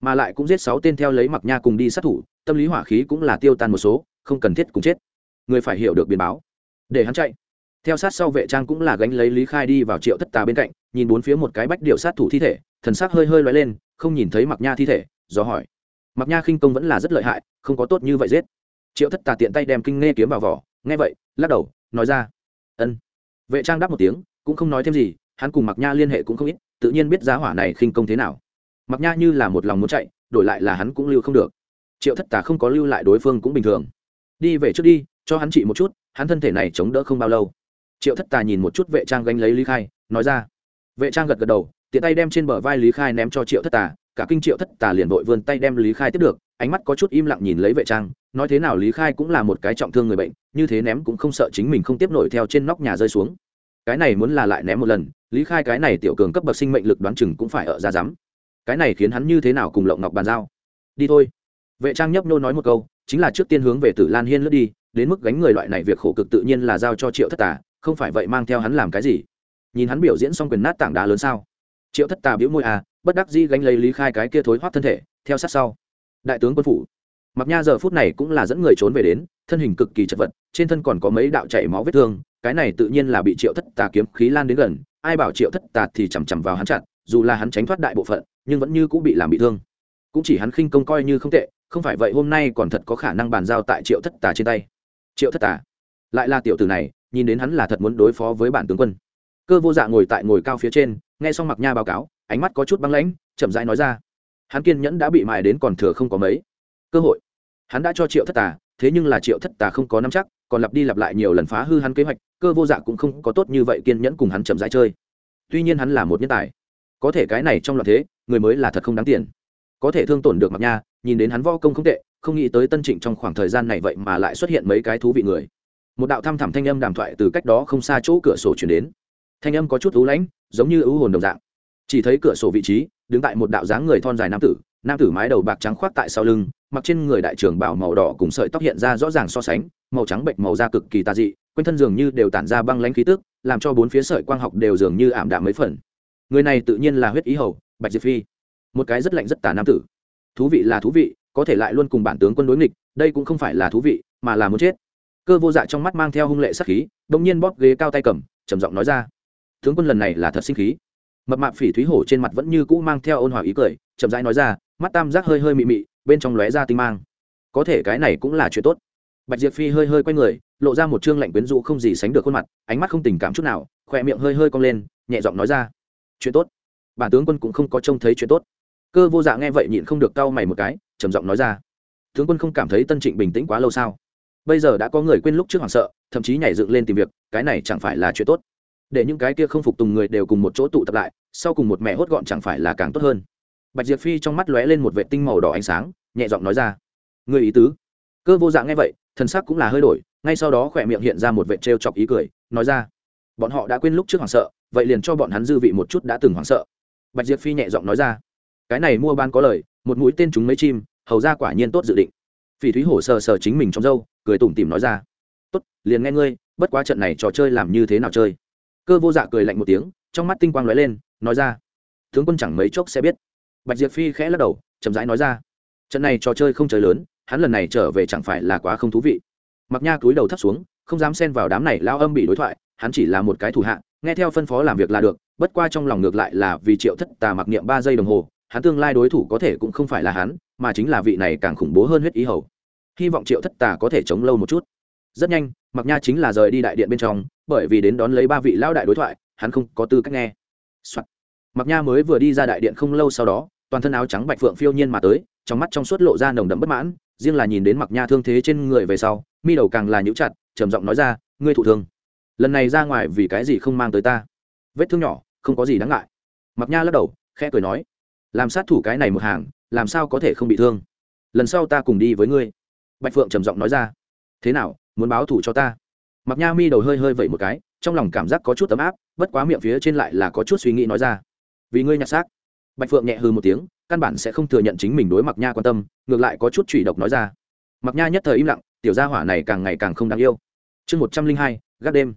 [SPEAKER 1] mà lại cũng giết sáu tên theo lấy mặc nha cùng đi sát thủ, tâm lý hỏa khí cũng là tiêu tan một số, không cần thiết cùng chết. Người phải hiểu được biến báo. Để hắn chạy. Theo sát sau vệ trang cũng là gánh lấy lý khai đi vào triệu thất tà bên cạnh, nhìn bốn phía một cái bách điệu sát thủ thi thể, thần sắc hơi hơi loay lên, không nhìn thấy mặc nha thi thể, do hỏi. Mặc nha khinh công vẫn là rất lợi hại, không có tốt như vậy giết. Triệu thất tà tiện tay đem kinh nghe kiếm vào vỏ, nghe vậy, lắc đầu, nói ra. Ân vệ trang đáp một tiếng, cũng không nói thêm gì, hắn cùng mặc nha liên hệ cũng không ít, tự nhiên biết giá hỏa này khinh công thế nào. Mặc nha như là một lòng muốn chạy, đổi lại là hắn cũng lưu không được. Triệu thất tà không có lưu lại đối phương cũng bình thường. Đi về trước đi, cho hắn trị một chút, hắn thân thể này chống đỡ không bao lâu. Triệu thất tà nhìn một chút vệ trang gánh lấy lý khai, nói ra. Vệ trang gật gật đầu, tiện tay đem trên bờ vai lý khai ném cho triệu thất tà, cả kinh triệu thất tà liền vội vươn tay đem lý khai tiếp được ánh mắt có chút im lặng nhìn lấy vệ trang, nói thế nào lý khai cũng là một cái trọng thương người bệnh, như thế ném cũng không sợ chính mình không tiếp nổi theo trên nóc nhà rơi xuống. Cái này muốn là lại ném một lần, lý khai cái này tiểu cường cấp bậc sinh mệnh lực đoán chừng cũng phải ở ra rắm cái này khiến hắn như thế nào cùng lộng ngọc bàn giao? Đi thôi. Vệ trang nhấp nô nói một câu, chính là trước tiên hướng về tử lan hiên lướt đi, đến mức gánh người loại này việc khổ cực tự nhiên là giao cho triệu thất tà, không phải vậy mang theo hắn làm cái gì? Nhìn hắn biểu diễn xong quyền nát tảng đá lớn sao? Triệu thất tà biểu môi à bất đắc dĩ gánh lấy lý khai cái kia thối hoác thân thể, theo sát sau đại tướng quân phủ. Mặc nha giờ phút này cũng là dẫn người trốn về đến, thân hình cực kỳ chật vật, trên thân còn có mấy đạo chảy máu vết thương, cái này tự nhiên là bị triệu thất tà kiếm khí lan đến gần, ai bảo triệu thất tà thì chằm chằm vào hắn chặn dù là hắn tránh thoát đại bộ phận, nhưng vẫn như cũng bị làm bị thương. Cũng chỉ hắn khinh công coi như không tệ, không phải vậy hôm nay còn thật có khả năng bàn giao tại triệu thất tà trên tay. Triệu thất tà, lại là tiểu tử này, nhìn đến hắn là thật muốn đối phó với bản tướng quân. Cơ vô dạ ngồi tại ngồi cao phía trên, nghe xong mặc nha báo cáo, ánh mắt có chút băng lãnh, chậm rãi nói ra hắn kiên nhẫn đã bị mài đến còn thừa không có mấy. Cơ hội. Hắn đã cho triệu thất tà, thế nhưng là triệu thất tà không có nắm chắc, còn lặp đi lặp lại nhiều lần phá hư hắn kế hoạch, cơ vô dạ cũng không có tốt như vậy kiên nhẫn cùng hắn chậm rãi chơi. Tuy nhiên hắn là một nhân tài. Có thể cái này trong loạt thế, người mới là thật không đáng tiền. Có thể thương tổn được mặc nha, nhìn đến hắn vo công không tệ, không nghĩ tới tân trịnh trong khoảng thời gian này vậy mà lại xuất hiện mấy cái thú vị người. Một đạo thăm thẳm thanh âm đàm thoại từ cách đó không xa chỗ cửa sổ chuyển đến. Thanh âm có chút ú lãnh, giống như ưu hồn đồng dạng chỉ thấy cửa sổ vị trí, đứng tại một đạo dáng người thon dài nam tử nam tử mái đầu bạc trắng khoác tại sau lưng, mặc trên người đại trưởng bảo màu đỏ cùng sợi tóc hiện ra rõ ràng so sánh, màu trắng bệnh màu da cực kỳ tà dị, quanh thân dường như đều tản ra băng lãnh khí tức, làm cho bốn phía sợi quang học đều dường như ảm đạm mấy phần. Người này tự nhiên là huyết ý hầu, bạch diệp phi. Một cái rất lạnh rất tà nam tử. Thú vị là thú vị, có thể lại luôn cùng bản tướng quân đối nghịch, đây cũng không phải là thú vị, mà là muốn chết. Cơ vô dạ trong mắt mang theo hung lệ sắc khí đông nhiên bóp ghế cao tay cầm, trầm giọng nói ra. Tướng quân lần này là thật sinh khí mập mạp phỉ thúy hổ trên mặt vẫn như cũ mang theo ôn hòa ý cười, chậm rãi nói ra, mắt tam giác hơi hơi mị mị, bên trong lóe ra tinh mang. Có thể cái này cũng là chuyện tốt. Bạch diệp phi hơi hơi quay người, lộ ra một chương lạnh quyến rũ không gì sánh được khuôn mặt, ánh mắt không tình cảm chút nào, khỏe miệng hơi hơi cong lên, nhẹ giọng nói ra, chuyện tốt. Bản tướng quân cũng không có trông thấy chuyện tốt. Cơ vô dạ nghe vậy nhịn không được cau mày một cái, trầm giọng nói ra, tướng quân không cảm thấy tân trịnh bình tĩnh quá lâu sao? Bây giờ đã có người quên lúc trước hoảng sợ, thậm chí nhảy dựng lên tìm việc, cái này chẳng phải là chuyện tốt để những cái kia không phục tùng người đều cùng một chỗ tụ tập lại, sau cùng một mẹ hốt gọn chẳng phải là càng tốt hơn. Bạch diệp phi trong mắt lóe lên một vệ tinh màu đỏ ánh sáng, nhẹ giọng nói ra người ý tứ? Cơ vô dạng nghe vậy, thần sắc cũng là hơi đổi, ngay sau đó khỏe miệng hiện ra một vệ t chọc ý cười, nói ra, bọn họ đã quên lúc trước hoảng sợ, vậy liền cho bọn hắn dư vị một chút đã từng hoảng sợ. Bạch diệp phi nhẹ giọng nói ra, cái này mua ban có lời, một mũi tên chúng mấy chim, hầu ra quả nhiên tốt dự định. Phỉ thúy hổ sờ sờ chính mình trong dâu cười tủm tỉm nói ra, tốt, liền nghe ngươi, bất quá trận này trò chơi làm như thế nào chơi? Cơ vô dạ cười lạnh một tiếng, trong mắt tinh quang lóe lên, nói ra, tướng quân chẳng mấy chốc sẽ biết. Bạch diệp phi khẽ lắc đầu, chậm rãi nói ra, trận này trò chơi không chơi lớn, hắn lần này trở về chẳng phải là quá không thú vị. Mặc nha cúi đầu thấp xuống, không dám xen vào đám này lao âm bị đối thoại, hắn chỉ là một cái thủ hạ, nghe theo phân phó làm việc là được, bất qua trong lòng ngược lại là vì triệu thất tà mặc niệm ba giây đồng hồ, hắn tương lai đối thủ có thể cũng không phải là hắn, mà chính là vị này càng khủng bố hơn huyết ý hầu. Hy vọng triệu thất tà có thể chống lâu một chút. Rất nhanh, mặc nha chính là rời đi đại điện bên trong bởi vì đến đón lấy ba vị lao đại đối thoại, hắn không có tư cách nghe、Soạn. mặc nha mới vừa đi ra đại điện không lâu sau đó, toàn thân áo trắng bạch phượng phiêu nhiên mà tới, trong mắt trong suốt lộ ra nồng đậm bất mãn, riêng là nhìn đến mặc nha thương thế trên người về sau, mi đầu càng là nhũ chặt, trầm giọng nói ra, ngươi thụ thương. Lần này ra ngoài vì cái gì không mang tới ta? Vết thương nhỏ, không có gì đáng ngại. Mặc nha lắc đầu, khẽ cười nói, làm sát thủ cái này một hàng, làm sao có thể không bị thương? Lần sau ta cùng đi với ngươi. Bạch phượng trầm giọng nói ra, thế nào, muốn báo thủ cho ta? Mặc nha mi đầu hơi hơi vẩy một cái, trong lòng cảm giác có chút ấm áp, bất quá miệng phía trên lại là có chút suy nghĩ nói ra. Vì ngươi nhặt xác. Bạch phượng nhẹ hư một tiếng, căn bản sẽ không thừa nhận chính mình đối mặc nha quan tâm, ngược lại có chút chủy độc nói ra. Mặc nha nhất thời im lặng, tiểu gia hỏa này càng ngày càng không đáng yêu. Chương một trăm linh hai, gác đêm.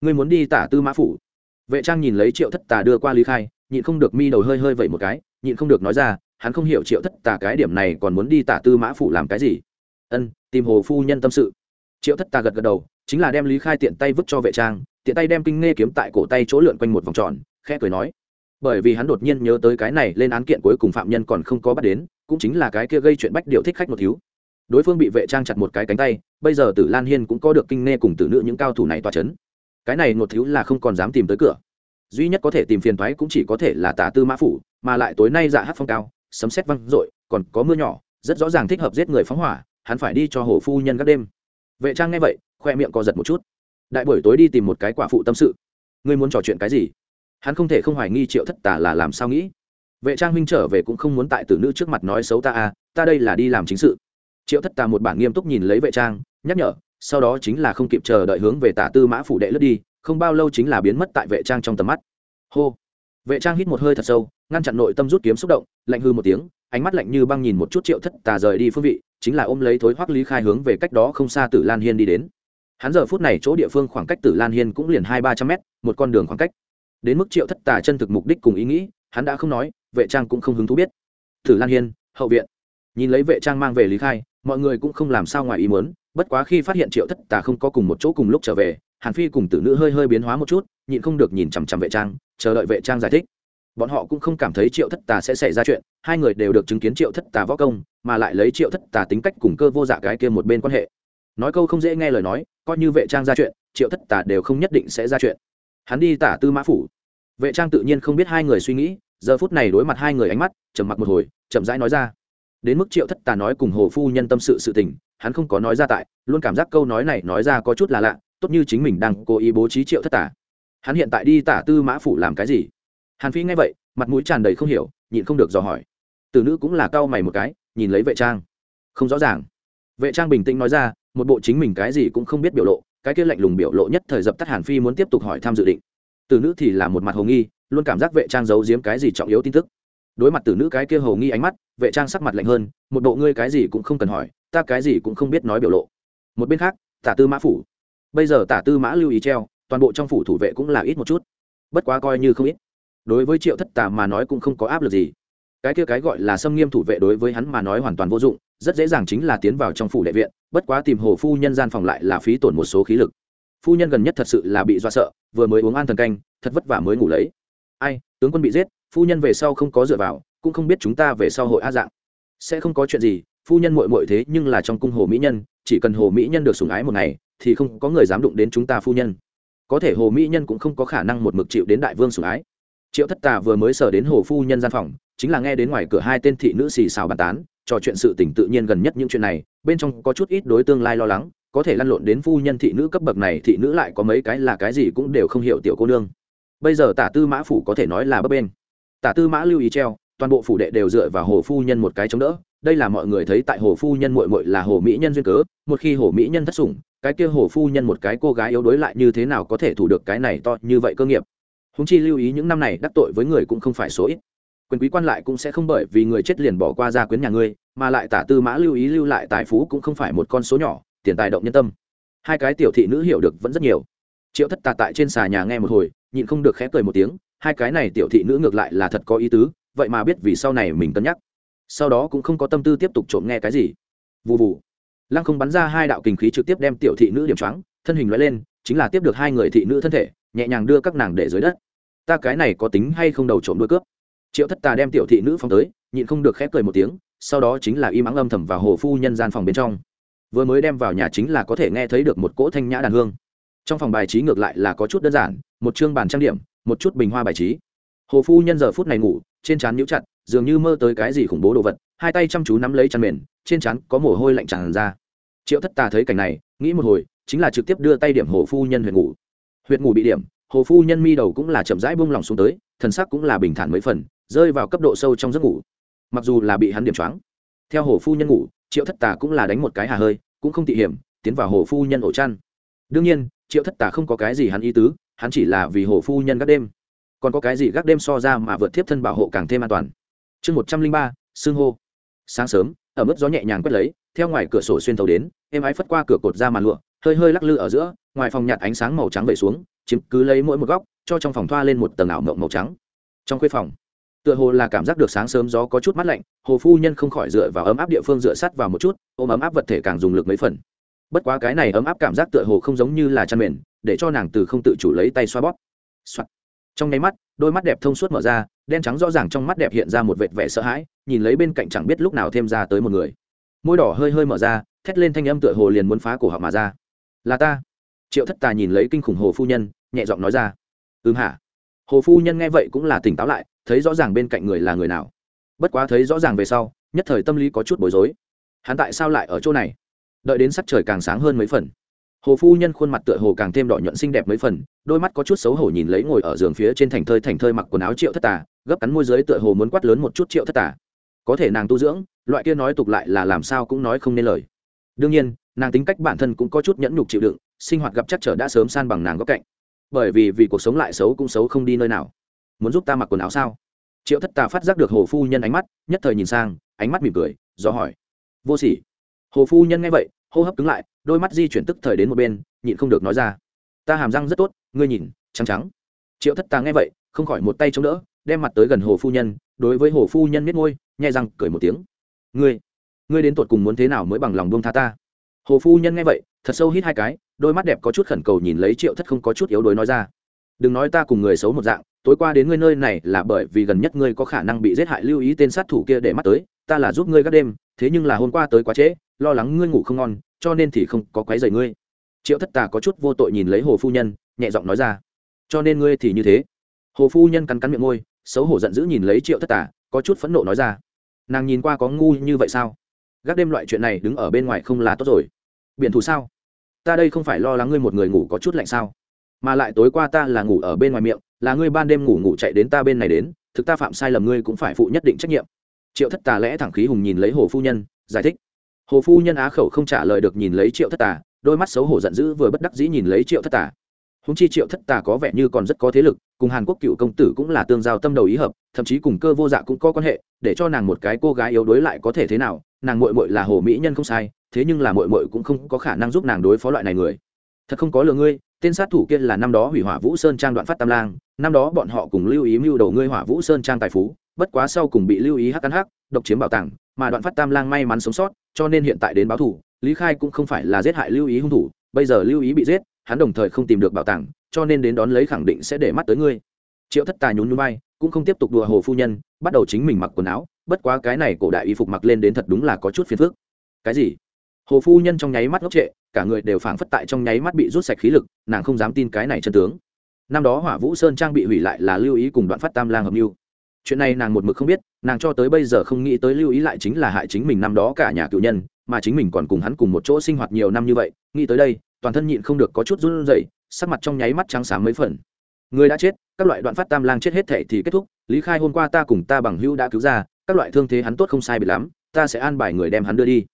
[SPEAKER 1] Ngươi muốn đi tả tư mã phủ. Vệ trang nhìn lấy triệu thất tà đưa qua lý khai, nhịn không được mi đầu hơi hơi vẩy một cái, nhịn không được nói ra, hắn không hiểu triệu thất tà cái điểm này còn muốn đi tả tư mã phủ làm cái gì. Ân, tìm hồ phu nhân tâm sự. Triệu thất tà gật gật đầu chính là đem lý khai tiện tay vứt cho vệ trang, tiện tay đem kinh nghe kiếm tại cổ tay chỗ lượn quanh một vòng tròn, khẽ cười nói. Bởi vì hắn đột nhiên nhớ tới cái này lên án kiện cuối cùng phạm nhân còn không có bắt đến, cũng chính là cái kia gây chuyện bách điệu thích khách một thiếu. Đối phương bị vệ trang chặt một cái cánh tay, bây giờ tử lan hiên cũng có được kinh nghe cùng tử nữ những cao thủ này toa c h ấ n cái này một thiếu là không còn dám tìm tới cửa. Duy nhất có thể tìm phiền thoái cũng chỉ có thể là tả tư mã phủ, mà lại tối nay dạ hát phong cao, sấm xét văng r còn có mưa nhỏ, rất rõ ràng thích hợp giết người phóng hỏa, hắn phải đi cho hồ phu nhân các đêm. Vệ trang nghe vậy khoe miệng co giật một chút. Đại buổi tối đi tìm một cái quả phụ tâm sự. Ngươi muốn trò chuyện cái gì? Hắn không thể không hoài nghi triệu thất tà là làm sao nghĩ. Vệ trang huynh trở về cũng không muốn tại tử nữ trước mặt nói xấu ta à ta đây là đi làm chính sự. Triệu thất tà một bản nghiêm túc nhìn lấy vệ trang, nhắc nhở, sau đó chính là không kịp chờ đợi hướng về tả tư mã phủ đệ lướt đi, không bao lâu chính là biến mất tại vệ trang trong tầm mắt. Hô. Vệ trang hít một hơi thật sâu, ngăn chặn nội tâm rút kiếm xúc động, lạnh hư một tiếng, ánh mắt lạnh như băng nhìn một chút triệu thất tà rời đi phương vị, chính là ôm lấy thối hoắc lý khai hướng về cách đó không xa tử lan hiên đi đến hắn giờ phút này chỗ địa phương khoảng cách tử lan hiên cũng liền hai ba trăm mét, một con đường khoảng cách. Đến mức triệu thất tà chân thực mục đích cùng ý nghĩ, hắn đã không nói, vệ trang cũng không hứng thú biết. Tử lan hiên, hậu viện. Nhìn lấy vệ trang mang về lý khai, mọi người cũng không làm sao ngoài ý muốn, bất quá khi phát hiện triệu thất tà không có cùng một chỗ cùng lúc trở về, hàn phi cùng tử nữ hơi hơi biến hóa một chút, nhịn không được nhìn chằm chằm vệ trang, chờ đợi vệ trang giải thích. Bọn họ cũng không cảm thấy triệu thất tà sẽ xảy ra chuyện, hai người đều được chứng kiến triệu thất tà võ công, mà lại lấy triệu thất tà tính cách cùng cơ vô dạ cái kia một bên quan hệ nói câu không dễ nghe lời nói, coi như vệ trang ra chuyện, triệu thất tà đều không nhất định sẽ ra chuyện. Hắn đi tả tư mã phủ. Vệ trang tự nhiên không biết hai người suy nghĩ, giờ phút này đối mặt hai người ánh mắt, trầm mặc một hồi, chậm rãi nói ra. Đến mức triệu thất tà nói cùng hồ phu nhân tâm sự sự tình, hắn không có nói ra tại, luôn cảm giác câu nói này nói ra có chút là lạ, tốt như chính mình đang cố ý bố trí triệu thất tà. Hắn hiện tại đi tả tư mã phủ làm cái gì? Hàn phi nghe vậy, mặt mũi tràn đầy không hiểu, nhịn không được dò hỏi. Từ nữ cũng là cau mày một cái, nhìn lấy vệ trang. Không rõ ràng vệ trang bình tĩnh nói ra, một bộ chính mình cái gì cũng không biết biểu lộ, cái kia lạnh lùng biểu lộ nhất thời dập tắt hàn phi muốn tiếp tục hỏi thăm dự định. Từ nữ thì là một mặt hồ nghi, luôn cảm giác vệ trang giấu giếm cái gì trọng yếu tin tức. Đối mặt từ nữ cái kia hồ nghi ánh mắt, vệ trang sắc mặt lạnh hơn, một bộ ngươi cái gì cũng không cần hỏi, ta cái gì cũng không biết nói biểu lộ. Một bên khác, tả tư mã phủ. Bây giờ tả tư mã lưu ý treo, toàn bộ trong phủ thủ vệ cũng là ít một chút. Bất quá coi như không ít. Đối với triệu thất tà mà nói cũng không có áp lực gì cái kia cái gọi là xâm nghiêm thủ vệ đối với hắn mà nói hoàn toàn vô dụng, rất dễ dàng chính là tiến vào trong phủ đệ viện, bất quá tìm hồ phu nhân gian phòng lại là phí tổn một số khí lực. Phu nhân gần nhất thật sự là bị do sợ, vừa mới uống an thần canh, thật vất vả mới ngủ lấy. Ai, tướng quân bị giết, phu nhân về sau không có dựa vào, cũng không biết chúng ta về sau hội a dạng. Sẽ không có chuyện gì, phu nhân muội muội thế nhưng là trong cung hồ mỹ nhân, chỉ cần hồ mỹ nhân được sủng ái một ngày, thì không có người dám đụng đến chúng ta phu nhân. Có thể hồ mỹ nhân cũng không có khả năng một mực chịu đến đại vương sủng ái. Triệu thất tà vừa mới sở đến hồ phu nhân gian phòng chính là nghe đến ngoài cửa hai tên thị nữ xì xào bàn tán, trò chuyện sự tình tự nhiên gần nhất những chuyện này, bên trong có chút ít đối tương lai lo lắng, có thể lăn lộn đến phu nhân thị nữ cấp bậc này, thị nữ lại có mấy cái là cái gì cũng đều không hiểu tiểu cô nương. Bây giờ tả tư mã phủ có thể nói là bấp bên tả tư mã lưu ý treo, toàn bộ phủ đệ đều dựa vào hồ phu nhân một cái chống đỡ, đây là mọi người thấy tại hồ phu nhân muội muội là hồ mỹ nhân duyên cớ, một khi hồ mỹ nhân thất sủng, cái kia hồ phu nhân một cái cô gái yếu đối lại như thế nào có thể thủ được cái này to như vậy cơ nghiệp? Húng chi lưu ý những năm này đắc tội với người cũng không phải số ít quyền quý quan lại cũng sẽ không bởi vì người chết liền bỏ qua gia quyến nhà ngươi, mà lại tả tư mã lưu ý lưu lại tài phú cũng không phải một con số nhỏ, tiền tài động nhân tâm. Hai cái tiểu thị nữ hiểu được vẫn rất nhiều. Triệu thất tà tại trên xà nhà nghe một hồi, nhịn không được khẽ cười một tiếng, hai cái này tiểu thị nữ ngược lại là thật có ý tứ, vậy mà biết vì sau này mình cân nhắc. Sau đó cũng không có tâm tư tiếp tục trộm nghe cái gì. Vụ vụ lăng không bắn ra hai đạo kinh khí trực tiếp đem tiểu thị nữ điểm choáng, thân hình loại lên, chính là tiếp được hai người thị nữ thân thể, nhẹ nhàng đưa các nàng để dưới đất. Ta cái này có tính hay không đầu trộm đuôi cướp? Triệu thất tà đem tiểu thị nữ Phong tới, nhịn không được khép cười một tiếng, sau đó chính là im ắng âm thầm vào hồ phu nhân gian phòng bên trong. Vừa mới đem vào nhà chính là có thể nghe thấy được một cỗ thanh nhã đàn hương. Trong phòng bài trí ngược lại là có chút đơn giản, một chương bàn trang điểm, một chút bình hoa bài trí. Hồ phu nhân giờ phút này ngủ, trên trán nhũ chặt, dường như mơ tới cái gì khủng bố đồ vật, hai tay chăm chú nắm lấy chăn mền, trên trán có mồ hôi lạnh tràn ra. Triệu thất tà thấy cảnh này, nghĩ một hồi, chính là trực tiếp đưa tay điểm hồ phu nhân huyệt ngủ. Huyệt ngủ bị điểm, hồ phu nhân mi đầu cũng là chậm rãi buông lòng xuống tới, thần sắc cũng là bình thản mấy phần rơi vào cấp độ sâu trong giấc ngủ. Mặc dù là bị hắn điểm choáng. Theo hồ phu nhân ngủ, triệu thất tà cũng là đánh một cái hà hơi, cũng không tị hiểm, tiến vào hồ phu nhân ổ chăn. Đương nhiên, triệu thất tà không có cái gì hắn ý tứ, hắn chỉ là vì hồ phu nhân gác đêm. Còn có cái gì gác đêm so ra mà vượt thiếp thân bảo hộ càng thêm an toàn. Chương một trăm linh ba xương hô. Sáng sớm, ở mức gió nhẹ nhàng quét lấy, theo ngoài cửa sổ xuyên thấu đến, êm ái phất qua cửa cột ra màn lụa, hơi hơi lắc lư ở giữa, ngoài phòng nhạt ánh sáng màu trắng về xuống, chiếm cứ lấy mỗi một góc, cho trong phòng thoa lên một tầng ảo mộng màu trắng. Trong khuê phòng tựa hồ là cảm giác được sáng sớm gió có chút mát lạnh, hồ phu nhân không khỏi dựa vào ấm áp địa phương dựa sắt vào một chút, ôm ấm áp vật thể càng dùng lực mấy phần. Bất quá cái này ấm áp cảm giác tựa hồ không giống như là chăn mền, để cho nàng từ không tự chủ lấy tay xoa bóp、Soạn. trong nháy mắt, đôi mắt đẹp thông suốt mở ra, đen trắng rõ ràng trong mắt đẹp hiện ra một vệt vẻ sợ hãi, nhìn lấy bên cạnh chẳng biết lúc nào thêm ra tới một người. Môi đỏ hơi hơi mở ra, thét lên thanh âm tựa hồ liền muốn phá cổ họng mà ra. Là ta. Triệu thất tà nhìn lấy kinh khủng hồ phu nhân, nhẹ giọng nói ra. Ừm hả? Hồ phu nhân nghe vậy cũng là tỉnh táo lại thấy rõ ràng bên cạnh người là người nào. Bất quá thấy rõ ràng về sau, nhất thời tâm lý có chút bối rối. Hắn tại sao lại ở chỗ này? Đợi đến sắc trời càng sáng hơn mấy phần. Hồ phu nhân khuôn mặt tựa hồ càng thêm đỏ nhuận xinh đẹp mấy phần, đôi mắt có chút xấu hổ nhìn lấy ngồi ở giường phía trên thành thơi thành thơi mặc quần áo triệu thất tà, gấp cắn môi dưới tựa hồ muốn quát lớn một chút triệu thất tà. Có thể nàng tu dưỡng, loại kia nói tục lại là làm sao cũng nói không nên lời. Đương nhiên, nàng tính cách bản thân cũng có chút nhẫn nhục chịu đựng, sinh hoạt gặp chắc trở đã sớm san bằng nàng góc cạnh. Bởi vì vì cuộc sống lại xấu cũng xấu không đi nơi nào muốn giúp ta mặc quần áo sao? Triệu thất tà phát giác được hồ phu nhân ánh mắt, nhất thời nhìn sang, ánh mắt mỉm cười, do hỏi. Vô sỉ. Hồ phu nhân nghe vậy, hô hấp cứng lại, đôi mắt di chuyển tức thời đến một bên, nhịn không được nói ra. Ta hàm răng rất tốt, ngươi nhìn, trắng trắng. Triệu thất tà nghe vậy, không khỏi một tay chống đỡ, đem mặt tới gần hồ phu nhân, đối với hồ phu nhân miết ngôi nhai răng cười một tiếng. Ngươi ngươi đến tột cùng muốn thế nào mới bằng lòng buông tha ta? Hồ phu nhân nghe vậy, thật sâu hít hai cái, đôi mắt đẹp có chút khẩn cầu nhìn lấy triệu thất không có chút yếu đuối nói ra. Đừng nói ta cùng người xấu một dạng tối qua đến ngươi nơi này là bởi vì gần nhất ngươi có khả năng bị giết hại lưu ý tên sát thủ kia để mắt tới, ta là giúp ngươi các đêm, thế nhưng là hôm qua tới quá trễ, lo lắng ngươi ngủ không ngon, cho nên thì không có quấy rầy ngươi. Triệu thất tà có chút vô tội nhìn lấy hồ phu nhân, nhẹ giọng nói ra. Cho nên ngươi thì như thế. Hồ phu nhân cắn cắn miệng môi, xấu hổ giận dữ nhìn lấy triệu thất tà, có chút phẫn nộ nói ra. Nàng nhìn qua có ngu như vậy sao? Gác đêm loại chuyện này đứng ở bên ngoài không là tốt rồi. Biển thủ sao? Ta đây không phải lo lắng ngươi một người ngủ có chút lạnh sao? Mà lại tối qua ta là ngủ ở bên ngoài miệng là ngươi ban đêm ngủ ngủ chạy đến ta bên này đến, thực ta phạm sai lầm ngươi cũng phải phụ nhất định trách nhiệm. Triệu thất tà lẽ thẳng khí hùng nhìn lấy hồ phu nhân, giải thích. Hồ phu nhân á khẩu không trả lời được nhìn lấy triệu thất tà, đôi mắt xấu hổ giận dữ vừa bất đắc dĩ nhìn lấy triệu thất tà. Húng chi triệu thất tà có vẻ như còn rất có thế lực, cùng hàn quốc cựu công tử cũng là tương giao tâm đầu ý hợp, thậm chí cùng cơ vô dạ cũng có quan hệ, để cho nàng một cái cô gái yếu đuối lại có thể thế nào, nàng mội mội là hồ mỹ nhân không sai, thế nhưng là mội mội cũng không có khả năng giúp nàng đối phó loại này người. Thật không có lừa ngươi tên sát thủ kia là năm đó hủy hỏa vũ sơn trang đoạn phát tam lang, năm đó bọn họ cùng lưu ý mưu đầu ngươi hỏa vũ sơn trang tài phú, bất quá sau cùng bị lưu ý hắc ăn hắc, độc chiếm bảo tàng, mà đoạn phát tam lang may mắn sống sót, cho nên hiện tại đến báo thủ, lý khai cũng không phải là giết hại lưu ý hung thủ, bây giờ lưu ý bị giết, hắn đồng thời không tìm được bảo tàng, cho nên đến đón lấy khẳng định sẽ để mắt tới ngươi. Triệu thất tài nhún nhún bay cũng không tiếp tục đùa hồ phu nhân, bắt đầu chính mình mặc quần áo, bất quá cái này cổ đại y phục mặc lên đến thật đúng là có chút phiền phức. Cái gì? Hồ phu nhân trong nháy mắt ngốc trệ, cả người đều phảng phất tại trong nháy mắt bị rút sạch khí lực, nàng không dám tin cái này chân tướng. Năm đó hỏa vũ sơn trang bị hủy lại là lưu ý cùng đoạn phát tam lang hợp mưu. Chuyện này nàng một mực không biết, nàng cho tới bây giờ không nghĩ tới lưu ý lại chính là hại chính mình năm đó cả nhà cựu nhân, mà chính mình còn cùng hắn cùng một chỗ sinh hoạt nhiều năm như vậy, nghĩ tới đây, toàn thân nhịn không được có chút run rẩy, sắc mặt trong nháy mắt trắng sáng mấy phần. Người đã chết, các loại đoạn phát tam lang chết hết thệ thì kết thúc, lý khai hôm qua ta cùng ta bằng hữu đã cứu ra, các loại thương thế hắn tốt không sai bị lắm, ta sẽ an bài người đem hắn đưa đi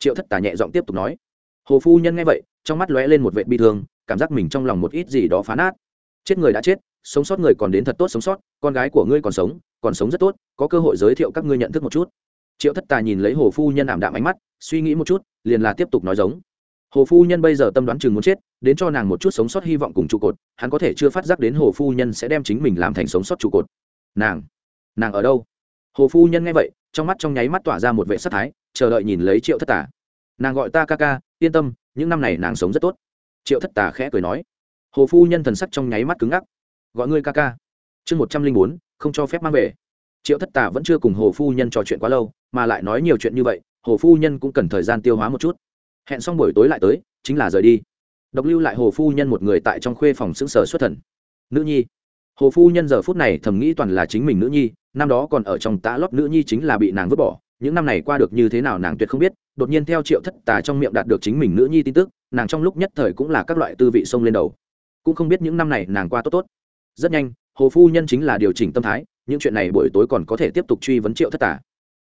[SPEAKER 1] triệu thất tà nhẹ giọng tiếp tục nói. Hồ phu nhân nghe vậy, trong mắt lóe lên một vệ bi thương, cảm giác mình trong lòng một ít gì đó phá nát. Chết người đã chết, sống sót người còn đến thật tốt sống sót, con gái của ngươi còn sống còn sống rất tốt, có cơ hội giới thiệu các ngươi nhận thức một chút. Triệu thất tà nhìn lấy hồ phu nhân ảm đạm ánh mắt, suy nghĩ một chút, liền là tiếp tục nói giống. Hồ phu nhân bây giờ tâm đoán chừng muốn chết, đến cho nàng một chút sống sót hy vọng cùng trụ cột, hắn có thể chưa phát giác đến hồ phu nhân sẽ đem chính mình làm thành sống sót trụ cột. Nàng nàng ở đâu? Hồ phu nhân nghe vậy, trong mắt trong nháy mắt tỏa ra một vệ sắc thái chờ đợi nhìn lấy triệu thất tà nàng gọi ta ca ca, yên tâm, những năm này nàng sống rất tốt. Triệu thất tà khẽ cười nói. Hồ phu nhân thần sắc trong nháy mắt cứng ngắc. Gọi ngươi ca ca. Chương một trăm linh bốn, không cho phép mang về. Triệu thất tà vẫn chưa cùng hồ phu nhân trò chuyện quá lâu, mà lại nói nhiều chuyện như vậy, hồ phu nhân cũng cần thời gian tiêu hóa một chút. Hẹn xong buổi tối lại tới, chính là rời đi. Độc lưu lại hồ phu nhân một người tại trong khuê phòng xứng sở xuất thần. Nữ nhi. Hồ phu nhân giờ phút này thầm nghĩ toàn là chính mình nữ nhi, năm đó còn ở trong tã lót nữ nhi chính là bị nàng vứt bỏ những năm này qua được như thế nào nàng tuyệt không biết, đột nhiên theo triệu thất tà trong miệng đạt được chính mình nữ nhi tin tức, nàng trong lúc nhất thời cũng là các loại tư vị sông lên đầu. Cũng không biết những năm này nàng qua tốt tốt. Rất nhanh, hồ phu nhân chính là điều chỉnh tâm thái, những chuyện này buổi tối còn có thể tiếp tục truy vấn triệu thất tà.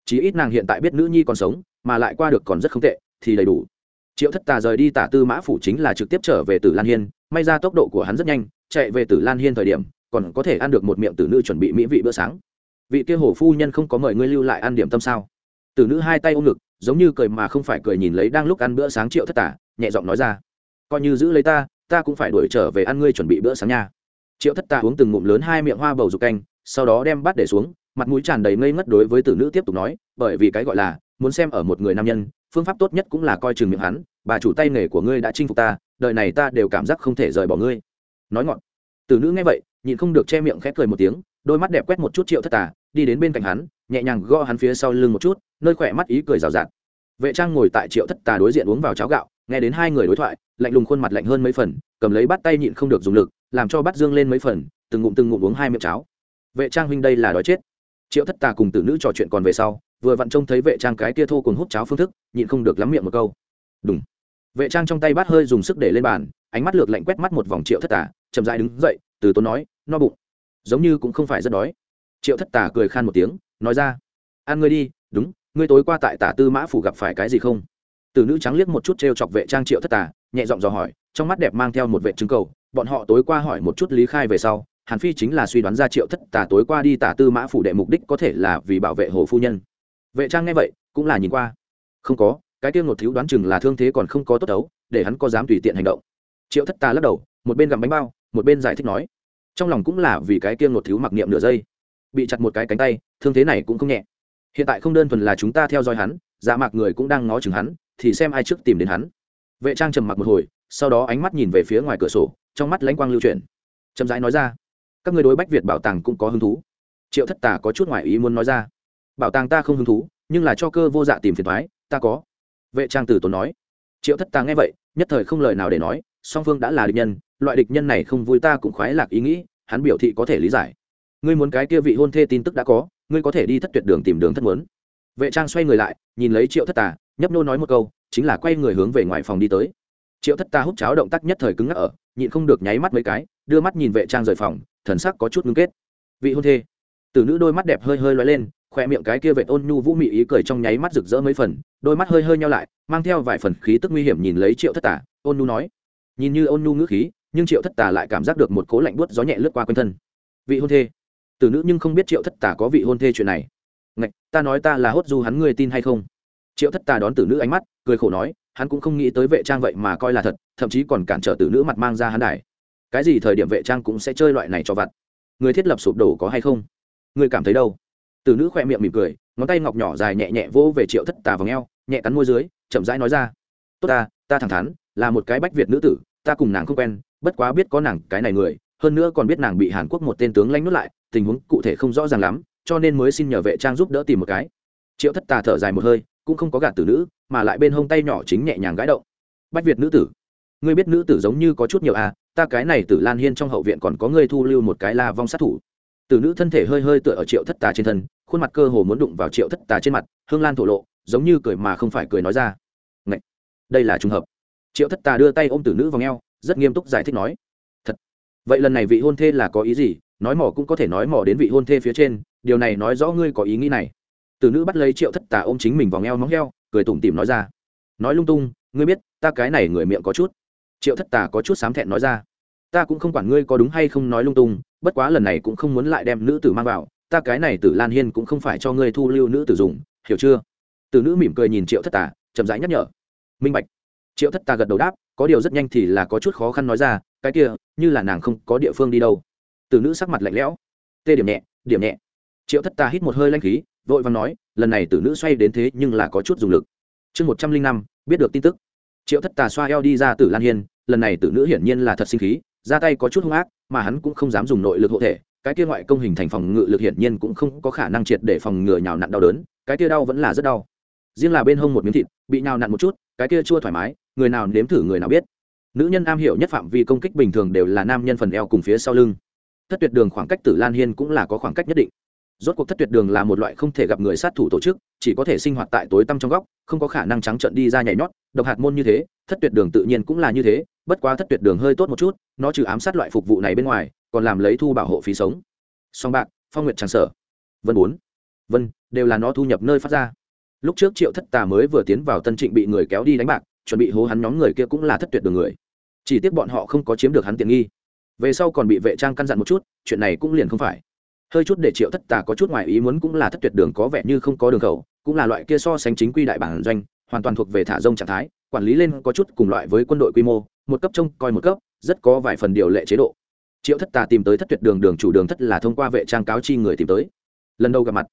[SPEAKER 1] Chí ít nàng hiện tại biết nữ nhi còn sống, mà lại qua được còn rất không tệ, thì đầy đủ. Triệu thất tà rời đi tả tư mã phủ chính là trực tiếp trở về tử lan hiên, may ra tốc độ của hắn rất nhanh, chạy về tử lan hiên thời điểm, còn có thể ăn được một miệng tử nữ chuẩn bị mỹ vị bữa sáng. Vị kia hồ phu nhân không có mời ngươi lưu lại ăn điểm tâm sao? Tử nữ hai tay ôm ngực, giống như cười mà không phải cười nhìn lấy đang lúc ăn bữa sáng triệu thất tả, nhẹ giọng nói ra. Coi như giữ lấy ta ta cũng phải đuổi trở về ăn ngươi chuẩn bị bữa sáng nha. Triệu thất tả uống từng ngụm lớn hai miệng hoa bầu dục canh, sau đó đem bát để xuống, mặt mũi tràn đầy ngây ngất đối với tử nữ tiếp tục nói, bởi vì cái gọi là, muốn xem ở một người nam nhân, phương pháp tốt nhất cũng là coi chừng miệng hắn, bà chủ tay nghề của ngươi đã chinh phục ta, đời này ta đều cảm giác không thể rời bỏ ngươi. Nói ngọn tử nữ nghe vậy, nhịn không được che miệng khép cười một tiếng, đôi mắt đẹp quét một chút triệu thất tà đi đến bên cạnh hắn nhẹ nhàng gõ hắn phía sau lưng một chút, nơi khỏe mắt ý cười rào rạt. Vệ trang ngồi tại triệu thất tà đối diện uống vào cháo gạo, nghe đến hai người đối thoại, lạnh lùng khuôn mặt lạnh hơn mấy phần, cầm lấy bắt tay nhịn không được dùng lực, làm cho bắt dương lên mấy phần, từng ngụm từng ngụm uống hai miệng cháo. Vệ trang huynh đây là đói chết. Triệu thất tà cùng tử nữ trò chuyện còn về sau, vừa vặn trông thấy vệ trang cái kia thô cùng hút cháo phương thức, nhịn không được lắm miệng một câu. Đúng vệ trang trong tay bắt hơi dùng sức để lên bàn, ánh mắt lược lạnh quét mắt một vòng triệu thất tà, chậm dại đứng dậy, từ tốn nói, no bụng. Giống như cũng không phải rất đói. Triệu thất tà cười khan một tiếng nói ra ăn ngươi đi, đúng, ngươi tối qua tại tả tư mã phủ gặp phải cái gì không? Từ nữ trắng liếc một chút t r e o chọc vệ trang triệu thất tà, nhẹ giọng dò hỏi, trong mắt đẹp mang theo một vệ trứng cầu, bọn họ tối qua hỏi một chút lý khai về sau, hàn phi chính là suy đoán ra triệu thất tà tối qua đi tả tư mã phủ đệ mục đích có thể là vì bảo vệ hồ phu nhân. Vệ trang nghe vậy, cũng là nhìn qua. Không có, cái tiêu ngột thiếu đoán chừng là thương thế còn không có tốt đấu, để hắn có dám tùy tiện hành động. Triệu thất tà lắc đầu, một bên gặm bánh bao, một bên giải thích nói, trong lòng cũng là vì cái kia ngột thiếu mặc niệm nửa giây bị chặt một cái cánh tay, thương thế này cũng không nhẹ. Hiện tại không đơn thuần là chúng ta theo dõi hắn dạ mạc người cũng đang ngó chừng hắn, thì xem ai trước tìm đến hắn. Vệ trang trầm mặc một hồi, sau đó ánh mắt nhìn về phía ngoài cửa sổ, trong mắt lãnh quang lưu chuyển. Chậm rãi nói ra, các người đối bách việt bảo tàng cũng có hứng thú. Triệu thất tà có chút ngoại ý muốn nói ra, bảo tàng ta không hứng thú, nhưng là cho cơ vô dạ tìm phiền thoái ta có. Vệ trang từ tốn nói. Triệu thất tà nghe vậy, nhất thời không lời nào để nói, song phương đã là địch nhân, loại địch nhân này không vui ta cũng khoái lạc ý nghĩ, hắn biểu thị có thể lý giải ngươi muốn cái kia vị hôn thê tin tức đã có, ngươi có thể đi thất tuyệt đường tìm đường thất muốn. Vệ trang xoay người lại, nhìn lấy triệu thất tà, nhấp nô nói một câu, chính là quay người hướng về ngoài phòng đi tới. Triệu thất tà hút cháo động tác nhất thời cứng ngắc ở, nhịn không được nháy mắt mấy cái, đưa mắt nhìn vệ trang rời phòng, thần sắc có chút ngưng kết. Vị hôn thê. Từ nữ đôi mắt đẹp hơi hơi loay lên khoe miệng cái kia vệ ôn nhu vũ mị ý cười trong nháy mắt rực rỡ mấy phần, đôi mắt hơi hơi nhau lại, mang theo vài phần khí tức nguy hiểm nhìn lấy triệu thất tà, ôn nhu nói. Nhìn như ôn nhu ngữ khí, nhưng triệu thất tà lại cảm giác được một cố lạnh buốt gió nhẹ lướt qua quanh thân. Vị hôn thê từ nữ nhưng không biết triệu thất tà có vị hôn thê chuyện này. Ngạch, ta nói ta là hốt du hắn ngươi tin hay không? Triệu thất tà đón tử nữ ánh mắt, cười khổ nói, hắn cũng không nghĩ tới vệ trang vậy mà coi là thật, thậm chí còn cản trở tử nữ mặt mang ra hắn đài. Cái gì thời điểm vệ trang cũng sẽ chơi loại này cho vặt. Người thiết lập sụp đổ có hay không? Người cảm thấy đâu? Tử nữ khoe miệng mỉm cười, ngón tay ngọc nhỏ dài nhẹ nhẹ vỗ về triệu thất tà vào ngheo nhẹ cắn môi dưới, chậm rãi nói ra. Tốt ta ta thẳng thắn, là một cái bách việt nữ tử, ta cùng nàng không quen, bất quá biết có nàng cái này người, hơn nữa còn biết nàng bị hàn quốc một tên tướng lanh nuốt lại tình huống cụ thể không rõ ràng lắm, cho nên mới xin nhờ vệ trang giúp đỡ tìm một cái. Triệu thất tà thở dài một hơi, cũng không có gạt tử nữ, mà lại bên hông tay nhỏ chính nhẹ nhàng gãi động. Bách việt nữ tử, ngươi biết nữ tử giống như có chút nhiều à ta cái này tử lan hiên trong hậu viện còn có ngươi thu lưu một cái la vong sát thủ. Tử nữ thân thể hơi hơi tựa ở triệu thất tà trên thân, khuôn mặt cơ hồ muốn đụng vào triệu thất tà trên mặt, hương lan thổ lộ, giống như cười mà không phải cười nói ra. Ngậy! đây là trùng hợp. Triệu thất tà đưa tay ôm tử nữ vào ngheo rất nghiêm túc giải thích nói. Thật, vậy lần này vị hôn thê là có ý gì? Nói mỏ cũng có thể nói mỏ đến vị hôn thê phía trên, điều này nói rõ ngươi có ý nghĩ này. Tử nữ bắt lấy triệu thất tà ôm chính mình vào ngheo móng heo cười tủm tỉm nói ra. Nói lung tung, ngươi biết, ta cái này người miệng có chút. Triệu thất tà có chút sám thẹn nói ra. Ta cũng không quản ngươi có đúng hay không nói lung tung, bất quá lần này cũng không muốn lại đem nữ tử mang vào, ta cái này tử lan hiên cũng không phải cho ngươi thu lưu nữ tử dùng, hiểu chưa? Tử nữ mỉm cười nhìn triệu thất tà, chậm rãi nhắc nhở. Minh bạch. Triệu thất tà gật đầu đáp, có điều rất nhanh thì là có chút khó khăn nói ra, cái kia, như là nàng không có địa phương đi đâu tử nữ sắc mặt lạnh lẽo. Tê điểm nhẹ điểm nhẹ. Triệu thất tà hít một hơi lanh khí, vội vàng nói, lần này tử nữ xoay đến thế nhưng là có chút dùng lực. Chương một trăm linh năm, biết được tin tức. Triệu thất tà xoa eo đi ra tử lan hiên, lần này tử nữ hiển nhiên là thật sinh khí ra tay có chút hung ác, mà hắn cũng không dám dùng nội lực hộ thể, cái kia ngoại công hình thành phòng ngự lực hiển nhiên cũng không có khả năng triệt để phòng ngừa nhào nặn đau đớn, cái kia đau vẫn là rất đau. Riêng là bên hông một miếng thịt, bị nhào nặn một chút, cái kia chua thoải mái, người nào nếm thử người nào biết. Nữ nhân am hiểu nhất phạm vi công kích bình thường đều là nam nhân phần eo cùng phía sau lưng thất tuyệt đường khoảng cách tử lan hiên cũng là có khoảng cách nhất định. Rốt cuộc thất tuyệt đường là một loại không thể gặp người sát thủ tổ chức, chỉ có thể sinh hoạt tại tối tăm trong góc, không có khả năng trắng trợn đi ra nhảy nhót, độc hạt môn như thế, thất tuyệt đường tự nhiên cũng là như thế, bất quá thất tuyệt đường hơi tốt một chút, nó trừ ám sát loại phục vụ này bên ngoài, còn làm lấy thu bảo hộ phí sống. Song bạc, phong nguyệt tràng sở, vân bốn, vân, đều là nó thu nhập nơi phát ra. Lúc trước triệu thất tà mới vừa tiến vào tân trịnh bị người kéo đi đánh bạc, chuẩn bị hố hắn nhóm người kia cũng là thất tuyệt đường người. Chỉ tiếc bọn họ không có chiếm được hắn tiện nghi về sau còn bị vệ trang căn dặn một chút, chuyện này cũng liền không phải. Hơi chút để triệu thất tà có chút ngoài ý muốn cũng là thất tuyệt đường có vẻ như không có đường khẩu, cũng là loại kia so sánh chính quy đại bản doanh, hoàn toàn thuộc về thả rông trạng thái, quản lý lên có chút cùng loại với quân đội quy mô, một cấp trông coi một cấp, rất có vài phần điều lệ chế độ. Triệu thất tà tìm tới thất tuyệt đường đường chủ đường thất là thông qua vệ trang cáo chi người tìm tới. Lần đầu gặp mặt,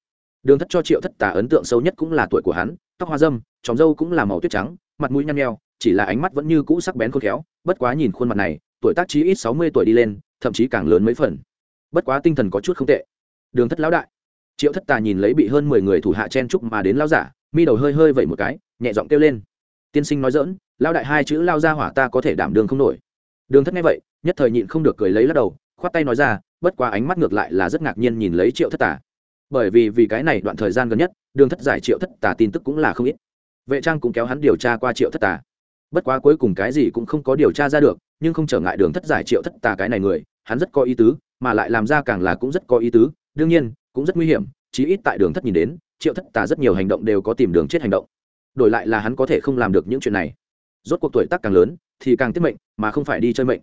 [SPEAKER 1] đường thất cho triệu thất tà ấn tượng sâu nhất cũng là tuổi của hắn, tóc hoa dâm tròng dâu cũng là màu tuyết trắng, mặt mũi nhăn nheo, chỉ là ánh mắt vẫn như cũ sắc bén khôn khéo, bất quá nhìn khuôn mặt này tuổi tác chí ít sáu mươi tuổi đi lên, thậm chí càng lớn mấy phần. Bất quá tinh thần có chút không tệ. Đường thất lão đại. Triệu thất tà nhìn lấy bị hơn mười người thủ hạ chen chúc mà đến lao giả, mi đầu hơi hơi vẩy một cái, nhẹ giọng kêu lên. Tiên sinh nói dỡn lao đại hai chữ lao ra hỏa ta có thể đảm đường không nổi. Đường thất nghe vậy, nhất thời nhịn không được cười lấy lắc đầu, khoát tay nói ra, bất quá ánh mắt ngược lại là rất ngạc nhiên nhìn lấy triệu thất tà. Bởi vì vì cái này đoạn thời gian gần nhất, đường thất giải triệu thất tà tin tức cũng là không ít. Vệ trang cũng kéo hắn điều tra qua triệu thất tà. Bất quá cuối cùng cái gì cũng không có điều tra ra được nhưng không trở ngại đường thất giải triệu thất tà cái này người, hắn rất có ý tứ, mà lại làm ra càng là cũng rất có ý tứ, đương nhiên, cũng rất nguy hiểm, chí ít tại đường thất nhìn đến, triệu thất tà rất nhiều hành động đều có tìm đường chết hành động. Đổi lại là hắn có thể không làm được những chuyện này. Rốt cuộc tuổi tác càng lớn, thì càng tiết mệnh, mà không phải đi chơi mệnh.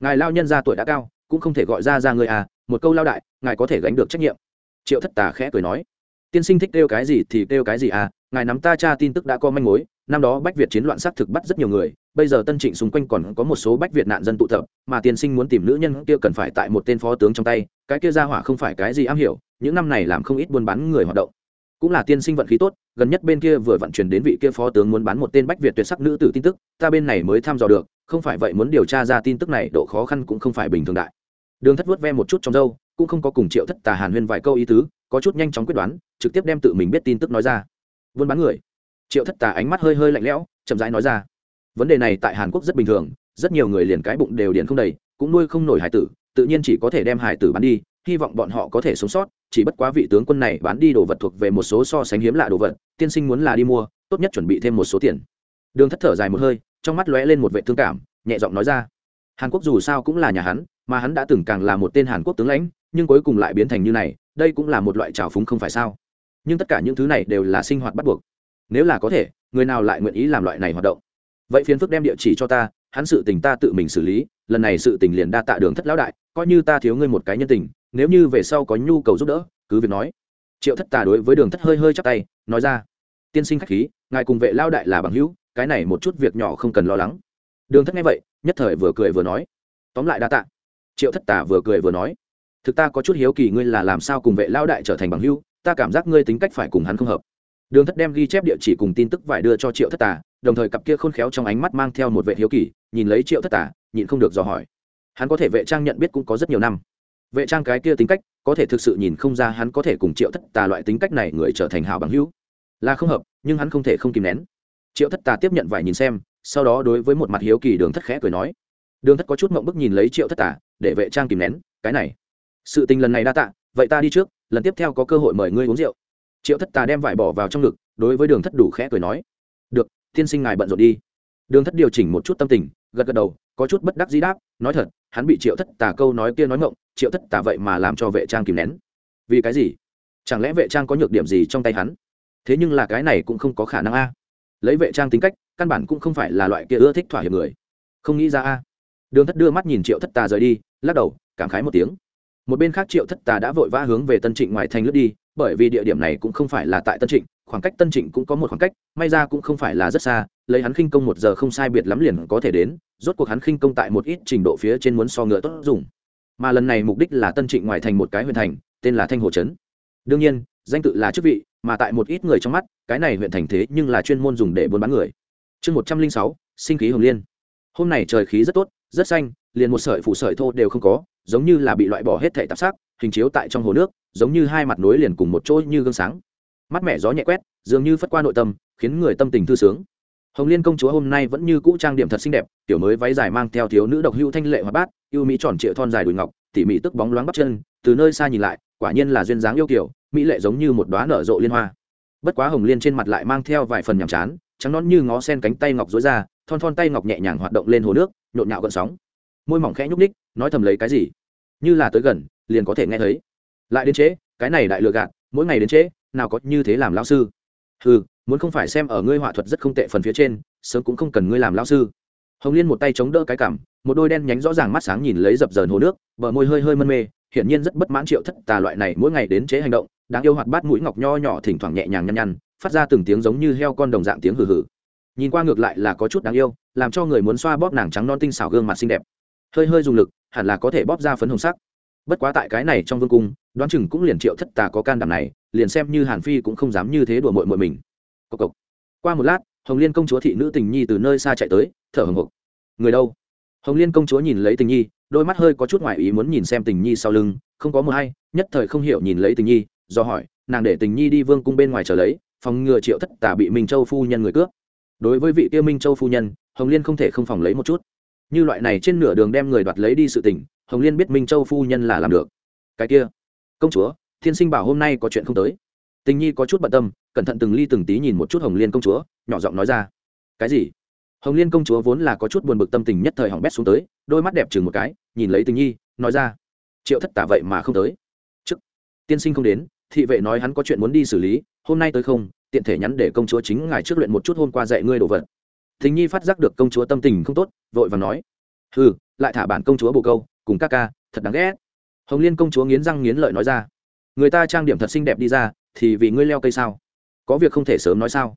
[SPEAKER 1] Ngài lao nhân ra tuổi đã cao, cũng không thể gọi ra ra người à một câu lao đại, ngài có thể gánh được trách nhiệm. Triệu thất tà khẽ cười nói. Tiên sinh thích kêu cái gì thì kêu cái gì à ngài nắm ta cha tin tức đã có manh mối, năm đó bách việt chiến loạn xác thực bắt rất nhiều người bây giờ tân trịnh xung quanh còn có một số bách việt nạn dân tụ tập, mà tiên sinh muốn tìm nữ nhân kia cần phải tại một tên phó tướng trong tay, cái kia ra hỏa không phải cái gì am hiểu, những năm này làm không ít buôn bán người hoạt động. Cũng là tiên sinh vận khí tốt, gần nhất bên kia vừa vận chuyển đến vị kia phó tướng muốn bán một tên bách việt tuyệt sắc nữ tử tin tức, ta bên này mới thăm dò được, không phải vậy muốn điều tra ra tin tức này độ khó khăn cũng không phải bình thường đại. Đường thất vớt ve một chút trong dâu cũng không có cùng triệu thất tà hàn huyên vài câu ý tứ, có chút nhanh chóng quyết đoán, trực tiếp đem tự mình biết tin tức nói ra. Buôn bán người. Triệu thất tà ánh mắt hơi hơi lạnh lẽo, chậm rãi nói ra vấn đề này tại hàn quốc rất bình thường, rất nhiều người liền cái bụng đều điền không đầy, cũng nuôi không nổi hải tử, tự nhiên chỉ có thể đem hải tử bán đi, hy vọng bọn họ có thể sống sót, chỉ bất quá vị tướng quân này bán đi đồ vật thuộc về một số so sánh hiếm lạ đồ vật, tiên sinh muốn là đi mua, tốt nhất chuẩn bị thêm một số tiền. Đường thất thở dài một hơi, trong mắt lóe lên một vệ thương cảm, nhẹ giọng nói ra. Hàn quốc dù sao cũng là nhà hắn, mà hắn đã từng càng là một tên hàn quốc tướng lãnh, nhưng cuối cùng lại biến thành như này, đây cũng là một loại trào phúng không phải sao? Nhưng tất cả những thứ này đều là sinh hoạt bắt buộc. Nếu là có thể, người nào lại nguyện ý làm loại này hoạt động? Vậy phiền phức đem địa chỉ cho ta, hắn sự tình ta tự mình xử lý, lần này sự tình liền đa tạ đường thất lão đại, coi như ta thiếu ngươi một cái nhân tình, nếu như về sau có nhu cầu giúp đỡ, cứ việc nói. Triệu thất tà đối với đường thất hơi hơi chắc tay, nói ra, tiên sinh khách khí, ngài cùng vệ lao đại là bằng hữu, cái này một chút việc nhỏ không cần lo lắng. Đường thất nghe vậy, nhất thời vừa cười vừa nói. Tóm lại đa tạ. Triệu thất tà vừa cười vừa nói, thực ta có chút hiếu kỳ ngươi là làm sao cùng vệ lao đại trở thành bằng hữu, ta cảm giác ngươi tính cách phải cùng hắn không hợp đường thất đem ghi chép địa chỉ cùng tin tức vải đưa cho triệu thất tà, đồng thời cặp kia khôn khéo trong ánh mắt mang theo một vệ hiếu kỳ, nhìn lấy triệu thất tà, nhịn không được dò hỏi. Hắn có thể vệ trang nhận biết cũng có rất nhiều năm. Vệ trang cái kia tính cách, có thể thực sự nhìn không ra hắn có thể cùng triệu thất tà loại tính cách này người trở thành hảo bằng hữu. Là không hợp, nhưng hắn không thể không kìm nén. Triệu thất tà tiếp nhận vải nhìn xem, sau đó đối với một mặt hiếu kỳ đường thất khẽ cười nói. Đường thất có chút mộng bức nhìn lấy triệu thất tà, để vệ trang kìm nén, cái này. Sự tình lần này đa tạ, vậy ta đi trước, lần tiếp theo có cơ hội mời ngươi uống rượu triệu thất tà đem vải bỏ vào trong ngực, đối với đường thất đủ khẽ cười nói, được, tiên sinh ngài bận rộn đi. Đường thất điều chỉnh một chút tâm tình, gật gật đầu, có chút bất đắc dĩ đáp, nói thật, hắn bị triệu thất tà câu nói kia nói ngộng triệu thất tà vậy mà làm cho vệ trang kìm nén. Vì cái gì? Chẳng lẽ vệ trang có nhược điểm gì trong tay hắn? Thế nhưng là cái này cũng không có khả năng a. Lấy vệ trang tính cách, căn bản cũng không phải là loại kia ưa thích thỏa hiệp người. Không nghĩ ra a. Đường thất đưa mắt nhìn triệu thất tà rời đi, lắc đầu, cảm khái một tiếng. Một bên khác triệu thất tà đã vội vã hướng về tân trịnh ngoài thành lướt đi bởi vì địa điểm này cũng không phải là tại tân trịnh, khoảng cách tân trịnh cũng có một khoảng cách, may ra cũng không phải là rất xa, lấy hắn khinh công một giờ không sai biệt lắm liền có thể đến, rốt cuộc hắn khinh công tại một ít trình độ phía trên muốn so ngựa tốt dùng. Mà lần này mục đích là tân trịnh ngoài thành một cái huyện thành, tên là thanh hồ trấn. Đương nhiên, danh tự là chức vị, mà tại một ít người trong mắt, cái này huyện thành thế nhưng là chuyên môn dùng để buôn bán người. Chương một trăm linh sáu, sinh khí hồng liên. Hôm nay trời khí rất tốt, rất xanh, liền một sợi phủ sợi thô đều không có, giống như là bị loại bỏ hết thể tạp sắc hình chiếu tại trong hồ nước, giống như hai mặt nối liền cùng một chỗ như gương sáng. Mắt mẻ gió nhẹ quét, dường như phất qua nội tâm, khiến người tâm tình thư sướng. Hồng liên công chúa hôm nay vẫn như cũ trang điểm thật xinh đẹp tiểu mới váy dài mang theo thiếu nữ độc hưu thanh lệ hoa bát, yêu mỹ tròn trịa thon dài đùi ngọc, tỉ mỉ tức bóng loáng bắp chân, từ nơi xa nhìn lại, quả nhiên là duyên dáng yêu kiểu, mỹ lệ giống như một đoá nở rộ liên hoa. Bất quá hồng liên trên mặt lại mang theo vài phần nhàm chán, trắng nón như ngó sen cánh tay ngọc dối ra, thon thon tay ngọc nhẹ nhàng hoạt động lên hồ nước, nhộn nhạo gợn sóng. Môi mỏng khẽ nhúc ních nói thầm lấy cái gì? Như là tới gần liền có thể nghe thấy. Lại đến trễ, cái này đại lừa gạt, mỗi ngày đến trễ, nào có như thế làm lão sư. Ừ muốn không phải xem ở ngươi họa thuật rất không tệ phần phía trên, sớm cũng không cần ngươi làm lão sư. Hồng liên một tay chống đỡ cái cảm một đôi đen nhánh rõ ràng mắt sáng nhìn lấy dập dờn hồ nước, bờ môi hơi hơi mân mê, hiển nhiên rất bất mãn triệu thất tà loại này mỗi ngày đến chế hành động, đáng yêu hoạt bát mũi ngọc nho nhỏ thỉnh thoảng nhẹ nhàng nhăn nhăn, phát ra từng tiếng giống như heo con đồng dạng tiếng hừ hừ. Nhìn qua ngược lại là có chút đáng yêu, làm cho người muốn xoa bóp nàng trắng non tinh xảo gương mặt xinh đẹp. Hơi hơi dùng lực, hẳn là có thể bóp ra phấn hồng sắc bất quá tại cái này trong vương cung, đoán chừng cũng liền triệu thất tà có can đảm này, liền xem như hàn phi cũng không dám như thế đùa mội mội mình. Cộc cộc. qua một lát, hồng liên công chúa thị nữ tình nhi từ nơi xa chạy tới, thở hồng hộc. Người đâu? Hồng liên công chúa nhìn lấy tình nhi, đôi mắt hơi có chút ngoại ý muốn nhìn xem tình nhi sau lưng, không có một hay, nhất thời không hiểu nhìn lấy tình nhi, do hỏi, nàng để tình nhi đi vương cung bên ngoài chờ lấy, phòng ngừa triệu thất tà bị minh châu phu nhân người cướp. Đối với vị kia minh châu phu nhân, hồng liên không thể không phòng lấy một chút. Như loại này trên nửa đường đem người đoạt lấy đi sự tình hồng liên biết minh châu phu nhân là làm được. Cái kia, công chúa, thiên sinh bảo hôm nay có chuyện không tới. Tình nhi có chút bận tâm, cẩn thận từng ly từng tí nhìn một chút hồng liên công chúa, nhỏ giọng nói ra. Cái gì? Hồng liên công chúa vốn là có chút buồn bực tâm tình nhất thời hỏng bét xuống tới, đôi mắt đẹp chừng một cái, nhìn lấy tình nhi, nói ra. Triệu thất tả vậy mà không tới. Chức tiên sinh không đến, thị vệ nói hắn có chuyện muốn đi xử lý, hôm nay tới không, tiện thể nhắn để công chúa chính ngài trước luyện một chút hôm qua dạy ngươi đồ vật. Tình nhi phát giác được công chúa tâm tình không tốt, vội và nói. Ừ lại thả bản công chúa bồ câu cùng ca ca, thật đáng ghét. Hồng liên công chúa nghiến răng nghiến lợi nói ra, người ta trang điểm thật xinh đẹp đi ra, thì vì ngươi leo cây sao? Có việc không thể sớm nói sao?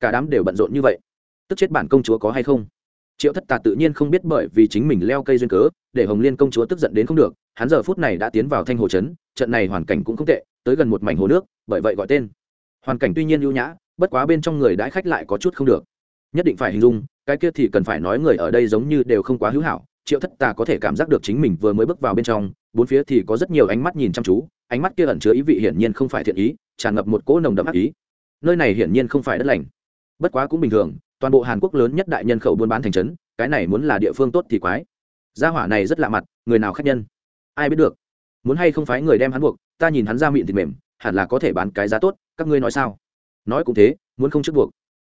[SPEAKER 1] Cả đám đều bận rộn như vậy. Tức chết bản công chúa có hay không? Triệu thất tà tự nhiên không biết bởi vì chính mình leo cây duyên cớ, để hồng liên công chúa tức giận đến không được, hắn giờ phút này đã tiến vào thanh hồ trấn, trận này hoàn cảnh cũng không tệ, tới gần một mảnh hồ nước, bởi vậy gọi tên. Hoàn cảnh tuy nhiên ưu nhã, bất quá bên trong người đãi khách lại có chút không được. Nhất định phải hình dung, cái kia thì cần phải nói người ở đây giống như đều không quá hữu hảo triệu thất tà có thể cảm giác được chính mình vừa mới bước vào bên trong, bốn phía thì có rất nhiều ánh mắt nhìn chăm chú, ánh mắt kia ẩn chứa ý vị hiển nhiên không phải thiện ý, tràn ngập một cỗ nồng đậm ác ý. Nơi này hiển nhiên không phải đất lành. Bất quá cũng bình thường, toàn bộ hàn quốc lớn nhất đại nhân khẩu buôn bán thành trấn, cái này muốn là địa phương tốt thì quái. Gia hỏa này rất lạ mặt, người nào khách nhân? Ai biết được? Muốn hay không phải người đem hắn buộc, ta nhìn hắn ra miệng thịt mềm, hẳn là có thể bán cái giá tốt, các ngươi nói sao? Nói cũng thế, muốn không trước buộc.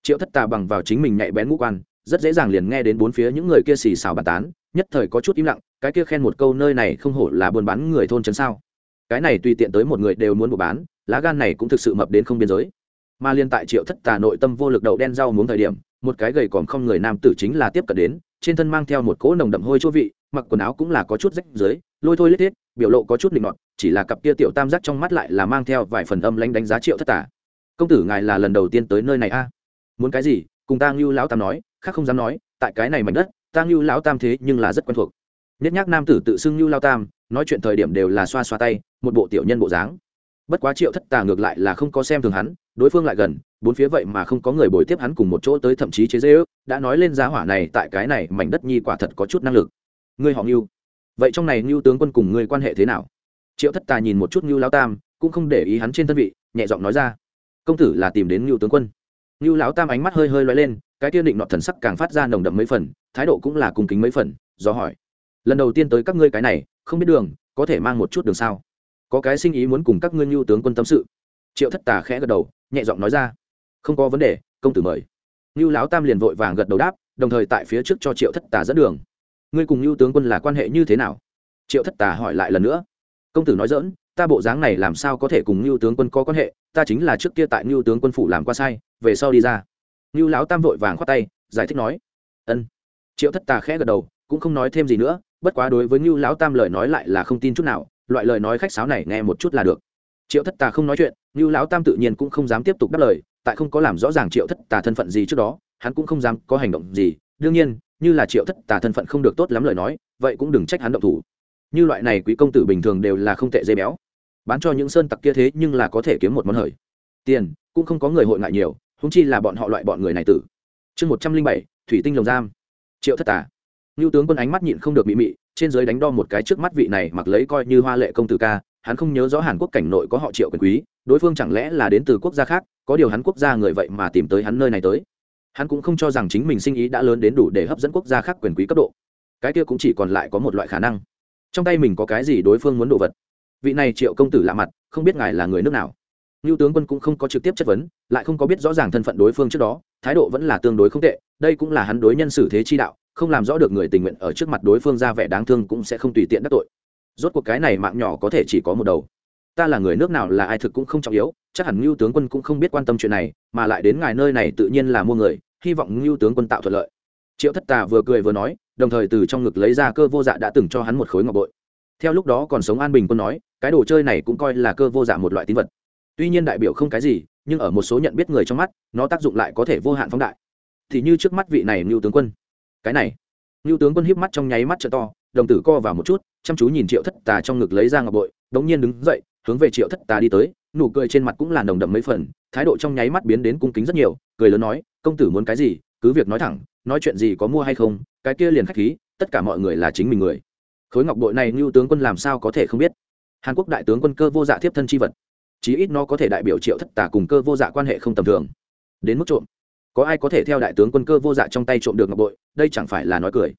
[SPEAKER 1] Triệu thất tà bằng vào chính mình nhạy bén ngũ quan, rất dễ dàng liền nghe đến bốn phía những người kia xì xào bàn tán nhất thời có chút im lặng, cái kia khen một câu nơi này không hổ là buôn bán người thôn trấn sao. Cái này tùy tiện tới một người đều muốn buôn bán, lá gan này cũng thực sự mập đến không biên giới. Mà liên tại triệu thất tà nội tâm vô lực đậu đen rau muốn thời điểm, một cái gầy còm không người nam tử chính là tiếp cận đến, trên thân mang theo một cỗ nồng đậm hôi chỗ vị, mặc quần áo cũng là có chút rách dưới, lôi thôi lết thiết, biểu lộ có chút linh mọt chỉ là cặp kia tiểu tam giác trong mắt lại là mang theo vài phần âm lãnh đánh giá triệu thất tà. Công tử, ngài là lần đầu tiên tới nơi này a? Muốn cái gì? Cùng ta ngưu lão tam nói, khác không dám nói, tại cái này mảnh đất ta ngưu lão tam thế nhưng là rất quen thuộc. Nhất nhác nam tử tự xưng ngưu lao tam, nói chuyện thời điểm đều là xoa xoa tay, một bộ tiểu nhân bộ dáng. Bất quá triệu thất tà ngược lại là không có xem thường hắn, đối phương lại gần, bốn phía vậy mà không có người bồi tiếp hắn cùng một chỗ tới thậm chí chế dễ ước đã nói lên giá hỏa này tại cái này mảnh đất nhi quả thật có chút năng lực. Ngươi họ ngưu. Vậy trong này ngưu tướng quân cùng ngươi quan hệ thế nào? Triệu thất tà nhìn một chút ngưu lao tam, cũng không để ý hắn trên thân vị, nhẹ giọng nói ra. Công tử là tìm đến ngưu tướng quân. Ngưu lão tam ánh mắt hơi hơi loay lên, cái tiên định nọ thần sắc càng phát ra nồng đậm mấy phần thái độ cũng là cùng kính mấy phần, do hỏi. Lần đầu tiên tới các ngươi cái này, không biết đường, có thể mang một chút đường sao? Có cái sinh ý muốn cùng các ngươi ngưu tướng quân tâm sự. Triệu thất tà khẽ gật đầu, nhẹ giọng nói ra. Không có vấn đề, công tử mời. Ngưu lão tam liền vội vàng gật đầu đáp, đồng thời tại phía trước cho triệu thất tà dẫn đường. Ngươi cùng ngưu tướng quân là quan hệ như thế nào? Triệu thất tà hỏi lại lần nữa. Công tử nói dỡn ta bộ dáng này làm sao có thể cùng ngưu tướng quân có quan hệ, ta chính là trước kia tại ngưu tướng quân phủ làm qua sai, về sau đi ra. Ngưu lão tam vội vàng khoát tay, giải thích nói. Ân triệu thất tà khẽ gật đầu, cũng không nói thêm gì nữa, bất quá đối với ngưu lão tam lời nói lại là không tin chút nào, loại lời nói khách sáo này nghe một chút là được. Triệu thất tà không nói chuyện, ngưu lão tam tự nhiên cũng không dám tiếp tục đáp lời, tại không có làm rõ ràng triệu thất tà thân phận gì trước đó, hắn cũng không dám có hành động gì. Đương nhiên, như là triệu thất tà thân phận không được tốt lắm lời nói, vậy cũng đừng trách hắn động thủ. Như loại này quý công tử bình thường đều là không tệ dây béo. Bán cho những sơn tặc kia thế nhưng là có thể kiếm một món hời. Tiền, cũng không có người hội ngại nhiều húng chi là bọn họ loại bọn người này tử. Chương một trăm linh bảy, thủy tinh lồng giam triệu thất tả ngưu tướng quân ánh mắt nhịn không được mị mị, trên giới đánh đo một cái trước mắt vị này mặc lấy coi như hoa lệ công tử ca, hắn không nhớ rõ hàn quốc cảnh nội có họ triệu quyền quý, đối phương chẳng lẽ là đến từ quốc gia khác, có điều hắn quốc gia người vậy mà tìm tới hắn nơi này tới. Hắn cũng không cho rằng chính mình sinh ý đã lớn đến đủ để hấp dẫn quốc gia khác quyền quý cấp độ. Cái kia cũng chỉ còn lại có một loại khả năng. Trong tay mình có cái gì đối phương muốn đồ vật? Vị này triệu công tử lạ mặt, không biết ngài là người nước nào. Ngưu tướng quân cũng không có trực tiếp chất vấn, lại không có biết rõ ràng thân phận đối phương trước đó, thái độ vẫn là tương đối không tệ đây cũng là hắn đối nhân xử thế chi đạo, không làm rõ được người tình nguyện ở trước mặt đối phương ra vẻ đáng thương cũng sẽ không tùy tiện đắc tội. Rốt cuộc cái này mạng nhỏ có thể chỉ có một đầu. Ta là người nước nào là ai thực cũng không trọng yếu, chắc hẳn ngưu tướng quân cũng không biết quan tâm chuyện này, mà lại đến ngài nơi này tự nhiên là mua người, hy vọng ngưu tướng quân tạo thuận lợi. Triệu thất tà vừa cười vừa nói, đồng thời từ trong ngực lấy ra cơ vô dạ đã từng cho hắn một khối ngọc bội. Theo lúc đó còn sống an bình quân nói, cái đồ chơi này cũng coi là cơ vô dạ một loại tín vật. Tuy nhiên đại biểu không cái gì, nhưng ở một số nhận biết người trong mắt, nó tác dụng lại có thể vô hạn phóng đại thì như trước mắt vị này ngưu tướng quân. Cái này. Ngưu tướng quân híp mắt trong nháy mắt t to, đồng tử co vào một chút, chăm chú nhìn triệu thất tà trong ngực lấy ra ngọc bội, đống nhiên đứng dậy, hướng về triệu thất tà đi tới, nụ cười trên mặt cũng là nồng đậm mấy phần, thái độ trong nháy mắt biến đến cung kính rất nhiều, cười lớn nói, công tử muốn cái gì, cứ việc nói thẳng, nói chuyện gì có mua hay không, cái kia liền khách khí, tất cả mọi người là chính mình người. Khối ngọc bội này ngưu tướng quân làm sao có thể không biết? Hàn quốc đại tướng quân cơ vô dạ thiếp thân c h i vật, chí ít nó có thể đại biểu triệu thất tà cùng cơ vô dạ quan hệ không tầm thường. Đến mức trộm có ai có thể theo đại tướng quân cơ vô dạ trong tay trộm được ngọc bội, đây chẳng phải là nói cười.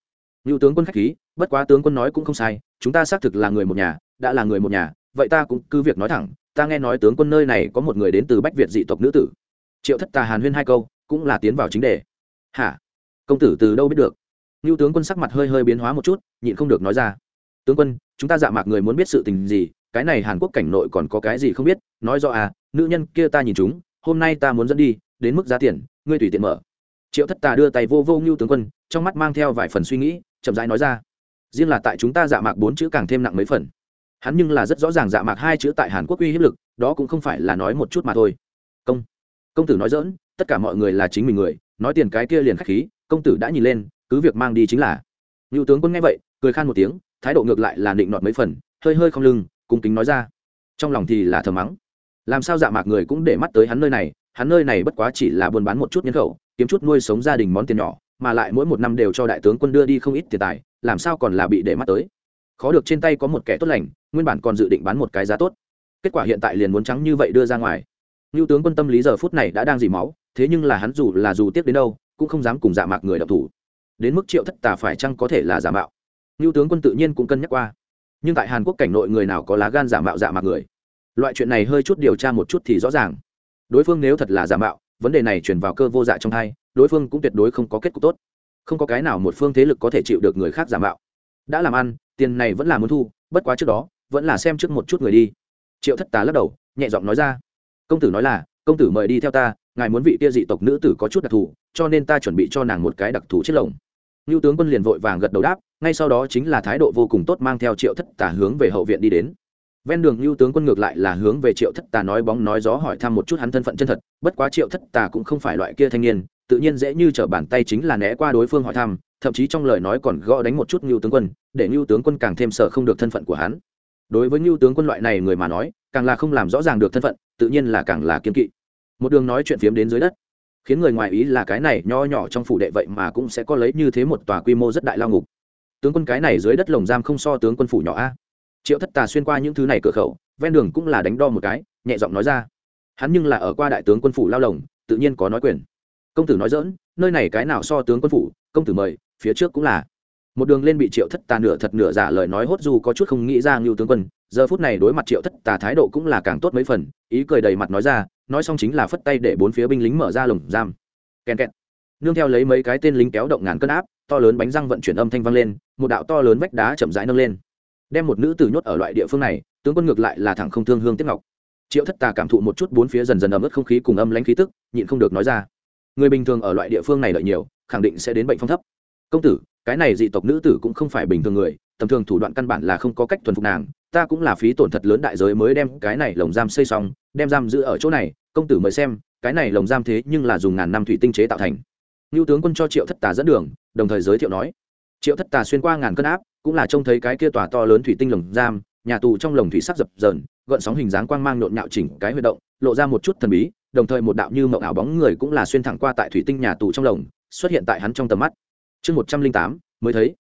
[SPEAKER 1] Như tướng quân khách khí, bất quá tướng quân nói cũng không sai, chúng ta xác thực là người một nhà, đã là người một nhà, vậy ta cũng cứ việc nói thẳng, ta nghe nói tướng quân nơi này có một người đến từ bách việt dị tộc nữ tử. Triệu thất tà hàn huyên hai câu, cũng là tiến vào chính đề. Hả? Công tử từ đâu biết được? Như tướng quân sắc mặt hơi hơi biến hóa một chút, nhịn không được nói ra. Tướng quân, chúng ta dạ mạc người muốn biết sự tình gì, cái này hàn quốc cảnh nội còn có cái gì không biết, nói rõ à nữ nhân kia ta nhìn chúng, hôm nay ta muốn dẫn đi, đến mức giá tiền ngươi tùy tiện mở. Triệu thất tà đưa tay vô vô ngưu tướng quân, trong mắt mang theo vài phần suy nghĩ, chậm rãi nói ra. Riêng là tại chúng ta dạ mạc bốn chữ càng thêm nặng mấy phần. Hắn nhưng là rất rõ ràng dạ mạc hai chữ tại hàn quốc uy hiếp lực, đó cũng không phải là nói một chút mà thôi. Công. Công tử nói dỡn tất cả mọi người là chính mình người, nói tiền cái kia liền khách khí, công tử đã nhìn lên, cứ việc mang đi chính là. Ngưu tướng quân nghe vậy, cười khan một tiếng, thái độ ngược lại là định nọt mấy phần, hơi hơi không lưng, cung kính nói ra. Trong lòng thì là thờ mắng. Làm sao dạ mạc người cũng để mắt tới hắn nơi này hắn nơi này bất quá chỉ là buôn bán một chút nhân khẩu, kiếm chút nuôi sống gia đình món tiền nhỏ, mà lại mỗi một năm đều cho đại tướng quân đưa đi không ít tiền tài, làm sao còn là bị để mắt tới. Khó được trên tay có một kẻ tốt lành, nguyên bản còn dự định bán một cái giá tốt. Kết quả hiện tại liền muốn trắng như vậy đưa ra ngoài. Ngưu tướng quân tâm lý giờ phút này đã đang dì máu, thế nhưng là hắn dù là dù tiếp đến đâu, cũng không dám cùng dạ mạc người đọc thủ. Đến mức triệu thất tà phải chăng có thể là giả mạo? Ngưu tướng quân tự nhiên cũng cân nhắc qua. Nhưng tại hàn quốc cảnh nội người nào có lá gan giả mạo dạ mạc người? Loại chuyện này hơi chút điều tra một chút thì rõ ràng đối phương nếu thật là giả mạo, vấn đề này chuyển vào cơ vô dạ trong thai, đối phương cũng tuyệt đối không có kết cục tốt. Không có cái nào một phương thế lực có thể chịu được người khác giả mạo. Đã làm ăn, tiền này vẫn là muốn thu, bất quá trước đó, vẫn là xem trước một chút người đi. Triệu thất tá lắc đầu, nhẹ giọng nói ra. Công tử nói là, công tử mời đi theo ta, ngài muốn vị tia dị tộc nữ tử có chút đặc thù, cho nên ta chuẩn bị cho nàng một cái đặc thù chết lồng. Ngưu tướng quân liền vội vàng gật đầu đáp, ngay sau đó chính là thái độ vô cùng tốt mang theo triệu thất tả hướng về hậu viện đi đến ven đường lưu tướng quân ngược lại là hướng về triệu thất tà nói bóng nói gió hỏi thăm một chút hắn thân phận chân thật, bất quá triệu thất tà cũng không phải loại kia thanh niên, tự nhiên dễ như trở bàn tay chính là né qua đối phương hỏi thăm, thậm chí trong lời nói còn gõ đánh một chút lưu tướng quân, để lưu tướng quân càng thêm sợ không được thân phận của hắn. Đối với lưu tướng quân loại này người mà nói, càng là không làm rõ ràng được thân phận, tự nhiên là càng là kiên kỵ. Một đường nói chuyện phiếm đến dưới đất, khiến người ngoài ý là cái này nho nhỏ trong phủ đệ vậy mà cũng sẽ có lấy như thế một tòa quy mô rất đại lao ngục. Tướng quân cái này dưới đất lồng giam không so tướng quân phủ nhỏ a triệu thất tà xuyên qua những thứ này cửa khẩu, ven đường cũng là đánh đo một cái, nhẹ giọng nói ra. Hắn nhưng là ở qua đại tướng quân phủ lao lồng, tự nhiên có nói quyền. Công tử nói dỡn nơi này cái nào so tướng quân phủ, công tử mời, phía trước cũng là. Một đường lên bị triệu thất tà nửa thật nửa giả lời nói hốt dù có chút không nghĩ ra ngưu tướng quân, giờ phút này đối mặt triệu thất tà thái độ cũng là càng tốt mấy phần, ý cười đầy mặt nói ra, nói xong chính là phất tay để bốn phía binh lính mở ra lồng giam. Kèn kẹt. Nương theo lấy mấy cái tên lính kéo động ngàn cân áp, to lớn bánh răng vận chuyển âm thanh vang lên, một đạo to lớn vách đá chậm rãi nâng lên đem một nữ tử nhốt ở loại địa phương này, tướng quân ngược lại là thẳng không thương hương tiếp ngọc. Triệu thất tà cảm thụ một chút bốn phía dần dần ấm ướt không khí cùng âm lãnh khí tức, nhịn không được nói ra. Người bình thường ở loại địa phương này lợi nhiều, khẳng định sẽ đến bệnh phong thấp. Công tử, cái này dị tộc nữ tử cũng không phải bình thường người, tầm thường thủ đoạn căn bản là không có cách thuần phục nàng, ta cũng là phí tổn thật lớn đại giới mới đem cái này lồng giam xây xong, đem giam giữ ở chỗ này, công tử mời xem, cái này lồng giam thế nhưng là dùng ngàn năm thủy tinh chế tạo thành. Ngưu tướng quân cho triệu thất tà dẫn đường, đồng thời giới thiệu nói. Triệu thất tà xuyên qua ngàn cân áp cũng là trông thấy cái kia tòa to lớn thủy tinh lồng giam, nhà tù trong lồng thủy sắc dập dờn, gợn sóng hình dáng quang mang nhộn nhạo chỉnh cái huy động, lộ ra một chút thần bí, đồng thời một đạo như mộng ảo bóng người cũng là xuyên thẳng qua tại thủy tinh nhà tù trong lồng, xuất hiện tại hắn trong tầm mắt. Chương một trăm linh tám, mới thấy.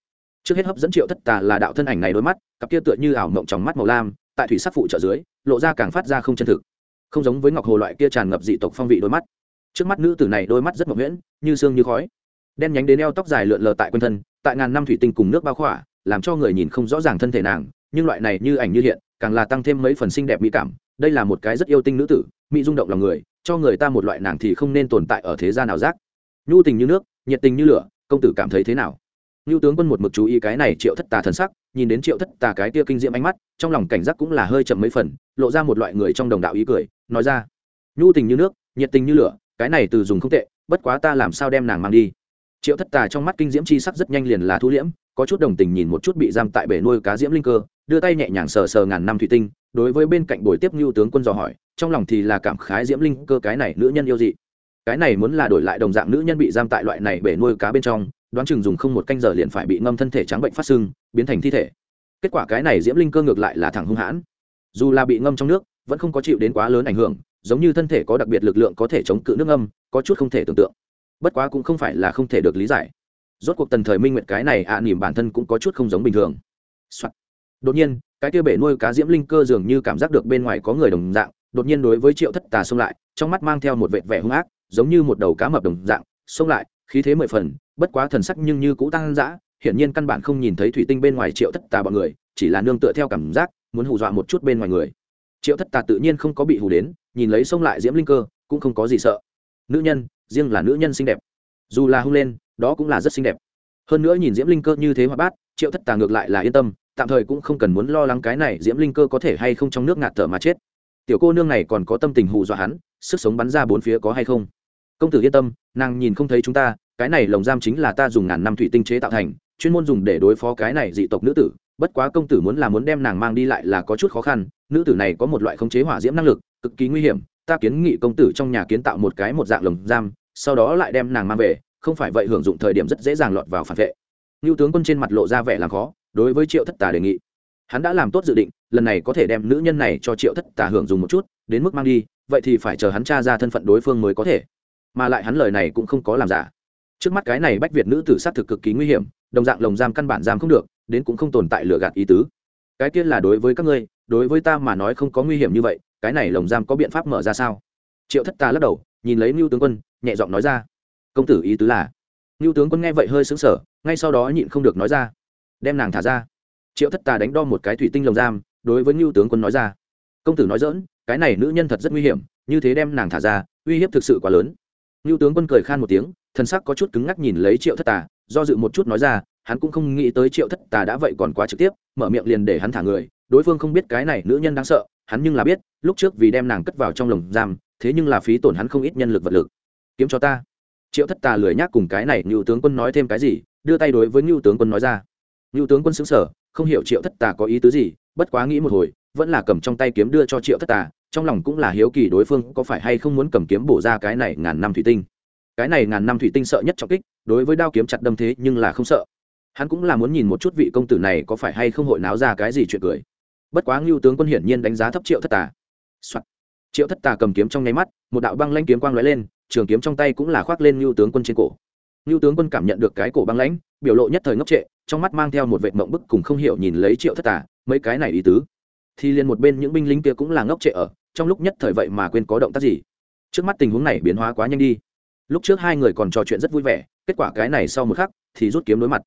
[SPEAKER 1] Trước hết hấp dẫn triệu thất tà là đạo thân ảnh này đôi mắt, cặp kia tựa như ảo mộng trong mắt màu lam, tại thủy sắc phụ trợ dưới, lộ ra càng phát ra không chân thực. Không giống với ngọc hồ loại kia tràn ngập dị tộc phong vị đôi mắt. Trước mắt nữ tử này đôi mắt rất mộng nguyễn như sương như khói. Đen nhánh đến eo tóc dài lượn lờ tại quanh thân, tại ngàn năm thủy tinh cùng nước bao khỏa làm cho người nhìn không rõ ràng thân thể nàng nhưng loại này như ảnh như hiện càng là tăng thêm mấy phần xinh đẹp mỹ cảm. Đây là một cái rất yêu tinh nữ tử mỹ rung động lòng người cho người ta một loại nàng thì không nên tồn tại ở thế gian nào giác nhu tình như nước nhiệt tình như lửa công tử cảm thấy thế nào? Nưu tướng quân một mực chú ý cái này Triệu Thất Tà thần sắc, nhìn đến Triệu Thất Tà cái kia kinh diễm ánh mắt, trong lòng cảnh giác cũng là hơi chậm mấy phần, lộ ra một loại người trong đồng đạo ý cười, nói ra: "Nhu tình như nước, nhiệt tình như lửa, cái này từ dùng không tệ, bất quá ta làm sao đem nàng mang đi?" Triệu Thất Tà trong mắt kinh diễm chi sắc rất nhanh liền là thu liễm, có chút đồng tình nhìn một chút bị giam tại bể nuôi cá diễm linh cơ, đưa tay nhẹ nhàng sờ sờ ngàn năm thủy tinh, đối với bên cạnh buổi tiếp ngưu tướng quân dò hỏi, trong lòng thì là cảm khái diễm linh cơ cái này nữ nhân yêu dị. Cái này muốn là đổi lại đồng dạng nữ nhân bị giam tại loại này bể nuôi cá bên trong, đoán chừng dùng không một canh giờ liền phải bị ngâm thân thể trắng bệnh phát sưng biến thành thi thể. Kết quả cái này diễm linh cơ ngược lại là thẳng hung hãn. Dù là bị ngâm trong nước vẫn không có chịu đến quá lớn ảnh hưởng giống như thân thể có đặc biệt lực lượng có thể chống cự nước ngâm có chút không thể tưởng tượng. Bất quá cũng không phải là không thể được lý giải rốt cuộc tần thời minh nguyệt cái này ạ à, nỉm bản thân cũng có chút không giống bình thường、Soạn. đột nhiên cái kia bể nuôi cá diễm linh cơ dường như cảm giác được bên ngoài có người đồng dạng đột nhiên đối với triệu thất tà xông lại trong mắt mang theo một vệ vẻ hung ác giống như một đầu cá mập đồng dạng xông lại khí thế mười phần bất quá thần sắc nhưng như cũ tăng dã hiển nhiên căn bản không nhìn thấy thủy tinh bên ngoài triệu thất tà bọn người chỉ là nương tựa theo cảm giác muốn hù dọa một chút bên ngoài người. Triệu thất tà tự nhiên không có bị hù đến nhìn lấy xông lại diễm linh cơ cũng không có gì sợ. Nữ nhân riêng là nữ nhân xinh đẹp. Dù là hung lên đó cũng là rất xinh đẹp. Hơn nữa nhìn diễm linh cơ như thế hoa bát, triệu thất tà ngược lại là yên tâm, tạm thời cũng không cần muốn lo lắng cái này diễm linh cơ có thể hay không trong nước ngạt thở mà chết. Tiểu cô nương này còn có tâm tình hù dọa hắn, sức sống bắn ra bốn phía có hay không? Công tử yên tâm, nàng nhìn không thấy chúng ta, cái này lồng giam chính là ta dùng ngàn năm thủy tinh chế tạo thành, chuyên môn dùng để đối phó cái này dị tộc nữ tử, bất quá công tử muốn là muốn đem nàng mang đi lại là có chút khó khăn, nữ tử này có một loại khống chế hỏa diễm năng lực, cực kỳ nguy hiểm, ta kiến nghị công tử trong nhà kiến tạo một cái một dạng lồng giam, sau đó lại đem nàng mang về không phải vậy hưởng dụng thời điểm rất dễ dàng lọt vào phản vệ. Ngưu tướng quân trên mặt lộ ra vẻ làm khó, đối với triệu thất tà đề nghị. Hắn đã làm tốt dự định, lần này có thể đem nữ nhân này cho triệu thất tà hưởng dùng một chút, đến mức mang đi, vậy thì phải chờ hắn tra ra thân phận đối phương mới có thể. Mà lại hắn lời này cũng không có làm giả. Trước mắt cái này bách việt nữ tử sát thực cực kỳ nguy hiểm, đồng dạng lồng giam căn bản giam không được, đến cũng không tồn tại lừa gạt ý tứ. Cái kia là đối với các ngươi, đối với ta mà nói không có nguy hiểm như vậy, cái này lồng giam có biện pháp mở ra sao? Triệu thất tà lắc đầu, nhìn lấy mưu tướng quân, nhẹ giọng nói ra công tử ý tứ là ngưu tướng quân nghe vậy hơi xứng sở ngay sau đó nhịn không được nói ra, đem nàng thả ra. Triệu thất tà đánh đo một cái thủy tinh lồng giam, đối với ngưu tướng quân nói ra, công tử nói dỡn cái này nữ nhân thật rất nguy hiểm, như thế đem nàng thả ra, uy hiếp thực sự quá lớn. Ngưu tướng quân cười khan một tiếng thân sắc có chút cứng ngắc nhìn lấy triệu thất tà, do dự một chút nói ra, hắn cũng không nghĩ tới triệu thất tà đã vậy còn quá trực tiếp, mở miệng liền để hắn thả người, đối phương không biết cái này nữ nhân đáng sợ, hắn nhưng là biết, lúc trước vì đem nàng cất vào trong lồng giam, thế nhưng là phí tổn hắn không ít nhân lực vật lực. Kiếm cho ta triệu thất tà lười nhác cùng cái này ngưu tướng quân nói thêm cái gì, đưa tay đối với ngưu tướng quân nói ra. Ngưu tướng quân xứng sở không hiểu triệu thất tà có ý tứ gì, bất quá nghĩ một hồi, vẫn là cầm trong tay kiếm đưa cho triệu thất tà, trong lòng cũng là hiếu kỳ đối phương có phải hay không muốn cầm kiếm bổ ra cái này ngàn năm thủy tinh. Cái này ngàn năm thủy tinh sợ nhất trọng kích, đối với đao kiếm chặt đâm thế nhưng là không sợ. Hắn cũng là muốn nhìn một chút vị công tử này có phải hay không hội náo ra cái gì chuyện cười. Bất quá ngưu tướng quân hiển nhiên đánh giá thấp triệu thất tà、Soạn triệu thất tà cầm kiếm trong nháy mắt, một đạo băng lanh kiếm quang lóe lên, trường kiếm trong tay cũng là khoác lên ngưu tướng quân trên cổ. Ngưu tướng quân cảm nhận được cái cổ băng lãnh, biểu lộ nhất thời ngốc trệ, trong mắt mang theo một vệ mộng bức cùng không hiểu nhìn lấy triệu thất tà, mấy cái này ý tứ. Thì liền một bên những binh lính kia cũng là ngốc trệ ở, trong lúc nhất thời vậy mà quên có động tác gì. Trước mắt tình huống này biến hóa quá nhanh đi. Lúc trước hai người còn trò chuyện rất vui vẻ, kết quả cái này sau một khắc, thì rút kiếm đối mặt.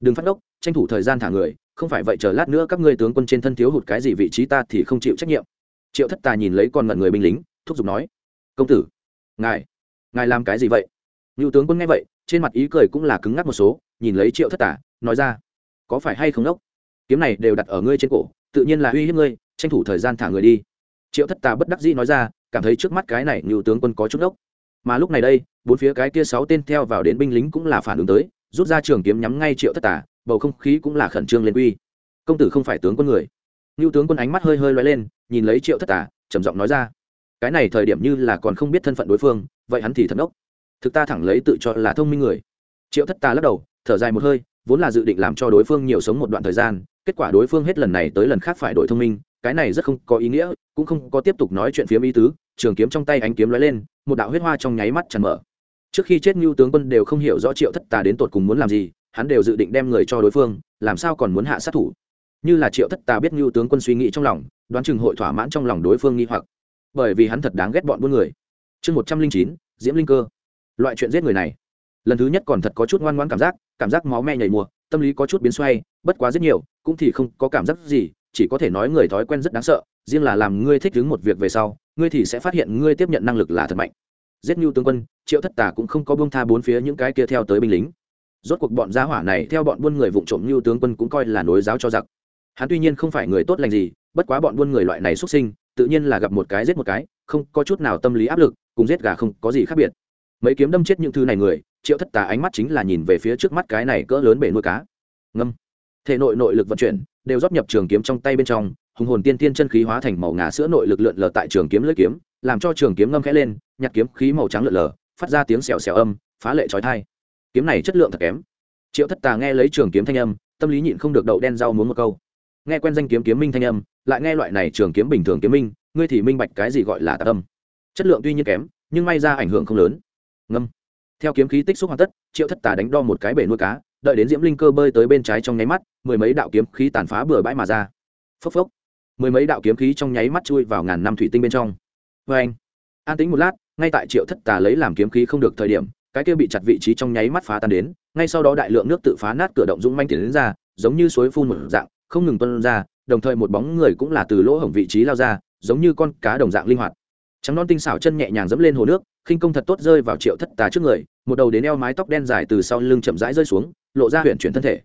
[SPEAKER 1] Đừng phát ốc tranh thủ thời gian thả người, không phải vậy chờ lát nữa các ngươi tướng quân trên thân thiếu hụt cái gì vị trí ta thì không chịu trách nhiệm triệu thất tà nhìn lấy con ngẩn người binh lính, thúc giục nói, công tử, ngài ngài làm cái gì vậy? Ngưu tướng quân nghe vậy, trên mặt ý cười cũng là cứng ngắc một số, nhìn lấy triệu thất tà nói ra, có phải hay không ốc kiếm này đều đặt ở ngươi trên cổ, tự nhiên là uy hiếp ngươi, tranh thủ thời gian thả người đi. Triệu thất tà bất đắc dĩ nói ra, cảm thấy trước mắt cái này ngưu tướng quân có chút ốc mà lúc này đây, bốn phía cái kia sáu tên theo vào đến binh lính cũng là phản ứng tới, rút ra trường kiếm nhắm ngay triệu thất tà bầu không khí cũng là khẩn trương lên uy. Công tử không phải tướng quân người ngưu tướng quân ánh mắt hơi hơi loay lên, nhìn lấy triệu thất tà, trầm giọng nói ra. Cái này thời điểm như là còn không biết thân phận đối phương, vậy hắn thì thật ốc thực ta thẳng lấy tự cho là thông minh người. Triệu thất tà lắc đầu, thở dài một hơi, vốn là dự định làm cho đối phương nhiều sống một đoạn thời gian, kết quả đối phương hết lần này tới lần khác phải đổi thông minh, cái này rất không có ý nghĩa, cũng không có tiếp tục nói chuyện phiếm ý tứ, trường kiếm trong tay ánh kiếm lóe lên, một đạo huyết hoa trong nháy mắt tràn mở. Trước khi chết ngưu tướng quân đều không hiểu rõ triệu thất tà đến tột cùng muốn làm gì, hắn đều dự định đem người cho đối phương, làm sao còn muốn hạ sát thủ như là triệu thất tà biết ngưu tướng quân suy nghĩ trong lòng, đoán chừng hội thỏa mãn trong lòng đối phương nghi hoặc. Bởi vì hắn thật đáng ghét bọn buôn người. Chương một trăm linh chín, diễm linh cơ. Loại chuyện giết người này, lần thứ nhất còn thật có chút ngoan ngoãn cảm giác cảm giác máu me nhảy mùa, tâm lý có chút biến xoay, bất quá rất nhiều, cũng thì không có cảm giác gì, chỉ có thể nói người thói quen rất đáng sợ, riêng là làm ngươi thích đứng một việc về sau, ngươi thì sẽ phát hiện ngươi tiếp nhận năng lực là thật mạnh. Giết ngưu tướng quân, triệu thất tà cũng không có bông tha bốn phía những cái kia theo tới binh lính. Rốt cuộc bọn gia hỏa này theo bọn buôn người vụ trộm ngưu tướng quân cũng coi là nối giáo cho giặc hắn tuy nhiên không phải người tốt lành gì, bất quá bọn buôn người loại này xuất sinh, tự nhiên là gặp một cái giết một cái, không có chút nào tâm lý áp lực, cùng giết gà không có gì khác biệt. Mấy kiếm đâm chết những thứ này người, triệu thất tà ánh mắt chính là nhìn về phía trước mắt cái này cỡ lớn bể nuôi cá. Ngâm. Thể nội nội lực vận chuyển, đều rót nhập trường kiếm trong tay bên trong, hùng hồn tiên tiên chân khí hóa thành màu ngà sữa nội lực lượn lờ tại trường kiếm lưỡi kiếm, làm cho trường kiếm ngâm khẽ lên, nhặt kiếm khí màu trắng lượn lờ, phát ra tiếng xèo xèo âm, phá lệ trói thai. Kiếm này chất lượng thật kém. Triệu thất tà nghe lấy trường kiếm thanh âm, tâm lý nhịn không được đậu đen rau muốn một câu nghe quen danh kiếm kiếm minh thanh âm, lại nghe loại này trường kiếm bình thường kiếm minh, ngươi thì minh bạch cái gì gọi là tạc âm chất lượng tuy nhiên kém, nhưng may ra ảnh hưởng không lớn. Ngâm. Theo kiếm khí tích xúc hoàn tất, triệu thất tà đánh đo một cái bể nuôi cá, đợi đến diễm linh cơ bơi tới bên trái trong nháy mắt, mười mấy đạo kiếm khí tàn phá bừa bãi mà ra. Phốc phốc. Mười mấy đạo kiếm khí trong nháy mắt chui vào ngàn năm thủy tinh bên trong. Vê anh, an tính một lát, ngay tại triệu thất tà lấy làm kiếm khí không được thời điểm, cái kia bị chặt vị trí trong nháy mắt phá tan đến, ngay sau đó đại lượng nước tự phá nát cửa động dũng manh tiến đến ra, giống như suối phun một dạng không ngừng tuân ra, đồng thời một bóng người cũng là từ lỗ hổng vị trí lao ra, giống như con cá đồng dạng linh hoạt. Trắng non tinh xảo chân nhẹ nhàng dẫm lên hồ nước, khinh công thật tốt rơi vào triệu thất tà trước người, một đầu đến eo mái tóc đen dài từ sau lưng chậm rãi rơi xuống, lộ ra huyện chuyển thân thể.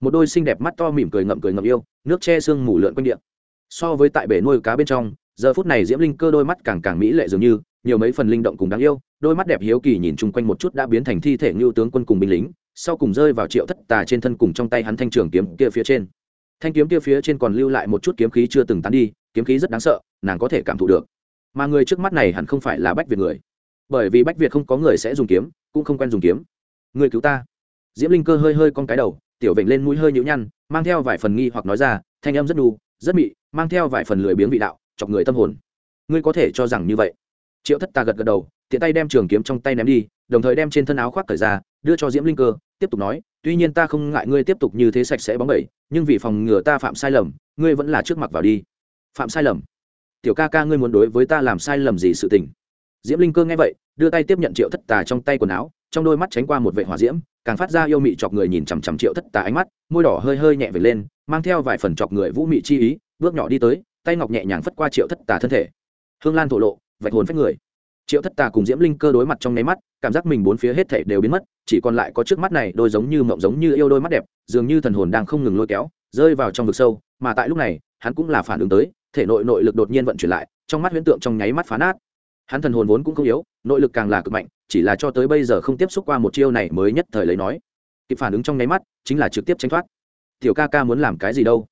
[SPEAKER 1] Một đôi xinh đẹp mắt to mỉm cười ngậm cười ngậm yêu, nước che sương mù lượn quanh điện so với tại bể nuôi cá bên trong, giờ phút này diễm linh cơ đôi mắt càng càng mỹ lệ dường như, nhiều mấy phần linh động cùng đáng yêu, đôi mắt đẹp hiếu kỳ nhìn chung quanh một chút đã biến thành thi thể ngưu tướng quân cùng binh lính, sau cùng rơi vào triệu thất tà trên thân cùng trong tay hắn thanh trường kiếm kia phía trên thanh kiếm kia phía trên còn lưu lại một chút kiếm khí chưa từng tán đi, kiếm khí rất đáng sợ, nàng có thể cảm thụ được. Mà người trước mắt này hẳn không phải là bách việt người. Bởi vì bách việt không có người sẽ dùng kiếm, cũng không quen dùng kiếm. Người cứu ta. Diễm linh cơ hơi hơi con cái đầu, tiểu vểnh lên mũi hơi nhũ nhăn, mang theo vài phần nghi hoặc nói ra, thanh âm rất đu rất mị, mang theo vài phần lười biếng vị đạo, chọc người tâm hồn. Ngươi có thể cho rằng như vậy. Triệu thất ta gật gật đầu, tiện tay đem trường kiếm trong tay ném đi, đồng thời đem trên thân áo khoác cởi ra, đưa cho diễm linh cơ tiếp tục nói, tuy nhiên ta không ngại ngươi tiếp tục như thế sạch sẽ bóng bẩy, nhưng vì phòng ngừa ta phạm sai lầm, ngươi vẫn là trước mặt vào đi. Phạm sai lầm? Tiểu ca ca ngươi muốn đối với ta làm sai lầm gì sự tình? Diễm linh cơ nghe vậy, đưa tay tiếp nhận triệu thất tà trong tay quần áo, trong đôi mắt tránh qua một vệ hỏa diễm, càng phát ra yêu mị chọc người nhìn chằm chằm triệu thất tà ánh mắt, môi đỏ hơi hơi nhẹ về lên, mang theo vài phần chọc người vũ mị chi ý, bước nhỏ đi tới, tay ngọc nhẹ nhàng phất qua triệu thất tà thân thể. Hương lan thổ lộ, vạch hồn phách người triệu thất tà cùng diễm linh cơ đối mặt trong nháy mắt, cảm giác mình bốn phía hết thể đều biến mất, chỉ còn lại có trước mắt này đôi giống như mộng giống như yêu đôi mắt đẹp, dường như thần hồn đang không ngừng lôi kéo, rơi vào trong vực sâu, mà tại lúc này, hắn cũng là phản ứng tới, thể nội nội lực đột nhiên vận chuyển lại, trong mắt huyễn tượng trong nháy mắt phá nát. Hắn thần hồn vốn cũng không yếu, nội lực càng là cực mạnh, chỉ là cho tới bây giờ không tiếp xúc qua một chiêu này mới nhất thời lấy nói. Kịp phản ứng trong nháy mắt, chính là trực tiếp tránh thoát. Tiểu ca ca muốn làm cái gì đâu?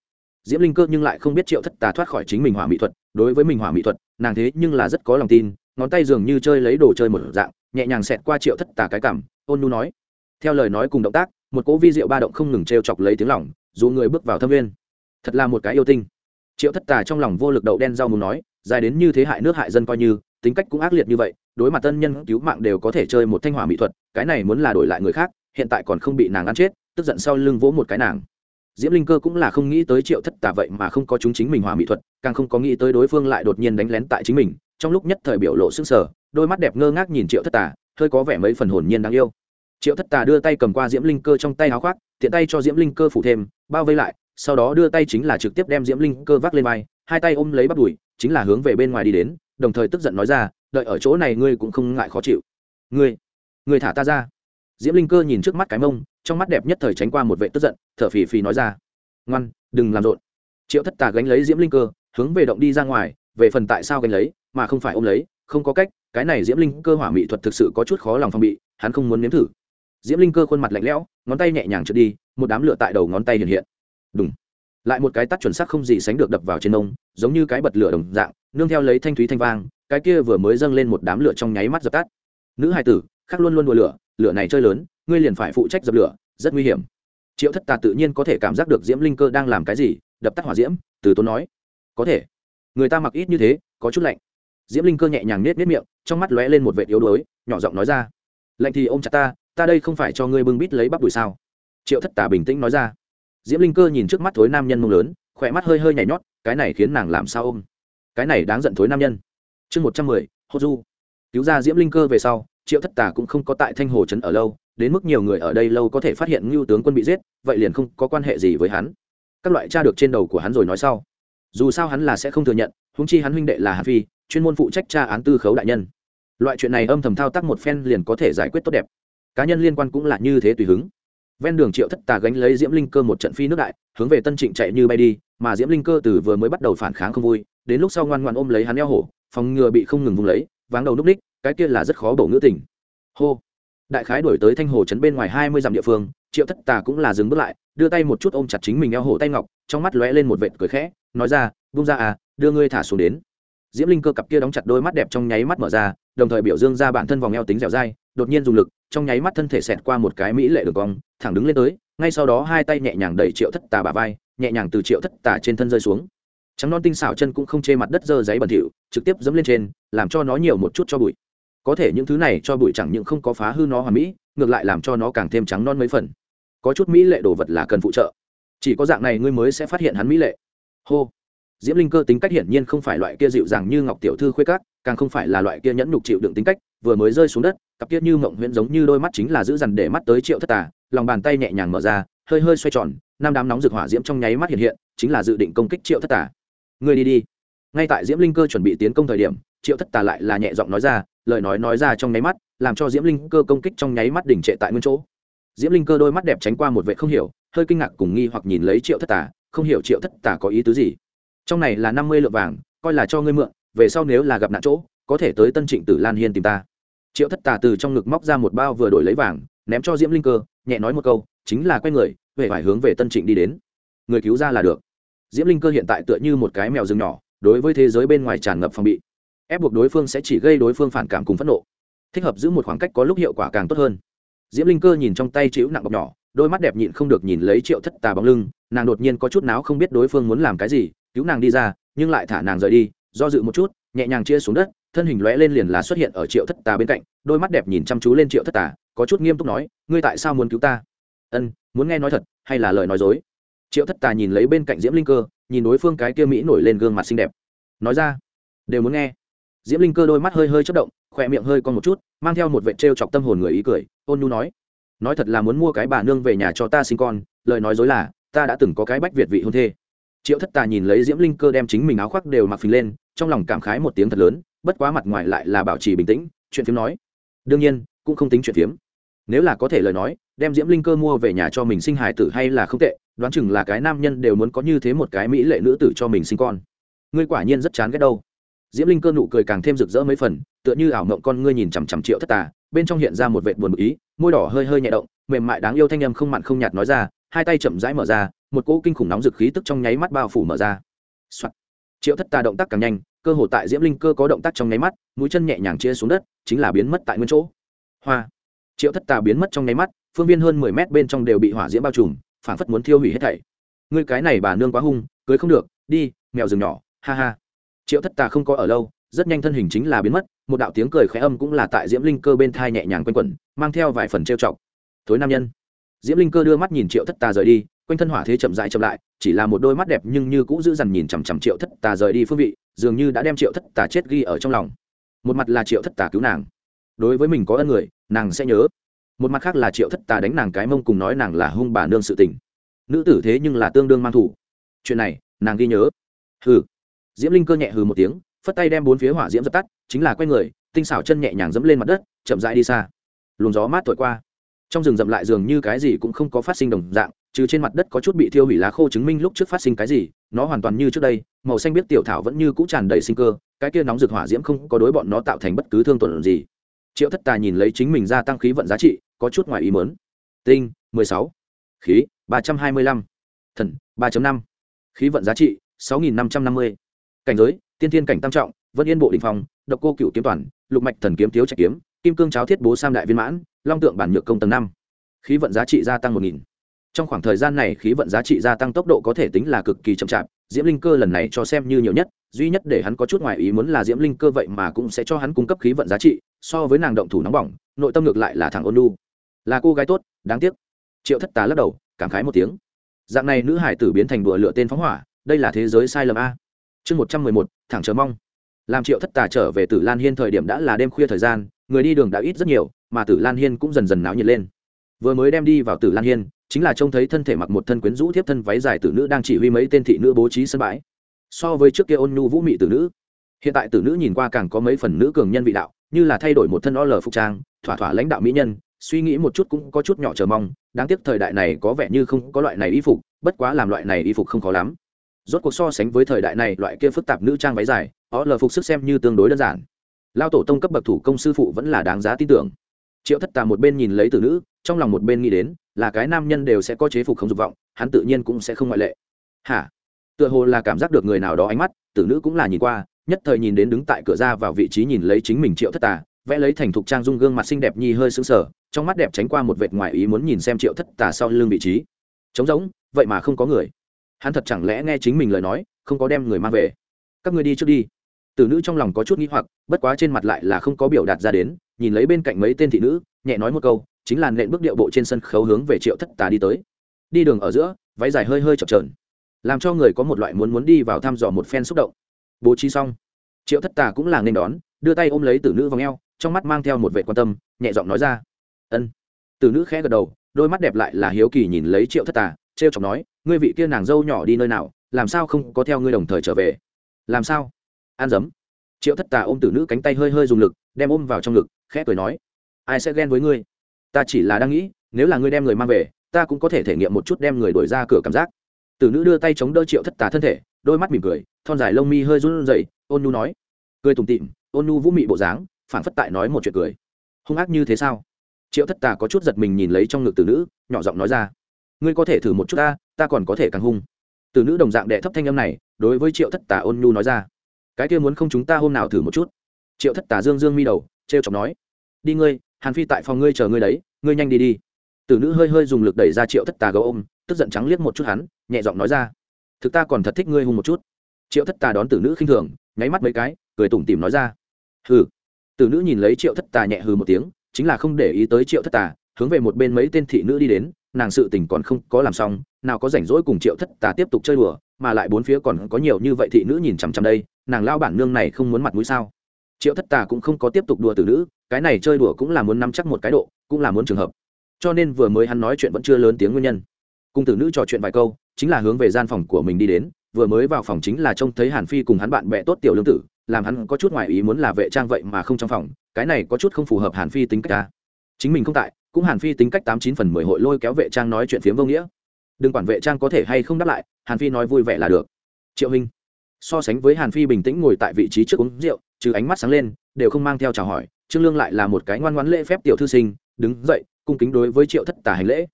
[SPEAKER 1] Diễm linh cơ nhưng lại không biết triệu thất tà thoát khỏi chính mình hỏa mỹ thuật, đối với mình hỏa mỹ thuật, nàng thế nhưng là rất có lòng tin ngón tay dường như chơi lấy đồ chơi một dạng, nhẹ nhàng xẹt qua triệu thất tà cái cảm, ôn nu nói. Theo lời nói cùng động tác, một cỗ vi diệu ba động không ngừng t r e o chọc lấy tiếng lỏng dù người bước vào thâm viên. Thật là một cái yêu tinh. Triệu thất tà trong lòng vô lực đậu đen rau mù nói, dài đến như thế hại nước hại dân coi như, tính cách cũng ác liệt như vậy, đối mặt tân nhân cứu mạng đều có thể chơi một thanh hỏa mỹ thuật, cái này muốn là đổi lại người khác, hiện tại còn không bị nàng ăn chết, tức giận sau lưng vỗ một cái nàng. Diễm linh cơ cũng là không nghĩ tới triệu thất tà vậy mà không có chúng chính mình hỏa mỹ thuật, càng không có nghĩ tới đối phương lại đột nhiên đánh lén tại chính mình trong lúc nhất thời biểu lộ sững sờ sở đôi mắt đẹp ngơ ngác nhìn triệu thất tà, hơi có vẻ mấy phần hồn nhiên đáng yêu. Triệu thất tà đưa tay cầm qua diễm linh cơ trong tay áo khoác, tiện tay cho diễm linh cơ phủ thêm, bao vây lại, sau đó đưa tay chính là trực tiếp đem diễm linh cơ vác lên vai, hai tay ôm lấy bắt đùi, chính là hướng về bên ngoài đi đến, đồng thời tức giận nói ra, đợi ở chỗ này ngươi cũng không ngại khó chịu. Ngươi ngươi thả ta ra. Diễm linh cơ nhìn trước mắt cái mông, trong mắt đẹp nhất thời tránh qua một vệ tức giận, thở phì phì nói ra, ngoan, đừng làm rộn. Triệu thất tà gánh lấy diễm linh cơ, hướng về động đi ra ngoài, về phần tại sao gánh lấy mà không phải ôm lấy, không có cách, cái này diễm linh cơ hỏa mỹ thuật thực sự có chút khó lòng phòng bị, hắn không muốn nếm thử. Diễm linh cơ khuôn mặt lạnh lẽo, ngón tay nhẹ nhàng trượt đi, một đám lửa tại đầu ngón tay hiện hiện. Đúng lại một cái tắt chuẩn xác không gì sánh được đập vào trên nông giống như cái bật lửa đồng dạng, nương theo lấy thanh thúy thanh vang, cái kia vừa mới dâng lên một đám lửa trong nháy mắt dập tắt. Nữ hai tử khác luôn luôn đùa lửa lửa này chơi lớn, ngươi liền phải phụ trách dập lửa, rất nguy hiểm. Triệu thất tà tự nhiên có thể cảm giác được diễm linh cơ đang làm cái gì, đập tắt hỏa diễm, từ tốn nói. Có thể. Người ta mặc ít như thế, có chút lạnh diễm linh cơ nhẹ nhàng nết nết miệng, trong mắt lóe lên một vệ yếu đuối, nhỏ giọng nói ra. Lạnh thì ôm chặt ta ta đây không phải cho ngươi bưng bít lấy bắp đùi sao? Triệu thất Tả bình tĩnh nói ra. Diễm linh cơ nhìn trước mắt thối nam nhân mông lớn, khỏe mắt hơi hơi nhảy nhót, cái này khiến nàng làm sao ôm? Cái này đáng giận thối nam nhân. Chương một trăm mười hô du. Cứu ra diễm linh cơ về sau, triệu thất Tả cũng không có tại thanh hồ trấn ở lâu, đến mức nhiều người ở đây lâu có thể phát hiện ngưu tướng quân bị giết, vậy liền không có quan hệ gì với hắn. Các loại tra được trên đầu của hắn rồi nói sau. Dù sao hắn là sẽ không thừa nhận húng chi hắn huynh đệ là hà phi chuyên môn phụ trách tra án tư khấu đại nhân. Loại chuyện này âm thầm thao tác một phen liền có thể giải quyết tốt đẹp. Cá nhân liên quan cũng là như thế tùy hứng. Ven đường triệu thất tà gánh lấy diễm linh cơ một trận phi nước đại, hướng về tân trịnh chạy như bay đi, mà diễm linh cơ từ vừa mới bắt đầu phản kháng không vui, đến lúc sau ngoan ngoan ôm lấy hắn eo hổ, phòng ngừa bị không ngừng vùng lấy, váng đầu núp ních, cái kia là rất khó bổ ngữ tình. Hô. Đại khái đổi tới thanh hồ trấn bên ngoài hai mươi dặm địa phương, triệu thất tà cũng là dừng bước lại, đưa tay một chút ôm chặt chính mình eo hổ tay ngọc, trong mắt lóe lên một vệt cười khẽ, nói ra bung ra à đưa ngươi thả xuống đến diễm linh cơ cặp kia đóng chặt đôi mắt đẹp trong nháy mắt mở ra, đồng thời biểu dương ra bản thân vòng eo tính dẻo dai, đột nhiên dùng lực, trong nháy mắt thân thể xẹt qua một cái mỹ lệ đường cong, thẳng đứng lên tới, ngay sau đó hai tay nhẹ nhàng đẩy triệu thất tà bà vai, nhẹ nhàng từ triệu thất tà trên thân rơi xuống. Trắng non tinh xảo chân cũng không chê mặt đất dơ giấy bẩn thỉu, trực tiếp dẫm lên trên, làm cho nó nhiều một chút cho bụi. Có thể những thứ này cho bụi chẳng những không có phá hư nó hoàn mỹ, ngược lại làm cho nó càng thêm trắng non mấy phần. Có chút mỹ lệ đồ vật là cần phụ trợ. Chỉ có dạng này ngươi mới sẽ phát hiện hắn mỹ lệ. Hô diễm linh cơ tính cách hiển nhiên không phải loại kia dịu dàng như ngọc tiểu thư khuê cát càng không phải là loại kia nhẫn nhục chịu đựng tính cách, vừa mới rơi xuống đất, cặp kia như mộng huyễn giống như đôi mắt chính là giữ dằn để mắt tới triệu thất tà, lòng bàn tay nhẹ nhàng mở ra, hơi hơi xoay tròn, năm đám nóng rực hỏa diễm trong nháy mắt hiện hiện, chính là dự định công kích triệu thất tà. Ngươi đi đi. Ngay tại diễm linh cơ chuẩn bị tiến công thời điểm, triệu thất tà lại là nhẹ giọng nói ra, lời nói nói ra trong nháy mắt, làm cho diễm linh cơ công kích trong nháy mắt đỉnh trệ tại nguyên chỗ. Diễm linh cơ đôi mắt đẹp tránh qua một vệ không hiểu, hơi kinh ngạc cùng nghi hoặc nhìn lấy triệu thất tà, không hiểu triệu thất tà có ý tứ gì trong này là năm mươi lượng vàng, coi là cho ngươi mượn, về sau nếu là gặp nạn chỗ, có thể tới tân trịnh tử lan hiên tìm ta. Triệu thất tà từ trong ngực móc ra một bao vừa đổi lấy vàng, ném cho diễm linh cơ, nhẹ nói một câu, chính là quay người về phải hướng về tân trịnh đi đến. Người cứu ra là được. Diễm linh cơ hiện tại tựa như một cái mèo rừng nhỏ, đối với thế giới bên ngoài tràn ngập phòng bị. Ép buộc đối phương sẽ chỉ gây đối phương phản cảm cùng phẫn nộ. Thích hợp giữ một khoảng cách có lúc hiệu quả càng tốt hơn. Diễm linh cơ nhìn trong tay chịu nặng bọc nhỏ, đôi mắt đẹp nhịn không được nhìn lấy triệu thất tà bóng lưng, nàng đột nhiên có chút náo không biết đối phương muốn làm cái gì cứu nàng đi ra, nhưng lại thả nàng rời đi, do dự một chút, nhẹ nhàng chia xuống đất, thân hình lóe lên liền là xuất hiện ở triệu thất tà bên cạnh, đôi mắt đẹp nhìn chăm chú lên triệu thất tà, có chút nghiêm túc nói, ngươi tại sao muốn cứu ta? Ân, muốn nghe nói thật, hay là lời nói dối? Triệu thất tà nhìn lấy bên cạnh diễm linh cơ, nhìn đối phương cái kia mỹ nổi lên gương mặt xinh đẹp. Nói ra, đều muốn nghe. Diễm linh cơ đôi mắt hơi hơi chất động, khỏe miệng hơi con một chút, mang theo một vệ t chọc tâm hồn người ý cười, ôn nhu nói nói thật là muốn mua cái bà nương về nhà cho ta sinh con, lời nói dối là, ta đã từng có cái bách việt vị hôn thê triệu thất tà nhìn lấy diễm linh cơ đem chính mình áo khoác đều mặc phình lên, trong lòng cảm khái một tiếng thật lớn, bất quá mặt ngoài lại là bảo trì bình tĩnh, chuyện phiếm nói. Đương nhiên, cũng không tính chuyện phiếm. Nếu là có thể lời nói, đem diễm linh cơ mua về nhà cho mình sinh hài tử hay là không tệ, đoán chừng là cái nam nhân đều muốn có như thế một cái mỹ lệ nữ tử cho mình sinh con. Ngươi quả nhiên rất chán ghét đâu. Diễm linh cơ nụ cười càng thêm rực rỡ mấy phần, tựa như ảo mộng con ngươi nhìn chằm chằm triệu thất tà, bên trong hiện ra một vệt buồn bực ý, môi đỏ hơi hơi nhẹ động, mềm mại đáng yêu thanh âm không mặn không nhạt nói ra hai tay chậm rãi mở ra, một cỗ kinh khủng nóng dực khí tức trong nháy mắt bao phủ mở ra、Soạn. triệu thất tà động tác càng nhanh, cơ hồ tại diễm linh cơ có động tác trong nháy mắt, mũi chân nhẹ nhàng chia xuống đất, chính là biến mất tại nguyên chỗ. Hoa. Triệu thất tà biến mất trong nháy mắt, phương viên hơn mười mét bên trong đều bị hỏa diễm bao trùm phản phất muốn thiêu hủy hết thảy. Ngươi cái này bà nương quá hung, cưới không được, đi, mèo rừng nhỏ, ha ha. Triệu thất tà không có ở lâu, rất nhanh thân hình chính là biến mất, một đạo tiếng cười khẽ âm cũng là tại diễm linh cơ bên thai nhẹ nhàng quanh quẩn, mang theo vài phần trêu chọc. Thối nam nhân diễm linh cơ đưa mắt nhìn triệu thất tà rời đi, quanh thân hỏa thế chậm dại chậm lại, chỉ là một đôi mắt đẹp nhưng như cũng giữ dằn nhìn chằm chằm triệu thất tà rời đi phương vị, dường như đã đem triệu thất tà chết ghi ở trong lòng. Một mặt là triệu thất tà cứu nàng. Đối với mình có ân người, nàng sẽ nhớ. Một mặt khác là triệu thất tà đánh nàng cái mông cùng nói nàng là hung bà nương sự tình. Nữ tử thế nhưng là tương đương mang thủ. Chuyện này, nàng ghi nhớ. Hừ. Diễm linh cơ nhẹ hừ một tiếng, phất tay đem bốn phía hỏa diễm dập tắt, chính là quay người, tinh xảo chân nhẹ nhàng dẫm lên mặt đất, chậm rãi đi xa. Luồng gió mát thổi qua trong rừng rậm lại dường như cái gì cũng không có phát sinh đồng dạng, trừ trên mặt đất có chút bị thiêu hủy lá khô chứng minh lúc trước phát sinh cái gì, nó hoàn toàn như trước đây, màu xanh biết tiểu thảo vẫn như cũ tràn đầy sinh cơ, cái kia nóng rực hỏa diễm không có đối bọn nó tạo thành bất cứ thương tổn gì. Triệu thất tà nhìn lấy chính mình gia tăng khí vận giá trị, có chút ngoài ý mớn tinh, mười sáu. Khí, ba trăm hai mươi lăm. Thần, ba năm. Khí vận giá trị, sáu nghìn năm trăm năm mươi. Cảnh giới, tiên thiên cảnh tam trọng, vân yên bộ đình phòng độc cô cựu kiếm toàn, lục mạch thần kiếm thiếu trạch kiếm, kim cương cháo thiết bố sam đại viên mãn long tượng bản nhược công tầng năm. Khí vận giá trị gia tăng một nghìn. Trong khoảng thời gian này, khí vận giá trị gia tăng tốc độ có thể tính là cực kỳ chậm chạp. Diễm linh cơ lần này cho xem như nhiều nhất, duy nhất để hắn có chút ngoài ý muốn là diễm linh cơ vậy mà cũng sẽ cho hắn cung cấp khí vận giá trị, so với nàng động thủ nóng bỏng, nội tâm ngược lại là thằng ôn lu là cô gái tốt, đáng tiếc. Triệu thất tá lắc đầu, cảm khái một tiếng. Dạng này nữ hải tử biến thành đùa lựa tên phóng hỏa, đây là thế giới sai lầm a. Chương một trăm mười một, thẳng chờ mong. Làm triệu thất tà trở về tử lan hiên thời điểm đã là đêm khuya thời gian người đi đường đã ít rất nhiều, mà tử lan hiên cũng dần dần náo nhiệt lên. Vừa mới đem đi vào tử lan hiên, chính là trông thấy thân thể mặc một thân quyến rũ thiếp thân váy dài tử nữ đang chỉ huy mấy tên thị nữ bố trí sân bãi. So với trước kia ôn nhu vũ mị tử nữ, hiện tại tử nữ nhìn qua càng có mấy phần nữ cường nhân vị đạo, như là thay đổi một thân o lờ phục trang, thỏa thỏa lãnh đạo mỹ nhân, suy nghĩ một chút cũng có chút nhỏ chờ mong, đáng tiếc thời đại này có vẻ như không có loại này y phục, bất quá làm loại này y phục không khó lắm. Rốt cuộc so sánh với thời đại này, loại kia phức tạp nữ trang váy dài, o lờ phục sức xem như tương đối đơn giản lao tổ tông cấp bậc thủ công sư phụ vẫn là đáng giá tin tưởng. Triệu thất tà một bên nhìn lấy tử nữ, trong lòng một bên nghĩ đến, là cái nam nhân đều sẽ có chế phục không dục vọng, hắn tự nhiên cũng sẽ không ngoại lệ. Hả? Tựa hồ là cảm giác được người nào đó ánh mắt, tử nữ cũng là nhìn qua, nhất thời nhìn đến đứng tại cửa ra vào vị trí nhìn lấy chính mình triệu thất tà, vẽ lấy thành thục trang dung gương mặt xinh đẹp nhi hơi sững sờ, trong mắt đẹp tránh qua một vệt ngoài ý muốn nhìn xem triệu thất tà sau lưng vị trí. Trống rỗng, vậy mà không có người. Hắn thật chẳng lẽ nghe chính mình lời nói, không có đem người mang về. Các người đi trước đi tử nữ trong lòng có chút nghĩ hoặc, bất quá trên mặt lại là không có biểu đạt ra đến, nhìn lấy bên cạnh mấy tên thị nữ, nhẹ nói một câu, chính là nện bước điệu bộ trên sân khấu hướng về triệu thất tà đi tới. Đi đường ở giữa, váy dài hơi hơi chập trờn làm cho người có một loại muốn muốn đi vào thăm dò một phen xúc động. Bố trí xong, triệu thất tà cũng là nên đón, đưa tay ôm lấy tử nữ vào ngheo trong mắt mang theo một vệ quan tâm, nhẹ giọng nói ra, ân. Tử nữ khẽ gật đầu, đôi mắt đẹp lại là hiếu kỳ nhìn lấy triệu thất tà t r e o chọc nói, ngươi vị kia nàng dâu nhỏ đi nơi nào, làm sao không có theo ngươi đồng thời trở về? Làm sao? An dấm. Triệu thất tà ôm tử nữ cánh tay hơi hơi dùng lực, đem ôm vào trong ngực, khẽ cười nói, ai sẽ ghen với ngươi? Ta chỉ là đang nghĩ, nếu là ngươi đem người mang về, ta cũng có thể thể nghiệm một chút đem người đổi ra cửa cảm giác. Tử nữ đưa tay chống đỡ triệu thất tà thân thể, đôi mắt mỉm cười, thon dài lông mi hơi run rẩy, ôn nhu nói, cười tủm tịm ôn nhu vũ mị bộ dáng phản phất tại nói một chuyện cười. Hung ác như thế sao? Triệu thất tà có chút giật mình nhìn lấy trong ngực tử nữ, nhỏ giọng nói ra, ngươi có thể thử một chút ta ta còn có thể càng hung. Tử nữ đồng dạng đệ thấp thanh âm này, đối với triệu thất tà ôn nhu nói ra cái kia muốn không chúng ta hôm nào thử một chút. Triệu thất tà dương dương mi đầu t r e o chọc nói, đi ngươi, hàn phi tại phòng ngươi chờ ngươi đấy, ngươi nhanh đi đi. Tử nữ hơi hơi dùng lực đẩy ra triệu thất tà gấu ôm, tức giận trắng liếc một chút hắn, nhẹ giọng nói ra, thực ta còn thật thích ngươi hung một chút. Triệu thất tà đón tử nữ khinh thường, nháy mắt mấy cái, cười tủm tỉm nói ra, hừ. Tử nữ nhìn lấy triệu thất tà nhẹ hừ một tiếng, chính là không để ý tới triệu thất tà, hướng về một bên mấy tên thị nữ đi đến, nàng sự tình còn không có làm xong, nào có rảnh rỗi cùng triệu thất tà tiếp tục chơi đùa mà lại bốn phía còn có nhiều như vậy thị nữ nhìn chằm chằm đây, nàng lao bản nương này không muốn mặt mũi sao? Triệu thất tà cũng không có tiếp tục đùa tử nữ, cái này chơi đùa cũng là muốn nắm chắc một cái độ, cũng là muốn trường hợp. Cho nên vừa mới hắn nói chuyện vẫn chưa lớn tiếng nguyên nhân. Cùng tử nữ trò chuyện vài câu, chính là hướng về gian phòng của mình đi đến, vừa mới vào phòng chính là trông thấy hàn phi cùng hắn bạn bè tốt tiểu lương tử, làm hắn có chút ngoại ý muốn là vệ trang vậy mà không trong phòng, cái này có chút không phù hợp hàn phi tính cách ta. Chính mình không tại, cũng hàn phi tính cách tám chín phần mười hội lôi kéo vệ trang nói chuyện phiếm vô nghĩa. Đừng quản vệ trang có thể hay không đáp lại hàn phi nói vui vẻ là được. Triệu hình so sánh với hàn phi bình tĩnh ngồi tại vị trí trước uống rượu, trừ ánh mắt sáng lên, đều không mang theo chào hỏi, trương lương lại là một cái ngoan ngoãn lễ phép tiểu thư sinh, đứng dậy, cung kính đối với triệu thất tà hành lễ.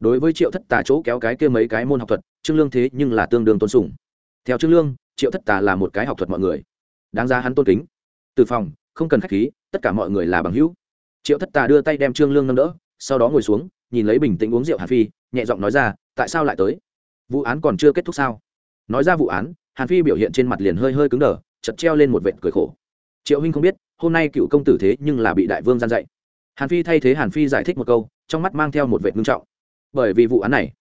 [SPEAKER 1] Đối với triệu thất tà chỗ kéo cái kia mấy cái môn học thuật, trương lương thế nhưng là tương đương tôn sùng. Theo trương lương, triệu thất tà là một cái học thuật mọi người. Đáng ra hắn tôn kính. Từ phòng, không cần khách khí, tất cả mọi người là bằng hữu. Triệu thất tà đưa tay đem trương lương nâng đỡ, sau đó ngồi xuống, nhìn lấy bình tĩnh uống rượu hàn phi, nhẹ giọng nói ra, tại sao lại tới? Vụ án còn chưa kết thúc sao? Nói ra vụ án, hàn phi biểu hiện trên mặt liền hơi hơi cứng đờ chật treo lên một vệt cười khổ. Triệu huynh không biết, hôm nay cựu công tử thế nhưng là bị đại vương gian dạy. Hàn phi thay thế hàn phi giải thích một câu, trong mắt mang theo một vệt ngưng trọng. Bởi vì vụ án này,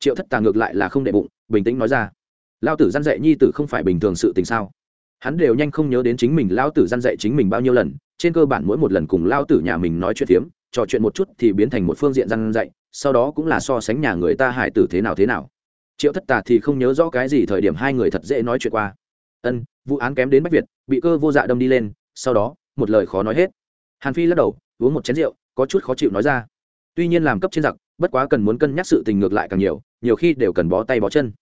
[SPEAKER 1] triệu thất tà ngược lại là không đệ bụng, bình tĩnh nói ra. Lao tử gian dạy nhi tử không phải bình thường sự tình sao? Hắn đều nhanh không nhớ đến chính mình lao tử gian dạy chính mình bao nhiêu lần, trên cơ bản mỗi một lần cùng lao tử nhà mình nói chuyện phiếm, trò chuyện một chút thì biến thành một phương diện gian dạy, sau đó cũng là so sánh nhà người ta hải tử thế nào thế nào triệu thất tà thì không nhớ rõ cái gì thời điểm hai người thật dễ nói chuyện qua. Ân, vụ án kém đến bách việt, bị cơ vô dạ đâm đi lên, sau đó, một lời khó nói hết. Hàn phi lắc đầu, uống một chén rượu, có chút khó chịu nói ra. Tuy nhiên làm cấp trên giặc, bất quá cần muốn cân nhắc sự tình ngược lại càng nhiều nhiều khi đều cần bó tay bó chân.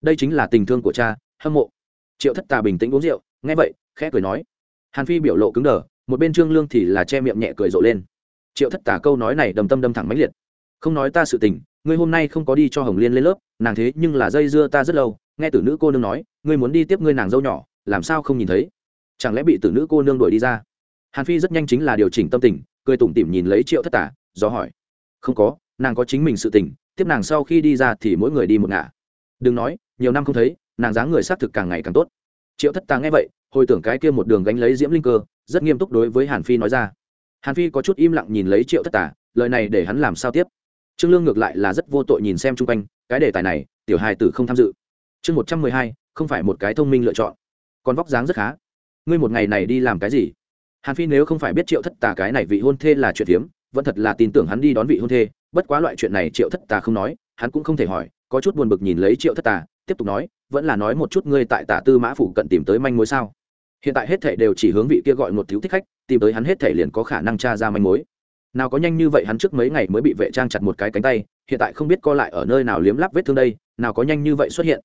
[SPEAKER 1] Đây chính là tình thương của cha, hâm mộ. Triệu thất tà bình tĩnh uống rượu, nghe vậy, khẽ cười nói. Hàn phi biểu lộ cứng đờ, một bên trương lương thì là che miệng nhẹ cười rộ lên. Triệu thất tà câu nói này đầm tâm đâm thẳng mãnh liệt. Không nói ta sự tình ngươi hôm nay không có đi cho hồng liên lên lớp, nàng thế nhưng là dây dưa ta rất lâu, nghe tử nữ cô nương nói, ngươi muốn đi tiếp ngươi nàng dâu nhỏ, làm sao không nhìn thấy? Chẳng lẽ bị tử nữ cô nương đuổi đi ra? Hàn phi rất nhanh chính là điều chỉnh tâm tình, cười tủm tỉm nhìn lấy triệu thất tả, do hỏi. Không có, nàng có chính mình sự tình, tiếp nàng sau khi đi ra thì mỗi người đi một ngả. Đừng nói, nhiều năm không thấy, nàng dáng người xác thực càng ngày càng tốt. Triệu thất tà nghe vậy, hồi tưởng cái kia một đường gánh lấy diễm linh cơ, rất nghiêm túc đối với hàn phi nói ra. Hàn phi có chút im lặng nhìn lấy triệu thất tà lời này để hắn làm sao tiếp? Trương lương ngược lại là rất vô tội nhìn xem chung quanh, cái đề tài này, tiểu hài tử không tham dự. Chương một trăm mười hai, không phải một cái thông minh lựa chọn. Còn vóc dáng rất khá. Ngươi một ngày này đi làm cái gì? Hàn phi nếu không phải biết triệu thất tà cái này vị hôn thê là chuyện hiếm, vẫn thật là tin tưởng hắn đi đón vị hôn thê, bất quá loại chuyện này triệu thất tà không nói, hắn cũng không thể hỏi, có chút buồn bực nhìn lấy triệu thất tà, tiếp tục nói, vẫn là nói một chút ngươi tại tả tư mã phủ cận tìm tới manh mối sao? Hiện tại hết thể đều chỉ hướng vị kia gọi một thiếu thích khách, tìm tới hắn hết thể liền có khả năng tra ra manh mối nào có nhanh như vậy hắn trước mấy ngày mới bị vệ trang chặt một cái cánh tay, hiện tại không biết co lại ở nơi nào liếm lắp vết thương đây, nào có nhanh như vậy xuất hiện.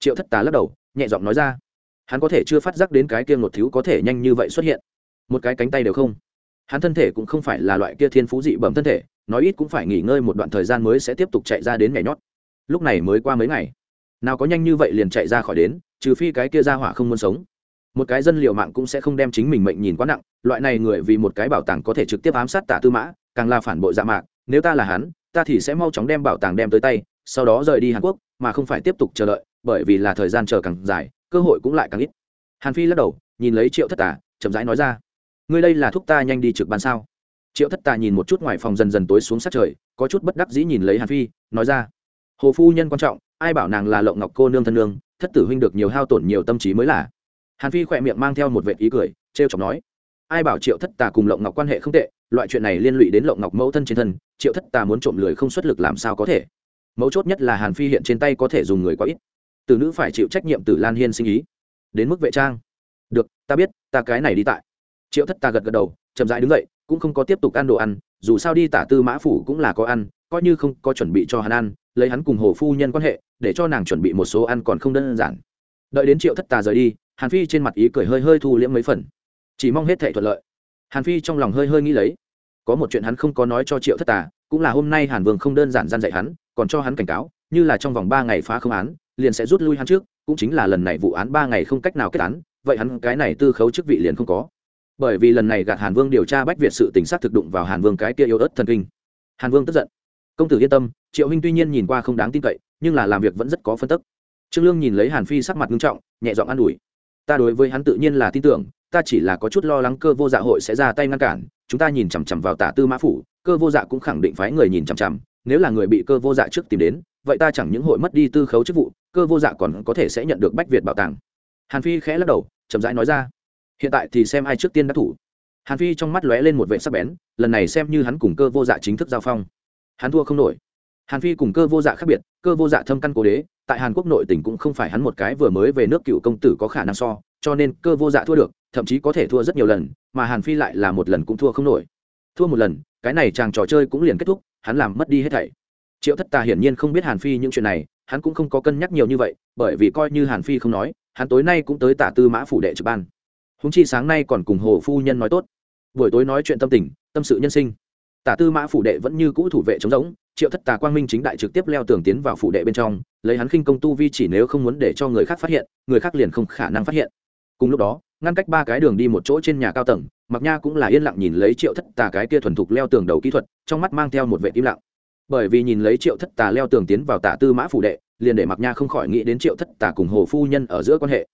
[SPEAKER 1] Triệu thất tá lắc đầu, nhẹ giọng nói ra, hắn có thể chưa phát giác đến cái kia một thiếu có thể nhanh như vậy xuất hiện. Một cái cánh tay đều không. Hắn thân thể cũng không phải là loại kia thiên phú dị bẩm thân thể, nói ít cũng phải nghỉ ngơi một đoạn thời gian mới sẽ tiếp tục chạy ra đến nhảy nhót. Lúc này mới qua mấy ngày, nào có nhanh như vậy liền chạy ra khỏi đến, trừ phi cái kia ra hỏa không muốn sống một cái dân liệu mạng cũng sẽ không đem chính mình mệnh nhìn quá nặng, loại này người vì một cái bảo tàng có thể trực tiếp ám sát tả tư mã, càng là phản bội dạ mạc, nếu ta là hắn, ta thì sẽ mau chóng đem bảo tàng đem tới tay, sau đó rời đi hàn quốc, mà không phải tiếp tục chờ đợi, bởi vì là thời gian chờ càng dài, cơ hội cũng lại càng ít. Hàn phi lắc đầu, nhìn lấy triệu thất Tả chậm rãi nói ra, ngươi đây là thúc ta nhanh đi trực ban sao? Triệu thất tà nhìn một chút ngoài phòng dần dần tối xuống sát trời, có chút bất đắc dĩ nhìn lấy hàn phi, nói ra, hồ phu nhân quan trọng, ai bảo nàng là lộng ngọc cô nương thân nương, thất tử huynh được nhiều hao tổn nhiều tâm trí mới là hàn phi khỏe miệng mang theo một vệ ý cười t r e o chọc nói, ai bảo triệu thất tà cùng lộng ngọc quan hệ không tệ, loại chuyện này liên lụy đến lộng ngọc mẫu thân trên thân, triệu thất tà muốn trộm lười không xuất lực làm sao có thể? Mấu chốt nhất là hàn phi hiện trên tay có thể dùng người quá ít. Từ nữ phải chịu trách nhiệm từ lan hiên sinh ý. Đến mức vệ trang. Được, ta biết, ta cái này đi tại. Triệu thất tà gật gật đầu, chậm rãi đứng dậy, cũng không có tiếp tục ăn đồ ăn, dù sao đi tả tư mã phủ cũng là có ăn, coi như không có chuẩn bị cho hắn ăn, lấy hắn cùng hồ phu nhân quan hệ, để cho nàng chuẩn bị một số ăn còn không đơn giản. Đợi đến triệu thất tà rời đi hàn phi trên mặt ý cười hơi hơi thu liễm mấy phần. Chỉ mong hết thệ thuận lợi. Hàn phi trong lòng hơi hơi nghĩ lấy. Có một chuyện hắn không có nói cho triệu thất tà, cũng là hôm nay hàn vương không đơn giản gian dạy hắn, còn cho hắn cảnh cáo, như là trong vòng ba ngày phá không án, liền sẽ rút lui hắn trước, cũng chính là lần này vụ án ba ngày không cách nào kết án, vậy hắn cái này tư khấu chức vị liền không có. Bởi vì lần này gạt hàn vương điều tra bách việt sự tình sát thực đụng vào hàn vương cái kia yêu ớt thần kinh. Hàn vương tức giận. Công tử yên tâm, triệu huynh tuy nhiên nhìn qua không đáng tin cậy, nhưng là làm việc vẫn rất có phân tức. Trương lương nhìn lấy hàn phi sắc mặt nghiêm trọng, nhẹ giọng an ủi ta đối với hắn tự nhiên là tin tưởng, ta chỉ là có chút lo lắng cơ vô dạ hội sẽ ra tay ngăn cản, chúng ta nhìn chằm chằm vào tả tư mã phủ, cơ vô dạ cũng khẳng định phái người nhìn chằm chằm, nếu là người bị cơ vô dạ trước tìm đến, vậy ta chẳng những hội mất đi tư khấu chức vụ, cơ vô dạ còn có thể sẽ nhận được bách việt bảo tàng. Hàn phi khẽ lắc đầu, chậm rãi nói ra, hiện tại thì xem ai trước tiên đắc thủ. Hàn phi trong mắt lóe lên một vệ sắc bén, lần này xem như hắn cùng cơ vô dạ chính thức giao phong. Hắn thua không nổi hàn phi cùng cơ vô dạ khác biệt, cơ vô dạ thâm căn cố đế, tại hàn quốc nội tỉnh cũng không phải hắn một cái vừa mới về nước cựu công tử có khả năng so, cho nên cơ vô dạ thua được, thậm chí có thể thua rất nhiều lần, mà hàn phi lại là một lần cũng thua không nổi. Thua một lần, cái này chàng trò chơi cũng liền kết thúc, hắn làm mất đi hết thảy. Triệu thất tà hiển nhiên không biết hàn phi những chuyện này, hắn cũng không có cân nhắc nhiều như vậy, bởi vì coi như hàn phi không nói, hắn tối nay cũng tới tả tư mã phủ đệ trực ban. Húng chi sáng nay còn cùng hồ phu nhân nói tốt. Buổi tối nói chuyện tâm tình, tâm sự nhân sinh. Tả tư mã phủ đệ vẫn như cũ thủ vệ chống giống triệu thất tà quang minh chính đại trực tiếp leo tường tiến vào phủ đệ bên trong, lấy hắn khinh công tu vi chỉ nếu không muốn để cho người khác phát hiện, người khác liền không khả năng phát hiện. Cùng lúc đó, ngăn cách ba cái đường đi một chỗ trên nhà cao tầng mặc nha cũng là yên lặng nhìn lấy triệu thất tà cái kia thuần thục leo tường đầu kỹ thuật, trong mắt mang theo một vệ im lặng. Bởi vì nhìn lấy triệu thất tà leo tường tiến vào tả tư mã phủ đệ, liền để mặc nha không khỏi nghĩ đến triệu thất tà cùng hồ phu nhân ở giữa quan hệ.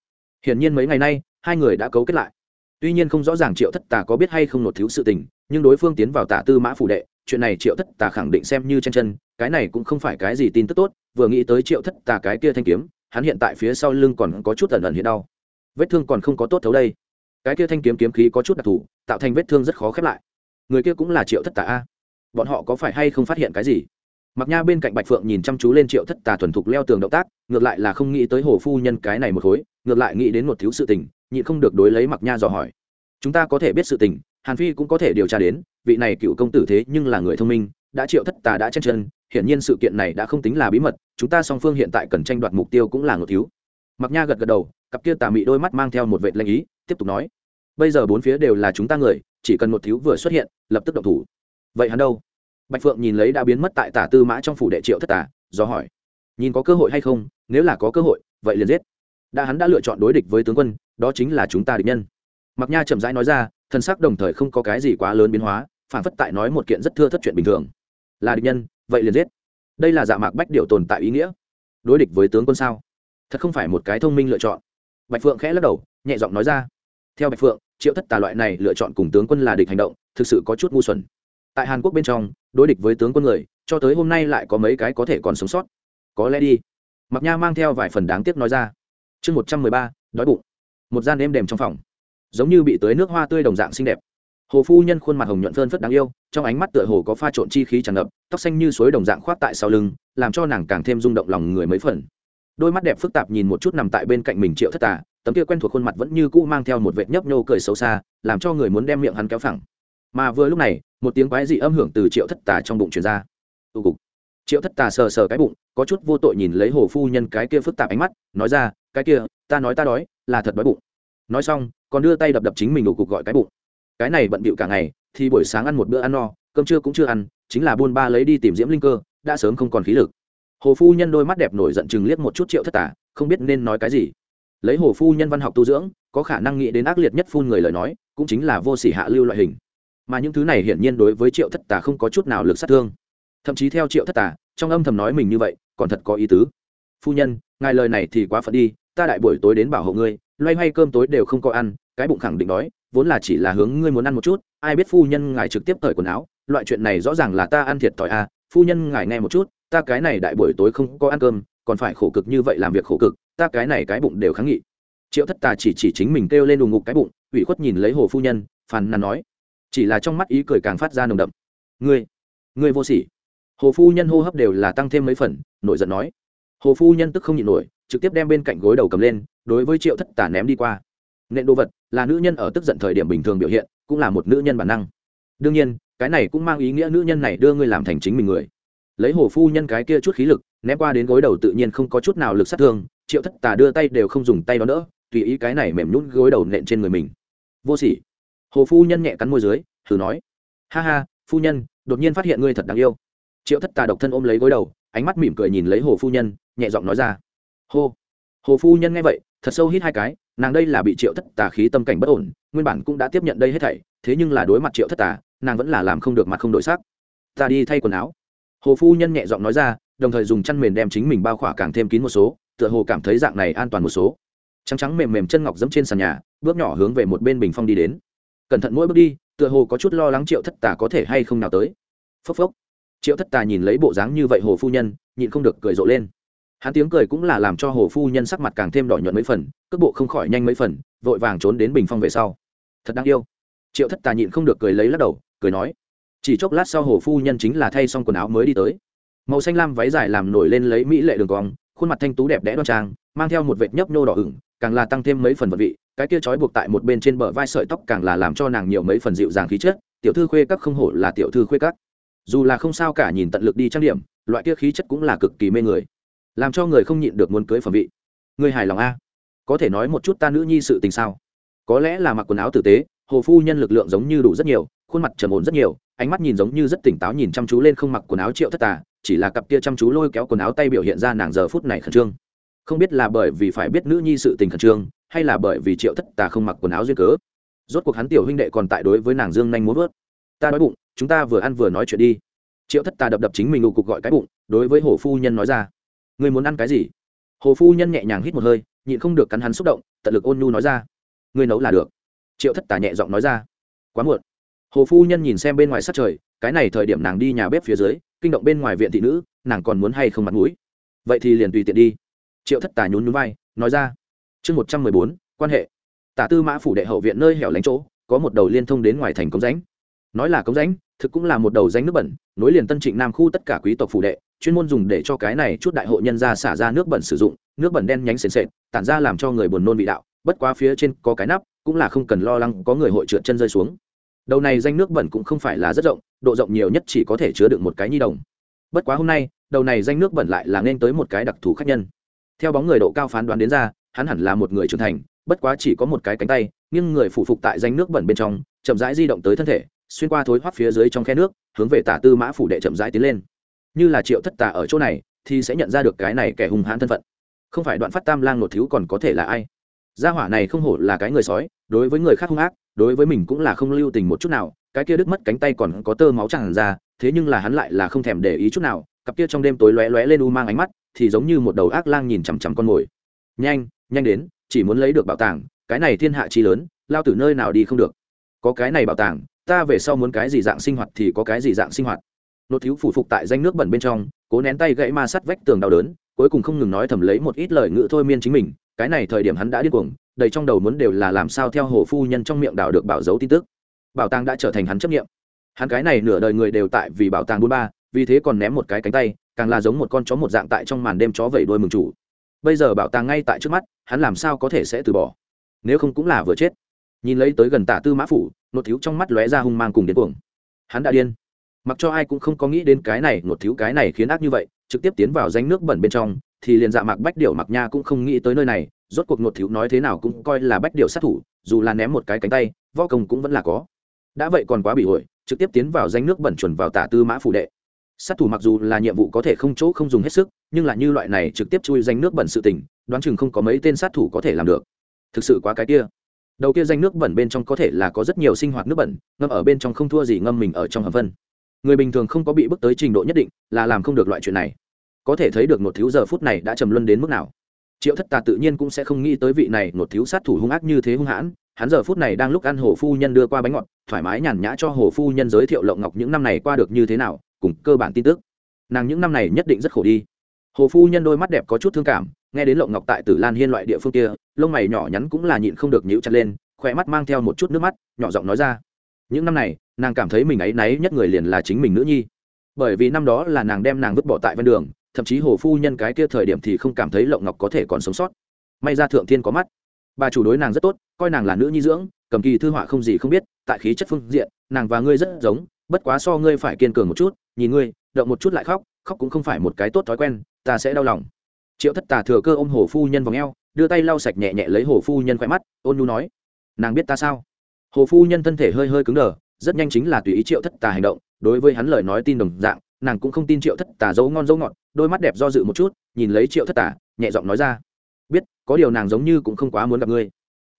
[SPEAKER 1] Hiển nhiên mấy ngày nay, hai người đã cấu kết lại. Tuy nhiên không rõ ràng triệu thất tà có biết hay không nộp thiếu sự tình, nhưng đối phương tiến vào tả tư mã phủ đệ chuyện này triệu thất tà khẳng định xem như chân chân, cái này cũng không phải cái gì tin tức tốt, vừa nghĩ tới triệu thất tà cái kia thanh kiếm, hắn hiện tại phía sau lưng còn có chút ẩn ẩn hiện đau. Vết thương còn không có tốt thấu đây. Cái kia thanh kiếm kiếm khí có chút đặc thù, tạo thành vết thương rất khó khép lại. Người kia cũng là triệu thất tà a. Bọn họ có phải hay không phát hiện cái gì? Mặc nha bên cạnh bạch phượng nhìn chăm chú lên triệu thất tà thuần thục leo tường động tác, ngược lại là không nghĩ tới hồ phu nhân cái này một khối, ngược lại nghĩ đến một thiếu sự tình, nhịn không được đối lấy mặc nha dò hỏi. Chúng ta có thể biết sự tình, hàn phi cũng có thể điều tra đến vị này cựu công tử thế nhưng là người thông minh, đã triệu thất tà đã chen chân, hiển nhiên sự kiện này đã không tính là bí mật, chúng ta song phương hiện tại cần tranh đoạt mục tiêu cũng là ngột thiếu. Mặc nha gật gật đầu, cặp kia tà mị đôi mắt mang theo một vệ lanh ý, tiếp tục nói, bây giờ bốn phía đều là chúng ta người, chỉ cần một thiếu vừa xuất hiện, lập tức động thủ. Vậy hắn đâu? Bạch phượng nhìn lấy đã biến mất tại tả tư mã trong phủ đệ triệu thất tà, do hỏi, nhìn có cơ hội hay không, nếu là có cơ hội, vậy liền giết. Đã hắn đã lựa chọn đối địch với tướng quân, đó chính là chúng ta địch nhân. Mặc nha chậm rãi nói ra, thân sắc đồng thời không có cái gì quá lớn biến hóa phản phất tại nói một kiện rất thưa thất chuyện bình thường. Là địch nhân, vậy liền giết. Đây là dạ mạc bách điệu tồn tại ý nghĩa. Đối địch với tướng quân sao? Thật không phải một cái thông minh lựa chọn. Bạch phượng khẽ lắc đầu, nhẹ giọng nói ra. Theo bạch phượng, triệu thất tà loại này lựa chọn cùng tướng quân là địch hành động, thực sự có chút ngu xuẩn. Tại hàn quốc bên trong, đối địch với tướng quân người, cho tới hôm nay lại có mấy cái có thể còn sống sót. Có lẽ đi. Mặc nha mang theo vài phần đáng tiếc nói ra. Chương một trăm mười ba, đói bụng. Một gian êm đềm trong phòng. Giống như bị tưới nước hoa tươi đồng dạng xinh đẹp hồ phu nhân khuôn mặt hồng nhuận phơn phất đáng yêu, trong ánh mắt tựa hồ có pha trộn chi khí tràn ngập, tóc xanh như suối đồng dạng khoác tại sau lưng, làm cho nàng càng thêm rung động lòng người mấy phần. Đôi mắt đẹp phức tạp nhìn một chút nằm tại bên cạnh mình triệu thất tà, tấm kia quen thuộc khuôn mặt vẫn như cũ mang theo một vệt nhấp nhô cười xấu xa, làm cho người muốn đem miệng hắn kéo phẳng. Mà vừa lúc này, một tiếng quái dị âm hưởng từ triệu thất tà trong bụng truyền ra. Tụ cục. Triệu thất tà sờ sờ cái bụng, có chút vô tội nhìn lấy hồ phu nhân cái kia phức tạp ánh mắt, nói ra, cái kia, ta nói ta đói, là thật đói bụng. Nói xong, còn đưa tay đập đập chính mình đủ cục gọi cái bụng cái này bận bịu cả ngày, thì buổi sáng ăn một bữa ăn no, cơm trưa cũng chưa ăn, chính là buôn ba lấy đi tìm diễm linh cơ, đã sớm không còn khí lực. Hồ phu nhân đôi mắt đẹp nổi giận chừng liếc một chút triệu thất tả, không biết nên nói cái gì. Lấy hồ phu nhân văn học tu dưỡng, có khả năng nghĩ đến ác liệt nhất phun người lời nói, cũng chính là vô sỉ hạ lưu loại hình. Mà những thứ này hiển nhiên đối với triệu thất tả không có chút nào lực sát thương. Thậm chí theo triệu thất tả, trong âm thầm nói mình như vậy, còn thật có ý tứ. Phu nhân, ngài lời này thì quá phận đi, ta đại buổi tối đến bảo hộ ngươi, loay hoay cơm tối đều không có ăn, cái bụng khẳng định đói vốn là chỉ là hướng ngươi muốn ăn một chút, ai biết phu nhân ngài trực tiếp cởi quần áo, loại chuyện này rõ ràng là ta ăn thiệt thòi à phu nhân ngài nghe một chút, ta cái này đại buổi tối không có ăn cơm, còn phải khổ cực như vậy làm việc khổ cực, ta cái này cái bụng đều kháng nghị. Triệu thất tà chỉ chỉ chính mình kêu lên đùng ngục cái bụng, ủy khuất nhìn lấy hồ phu nhân, phàn nàn nói. Chỉ là trong mắt ý cười càng phát ra nồng đậm. Ngươi ngươi vô sỉ. Hồ phu nhân hô hấp đều là tăng thêm mấy phần, nổi giận nói. Hồ phu nhân tức không nhịn nổi, trực tiếp đem bên cạnh gối đầu cầm lên, đối với triệu thất tà ném đi qua nện đồ vật, là nữ nhân ở tức giận thời điểm bình thường biểu hiện, cũng là một nữ nhân bản năng. Đương nhiên, cái này cũng mang ý nghĩa nữ nhân này đưa ngươi làm thành chính mình người. Lấy hồ phu nhân cái kia chút khí lực, ném qua đến gối đầu tự nhiên không có chút nào lực sát thương, triệu thất tà đưa tay đều không dùng tay đó nữa, tùy ý cái này mềm nhún gối đầu nện trên người mình. Vô sỉ. Hồ phu nhân nhẹ cắn môi dưới, thử nói. Ha ha, phu nhân, đột nhiên phát hiện ngươi thật đáng yêu. Triệu thất tà độc thân ôm lấy gối đầu, ánh mắt mỉm cười nhìn lấy hồ phu nhân, nhẹ giọng nói ra. Hô. Hồ phu nhân nghe vậy, thật sâu hít hai cái nàng đây là bị triệu thất tà khí tâm cảnh bất ổn, nguyên bản cũng đã tiếp nhận đây hết thảy, thế nhưng là đối mặt triệu thất tà, nàng vẫn là làm không được mặt không đổi sắc. Ta đi thay quần áo. Hồ phu nhân nhẹ giọng nói ra, đồng thời dùng chăn mền đem chính mình bao khỏa càng thêm kín một số, tựa hồ cảm thấy dạng này an toàn một số. Trắng trắng mềm mềm chân ngọc dẫm trên sàn nhà, bước nhỏ hướng về một bên bình phong đi đến. Cẩn thận mỗi bước đi, tựa hồ có chút lo lắng triệu thất tà có thể hay không nào tới. Phốc phốc. Triệu thất tà nhìn lấy bộ dáng như vậy hồ phu nhân, nhịn không được cười rộ lên hắn tiếng cười cũng là làm cho hồ phu nhân sắc mặt càng thêm đỏ nhuận mấy phần, cước bộ không khỏi nhanh mấy phần, vội vàng trốn đến bình phong về sau. Thật đáng yêu. Triệu thất tà nhịn không được cười lấy lắc đầu, cười nói, chỉ chốc lát sau hồ phu nhân chính là thay xong quần áo mới đi tới. Màu xanh lam váy dài làm nổi lên lấy mỹ lệ đường cong, khuôn mặt thanh tú đẹp đẽ đoan trang, mang theo một vệt nhấp nhô đỏ ửng, càng là tăng thêm mấy phần vật vị, cái kia trói buộc tại một bên trên bờ vai sợi tóc càng là làm cho nàng nhiều mấy phần dịu dàng khí chất, tiểu thư khuê các không hổ là tiểu thư khuê các. Dù là không sao cả nhìn tận lực đi trang điểm, loại kia khí chất cũng là cực kỳ mê người làm cho người không nhịn được muốn cưới phẩm vị. Người hài lòng a? Có thể nói một chút ta nữ nhi sự tình sao? Có lẽ là mặc quần áo tử tế, hồ phu nhân lực lượng giống như đủ rất nhiều, khuôn mặt trầm ổn rất nhiều, ánh mắt nhìn giống như rất tỉnh táo nhìn chăm chú lên không mặc quần áo triệu thất tà, chỉ là cặp kia chăm chú lôi kéo quần áo tay biểu hiện ra nàng giờ phút này khẩn trương. Không biết là bởi vì phải biết nữ nhi sự tình khẩn trương, hay là bởi vì triệu thất tà không mặc quần áo duyên cớ. Rốt cuộc hắn tiểu huynh đệ còn tại đối với nàng dương nhanh muốn vớt. Ta đói bụng, chúng ta vừa ăn vừa nói chuyện đi. Triệu thất tà đập đập chính mình ngụ cục gọi cái bụng, đối với hồ phu nhân nói ra người muốn ăn cái gì? Hồ phu nhân nhẹ nhàng hít một hơi, nhịn không được cắn hắn xúc động, tận lực ôn nhu nói ra. Người nấu là được. Triệu thất Tả nhẹ giọng nói ra. Quá muộn. Hồ phu nhân nhìn xem bên ngoài sát trời, cái này thời điểm nàng đi nhà bếp phía dưới, kinh động bên ngoài viện thị nữ, nàng còn muốn hay không mặt mũi? Vậy thì liền tùy tiện đi. Triệu thất Tả nhún nhún vai, nói ra. Chương một trăm mười bốn, quan hệ. Tả tư mã phủ đệ hậu viện nơi hẻo lánh chỗ, có một đầu liên thông đến ngoài thành cống rãnh. Nói là cống rãnh, thực cũng là một đầu danh nước bẩn, nối liền tân trịnh nam khu tất cả quý tộc phủ đệ chuyên môn dùng để cho cái này chút đại hộ nhân ra xả ra nước bẩn sử dụng, nước bẩn đen nhánh sền sệt, tản ra làm cho người buồn nôn vị đạo, bất quá phía trên có cái nắp, cũng là không cần lo lắng có người hội trượt chân rơi xuống. Đầu này danh nước bẩn cũng không phải là rất rộng, độ rộng nhiều nhất chỉ có thể chứa được một cái nhi đồng. Bất quá hôm nay, đầu này danh nước bẩn lại là nên tới một cái đặc thù khác nhân. Theo bóng người độ cao phán đoán đến ra, hắn hẳn là một người trưởng thành, bất quá chỉ có một cái cánh tay nhưng người phủ phục tại danh nước bẩn bên trong, chậm rãi di động tới thân thể, xuyên qua thối hoắt phía dưới trong khe nước, hướng về tả tư mã phủ đệ chậm rãi tiến lên như là triệu thất tà ở chỗ này, thì sẽ nhận ra được cái này kẻ hung hãn thân phận. Không phải đoạn phát tam lang nột thiếu còn có thể là ai? Gia hỏa này không hổ là cái người sói, đối với người khác hung ác, đối với mình cũng là không lưu tình một chút nào, cái kia đứt mất cánh tay còn có tơ máu tràn ra, thế nhưng là hắn lại là không thèm để ý chút nào, cặp kia trong đêm tối lóe lóe lên u mang ánh mắt, thì giống như một đầu ác lang nhìn chằm chằm con mồi. Nhanh nhanh đến, chỉ muốn lấy được bảo tàng, cái này thiên hạ chi lớn, lao từ nơi nào đi không được. Có cái này bảo tàng, ta về sau muốn cái gì dạng sinh hoạt thì có cái gì dạng sinh hoạt nốt thiếu phủ phục tại danh nước bẩn bên trong, cố nén tay gãy ma sắt vách tường đau đớn, cuối cùng không ngừng nói thầm lấy một ít lời ngữ thôi miên chính mình, cái này thời điểm hắn đã điên cuồng, đầy trong đầu muốn đều là làm sao theo hồ phu nhân trong miệng đào được bảo dấu tin tức. Bảo tàng đã trở thành hắn chấp nghiệm hắn cái này nửa đời người đều tại vì bảo tàng buôn ba, vì thế còn ném một cái cánh tay, càng là giống một con chó một dạng tại trong màn đêm chó vẩy đôi mừng chủ. Bây giờ bảo tàng ngay tại trước mắt, hắn làm sao có thể sẽ từ bỏ? Nếu không cũng là vừa chết. Nhìn lấy tới gần tả tư mã phủ nốt thiếu trong mắt lóe ra hung mang cùng điên cuồng. Hắn đã điên mặc cho ai cũng không có nghĩ đến cái này, ngột thiếu cái này khiến ác như vậy, trực tiếp tiến vào danh nước bẩn bên trong, thì liền dạ mạc bách điệu mặc nha cũng không nghĩ tới nơi này, rốt cuộc ngột thiếu nói thế nào cũng coi là bách điệu sát thủ, dù là ném một cái cánh tay, võ công cũng vẫn là có. Đã vậy còn quá bị hội, trực tiếp tiến vào danh nước bẩn chuẩn vào tả tư mã phủ đệ. Sát thủ mặc dù là nhiệm vụ có thể không chỗ không dùng hết sức, nhưng là như loại này trực tiếp chui danh nước bẩn sự tình, đoán chừng không có mấy tên sát thủ có thể làm được. Thực sự quá cái kia. Đầu kia danh nước bẩn bên trong có thể là có rất nhiều sinh hoạt nước bẩn, ngâm ở bên trong không thua gì ngâm mình ở trong hầm vân người bình thường không có bị bước tới trình độ nhất định, là làm không được loại chuyện này. Có thể thấy được một thiếu giờ phút này đã trầm luân đến mức nào. Triệu thất tà tự nhiên cũng sẽ không nghĩ tới vị này một thiếu sát thủ hung ác như thế hung hãn, hắn giờ phút này đang lúc ăn hồ phu nhân đưa qua bánh ngọt, thoải mái nhàn nhã cho hồ phu nhân giới thiệu lộng ngọc những năm này qua được như thế nào, cùng cơ bản tin tức. Nàng những năm này nhất định rất khổ đi. Hồ phu nhân đôi mắt đẹp có chút thương cảm, nghe đến lộng ngọc tại tử lan hiên loại địa phương kia, lông mày nhỏ nhắn cũng là nhịn không được nhíu chặt lên khỏe mắt mang theo một chút nước mắt, nhỏ giọng nói ra những năm này, nàng cảm thấy mình ấy náy nhất người liền là chính mình nữ nhi. Bởi vì năm đó là nàng đem nàng vứt bỏ tại ven đường, thậm chí hồ phu nhân cái kia thời điểm thì không cảm thấy lộng ngọc có thể còn sống sót. May ra thượng thiên có mắt. Bà chủ đối nàng rất tốt, coi nàng là nữ nhi dưỡng, cầm kỳ thư họa không gì không biết, tại khí chất phương diện, nàng và ngươi rất giống, bất quá so ngươi phải kiên cường một chút, nhìn ngươi, động một chút lại khóc khóc cũng không phải một cái tốt thói quen, ta sẽ đau lòng. Triệu thất tà thừa cơ ôm hồ phu nhân vào o đưa tay lau sạch nhẹ nhẹ lấy hồ phu nhân khoe mắt, ôn nhu nói, nàng biết ta sao? Hồ phu nhân thân thể hơi hơi cứng đờ, rất nhanh chính là tùy ý triệu thất tà hành động, đối với hắn lời nói tin đồng dạng, nàng cũng không tin triệu thất tà dấu ngon dấu ngọt, đôi mắt đẹp do dự một chút, nhìn lấy triệu thất tà, nhẹ giọng nói ra. Biết, có điều nàng giống như cũng không quá muốn gặp ngươi.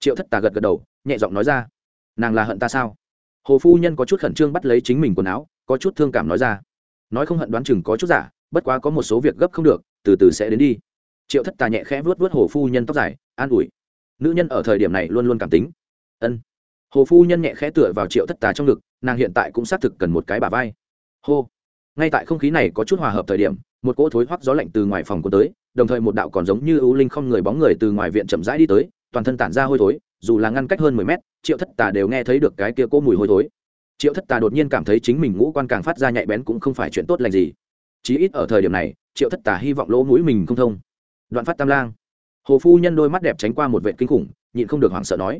[SPEAKER 1] Triệu thất tà gật gật đầu, nhẹ giọng nói ra. Nàng là hận ta sao? Hồ phu nhân có chút khẩn trương bắt lấy chính mình quần áo, có chút thương cảm nói ra. Nói không hận đoán chừng có chút giả, bất quá có một số việc gấp không được, từ từ sẽ đến đi. Triệu thất tà nhẹ khẽ vuốt vuốt hồ phu nhân tóc dài, an ủi. Nữ nhân ở thời điểm này luôn luôn cảm tính. Ân hồ phu nhân nhẹ khẽ tựa vào triệu thất tà trong ngực, nàng hiện tại cũng xác thực cần một cái bà vai. Hô. Ngay tại không khí này có chút hòa hợp thời điểm, một cỗ thối hoắc gió lạnh từ ngoài phòng của tới, đồng thời một đạo còn giống như ưu linh không người bóng người từ ngoài viện chậm rãi đi tới, toàn thân tản ra hôi thối, dù là ngăn cách hơn mười mét, triệu thất tà đều nghe thấy được cái kia cỗ mùi hôi thối. Triệu thất tà đột nhiên cảm thấy chính mình ngũ quan càng phát ra nhạy bén cũng không phải chuyện tốt lành gì. Chí ít ở thời điểm này, triệu thất tà hy vọng lỗ mũi mình không thông. Đoạn phát tam lang. Hồ phu nhân đôi mắt đẹp tránh qua một vệ kinh khủng, nhịn không được hoảng sợ nói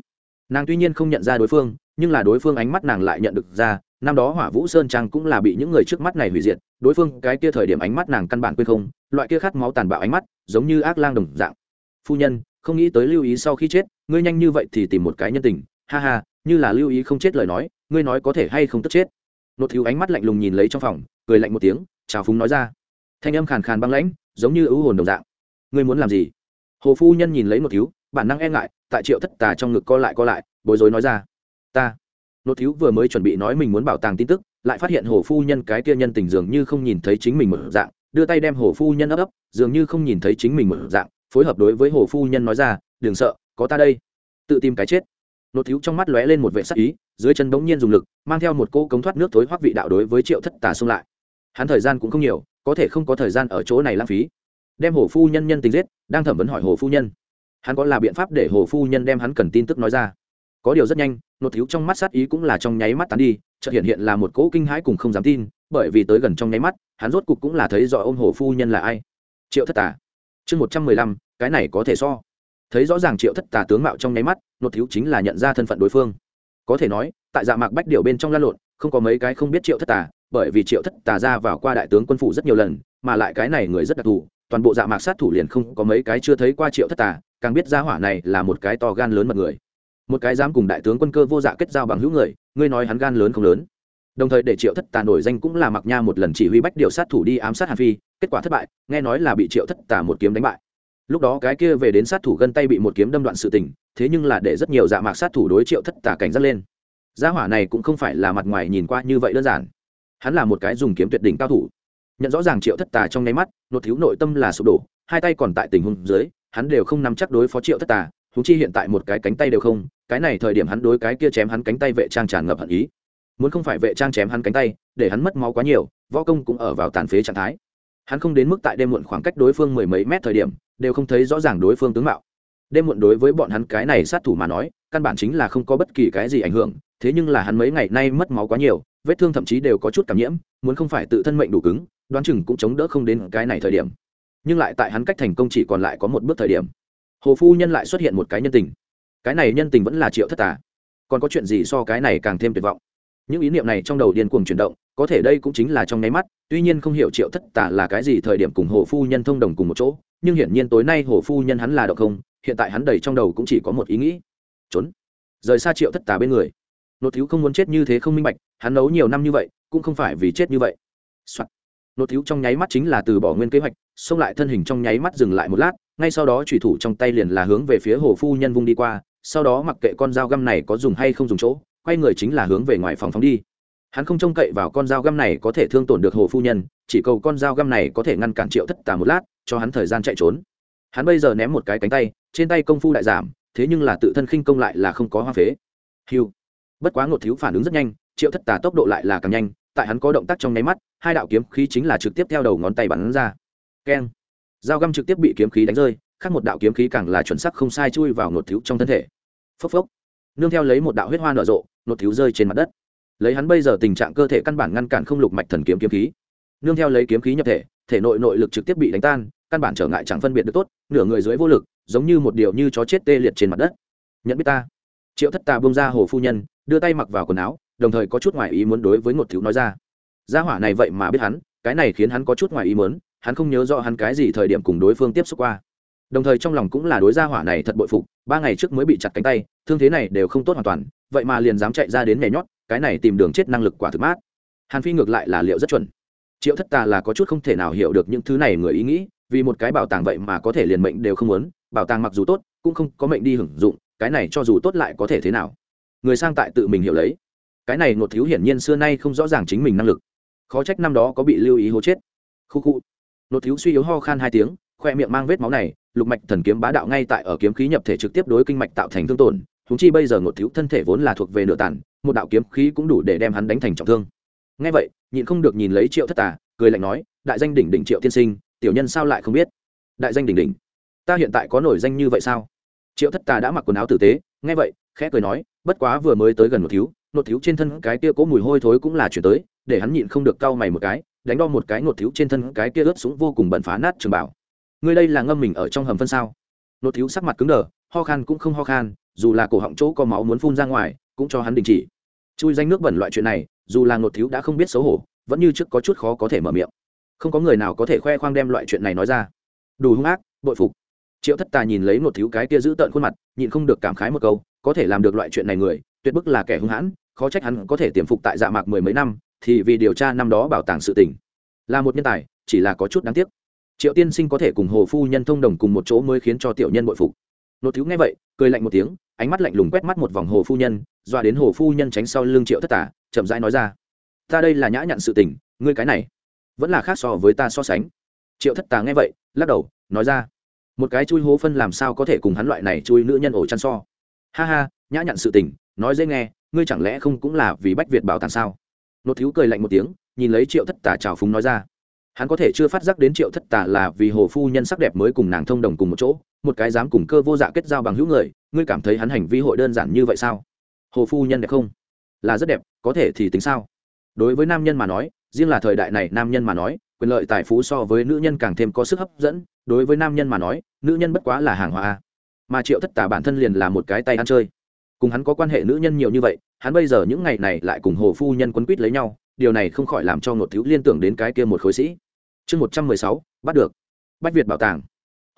[SPEAKER 1] nàng tuy nhiên không nhận ra đối phương, nhưng là đối phương ánh mắt nàng lại nhận được ra, năm đó hỏa vũ sơn trang cũng là bị những người trước mắt này hủy diệt, đối phương cái kia thời điểm ánh mắt nàng căn bản quên không, loại kia khát máu tàn bạo ánh mắt, giống như ác lang đồng dạng. Phu nhân, không nghĩ tới lưu ý sau khi chết, ngươi nhanh như vậy thì tìm một cái nhân tình, ha ha, như là lưu ý không chết lời nói, ngươi nói có thể hay không tức chết. Nốt thiếu ánh mắt lạnh lùng nhìn lấy trong phòng, cười lạnh một tiếng, chào phúng nói ra. Thanh âm khàn khàn băng lãnh, giống như ưu hồn đồng dạng. Ngươi muốn làm gì? Hồ phu nhân nhìn lấy một thiếu bản năng e ngại, tại triệu thất tà trong ngực co lại co lại, bối rối nói ra, ta. Nốt thiếu vừa mới chuẩn bị nói mình muốn bảo tàng tin tức, lại phát hiện hồ phu nhân cái kia nhân tình dường như không nhìn thấy chính mình một dạng, đưa tay đem hồ phu nhân ấp ấp, dường như không nhìn thấy chính mình một dạng, phối hợp đối với hồ phu nhân nói ra, đừng sợ, có ta đây. Tự tìm cái chết. Nốt thiếu trong mắt lóe lên một vệ sắc ý, dưới chân bỗng nhiên dùng lực, mang theo một cỗ cống thoát nước thối hoắc vị đạo đối với triệu thất tà xông lại. Hắn thời gian cũng không nhiều, có thể không có thời gian ở chỗ này lãng phí. Đem hồ phu nhân nhân tình giết, đang thẩm vấn hỏi hồ phu nhân hắn có là biện pháp để hồ phu nhân đem hắn cần tin tức nói ra. Có điều rất nhanh, nột thiếu trong mắt sát ý cũng là trong nháy mắt tán đi, chợt hiện hiện là một cỗ kinh hãi cùng không dám tin, bởi vì tới gần trong nháy mắt, hắn rốt cục cũng là thấy rõ ôm hồ phu nhân là ai. Triệu thất tà. Chương một trăm mười lăm, cái này có thể so. Thấy rõ ràng triệu thất tà tướng mạo trong nháy mắt, nột thiếu chính là nhận ra thân phận đối phương. Có thể nói, tại dạ mạc bách điều bên trong lan lộn, không có mấy cái không biết triệu thất tà, bởi vì triệu thất tà ra vào qua đại tướng quân phủ rất nhiều lần, mà lại cái này người rất đặc thù, toàn bộ dạ mạc sát thủ liền không có mấy cái chưa thấy qua triệu thất tà càng biết ra hỏa này là một cái to gan lớn mật người. Một cái dám cùng đại tướng quân cơ vô dạ kết giao bằng hữu người, ngươi nói hắn gan lớn không lớn. Đồng thời để triệu thất tà nổi danh cũng là mặc nha một lần chỉ huy bách điều sát thủ đi ám sát hàn phi, kết quả thất bại, nghe nói là bị triệu thất tà một kiếm đánh bại. Lúc đó cái kia về đến sát thủ gân tay bị một kiếm đâm đoạn sự tình, thế nhưng là để rất nhiều dạ mạc sát thủ đối triệu thất tà cảnh giác lên. Gia hỏa này cũng không phải là mặt ngoài nhìn qua như vậy đơn giản. Hắn là một cái dùng kiếm tuyệt đỉnh cao thủ. Nhận rõ ràng triệu thất tà trong nháy mắt, nột thiếu nội tâm là sụp đổ, hai tay còn tại tình huống dưới hắn đều không nắm chắc đối phó triệu thất tà húng chi hiện tại một cái cánh tay đều không, cái này thời điểm hắn đối cái kia chém hắn cánh tay vệ trang tràn ngập hận ý. Muốn không phải vệ trang chém hắn cánh tay, để hắn mất máu quá nhiều, võ công cũng ở vào tàn phế trạng thái. Hắn không đến mức tại đêm muộn khoảng cách đối phương mười mấy mét thời điểm, đều không thấy rõ ràng đối phương tướng mạo. Đêm muộn đối với bọn hắn cái này sát thủ mà nói, căn bản chính là không có bất kỳ cái gì ảnh hưởng, thế nhưng là hắn mấy ngày nay mất máu quá nhiều, vết thương thậm chí đều có chút cảm nhiễm, muốn không phải tự thân mệnh đủ cứng, đoán chừng cũng chống đỡ không đến cái này thời điểm nhưng lại tại hắn cách thành công chỉ còn lại có một bước thời điểm. Hồ phu nhân lại xuất hiện một cái nhân tình. Cái này nhân tình vẫn là triệu thất tà. Còn có chuyện gì so cái này càng thêm tuyệt vọng? Những ý niệm này trong đầu điên cuồng chuyển động, có thể đây cũng chính là trong nháy mắt, tuy nhiên không hiểu triệu thất tà là cái gì thời điểm cùng hồ phu nhân thông đồng cùng một chỗ, nhưng hiển nhiên tối nay hồ phu nhân hắn là đậu không, hiện tại hắn đầy trong đầu cũng chỉ có một ý nghĩ. Trốn. Rời xa triệu thất tà bên người. Nô thiếu không muốn chết như thế không minh bạch, hắn nấu nhiều năm như vậy, cũng không phải vì chết như vậy、Soạn. Nô thiếu trong nháy mắt chính là từ bỏ nguyên kế hoạch xông lại thân hình trong nháy mắt dừng lại một lát, ngay sau đó trùy thủ trong tay liền là hướng về phía hồ phu nhân vung đi qua, sau đó mặc kệ con dao găm này có dùng hay không dùng chỗ, quay người chính là hướng về ngoài phòng phóng đi. Hắn không trông cậy vào con dao găm này có thể thương tổn được hồ phu nhân, chỉ cầu con dao găm này có thể ngăn cản triệu thất tà một lát, cho hắn thời gian chạy trốn. Hắn bây giờ ném một cái cánh tay, trên tay công phu đại giảm, thế nhưng là tự thân khinh công lại là không có hoa phế. Hiu bất quá ngột thiếu phản ứng rất nhanh, triệu thất tà tốc độ lại là càng nhanh, tại hắn có động tác trong nháy mắt, hai đạo kiếm khí chính là trực tiếp theo đầu ngón tay bắn ra keng. Dao găm trực tiếp bị kiếm khí đánh rơi, khác một đạo kiếm khí càng là chuẩn sắc không sai chui vào ngột thiếu trong thân thể. Phốc phốc. Nương theo lấy một đạo huyết hoa nở rộ ngột thiếu rơi trên mặt đất. Lấy hắn bây giờ tình trạng cơ thể căn bản ngăn cản không lục mạch thần kiếm kiếm khí. Nương theo lấy kiếm khí nhập thể thể nội nội lực trực tiếp bị đánh tan, căn bản trở ngại chẳng phân biệt được tốt, nửa người dưới vô lực, giống như một điều như chó chết tê liệt trên mặt đất. Nhận biết ta. Triệu thất tà bông ra hồ phu nhân, đưa tay mặc vào quần áo, đồng thời có chút ngoài ý muốn đối với ngột thiếu nói ra. Gia hỏa này vậy mà biết hắn, cái này khiến hắn có chút ngoài ý muốn hắn không nhớ rõ hắn cái gì thời điểm cùng đối phương tiếp xúc qua. Đồng thời trong lòng cũng là đối gia hỏa này thật bội phục, ba ngày trước mới bị chặt cánh tay, thương thế này đều không tốt hoàn toàn, vậy mà liền dám chạy ra đến nhảy nhót, cái này tìm đường chết năng lực quả thực mát. Hàn phi ngược lại là liệu rất chuẩn. Triệu thất tà là có chút không thể nào hiểu được những thứ này người ý nghĩ, vì một cái bảo tàng vậy mà có thể liền mệnh đều không muốn, bảo tàng mặc dù tốt, cũng không có mệnh đi hưởng dụng, cái này cho dù tốt lại có thể thế nào? Người sang tại tự mình hiểu lấy. Cái này ngột thiếu hiển nhiên xưa nay không rõ ràng chính mình năng lực. Khó trách năm đó có bị lưu ý hố chết. Khu khu nột thiếu suy yếu ho khan hai tiếng, khoe miệng mang vết máu này, lục mạch thần kiếm bá đạo ngay tại ở kiếm khí nhập thể trực tiếp đối kinh mạch tạo thành thương tổn thúng chi bây giờ ngột thiếu thân thể vốn là thuộc về nửa tàn một đạo kiếm khí cũng đủ để đem hắn đánh thành trọng thương. Ngay vậy, nhịn không được nhìn lấy triệu thất tà, cười lạnh nói, đại danh đỉnh đỉnh triệu tiên sinh, tiểu nhân sao lại không biết? Đại danh đỉnh đỉnh, ta hiện tại có nổi danh như vậy sao? Triệu thất tà đã mặc quần áo tử tế ngay vậy, khẽ cười nói, bất quá vừa mới tới gần một thiếu nột thiếu trên thân cái kia cố mùi hôi thối cũng là chuyển tới, để hắn nhịn không được cau mày một cái đánh đo một cái nột thiếu trên thân cái kia ướt sũng vô cùng bẩn phá nát trường bảo. Ngươi đây là ngâm mình ở trong hầm phân sao? Nột thiếu sắc mặt cứng đờ, ho khan cũng không ho khan, dù là cổ họng chỗ có máu muốn phun ra ngoài, cũng cho hắn đình chỉ. Chui danh nước bẩn loại chuyện này, dù là nột thiếu đã không biết xấu hổ, vẫn như trước có chút khó có thể mở miệng. Không có người nào có thể khoe khoang đem loại chuyện này nói ra. Đủ hung ác, bội phục. Triệu thất tà nhìn lấy một thiếu cái kia giữ tợn khuôn mặt, nhịn không được cảm khái một câu, có thể làm được loại chuyện này người, tuyệt bức là kẻ hung hãn, khó trách hắn có thể tiềm phục tại dạ mạc mười mấy năm thì vì điều tra năm đó bảo tàng sự tình. Là một nhân tài, chỉ là có chút đáng tiếc. Triệu tiên sinh có thể cùng hồ phu nhân thông đồng cùng một chỗ mới khiến cho tiểu nhân bội phục. Nốt thiếu nghe vậy, cười lạnh một tiếng, ánh mắt lạnh lùng quét mắt một vòng hồ phu nhân, dọa đến hồ phu nhân tránh sau lưng triệu thất tả, chậm rãi nói ra. Ta đây là nhã nhặn sự tình, ngươi cái này, vẫn là khác so với ta so sánh. Triệu thất tà nghe vậy, lắc đầu, nói ra. Một cái chui hố phân làm sao có thể cùng hắn loại này chui nữ nhân ổ chăn so? Ha ha, nhã nhặn sự tình, nói dễ nghe, ngươi chẳng lẽ không cũng là vì bách việt bảo tàng sao? Nốt thiếu cười lạnh một tiếng, nhìn lấy triệu thất tà trào phúng nói ra. Hắn có thể chưa phát giác đến triệu thất tà là vì hồ phu nhân sắc đẹp mới cùng nàng thông đồng cùng một chỗ, một cái dám cùng cơ vô dạ kết giao bằng hữu người, ngươi cảm thấy hắn hành vi hội đơn giản như vậy sao? Hồ phu nhân đẹp không? Là rất đẹp, có thể thì tính sao? Đối với nam nhân mà nói, riêng là thời đại này nam nhân mà nói, quyền lợi tài phú so với nữ nhân càng thêm có sức hấp dẫn, đối với nam nhân mà nói, nữ nhân bất quá là hàng hóa mà triệu thất tà bản thân liền là một cái tay ăn chơi cùng hắn có quan hệ nữ nhân nhiều như vậy, hắn bây giờ những ngày này lại cùng hồ phu nhân quấn quýt lấy nhau, điều này không khỏi làm cho ngột thiếu liên tưởng đến cái kia một khối sĩ. Chương một trăm mười sáu, bắt được. Bách việt bảo tàng.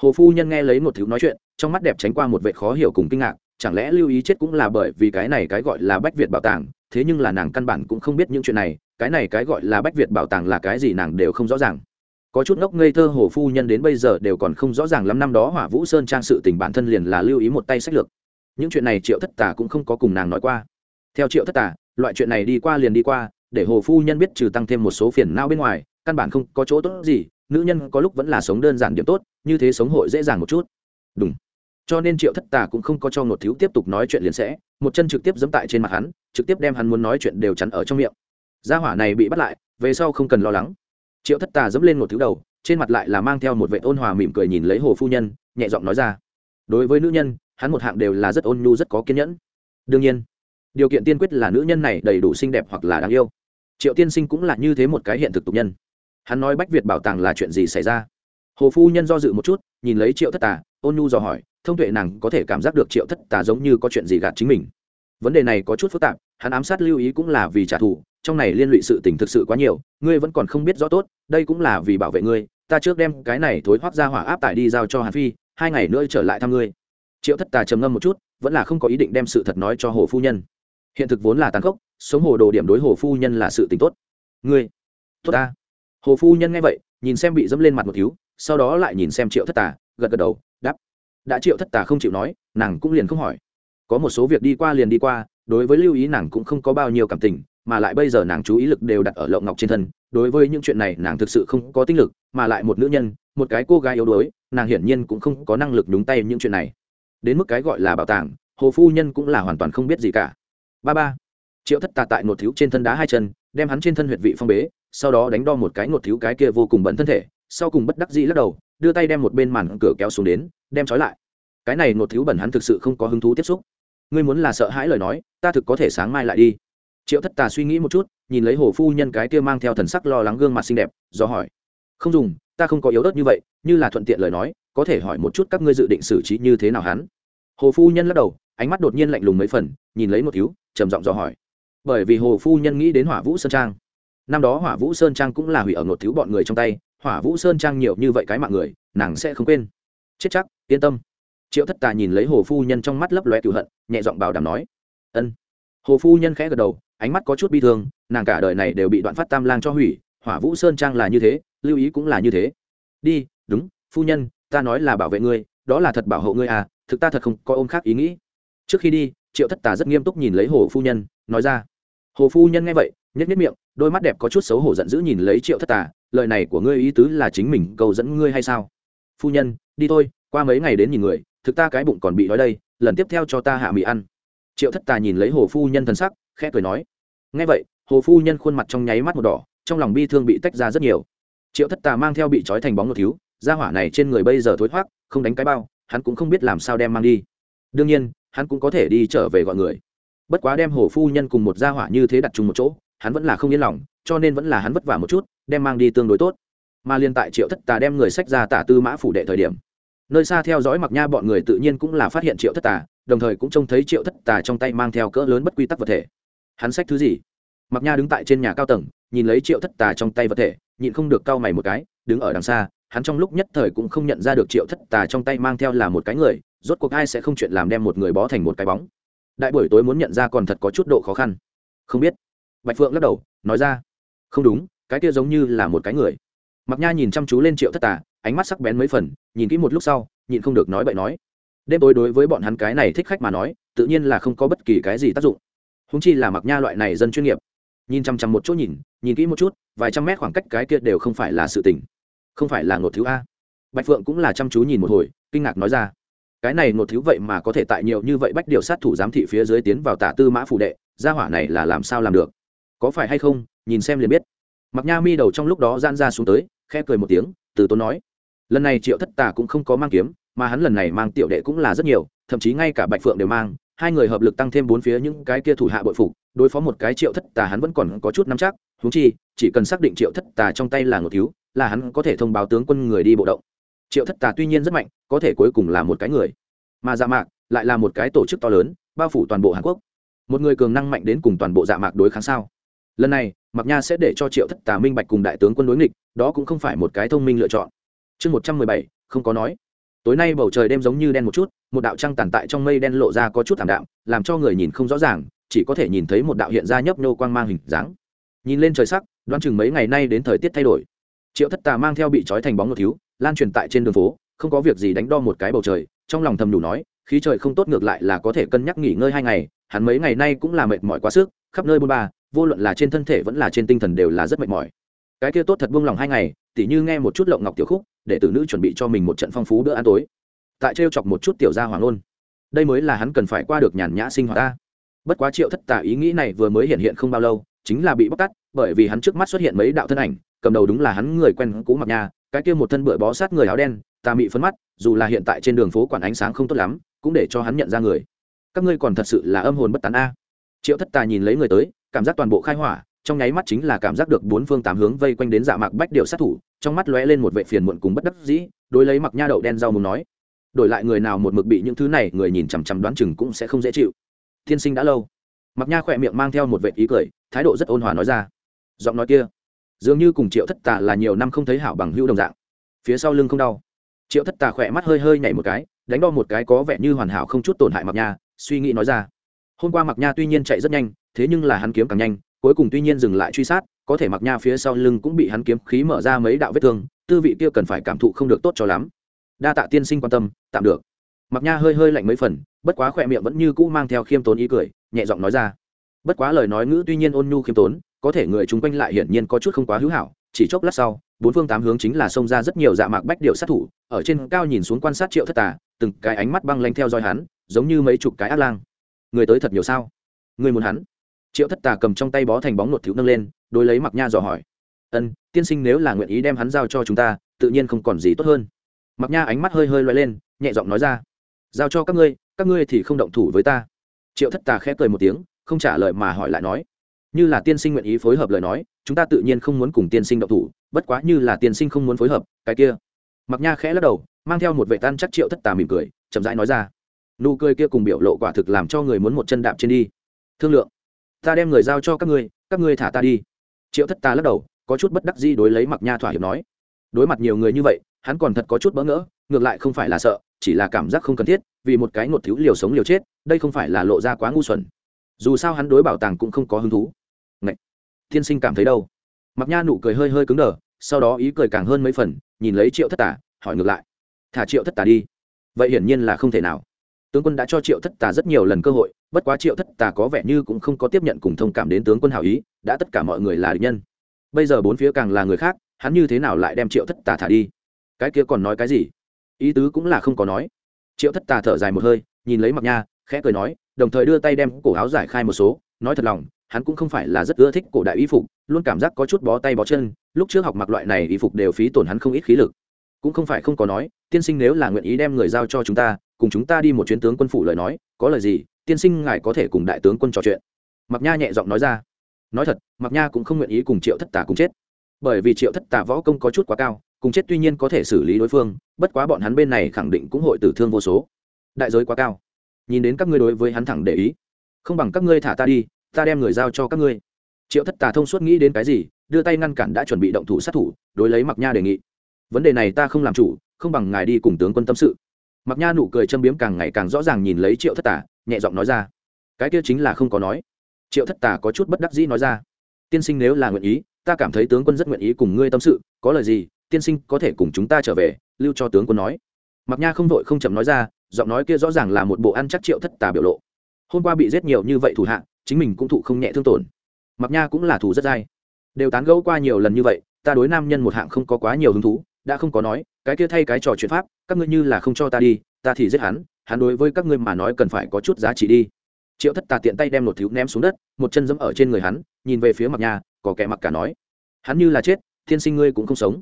[SPEAKER 1] Hồ phu nhân nghe lấy ngột thiếu nói chuyện, trong mắt đẹp tránh qua một vệ khó hiểu cùng kinh ngạc, chẳng lẽ lưu ý chết cũng là bởi vì cái này cái gọi là bách việt bảo tàng, thế nhưng là nàng căn bản cũng không biết những chuyện này, cái này cái gọi là bách việt bảo tàng là cái gì nàng đều không rõ ràng. Có chút ngốc ngây thơ hồ phu nhân đến bây giờ đều còn không rõ ràng lắm, năm đó hỏa vũ sơn trang sự tình bản thân liền là lưu ý một tay sách lược những chuyện này triệu thất tà cũng không có cùng nàng nói qua. Theo triệu thất tà, loại chuyện này đi qua liền đi qua, để hồ phu nhân biết trừ tăng thêm một số phiền não bên ngoài, căn bản không có chỗ tốt gì, nữ nhân có lúc vẫn là sống đơn giản điểm tốt, như thế sống hội dễ dàng một chút. Đúng. Cho nên triệu thất tà cũng không có cho ngột thiếu tiếp tục nói chuyện liền sẽ, một chân trực tiếp dẫm tại trên mặt hắn, trực tiếp đem hắn muốn nói chuyện đều chắn ở trong miệng. Gia hỏa này bị bắt lại, về sau không cần lo lắng. Triệu thất tà dẫm lên một thứ đầu, trên mặt lại là mang theo một vệ ôn hòa mỉm cười nhìn lấy hồ phu nhân, nhẹ giọng nói ra. Đối với nữ nhân hắn một hạng đều là rất ôn nhu, rất có kiên nhẫn. Đương nhiên, điều kiện tiên quyết là nữ nhân này đầy đủ xinh đẹp hoặc là đáng yêu. Triệu tiên sinh cũng là như thế một cái hiện thực tục nhân. Hắn nói bách việt bảo tàng là chuyện gì xảy ra? Hồ phu nhân do dự một chút, nhìn lấy triệu thất tà, ôn nhu dò hỏi, thông tuệ nàng có thể cảm giác được triệu thất tà giống như có chuyện gì gạt chính mình. Vấn đề này có chút phức tạp, hắn ám sát lưu ý cũng là vì trả thù, trong này liên lụy sự tình thực sự quá nhiều, ngươi vẫn còn không biết rõ tốt, đây cũng là vì bảo vệ ngươi, ta trước đem cái này thối thoát ra hỏa áp tải đi giao cho hàn phi, hai ngày nữa trở lại thăm ngươi triệu thất tà trầm ngâm một chút, vẫn là không có ý định đem sự thật nói cho hồ phu nhân. Hiện thực vốn là tàn khốc, sống hồ đồ điểm đối hồ phu nhân là sự tình tốt. Ngươi, tốt ta. Hồ phu nhân nghe vậy, nhìn xem bị dẫm lên mặt một thiếu, sau đó lại nhìn xem triệu thất tà, gật gật đầu, đáp. Đã triệu thất tà không chịu nói, nàng cũng liền không hỏi. Có một số việc đi qua liền đi qua, đối với lưu ý nàng cũng không có bao nhiêu cảm tình, mà lại bây giờ nàng chú ý lực đều đặt ở lộng ngọc trên thân, đối với những chuyện này nàng thực sự không có tinh lực, mà lại một nữ nhân, một cái cô gái yếu đuối, nàng hiển nhiên cũng không có năng lực đúng tay những chuyện này đến mức cái gọi là bảo tàng, hồ phu nhân cũng là hoàn toàn không biết gì cả. Ba ba. Triệu thất tà tại nột thiếu trên thân đá hai chân, đem hắn trên thân huyệt vị phong bế, sau đó đánh đo một cái nột thiếu cái kia vô cùng bẩn thân thể, sau cùng bất đắc dĩ lắc đầu, đưa tay đem một bên màn cửa kéo xuống đến, đem trói lại. Cái này nột thiếu bẩn hắn thực sự không có hứng thú tiếp xúc. Ngươi muốn là sợ hãi lời nói, ta thực có thể sáng mai lại đi. Triệu thất tà suy nghĩ một chút, nhìn lấy hồ phu nhân cái kia mang theo thần sắc lo lắng gương mặt xinh đẹp, do hỏi. Không dùng, ta không có yếu ớt như vậy, như là thuận tiện lời nói, có thể hỏi một chút các ngươi dự định xử trí như thế nào hắn? Hồ phu nhân lắc đầu, ánh mắt đột nhiên lạnh lùng mấy phần, nhìn lấy một thiếu, trầm giọng dò hỏi. Bởi vì hồ phu nhân nghĩ đến hỏa vũ sơn trang. Năm đó hỏa vũ sơn trang cũng là hủy ở một thiếu bọn người trong tay, hỏa vũ sơn trang nhiều như vậy cái mạng người, nàng sẽ không quên. Chết chắc, yên tâm. Triệu thất tà nhìn lấy hồ phu nhân trong mắt lấp loe cựu hận, nhẹ giọng bảo đảm nói. Ân. Hồ phu nhân khẽ gật đầu, ánh mắt có chút bi thương, nàng cả đời này đều bị đoạn phát tam lang cho hủy, hỏa vũ sơn trang là như thế, lưu ý cũng là như thế. Đi, đúng, phu nhân, ta nói là bảo vệ ngươi đó là thật bảo hộ ngươi à thực ta thật không có ôm khác ý nghĩ. Trước khi đi, triệu thất tà rất nghiêm túc nhìn lấy hồ phu nhân, nói ra. Hồ phu nhân nghe vậy nhất nhất miệng, đôi mắt đẹp có chút xấu hổ giận dữ nhìn lấy triệu thất tà, lời này của ngươi ý tứ là chính mình cầu dẫn ngươi hay sao? Phu nhân, đi thôi, qua mấy ngày đến nhìn người, thực ta cái bụng còn bị đói đây, lần tiếp theo cho ta hạ mì ăn. Triệu thất tà nhìn lấy hồ phu nhân thân sắc, khẽ cười nói. Nghe vậy, hồ phu nhân khuôn mặt trong nháy mắt một đỏ, trong lòng bi thương bị tách ra rất nhiều. Triệu thất tà mang theo bị trói thành bóng một thiếu gia hỏa này trên người bây giờ thối thoát không đánh cái bao, hắn cũng không biết làm sao đem mang đi. Đương nhiên, hắn cũng có thể đi trở về gọi người. Bất quá đem hồ phu nhân cùng một gia hỏa như thế đặt chung một chỗ, hắn vẫn là không yên lòng, cho nên vẫn là hắn vất vả một chút, đem mang đi tương đối tốt. Mà liên tại triệu thất tà đem người sách ra tả tư mã phủ đệ thời điểm, nơi xa theo dõi mặc nha bọn người tự nhiên cũng là phát hiện triệu thất tà, đồng thời cũng trông thấy triệu thất tà trong tay mang theo cỡ lớn bất quy tắc vật thể. Hắn sách thứ gì? Mặc nha đứng tại trên nhà cao tầng, nhìn lấy triệu thất tà trong tay vật thể, nhịn không được cau mày một cái, đứng ở đằng xa hắn trong lúc nhất thời cũng không nhận ra được triệu thất tà trong tay mang theo là một cái người, rốt cuộc ai sẽ không chuyện làm đem một người bó thành một cái bóng. Đại buổi tối muốn nhận ra còn thật có chút độ khó khăn. Không biết. Bạch phượng lắc đầu, nói ra. Không đúng, cái kia giống như là một cái người. Mặc nha nhìn chăm chú lên triệu thất tà, ánh mắt sắc bén mấy phần, nhìn kỹ một lúc sau nhìn không được nói bậy nói. Đêm tối đối với bọn hắn cái này thích khách mà nói, tự nhiên là không có bất kỳ cái gì tác dụng. Húng chi là mặc nha loại này dân chuyên nghiệp. Nhìn chăm chăm một chỗ nhìn nhìn kỹ một chút, vài trăm mét khoảng cách cái kia đều không phải là sự tình không phải là ngột Thiếu a. Bạch phượng cũng là chăm chú nhìn một hồi, kinh ngạc nói ra. Cái này ngột Thiếu vậy mà có thể tại nhiều như vậy bách điều sát thủ giám thị phía dưới tiến vào tả tư mã phủ đệ, gia hỏa này là làm sao làm được? Có phải hay không? Nhìn xem liền biết. Mặc nha mi đầu trong lúc đó gian ra xuống tới, khẽ cười một tiếng, từ tốn nói. Lần này triệu thất tà cũng không có mang kiếm, mà hắn lần này mang tiểu đệ cũng là rất nhiều, thậm chí ngay cả bạch phượng đều mang, hai người hợp lực tăng thêm bốn phía những cái kia thủ hạ bội phục, đối phó một cái triệu thất tà hắn vẫn còn có chút nắm chắc thú chi, chỉ cần xác định triệu thất tà trong tay là ngột thiếu là hắn có thể thông báo tướng quân người đi bộ động. Triệu thất tà tuy nhiên rất mạnh, có thể cuối cùng là một cái người. Mà dạ mạc lại là một cái tổ chức to lớn, bao phủ toàn bộ hàn quốc. Một người cường năng mạnh đến cùng toàn bộ dạ mạc đối kháng sao? Lần này mặc nha sẽ để cho triệu thất tà minh bạch cùng đại tướng quân đối nghịch, đó cũng không phải một cái thông minh lựa chọn. Chương một trăm mười bảy, không có nói. Tối nay bầu trời đêm giống như đen một chút, một đạo trăng tàn tại trong mây đen lộ ra có chút thảm đạm, làm cho người nhìn không rõ ràng, chỉ có thể nhìn thấy một đạo hiện ra nhấp nhô quang mang hình dáng. Nhìn lên trời sắc, đoán chừng mấy ngày nay đến thời tiết thay đổi triệu thất tà mang theo bị trói thành bóng một thiếu, lan truyền tại trên đường phố, không có việc gì đánh đo một cái bầu trời, trong lòng thầm đủ nói, khí trời không tốt ngược lại là có thể cân nhắc nghỉ ngơi hai ngày, hắn mấy ngày nay cũng là mệt mỏi quá sức, khắp nơi bôn ba, vô luận là trên thân thể vẫn là trên tinh thần đều là rất mệt mỏi. Cái kia tốt thật buông lòng hai ngày, tỉ như nghe một chút lộng ngọc tiểu khúc, để tử nữ chuẩn bị cho mình một trận phong phú bữa ăn tối. Tại trêu chọc một chút tiểu gia hoàng luôn. Đây mới là hắn cần phải qua được nhàn nhã sinh hoạt ta. Bất quá triệu thất tả ý nghĩ này vừa mới hiện hiện không bao lâu chính là bị bóc tát, bởi vì hắn trước mắt xuất hiện mấy đạo thân ảnh cầm đầu đúng là hắn người quen cũ mặc nhà cái kia một thân bựa bó sát người áo đen tà mị phấn mắt dù là hiện tại trên đường phố quản ánh sáng không tốt lắm cũng để cho hắn nhận ra người. Các ngươi còn thật sự là âm hồn bất tán a. Triệu thất tà nhìn lấy người tới cảm giác toàn bộ khai hỏa trong nháy mắt chính là cảm giác được bốn phương tám hướng vây quanh đến dạ mạc bách điệu sát thủ trong mắt lóe lên một vệ phiền muộn cùng bất đắc dĩ đối lấy mặc nha đậu đen rau muốn nói đổi lại người nào một mực bị những thứ này người nhìn chằm chằm đoán chừng cũng sẽ không dễ chịu. Thiên sinh đã lâu. Mặc nha khỏe miệng mang theo một vệ ý cười thái độ rất ôn hòa nói ra. Giọng nói kia, dường như cùng triệu thất tà là nhiều năm không thấy hảo bằng hữu đồng dạng. Phía sau lưng không đau. Triệu thất tà khỏe mắt hơi hơi nhảy một cái, đánh đo một cái có vẻ như hoàn hảo không chút tổn hại mặc nha, suy nghĩ nói ra. Hôm qua mặc nha tuy nhiên chạy rất nhanh, thế nhưng là hắn kiếm càng nhanh, cuối cùng tuy nhiên dừng lại truy sát, có thể mặc nha phía sau lưng cũng bị hắn kiếm khí mở ra mấy đạo vết thương, tư vị kia cần phải cảm thụ không được tốt cho lắm. Đa tạ tiên sinh quan tâm, tạm được. Mặc nha hơi hơi lạnh mấy phần, bất quá khỏe miệng vẫn như cũ mang theo khiêm tốn ý cười, nhẹ giọng nói ra bất quá lời nói ngữ tuy nhiên ôn nhu khiêm tốn, có thể người chung quanh lại hiển nhiên có chút không quá hữu hảo, chỉ chốc lát sau, bốn phương tám hướng chính là xông ra rất nhiều dạ mạc bách điệu sát thủ, ở trên cao nhìn xuống quan sát triệu thất tà, từng cái ánh mắt băng lanh theo dõi hắn, giống như mấy chục cái ác lang. Người tới thật nhiều sao? Người muốn hắn? Triệu thất tà cầm trong tay bó thành bóng nột thiếu nâng lên, đối lấy mặc nha dò hỏi. Ân, tiên sinh nếu là nguyện ý đem hắn giao cho chúng ta, tự nhiên không còn gì tốt hơn. Mặc nha ánh mắt hơi hơi loay lên, nhẹ giọng nói ra. Giao cho các ngươi các ngươi thì không động thủ với ta. Triệu thất tà khẽ cười một tiếng không trả lời mà hỏi lại nói, như là tiên sinh nguyện ý phối hợp lời nói, chúng ta tự nhiên không muốn cùng tiên sinh động thủ, bất quá như là tiên sinh không muốn phối hợp, cái kia. Mặc nha khẽ lắc đầu, mang theo một vệ tan chắc triệu thất tà mỉm cười, chậm rãi nói ra, nụ cười kia cùng biểu lộ quả thực làm cho người muốn một chân đạp trên đi. Thương lượng, ta đem người giao cho các ngươi các ngươi thả ta đi. Triệu thất ta lắc đầu, có chút bất đắc gì đối lấy mặc nha thỏa hiệp nói, đối mặt nhiều người như vậy, hắn còn thật có chút bỡ ngỡ, ngược lại không phải là sợ, chỉ là cảm giác không cần thiết, vì một cái ngột thiếu liều sống liều chết, đây không phải là lộ ra quá ngu xuẩn dù sao hắn đối bảo tàng cũng không có hứng thú. Ngậy! tiên sinh cảm thấy đâu? Mặc nha nụ cười hơi hơi cứng đờ, sau đó ý cười càng hơn mấy phần, nhìn lấy triệu thất tả hỏi ngược lại. Thả triệu thất tả đi. Vậy hiển nhiên là không thể nào. Tướng quân đã cho triệu thất tà rất nhiều lần cơ hội, bất quá triệu thất tà có vẻ như cũng không có tiếp nhận cùng thông cảm đến tướng quân hảo ý, đã tất cả mọi người là địch nhân. Bây giờ bốn phía càng là người khác, hắn như thế nào lại đem triệu thất tà thả đi? Cái kia còn nói cái gì? Ý tứ cũng là không có nói. Triệu thất tà thở dài một hơi, nhìn lấy mặc nha, khẽ cười nói đồng thời đưa tay đem cổ áo giải khai một số, nói thật lòng, hắn cũng không phải là rất ưa thích cổ đại y phục, luôn cảm giác có chút bó tay bó chân, lúc trước học mặc loại này y phục đều phí tổn hắn không ít khí lực. Cũng không phải không có nói, tiên sinh nếu là nguyện ý đem người giao cho chúng ta, cùng chúng ta đi một chuyến tướng quân phủ lời nói, có lời gì, tiên sinh ngài có thể cùng đại tướng quân trò chuyện. Mặc nha nhẹ giọng nói ra. Nói thật mặc nha cũng không nguyện ý cùng triệu thất tà cùng chết. Bởi vì triệu thất tà võ công có chút quá cao, cùng chết tuy nhiên có thể xử lý đối phương, bất quá bọn hắn bên này khẳng định cũng hội tử thương vô số. Đại giới quá cao nhìn đến các ngươi đối với hắn thẳng để ý. Không bằng các ngươi thả ta đi, ta đem người giao cho các ngươi. Triệu thất tà thông suốt nghĩ đến cái gì, đưa tay ngăn cản đã chuẩn bị động thủ sát thủ, đối lấy mặc nha đề nghị. Vấn đề này ta không làm chủ, không bằng ngài đi cùng tướng quân tâm sự. Mặc nha nụ cười châm biếm càng ngày càng rõ ràng nhìn lấy triệu thất tà, nhẹ giọng nói ra. Cái kia chính là không có nói. Triệu thất tà có chút bất đắc dĩ nói ra. Tiên sinh nếu là nguyện ý, ta cảm thấy tướng quân rất nguyện ý cùng ngươi tâm sự, có lời gì, tiên sinh có thể cùng chúng ta trở về, lưu cho tướng quân nói. Mặc nha không vội không chậm nói ra giọng nói kia rõ ràng là một bộ ăn chắc triệu thất tà biểu lộ. Hôm qua bị giết nhiều như vậy thủ hạ, chính mình cũng thụ không nhẹ thương tổn. Mặc nha cũng là thủ rất dai. Đều tán gẫu qua nhiều lần như vậy, ta đối nam nhân một hạng không có quá nhiều hứng thú, đã không có nói, cái kia thay cái trò chuyện pháp, các ngươi như là không cho ta đi, ta thì giết hắn hắn đối với các ngươi mà nói cần phải có chút giá trị đi. Triệu thất tà tiện tay đem một thiếu ném xuống đất, một chân dẫm ở trên người hắn, nhìn về phía mặc nha, có kẻ mặc cả nói. Hắn như là chết, thiên sinh ngươi cũng không sống.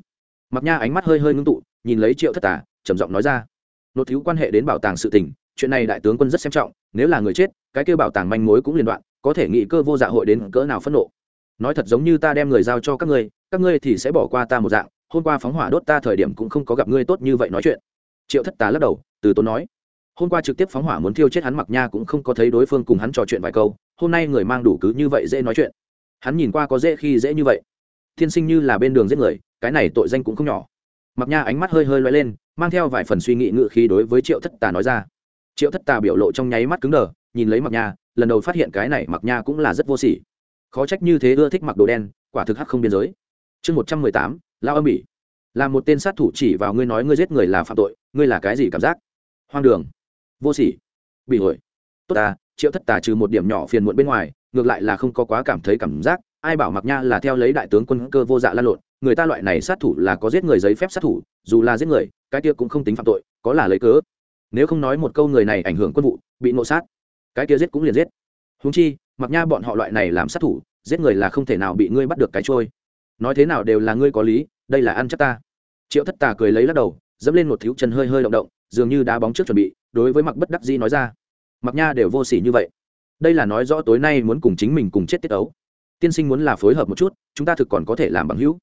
[SPEAKER 1] Mặc nha ánh mắt hơi hơi ngưng tụ, nhìn lấy triệu thất tà, trầm giọng nói ra nốt thiếu quan hệ đến bảo tàng sự tình, chuyện này đại tướng quân rất xem trọng, nếu là người chết, cái kêu bảo tàng manh mối cũng liên đoạn, có thể nghĩ cơ vô dạ hội đến cỡ nào phẫn nộ. Nói thật giống như ta đem người giao cho các ngươi các ngươi thì sẽ bỏ qua ta một dạng, hôm qua phóng hỏa đốt ta thời điểm cũng không có gặp ngươi tốt như vậy nói chuyện. Triệu thất tà lắc đầu, từ tốn nói, hôm qua trực tiếp phóng hỏa muốn thiêu chết hắn mặc nha cũng không có thấy đối phương cùng hắn trò chuyện vài câu, hôm nay người mang đủ cứ như vậy dễ nói chuyện. Hắn nhìn qua có dễ khi dễ như vậy. Thiên sinh như là bên đường giết người, cái này tội danh cũng không nhỏ mặc nha ánh mắt hơi hơi loay lên, mang theo vài phần suy nghĩ ngự khí đối với triệu thất tà nói ra. Triệu thất tà biểu lộ trong nháy mắt cứng đờ, nhìn lấy mặc nha, lần đầu phát hiện cái này mặc nha cũng là rất vô sỉ. Khó trách như thế ưa thích mặc đồ đen, quả thực hắc không biên giới. Chương một trăm mười tám, lao âm bỉ. Là một tên sát thủ chỉ vào ngươi nói ngươi giết người là phạm tội, ngươi là cái gì cảm giác? Hoang đường. Vô sỉ. Bị hồi tốt ta, triệu thất tà trừ một điểm nhỏ phiền muộn bên ngoài, ngược lại là không có quá cảm thấy cảm giác ai bảo mặc nha là theo lấy đại tướng quân cơ vô dạ lan lộn, người ta loại này sát thủ là có giết người giấy phép sát thủ, dù là giết người, cái kia cũng không tính phạm tội, có là lấy cớ. Nếu không nói một câu người này ảnh hưởng quân vụ, bị nộ sát, cái kia giết cũng liền giết. Húng chi, mặc nha bọn họ loại này làm sát thủ, giết người là không thể nào bị ngươi bắt được cái trôi. Nói thế nào đều là ngươi có lý, đây là ăn chắc ta. Triệu thất tà cười lấy lắc đầu, dẫm lên một thiếu chân hơi hơi động động, dường như đá bóng trước chuẩn bị, đối với mặc bất đắc dĩ nói ra. Mặc nha đều vô s ỉ như vậy. Đây là nói rõ tối nay muốn cùng chính mình cùng chết tiết ấu tiên sinh muốn là phối hợp một chút, chúng ta thực còn có thể làm bằng hữu.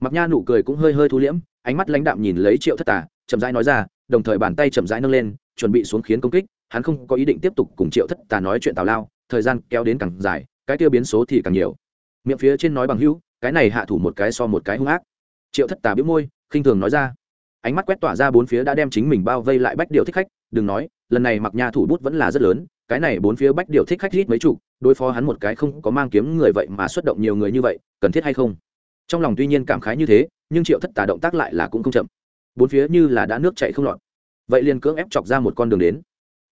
[SPEAKER 1] Mặc nha nụ cười cũng hơi hơi thu liễm, ánh mắt lãnh đạm nhìn lấy triệu thất tà, chậm rãi nói ra, đồng thời bàn tay chậm rãi nâng lên, chuẩn bị xuống khiến công kích, hắn không có ý định tiếp tục cùng triệu thất tà nói chuyện tào lao, thời gian kéo đến càng dài, cái tiêu biến số thì càng nhiều. Miệng phía trên nói bằng hữu, cái này hạ thủ một cái so một cái hung ác. Triệu thất tà biếu môi, khinh thường nói ra ánh mắt quét tỏa ra bốn phía đã đem chính mình bao vây lại bách điều thích khách, đừng nói, lần này mặc nha thủ bút vẫn là rất lớn, cái này bốn phía bách điều thích khách rít mấy chục, đối phó hắn một cái không có mang kiếm người vậy mà xuất động nhiều người như vậy, cần thiết hay không? Trong lòng tuy nhiên cảm khái như thế, nhưng triệu thất tà động tác lại là cũng không chậm. Bốn phía như là đã nước chạy không lọt. Vậy liền cưỡng ép chọc ra một con đường đến.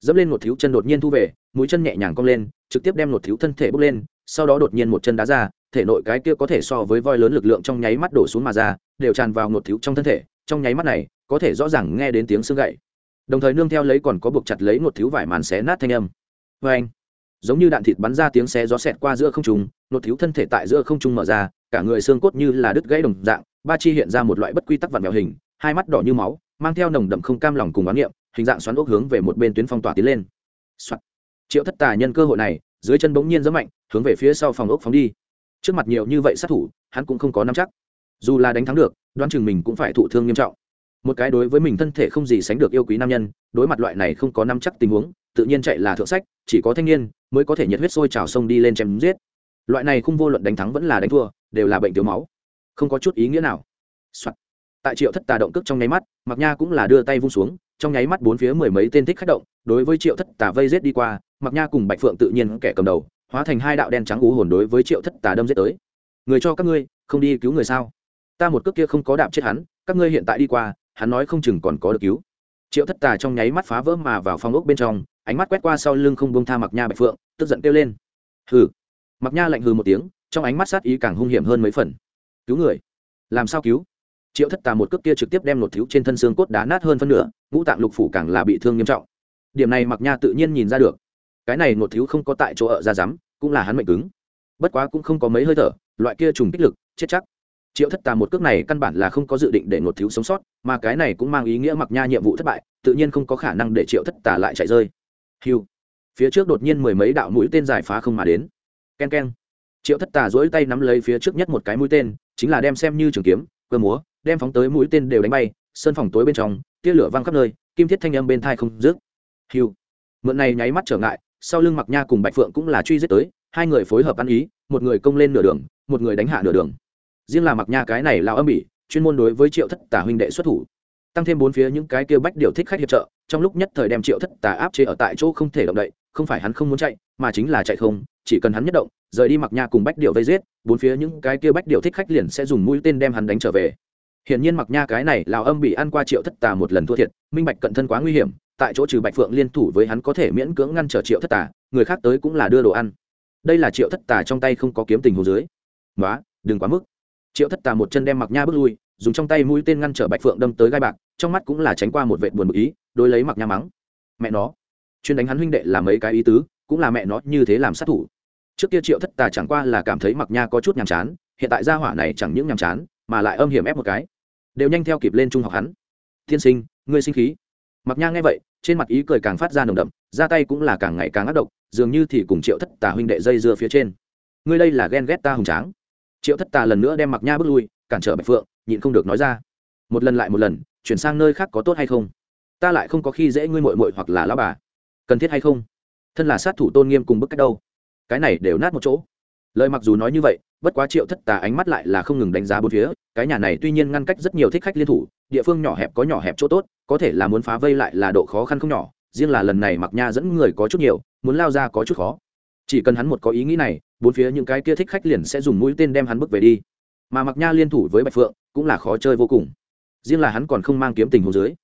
[SPEAKER 1] Dẫm lên một thiếu chân đột nhiên thu về, mũi chân nhẹ nhàng cong lên, trực tiếp đem một thiếu thân thể bốc lên, sau đó đột nhiên một chân đá ra, thể nội cái kia có thể so với voi lớn lực lượng trong nháy mắt đổ xuống mà ra, đều tràn vào một thiếu trong thân thể trong nháy mắt này, có thể rõ ràng nghe đến tiếng xương gậy. Đồng thời nương theo lấy còn có buộc chặt lấy một thiếu vải màn xé nát thanh âm. Vê anh, giống như đạn thịt bắn ra tiếng xé gió xẹt qua giữa không trung, một thiếu thân thể tại giữa không trung mở ra, cả người xương cốt như là đứt gãy đồng dạng, ba chi hiện ra một loại bất quy tắc vặn mèo hình, hai mắt đỏ như máu, mang theo nồng đậm không cam lòng cùng oán niệm, hình dạng xoắn ốc hướng về một bên tuyến phong tỏa tiến lên、Soạn. triệu thất tà nhân cơ hội này, dưới chân bỗng nhiên rất mạnh, hướng về phía sau phòng ốc phóng đi. Trước mặt nhiều như vậy sát thủ, hắn cũng không có nắm chắc. Dù là đánh thắng được đoán chừng mình cũng phải thụ thương nghiêm trọng. Một cái đối với mình thân thể không gì sánh được yêu quý nam nhân, đối mặt loại này không có nắm chắc tình huống, tự nhiên chạy là thượng sách, chỉ có thanh niên mới có thể nhiệt huyết sôi trào sông đi lên chém giết. Loại này không vô luận đánh thắng vẫn là đánh thua, đều là bệnh thiếu máu. Không có chút ý nghĩa nào、Soạn. tại triệu thất tà động cước trong nháy mắt mặc nha cũng là đưa tay vung xuống, trong nháy mắt bốn phía mười mấy tên thích khách động, đối với triệu thất tà vây rết đi qua mặc nha cùng bạch phượng tự nhiên kẻ cầm đầu, hóa thành hai đạo đen trắng ú hồn đối với triệu thất tà đâm giết tới. Người cho các ngươi, không đi cứu người sao? Ta một cước kia không có đạp chết hắn, các ngươi hiện tại đi qua, hắn nói không chừng còn có được cứu. Triệu thất tà trong nháy mắt phá vỡ mà vào phòng ốc bên trong, ánh mắt quét qua sau lưng không bông tha mặc nha bạch phượng, tức giận kêu lên. Hừ. Mặc nha lạnh hừ một tiếng, trong ánh mắt sát ý càng hung hiểm hơn mấy phần. Cứu người? Làm sao cứu? Triệu thất tà một cước kia trực tiếp đem lột thiếu trên thân xương cốt đá nát hơn phân nửa, ngũ tạng lục phủ càng là bị thương nghiêm trọng. Điểm này mặc nha tự nhiên nhìn ra được. Cái này lột thiếu không có tại chỗ ở ra rắm cũng là hắn mệnh cứng. Bất quá cũng không có mấy hơi thở, loại kia trùng kích lực, chết chắc triệu thất tà một cước này căn bản là không có dự định để ngột thiếu sống sót, mà cái này cũng mang ý nghĩa mặc nha nhiệm vụ thất bại, tự nhiên không có khả năng để triệu thất tà lại chạy rơi. Hiu phía trước đột nhiên mười mấy đạo mũi tên giải phá không mà đến. K e n k e n triệu thất tà dỗi tay nắm lấy phía trước nhất một cái mũi tên, chính là đem xem như trường kiếm, cơ múa, đem phóng tới mũi tên đều đánh bay sơn phòng tối bên trong, tia lửa văng khắp nơi, kim thiết thanh âm bên thai không rước hiu mượn này nháy mắt trở ngại, sau lưng mặc nha cùng bạch phượng cũng là truy giết tới, hai người phối hợp ăn ý, một người công lên nửa đường, một người đánh hạ nửa đường riêng là mặc nha cái này lao âm bỉ, chuyên môn đối với triệu thất tà huynh đệ xuất thủ. Tăng thêm bốn phía những cái kia bách điều thích khách hiệp trợ, trong lúc nhất thời đem triệu thất tà áp chế ở tại chỗ không thể động đậy, không phải hắn không muốn chạy, mà chính là chạy không, chỉ cần hắn nhất động, rời đi mặc nha cùng bách điều vây giết, bốn phía những cái kia bách điều thích khách liền sẽ dùng mũi tên đem hắn đánh trở về. Hiển nhiên mặc nha cái này lào âm bị ăn qua triệu thất tà một lần thua thiệt, minh bạch cận thân quá nguy hiểm, tại chỗ trừ bạch phượng liên thủ với hắn có thể miễn cưỡng ngăn trở triệu thất tà, người khác tới cũng là đưa đồ ăn. Đây là triệu thất tà trong tay không có kiếm tình hồ dưới. Nói đừng quá mức triệu thất tà một chân đem mặc nha bước lui, dùng trong tay mũi tên ngăn trở bạch phượng đâm tới gai bạc, trong mắt cũng là tránh qua một vệ buồn bực ý, đối lấy mặc nha mắng. Mẹ nó, chuyên đánh hắn huynh đệ là mấy cái ý tứ, cũng là mẹ nó như thế làm sát thủ. Trước kia triệu thất tà chẳng qua là cảm thấy mặc nha có chút nhàm chán, hiện tại gia hỏa này chẳng những nhàm chán, mà lại âm hiểm ép một cái. Đều nhanh theo kịp lên trung học hắn. Tiên sinh, ngươi sinh khí. Mặc nha nghe vậy, trên mặt ý cười càng phát ra nồng đậm ra tay cũng là càng ngày càng ác độc, dường như thì cùng triệu thất tà huynh đệ dây dưa phía trên. Ngươi đây là ghen ghét ta hùng tráng triệu thất tà lần nữa đem mặc nha bước lui, cản trở bạch phượng, nhịn không được nói ra. Một lần lại một lần, chuyển sang nơi khác có tốt hay không? Ta lại không có khi dễ ngươi mội mội hoặc là lao bà. Cần thiết hay không? Thân là sát thủ tôn nghiêm cùng bức cách đâu. Cái này đều nát một chỗ. Lời mặc dù nói như vậy, bất quá triệu thất tà ánh mắt lại là không ngừng đánh giá bốn phía, cái nhà này tuy nhiên ngăn cách rất nhiều thích khách liên thủ, địa phương nhỏ hẹp có nhỏ hẹp chỗ tốt, có thể là muốn phá vây lại là độ khó khăn không nhỏ, riêng là lần này mặc nha dẫn người có chút nhiều, muốn lao ra có chút khó. Chỉ cần hắn một có ý nghĩ này bốn phía những cái kia thích khách liền sẽ dùng mũi tên đem hắn bước về đi. Mà mặc nha liên thủ với bạch phượng cũng là khó chơi vô cùng. Riêng là hắn còn không mang kiếm tình hồ dưới.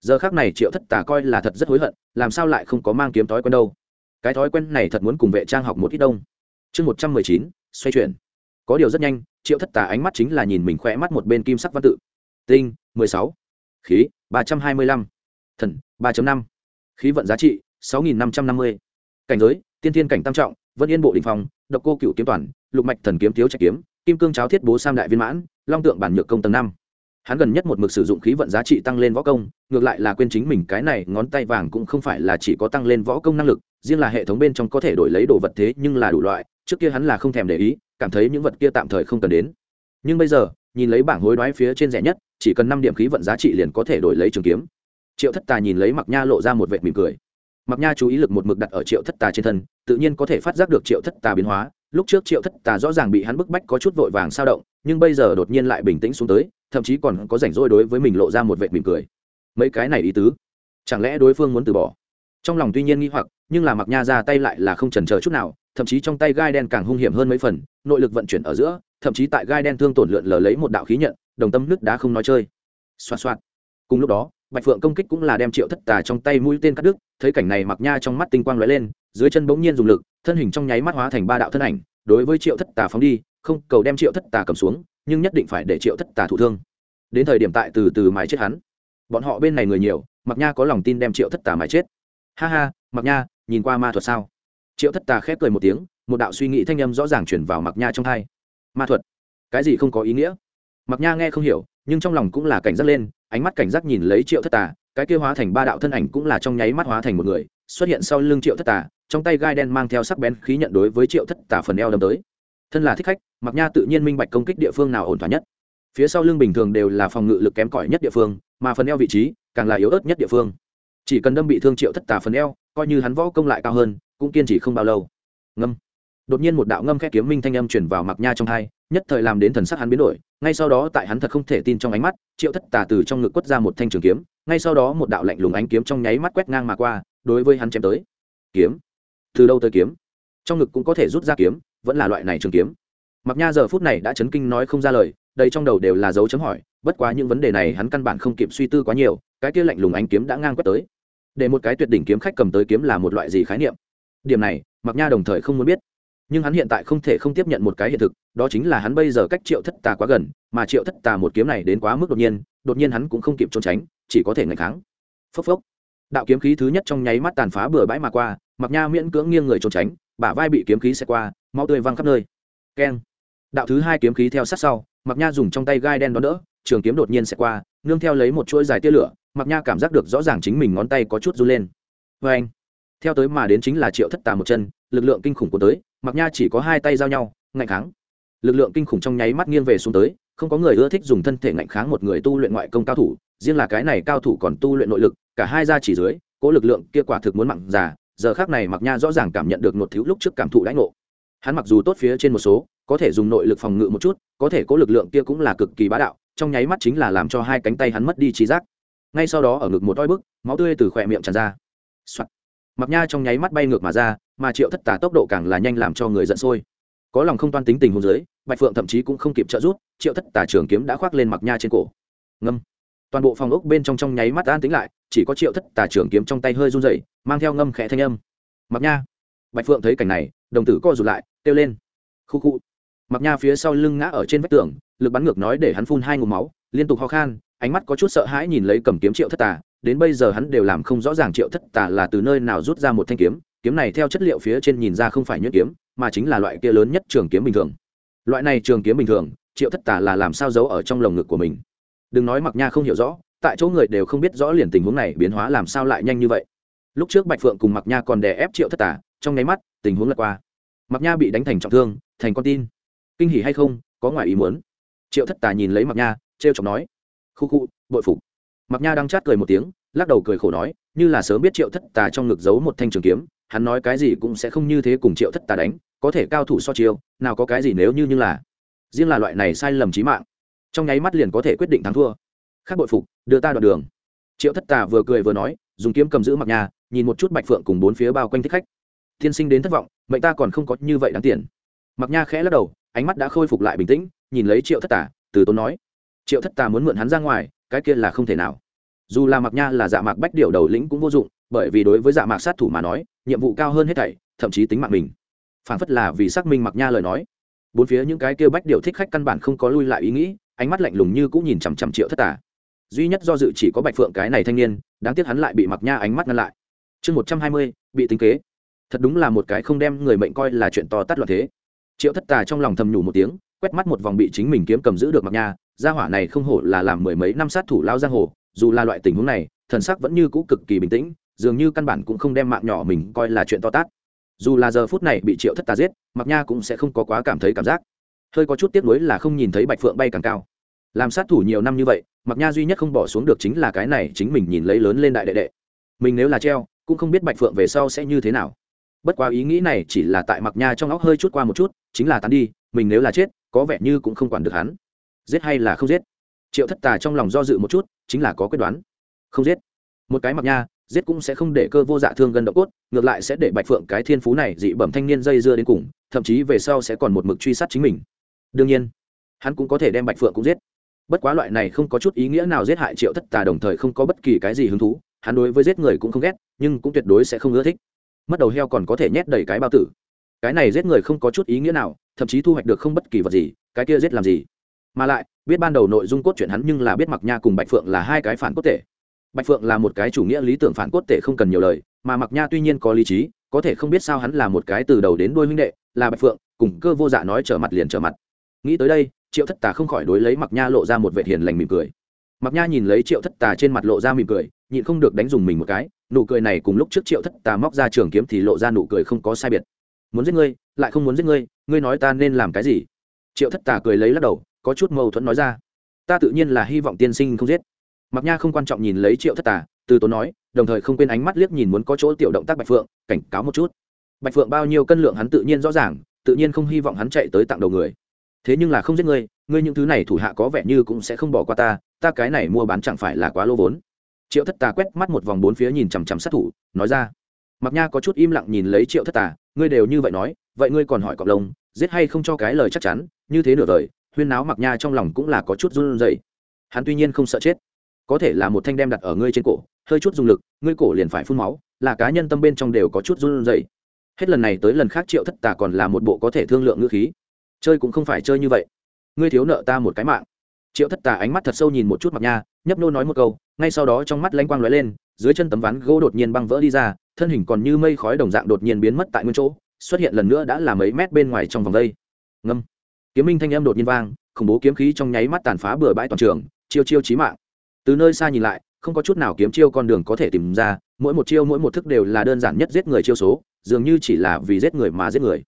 [SPEAKER 1] Giờ khác này triệu thất tà coi là thật rất hối hận, làm sao lại không có mang kiếm thói quen đâu. Cái thói quen này thật muốn cùng vệ trang học một ít đông. Chương một trăm mười chín, xoay chuyển. Có điều rất nhanh, triệu thất tà ánh mắt chính là nhìn mình khỏe mắt một bên kim sắc văn tự. Tinh, mười sáu. Khí, ba trăm hai mươi lăm. Thần, ba năm. Khí vận giá trị, sáu nghìn năm trăm năm mươi. Cảnh giới, tiên thiên cảnh tam trọng vân yên bộ đình phong, độc cô cựu kiếm toàn, lục mạch thần kiếm thiếu trạch kiếm, kim cương cháo thiết bố sam đại viên mãn, long tượng bản nhược công tầng năm. Hắn gần nhất một mực sử dụng khí vận giá trị tăng lên võ công, ngược lại là quên chính mình cái này ngón tay vàng cũng không phải là chỉ có tăng lên võ công năng lực, riêng là hệ thống bên trong có thể đổi lấy đồ vật thế nhưng là đủ loại, trước kia hắn là không thèm để ý, cảm thấy những vật kia tạm thời không cần đến. Nhưng bây giờ, nhìn lấy bảng hối đoái phía trên rẻ nhất, chỉ cần năm điểm khí vận giá trị liền có thể đổi lấy trường kiếm. Triệu thất tà nhìn lấy mặc nha lộ ra một vệt mỉm cười mặc nha chú ý lực một mực đặt ở triệu thất tà trên thân, tự nhiên có thể phát giác được triệu thất tà biến hóa. Lúc trước triệu thất tà rõ ràng bị hắn bức bách có chút vội vàng sao động, nhưng bây giờ đột nhiên lại bình tĩnh xuống tới, thậm chí còn có rảnh rỗi đối với mình lộ ra một vệ mỉm cười. Mấy cái này ý tứ, chẳng lẽ đối phương muốn từ bỏ? Trong lòng tuy nhiên nghi hoặc, nhưng là mặc nha ra tay lại là không chần chờ chút nào, thậm chí trong tay gai đen càng hung hiểm hơn mấy phần, nội lực vận chuyển ở giữa, thậm chí tại gai đen thương tổn lượn lờ lấy một đạo khí nhận, đồng tâm nước đá không nói chơi. Xoa xoa cùng lúc đó bạch phượng công kích cũng là đem triệu thất tà trong tay mũi tên cắt đứt, thấy cảnh này mặc nha trong mắt tinh quang lóe lên, dưới chân bỗng nhiên dùng lực, thân hình trong nháy mắt hóa thành ba đạo thân ảnh, đối với triệu thất tà phóng đi, không cầu đem triệu thất tà cầm xuống, nhưng nhất định phải để triệu thất tà thụ thương. Đến thời điểm tại từ từ mái chết hắn. Bọn họ bên này người nhiều, mặc nha có lòng tin đem triệu thất tà mái chết. Ha ha, mặc nha, nhìn qua ma thuật sao? Triệu thất tà khép cười một tiếng, một đạo suy nghĩ thanh âm rõ ràng chuyển vào mặc nha trong thai ma thuật? Cái gì không có ý nghĩa? Mặc nha nghe không hiểu, nhưng trong lòng cũng là cảnh giác lên ánh mắt cảnh giác nhìn lấy triệu thất tà, cái kia hóa thành ba đạo thân ảnh cũng là trong nháy mắt hóa thành một người, xuất hiện sau lưng triệu thất tà, trong tay gai đen mang theo sắc bén khí nhận đối với triệu thất tà phần eo đâm tới. Thân là thích khách mặc nha tự nhiên minh bạch công kích địa phương nào ổn thỏa nhất. Phía sau lưng bình thường đều là phòng ngự lực kém cỏi nhất địa phương, mà phần eo vị trí càng là yếu ớt nhất địa phương. Chỉ cần đâm bị thương triệu thất tà phần eo, coi như hắn võ công lại cao hơn, cũng kiên trì không bao lâu. Ngâm đột nhiên một đạo ngâm khét kiếm minh thanh âm chuyển vào mặc nha trong hai, nhất thời làm đến thần sắc hắn biến đổi, ngay sau đó tại hắn thật không thể tin trong ánh mắt, triệu thất tà từ trong ngực quất ra một thanh trường kiếm, ngay sau đó một đạo lạnh lùng ánh kiếm trong nháy mắt quét ngang mà qua, đối với hắn chém tới. Kiếm? Từ đâu tới kiếm? Trong ngực cũng có thể rút ra kiếm, vẫn là loại này trường kiếm. Mặc nha giờ phút này đã chấn kinh nói không ra lời đây trong đầu đều là dấu chấm hỏi, bất quá những vấn đề này hắn căn bản không kịp suy tư quá nhiều, cái kia lạnh lùng ánh kiếm đã ngang quét tới. Để một cái tuyệt đỉnh kiếm khách cầm tới kiếm là một loại gì khái niệm? Điểm này mặc nha đồng thời không muốn biết nhưng hắn hiện tại không thể không tiếp nhận một cái hiện thực, đó chính là hắn bây giờ cách triệu thất tà quá gần, mà triệu thất tà một kiếm này đến quá mức đột nhiên đột nhiên hắn cũng không kịp trốn tránh, chỉ có thể ngày kháng. Phốc phốc. Đạo kiếm khí thứ nhất trong nháy mắt tàn phá bừa bãi mà qua, mặc nha miễn cưỡng nghiêng người trốn tránh, bả vai bị kiếm khí xẹt qua, máu tươi văng khắp nơi. Keng. Đạo thứ hai kiếm khí theo sát sau, mặc nha dùng trong tay gai đen đón đỡ, trường kiếm đột nhiên xẹt qua, nương theo lấy một chuỗi dài tia lửa, mặc nha cảm giác được rõ ràng chính mình ngón tay có chút run lên. Vê anh theo tới mà đến chính là triệu thất tà một chân lực lượng kinh khủng của tới mặc nha chỉ có hai tay giao nhau, ngạnh kháng. Lực lượng kinh khủng trong nháy mắt nghiêng về xuống tới, không có người ưa thích dùng thân thể ngạnh kháng một người tu luyện ngoại công cao thủ, riêng là cái này cao thủ còn tu luyện nội lực, cả hai ra chỉ dưới, cố lực lượng kia quả thực muốn mặn già, giờ khác này mặc nha rõ ràng cảm nhận được một thiếu lúc trước cảm thụ đãi ngộ. Hắn mặc dù tốt phía trên một số, có thể dùng nội lực phòng ngự một chút, có thể cố lực lượng kia cũng là cực kỳ bá đạo, trong nháy mắt chính là làm cho hai cánh tay hắn mất đi trí giác. Ngay sau đó ở ngực một oi bức, máu tươi từ khỏe miệng tràn ra、Soạn. mặc nha trong nháy mắt bay ngược mà ra mà triệu thất tà tốc độ càng là nhanh làm cho người giận sôi. Có lòng không toan tính tình hôn giới, bạch phượng thậm chí cũng không kịp trợ giúp, triệu thất tà trường kiếm đã khoác lên mặc nha trên cổ. Ngâm. Toàn bộ phòng ốc bên trong trong nháy mắt an tính lại, chỉ có triệu thất tà trường kiếm trong tay hơi run rẩy, mang theo ngâm khẽ thanh âm. Mặc nha. Bạch phượng thấy cảnh này, đồng tử co rụt lại, kêu lên. Khu khu. Mặc nha phía sau lưng ngã ở trên vách tường, lực bắn ngược nói để hắn phun hai ngụm máu, liên tục ho khan, ánh mắt có chút sợ hãi nhìn lấy cầm kiếm triệu thất tà, đến bây giờ hắn đều làm không rõ ràng triệu thất tà là từ nơi nào rút ra một thanh kiếm kiếm này theo chất liệu phía trên nhìn ra không phải nhuyễn kiếm, mà chính là loại kia lớn nhất trường kiếm bình thường. Loại này trường kiếm bình thường, triệu thất tà là làm sao giấu ở trong lồng ngực của mình? Đừng nói mặc nha không hiểu rõ, tại chỗ người đều không biết rõ liền tình huống này biến hóa làm sao lại nhanh như vậy. Lúc trước bạch phượng cùng mặc nha còn đè ép triệu thất tà, trong nháy mắt, tình huống lật qua. Mặc nha bị đánh thành trọng thương, thành con tin. Kinh hỉ hay không, có ngoài ý muốn. Triệu thất tà nhìn lấy mặc nha t r e o chọc nói, khu khu, bội phục. Mặc nha đang chát cười một tiếng, lắc đầu cười khổ nói, như là sớm biết triệu thất tà trong ngực giấu một thanh trường kiếm hắn nói cái gì cũng sẽ không như thế cùng triệu thất tà đánh, có thể cao thủ so chiêu, nào có cái gì nếu như như là. Riêng là loại này sai lầm trí mạng, trong nháy mắt liền có thể quyết định thắng thua. Khác bội phục, đưa ta đoạn đường. Triệu thất tà vừa cười vừa nói, dùng kiếm cầm giữ mặc nhà, nhìn một chút bạch phượng cùng bốn phía bao quanh thích khách. Tiên sinh đến thất vọng, mệnh ta còn không có như vậy đáng tiền. Mặc nha khẽ lắc đầu, ánh mắt đã khôi phục lại bình tĩnh, nhìn lấy triệu thất tà từ tốn nói. Triệu thất tà muốn mượn hắn ra ngoài, cái kia là không thể nào dù là mặc nha là dạ mạc bách điều đầu lĩnh cũng vô dụng, bởi vì đối với dạ mạc sát thủ mà nói, nhiệm vụ cao hơn hết thảy, thậm chí tính mạng mình. Phản phất là vì xác minh mặc nha lời nói. Bốn phía những cái kia bách điều thích khách căn bản không có lui lại ý nghĩ, ánh mắt lạnh lùng như cũng nhìn chằm chằm triệu thất tà. Duy nhất do dự chỉ có bạch phượng cái này thanh niên, đáng tiếc hắn lại bị mặc nha ánh mắt ngăn lại. Chương một trăm hai mươi, bị tính kế. Thật đúng là một cái không đem người mệnh coi là chuyện to tát loạn thế. Triệu thất tà trong lòng thầm nhủ một tiếng, quét mắt một vòng bị chính mình kiếm cầm giữ được mặc nha, gia hỏa này không hổ là làm mười mấy năm sát thủ lao giang hồ dù là loại tình huống này, thần sắc vẫn như cũ cực kỳ bình tĩnh, dường như căn bản cũng không đem mạng nhỏ mình coi là chuyện to tát. Dù là giờ phút này bị triệu thất tà giết mặc nha cũng sẽ không có quá cảm thấy cảm giác. Hơi có chút tiếc nuối là không nhìn thấy bạch phượng bay càng cao. Làm sát thủ nhiều năm như vậy mặc nha duy nhất không bỏ xuống được chính là cái này chính mình nhìn lấy lớn lên đại đệ đệ. Mình nếu là treo, cũng không biết bạch phượng về sau sẽ như thế nào. Bất quá ý nghĩ này chỉ là tại mặc nha trong óc hơi chút qua một chút, chính là tán đi, mình nếu là chết, có vẻ như cũng không quản được hắn. Giết hay là không giết? Triệu thất tà trong lòng do dự một chút, chính là có quyết đoán. Không giết. Một cái mặc nha, giết cũng sẽ không để cơ vô dạ thương gần độ cốt, ngược lại sẽ để bạch phượng cái thiên phú này dị bẩm thanh niên dây dưa đến cùng, thậm chí về sau sẽ còn một mực truy sát chính mình. Đương nhiên, hắn cũng có thể đem bạch phượng cũng giết. Bất quá loại này không có chút ý nghĩa nào giết hại triệu thất tà đồng thời không có bất kỳ cái gì hứng thú, hắn đối với giết người cũng không ghét, nhưng cũng tuyệt đối sẽ không ưa thích. Mất đầu heo còn có thể nhét đầy cái bao tử. Cái này giết người không có chút ý nghĩa nào, thậm chí thu hoạch được không bất kỳ vật gì, cái kia giết làm gì? Mà lại biết ban đầu nội dung cốt truyện hắn nhưng là biết mặc nha cùng bạch phượng là hai cái phản cốt tể bạch phượng là một cái chủ nghĩa lý tưởng phản cốt tể không cần nhiều lời, mà mặc nha tuy nhiên có lý trí, có thể không biết sao hắn là một cái từ đầu đến đuôi huynh đệ, là bạch phượng, cùng cơ vô dạ nói trở mặt liền trở mặt. Nghĩ tới đây, triệu thất tà không khỏi đối lấy mặc nha lộ ra một vệ hiền lành mỉm cười. Mặc nha nhìn lấy triệu thất tà trên mặt lộ ra mỉm cười, nhịn không được đánh dùng mình một cái, nụ cười này cùng lúc trước triệu thất tà móc ra trường kiếm thì lộ ra nụ cười không có sai biệt. Muốn giết ngươi, lại không muốn giết ngươi ngươi nói ta nên làm cái gì? Triệu thất tà cười lấy lắc đầu có chút mâu thuẫn nói ra. Ta tự nhiên là hy vọng tiên sinh không giết. Mặc nha không quan trọng nhìn lấy triệu thất tà, từ tốn nói, đồng thời không quên ánh mắt liếc nhìn muốn có chỗ tiểu động tác bạch phượng, cảnh cáo một chút. Bạch phượng bao nhiêu cân lượng hắn tự nhiên rõ ràng, tự nhiên không hy vọng hắn chạy tới tặng đầu người. Thế nhưng là không giết ngươi ngươi những thứ này thủ hạ có vẻ như cũng sẽ không bỏ qua ta ta cái này mua bán chẳng phải là quá lô vốn. Triệu thất tà quét mắt một vòng bốn phía nhìn chằm chằm sát thủ, nói ra. Mặc nha có chút im lặng nhìn lấy triệu thất tà, ngươi đều như vậy nói, vậy ngươi còn hỏi cọc lông, giết hay không cho cái lời chắc chắn, như thế nửa đời huyên náo mặc nha trong lòng cũng là có chút run rẩy. Hắn tuy nhiên không sợ chết, có thể là một thanh đem đặt ở ngươi trên cổ, hơi chút dùng lực, ngươi cổ liền phải phun máu, là cá nhân tâm bên trong đều có chút run rẩy. Hết lần này tới lần khác triệu thất tà còn là một bộ có thể thương lượng ngữ khí. Chơi cũng không phải chơi như vậy. Ngươi thiếu nợ ta một cái mạng. Triệu thất tà ánh mắt thật sâu nhìn một chút mặc nha, nhấp nô nói một câu, ngay sau đó trong mắt lanh quang lóe lên, dưới chân tấm ván gỗ đột nhiên băng vỡ đi ra, thân hình còn như mây khói đồng dạng đột nhiên biến mất tại nguyên chỗ, xuất hiện lần nữa đã là mấy mét bên ngoài trong vòng đây. Ngâm kiếm minh thanh âm đột nhiên vang, khủng bố kiếm khí trong nháy mắt tàn phá bừa bãi toàn trường, chiêu chiêu chí mạng. Từ nơi xa nhìn lại, không có chút nào kiếm chiêu con đường có thể tìm ra, mỗi một chiêu mỗi một thức đều là đơn giản nhất giết người chiêu số, dường như chỉ là vì giết người mà giết người.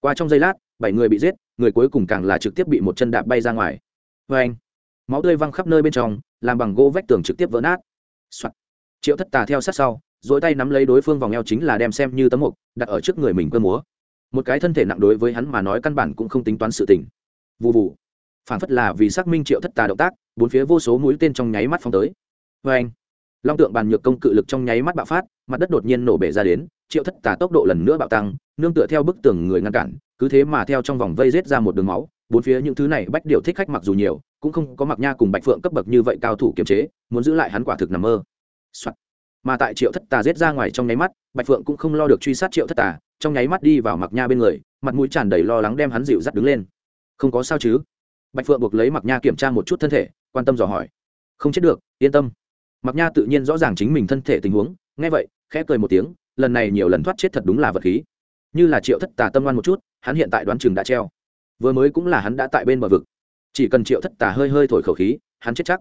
[SPEAKER 1] Qua trong giây lát, bảy người bị giết, người cuối cùng càng là trực tiếp bị một chân đạp bay ra ngoài. Vê anh, máu tươi văng khắp nơi bên trong, làm bằng gỗ vách tường trực tiếp vỡ nát、Soạn. triệu thất tà theo sát sau dỗi tay nắm lấy đối phương vòng eo chính là đem xem như tấm mục, đặt ở trước người mình cơ múa một cái thân thể nặng đối với hắn mà nói căn bản cũng không tính toán sự tình. Vụ vụ phản phất là vì xác minh triệu thất tà động tác, bốn phía vô số mũi tên trong nháy mắt phóng tới. Vê anh. Long tượng bàn nhược công cự lực trong nháy mắt bạo phát, mặt đất đột nhiên nổ bể ra đến, triệu thất tà tốc độ lần nữa bạo tăng, nương tựa theo bức tường người ngăn cản, cứ thế mà theo trong vòng vây rết ra một đường máu, bốn phía những thứ này bách điều thích khách mặc dù nhiều, cũng không có mặc nha cùng bạch phượng cấp bậc như vậy cao thủ kiềm chế, muốn giữ lại hắn quả thực nằm mơ、Soạn. mà tại triệu thất tà rết ra ngoài trong nháy mắt bạch phượng cũng không lo được truy sát triệu thất tà, trong nháy mắt đi vào mặc nha bên người, mặt mũi tràn đầy lo lắng đem hắn dịu dắt đứng lên. Không có sao chứ? Bạch phượng buộc lấy mặc nha kiểm tra một chút thân thể, quan tâm dò hỏi. Không chết được, yên tâm. Mặc nha tự nhiên rõ ràng chính mình thân thể tình huống, nghe vậy, khẽ cười một tiếng, lần này nhiều lần thoát chết thật đúng là vật khí. Như là triệu thất tà tâm ngoan một chút, hắn hiện tại đoán chừng đã treo. Vừa mới cũng là hắn đã tại bên bờ vực. Chỉ cần triệu thất tà hơi hơi thổi khẩu khí, hắn chết chắc.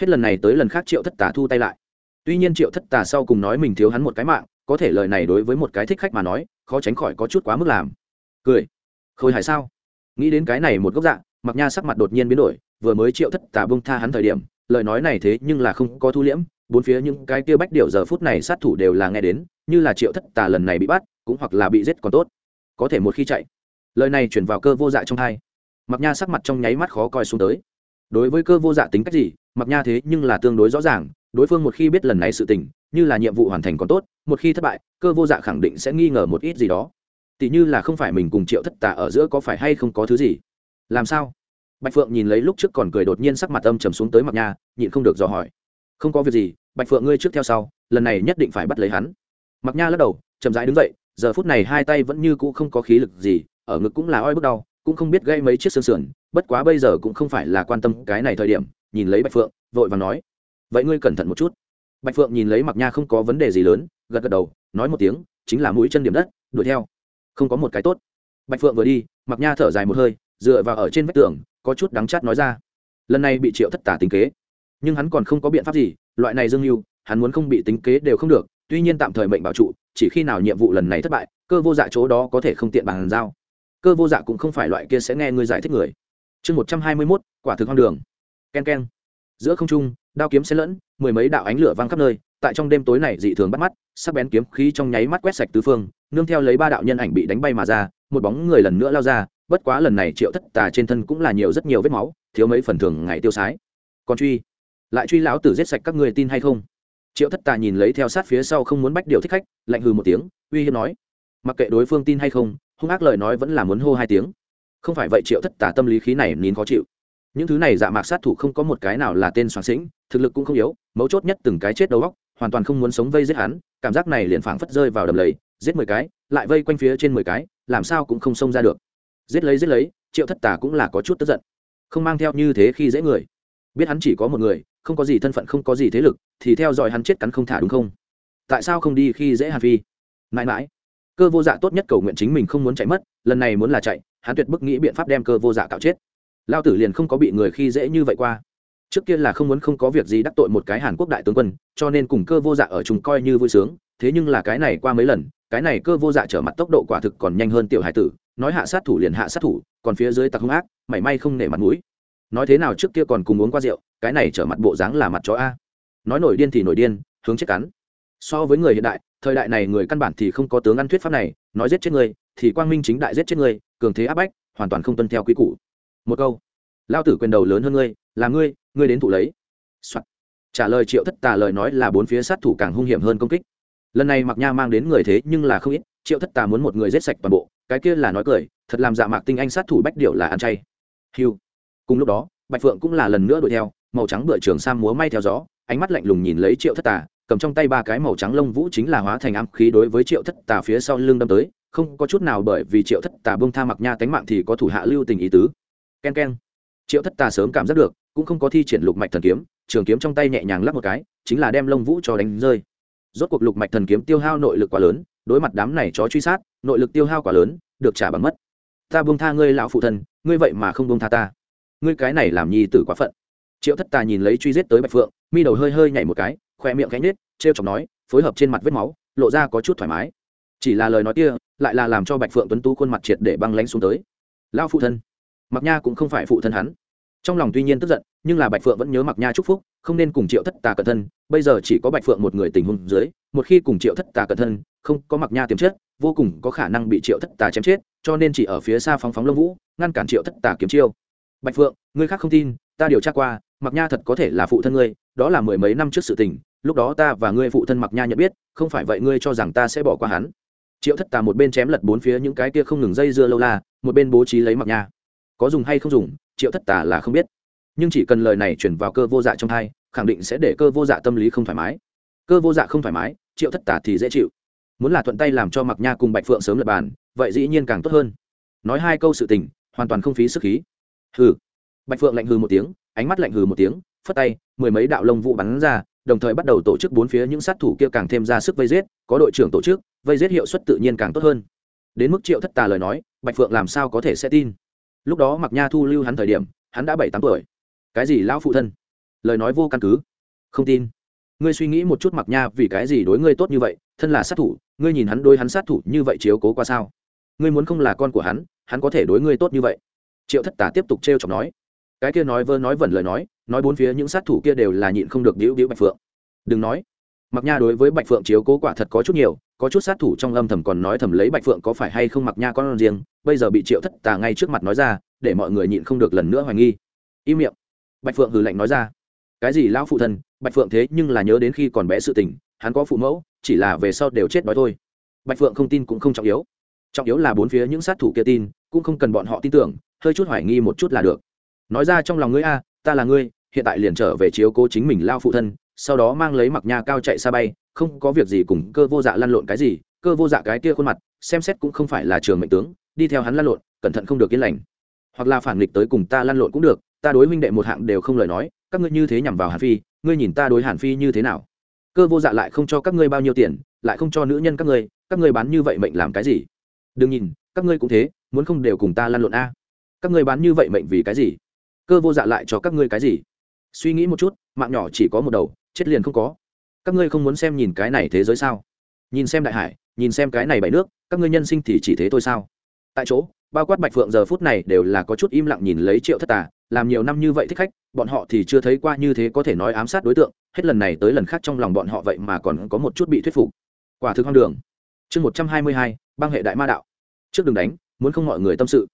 [SPEAKER 1] Hết lần này tới lần khác triệu thất tà thu tay lại. Tuy nhiên triệu thất tà sau cùng nói mình thiếu hắn một cái mạng có thể lời này đối với một cái thích khách mà nói, khó tránh khỏi có chút quá mức làm. Cười. Khôi hài sao? Nghĩ đến cái này một gốc dạ mặc nha sắc mặt đột nhiên biến đổi, vừa mới triệu thất tà bông tha hắn thời điểm, lời nói này thế nhưng là không có thu liễm, bốn phía những cái kia bách điệu giờ phút này sát thủ đều là nghe đến, như là triệu thất tà lần này bị bắt, cũng hoặc là bị giết còn tốt. Có thể một khi chạy. Lời này chuyển vào cơ vô dạ trong hai. Mặc nha sắc mặt trong nháy mắt khó coi xuống tới. Đối với cơ vô dạ tính cách gì mặc nha thế nhưng là tương đối rõ ràng, đối phương một khi biết lần này sự tình như là nhiệm vụ hoàn thành còn tốt, một khi thất bại, cơ vô dạ khẳng định sẽ nghi ngờ một ít gì đó. Tỷ như là không phải mình cùng triệu thất tà ở giữa có phải hay không có thứ gì. Làm sao? Bạch phượng nhìn lấy lúc trước còn cười đột nhiên sắc mặt âm trầm xuống tới mặc nha nhịn không được dò hỏi. Không có việc gì, bạch phượng ngươi trước theo sau, lần này nhất định phải bắt lấy hắn. Mặc nha lắc đầu, chậm rãi đứng dậy, giờ phút này hai tay vẫn như cũ không có khí lực gì, ở ngực cũng là oi bước đau, cũng không biết gây mấy chiếc xương sườn, bất quá bây giờ cũng không phải là quan tâm cái này thời điểm, nhìn lấy bạch phượng, vội và nói. Vậy ngươi cẩn thận một chút bạch phượng nhìn lấy mặc nha không có vấn đề gì lớn, gật gật đầu, nói một tiếng, chính là mũi chân điểm đất, đuổi theo. Không có một cái tốt. Bạch phượng vừa đi mặc nha thở dài một hơi, dựa vào ở trên vách tường, có chút đắng chát nói ra. Lần này bị triệu thất tả tính kế. Nhưng hắn còn không có biện pháp gì, loại này dương mưu, hắn muốn không bị tính kế đều không được, tuy nhiên tạm thời mệnh bảo trụ, chỉ khi nào nhiệm vụ lần này thất bại, cơ vô dạ chỗ đó có thể không tiện bàn giao. Cơ vô dạ cũng không phải loại kia sẽ nghe ngươi giải thích người. Chương một trăm hai mươi mốt, quả thực hoang đường. K e n k e n giữa không trung, đao kiếm xen lẫn mười mấy đạo ánh lửa văng khắp nơi, tại trong đêm tối này dị thường bắt mắt, sắc bén kiếm khí trong nháy mắt quét sạch tứ phương, nương theo lấy ba đạo nhân ảnh bị đánh bay mà ra, một bóng người lần nữa lao ra, bất quá lần này triệu thất tà trên thân cũng là nhiều rất nhiều vết máu, thiếu mấy phần thường ngày tiêu sái. Còn truy, lại truy lão tử giết sạch các người tin hay không? Triệu thất tà nhìn lấy theo sát phía sau không muốn bách điều thích khách, lạnh hừ một tiếng, uy hiếp nói, mặc kệ đối phương tin hay không, hung ác lời nói vẫn là muốn hô hai tiếng. Không phải vậy triệu thất tà tâm lý khí này nín khó chịu những thứ này dạ mạc sát thủ không có một cái nào là tên soạn sĩnh, thực lực cũng không yếu, mấu chốt nhất từng cái chết đầu góc hoàn toàn không muốn sống vây giết hắn, cảm giác này liền phảng phất rơi vào đầm lầy, giết mười cái, lại vây quanh phía trên mười cái, làm sao cũng không xông ra được. Giết lấy giết lấy, triệu thất tà cũng là có chút tức giận. Không mang theo như thế khi dễ người. Biết hắn chỉ có một người, không có gì thân phận, không có gì thế lực, thì theo dõi hắn chết cắn không thả đúng không? Tại sao không đi khi dễ hàn phi? Mãi mãi. Cơ vô dạ tốt nhất cầu nguyện chính mình không muốn chạy mất, lần này muốn là chạy, hắn tuyệt bức nghĩ biện pháp đem cơ vô dạ cạo chết lao tử liền không có bị người khi dễ như vậy qua. Trước kia là không muốn không có việc gì đắc tội một cái hàn quốc đại tướng quân, cho nên cùng cơ vô dạ ở chúng coi như vui sướng, thế nhưng là cái này qua mấy lần, cái này cơ vô dạ trở mặt tốc độ quả thực còn nhanh hơn tiểu hải tử, nói hạ sát thủ liền hạ sát thủ, còn phía dưới tặc hung ác, mảy may không nể mặt mũi. Nói thế nào trước kia còn cùng uống qua rượu, cái này trở mặt bộ dáng là mặt chó a. Nói nổi điên thì nổi điên, hướng chết cắn. So với người hiện đại, thời đại này người căn bản thì không có tướng ăn thuyết pháp này, nói giết chết người, thì quang minh chính đại giết chết người, cường thế áp bách, hoàn toàn không tuân theo quy củ một câu. Lao tử quyền đầu lớn hơn ngươi, là ngươi ngươi đến thủ lấy、Soạn. trả lời triệu thất tà lời nói là bốn phía sát thủ càng hung hiểm hơn công kích. Lần này mặc nha mang đến người thế nhưng là không ít, triệu thất tà muốn một người giết sạch toàn bộ, cái kia là nói cười, thật làm dạ mạc tinh anh sát thủ bách điệu là ăn chay. Hiu cùng lúc đó, bạch phượng cũng là lần nữa đuổi theo, màu trắng bựa trường sam múa may theo gió, ánh mắt lạnh lùng nhìn lấy triệu thất tà, cầm trong tay ba cái màu trắng lông vũ chính là hóa thành ám khí đối với triệu thất tà phía sau lưng đâm tới, không có chút nào bởi vì triệu thất tà bông tha mặc nha tánh mạng thì có thủ hạ lưu tình ý tứ k e n k e n triệu thất tà sớm cảm giác được, cũng không có thi triển lục mạch thần kiếm, trường kiếm trong tay nhẹ nhàng lắp một cái, chính là đem lông vũ cho đánh rơi. Rốt cuộc lục mạch thần kiếm tiêu hao nội lực quá lớn, đối mặt đám này chó truy sát, nội lực tiêu hao quá lớn, được trả bằng mất. Ta buông tha ngươi lão phụ thân, ngươi vậy mà không buông tha ta. Ngươi cái này làm nhi tử quá phận. Triệu thất tà nhìn lấy truy giết tới bạch phượng, mi đầu hơi hơi nhảy một cái khoe miệng cánh nết t chọc nói, phối hợp trên mặt vết máu, lộ ra có chút thoải mái. Chỉ là lời nói kia, lại là làm cho bạch phượng tuấn tú khuôn mặt triệt để băng lánh xuống tới. Lao phụ thân mặc nha cũng không phải phụ thân hắn. Trong lòng tuy nhiên tức giận, nhưng là bạch phượng vẫn nhớ mặc nha chúc phúc, không nên cùng triệu thất tà cẩn thân, bây giờ chỉ có bạch phượng một người tình huống dưới, một khi cùng triệu thất tà cẩn thân, không có mặc nha tiềm chất, vô cùng có khả năng bị triệu thất tà chém chết, cho nên chỉ ở phía xa phóng phóng lông vũ, ngăn cản triệu thất tà kiếm chiêu. Bạch phượng ngươi khác không tin, ta điều tra qua mặc nha thật có thể là phụ thân ngươi, đó là mười mấy năm trước sự tình, lúc đó ta và ngươi phụ thân mặc nha nhận biết, không phải vậy ngươi cho rằng ta sẽ bỏ qua hắn. Triệu thất tà một bên chém lật bốn phía những cái kia không ngừng dây dưa lâu la, một bên bố trí lấy mặc nha có dùng hay không dùng, triệu thất tà là không biết. Nhưng chỉ cần lời này chuyển vào cơ vô dạ trong thai, khẳng định sẽ để cơ vô dạ tâm lý không thoải mái. Cơ vô dạ không thoải mái, triệu thất tà thì dễ chịu. Muốn là thuận tay làm cho mặc nha cùng bạch phượng sớm lập bàn, vậy dĩ nhiên càng tốt hơn. Nói hai câu sự tình, hoàn toàn không phí sức khí. Hừ. Bạch phượng lạnh hừ một tiếng, ánh mắt lạnh hừ một tiếng, phất tay, mười mấy đạo lông vụ bắn ra, đồng thời bắt đầu tổ chức bốn phía những sát thủ kia càng thêm ra sức vây giết, có đội trưởng tổ chức, vây giết hiệu suất tự nhiên càng tốt hơn. Đến mức triệu thất tà lời nói, bạch phượng làm sao có thể sẽ tin? Lúc đó mặc nha thu lưu hắn thời điểm, hắn đã bảy tám tuổi. Cái gì lão phụ thân? Lời nói vô căn cứ. Không tin. Ngươi suy nghĩ một chút mặc nha, vì cái gì đối ngươi tốt như vậy? Thân là sát thủ, ngươi nhìn hắn đối hắn sát thủ như vậy chiếu cố qua sao? Ngươi muốn không là con của hắn hắn có thể đối ngươi tốt như vậy? Triệu thất tả tiếp tục t r e o chọc nói. Cái kia nói vơ nói vẩn lời nói nói bốn phía những sát thủ kia đều là nhịn không được đĩu đĩu bạch phượng. Đừng nói. Mặc nha đối với bạch phượng chiếu cố quả thật có chút nhiều, có chút sát thủ trong âm thầm còn nói thầm lấy bạch phượng có phải hay không mặc nha con riêng bây giờ bị triệu thất tà ngay trước mặt nói ra, để mọi người nhịn không được lần nữa hoài nghi. Im miệng. Bạch phượng hừ lạnh nói ra. Cái gì lão phụ thân, bạch phượng thế nhưng là nhớ đến khi còn bé sự tình, hắn có phụ mẫu, chỉ là về sau đều chết đói thôi. Bạch phượng không tin cũng không trọng yếu. Trọng yếu là bốn phía những sát thủ kia tin, cũng không cần bọn họ tin tưởng, hơi chút hoài nghi một chút là được. Nói ra trong lòng ngươi a, ta là ngươi, hiện tại liền trở về chiếu cố chính mình lao phụ thân, sau đó mang lấy mặc nha cao chạy xa bay, không có việc gì cùng cơ vô dạ lăn lộn cái gì, cơ vô dạ cái kia khuôn mặt, xem xét cũng không phải là trường mệnh tướng đi theo hắn lăn lộn, cẩn thận không được yên lành. Hoặc là phản nghịch tới cùng ta lăn lộn cũng được, ta đối huynh đệ một hạng đều không lời nói, các ngươi như thế nhằm vào hàn phi, ngươi nhìn ta đối hàn phi như thế nào? Cơ vô dạ lại không cho các ngươi bao nhiêu tiền, lại không cho nữ nhân các ngươi các ngươi bán như vậy mệnh làm cái gì? Đừng nhìn, các ngươi cũng thế, muốn không đều cùng ta lăn lộn a. Các ngươi bán như vậy mệnh vì cái gì? Cơ vô dạ lại cho các ngươi cái gì? Suy nghĩ một chút, mạng nhỏ chỉ có một đầu, chết liền không có. Các ngươi không muốn xem nhìn cái này thế giới sao? Nhìn xem đại hải, nhìn xem cái này bảy nước, các ngươi nhân sinh thì chỉ thế thôi sao? Tại chỗ, bao quát bạch phượng giờ phút này đều là có chút im lặng nhìn lấy triệu thất tà, làm nhiều năm như vậy thích khách, bọn họ thì chưa thấy qua như thế có thể nói ám sát đối tượng, hết lần này tới lần khác trong lòng bọn họ vậy mà còn có một chút bị thuyết phục. Quả thực hoang đường. Chương một trăm hai mươi hai, băng hệ đại ma đạo. Trước đừng đánh, muốn không mọi người tâm sự.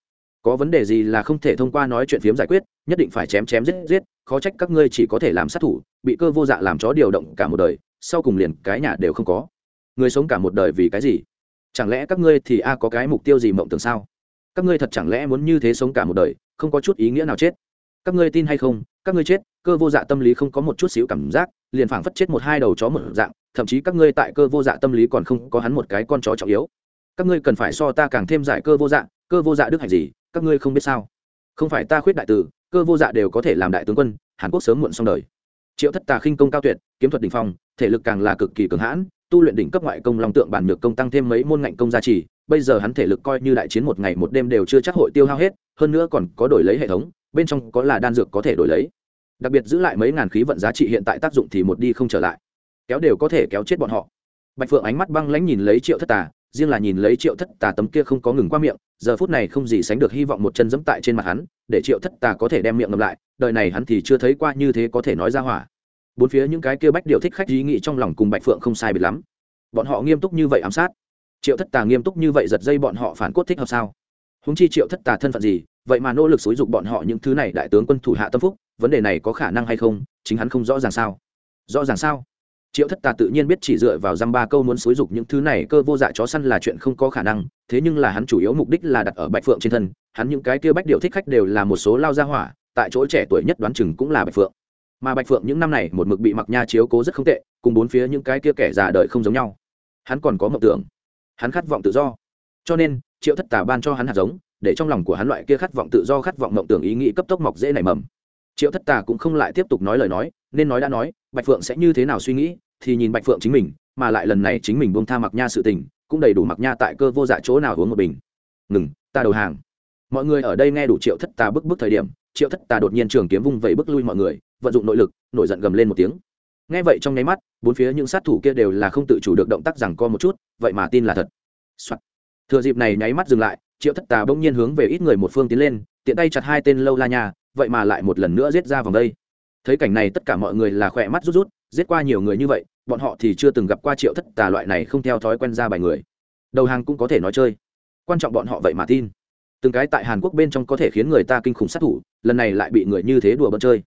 [SPEAKER 1] Có vấn đề gì là không thể thông qua nói chuyện phiếm giải quyết, nhất định phải chém chém giết giết, khó trách các ngươi chỉ có thể làm sát thủ, bị cơ vô dạ làm chó điều động cả một đời, sau cùng liền cái nhà đều không có. Người sống cả một đời vì cái gì? Chẳng lẽ các ngươi thì a có cái mục tiêu gì mộng tưởng sao? Các ngươi thật chẳng lẽ muốn như thế sống cả một đời, không có chút ý nghĩa nào chết? Các ngươi tin hay không? Các ngươi chết, cơ vô dạ tâm lý không có một chút xíu cảm giác, liền phảng phất chết một hai đầu chó một dạng, thậm chí các ngươi tại cơ vô dạ tâm lý còn không có hắn một cái con chó trọng yếu. Các ngươi cần phải so ta càng thêm giải cơ vô dạ cơ vô dạ đức hạnh gì, các ngươi không biết sao? Không phải ta khuyết đại tử cơ vô dạ đều có thể làm đại tướng quân, hàn quốc sớm muộn xong đời. Triệu thất tà khinh công cao tuyệt, kiếm thuật đỉnh phong, thể lực càng là cực kỳ cường hãn tu luyện đỉnh cấp ngoại công long tượng bản nhược công tăng thêm mấy môn ngạnh công gia trì, bây giờ hắn thể lực coi như đại chiến một ngày một đêm đều chưa chắc hội tiêu hao hết, hơn nữa còn có đổi lấy hệ thống, bên trong có là đan dược có thể đổi lấy. Đặc biệt giữ lại mấy ngàn khí vận giá trị hiện tại tác dụng thì một đi không trở lại. Kéo đều có thể kéo chết bọn họ. Bạch phượng ánh mắt băng lãnh nhìn lấy triệu thất tà, riêng là nhìn lấy triệu thất tà tấm kia không có ngừng qua miệng, giờ phút này không gì sánh được hy vọng một chân dẫm tại trên mặt hắn, để triệu thất tà có thể đem miệng ngầm lại, đời này hắn thì chưa thấy qua như thế có thể nói ra hỏa bốn phía những cái kia bách điều thích khách ý nghĩ trong lòng cùng bạch phượng không sai biệt lắm. Bọn họ nghiêm túc như vậy ám sát. Triệu thất tà nghiêm túc như vậy giật dây bọn họ phản cốt thích hợp sao? Húng chi triệu thất tà thân phận gì, vậy mà nỗ lực xúi dục bọn họ những thứ này đại tướng quân thủ hạ tâm phúc, vấn đề này có khả năng hay không, chính hắn không rõ ràng sao? Rõ ràng sao? Triệu thất tà tự nhiên biết chỉ dựa vào dăm ba câu muốn xúi dục những thứ này cơ vô dạ chó săn là chuyện không có khả năng, thế nhưng là hắn chủ yếu mục đích là đặt ở bạch phượng trên thân, hắn những cái kia bách điệu thích khách đều là một số lao gia hỏa, tại chỗ trẻ tuổi nhất đoán chừng cũng là bạch phượng mà bạch phượng những năm này một mực bị mặc nha chiếu cố rất không tệ, cùng bốn phía những cái kia kẻ già đời không giống nhau. Hắn còn có mộng tưởng. Hắn khát vọng tự do. Cho nên, triệu thất tà ban cho hắn hạt giống, để trong lòng của hắn loại kia khát vọng tự do, khát vọng mộng tưởng ý nghĩ cấp tốc mọc dễ nảy mầm. Triệu thất tà cũng không lại tiếp tục nói lời nói, nên nói đã nói, bạch phượng sẽ như thế nào suy nghĩ, thì nhìn bạch phượng chính mình, mà lại lần này chính mình buông tha mặc nha sự tình, cũng đầy đủ mặc nha tại cơ vô dạ chỗ nào uống một bình. Ngừng, ta đầu hàng. Mọi người ở đây nghe đủ triệu thất tà bức bức thời điểm, triệu thất tà đột nhiên trường kiếm vung vẩy bức lui mọi người vận dụng nội lực, nổi giận gầm lên một tiếng. Nghe vậy trong nháy mắt, bốn phía những sát thủ kia đều là không tự chủ được động tác rằng co một chút, vậy mà tin là thật、Soạn. thừa dịp này nháy mắt dừng lại, triệu thất tà bỗng nhiên hướng về ít người một phương tiến lên, tiện tay chặt hai tên lâu la nhà vậy mà lại một lần nữa giết ra vòng đây. Thấy cảnh này tất cả mọi người là khỏe mắt rút rút, giết qua nhiều người như vậy, bọn họ thì chưa từng gặp qua triệu thất tà loại này không theo thói quen ra bài người. Đầu hàng cũng có thể nói chơi. Quan trọng bọn họ vậy mà tin. Từng cái tại hàn quốc bên trong có thể khiến người ta kinh khủng sát thủ, lần này lại bị người như thế đùa bỡn chơi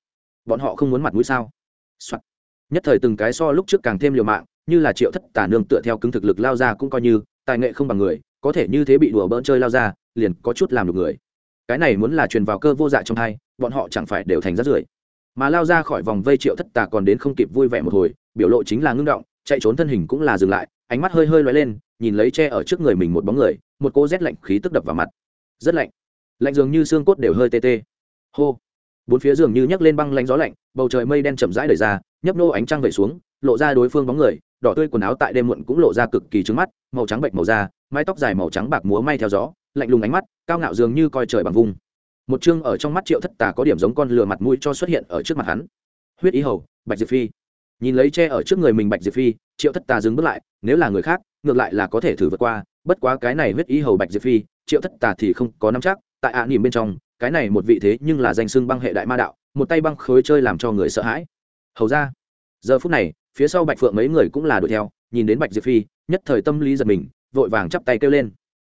[SPEAKER 1] bọn họ không muốn mặt mũi sao、Soạn. nhất thời từng cái so lúc trước càng thêm liều mạng, như là triệu thất tả nương tựa theo cứng thực lực lao ra cũng coi như, tài nghệ không bằng người, có thể như thế bị đùa bỡn chơi lao ra, liền có chút làm được người. Cái này muốn là truyền vào cơ vô dạ trong hai, bọn họ chẳng phải đều thành rát rưởi. Mà lao ra khỏi vòng vây triệu thất tà còn đến không kịp vui vẻ một hồi, biểu lộ chính là ngưng động, chạy trốn thân hình cũng là dừng lại, ánh mắt hơi hơi loay lên, nhìn lấy che ở trước người mình một bóng người, một cô rét lạnh khí tức đập vào mặt. Rất lạnh. Lạnh dường như xương cốt đều hơi tê tê. Hô bốn phía giường như nhấc lên băng lánh gió lạnh, bầu trời mây đen chậm rãi đời ra, nhấp nô ánh trăng vẩy xuống, lộ ra đối phương bóng người, đỏ tươi quần áo tại đêm muộn cũng lộ ra cực kỳ trứng mắt, màu trắng bệnh màu da, mái tóc dài màu trắng bạc múa may theo gió, lạnh lùng ánh mắt, cao ngạo dường như coi trời bằng vùng một chương ở trong mắt triệu thất tà có điểm giống con lừa mặt mũi cho xuất hiện ở trước mặt hắn. Huyết ý hầu, bạch diệp phi. Nhìn lấy tre ở trước người mình bạch diệp phi, triệu thất tà dừng bước lại, nếu là người khác, ngược lại là có thể thử vượt qua, bất quá cái này huyết ý hầu bạch diệp phi, triệu thất tà thì không có nắm chắc, tại ạ à nỉm bên trong cái này một vị thế nhưng là danh xưng băng hệ đại ma đạo, một tay băng khối chơi làm cho người sợ hãi. Hầu ra, giờ phút này, phía sau bạch phượng mấy người cũng là đuổi theo, nhìn đến bạch diệp phi, nhất thời tâm lý giật mình, vội vàng chắp tay kêu lên.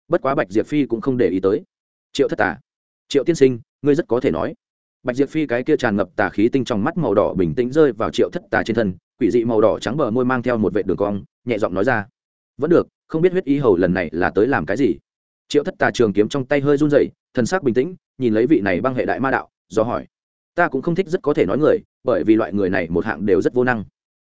[SPEAKER 1] Bất quá bạch diệp phi cũng không để ý tới. Triệu thất tà, triệu tiên sinh, ngươi rất có thể nói. Bạch diệp phi cái kia tràn ngập tà khí tinh trong mắt màu đỏ bình tĩnh rơi vào triệu thất tà trên thân, quỷ dị màu đỏ trắng bờ môi mang theo một vệ đường cong, nhẹ giọng nói ra. Vẫn được, không biết huyết ý hầu lần này là tới làm cái gì? Triệu thất tà trường kiếm trong tay hơi run rẩy thần sắc bình tĩnh, nhìn lấy vị này băng hệ đại ma đạo, do hỏi, ta cũng không thích rất có thể nói người, bởi vì loại người này một hạng đều rất vô năng.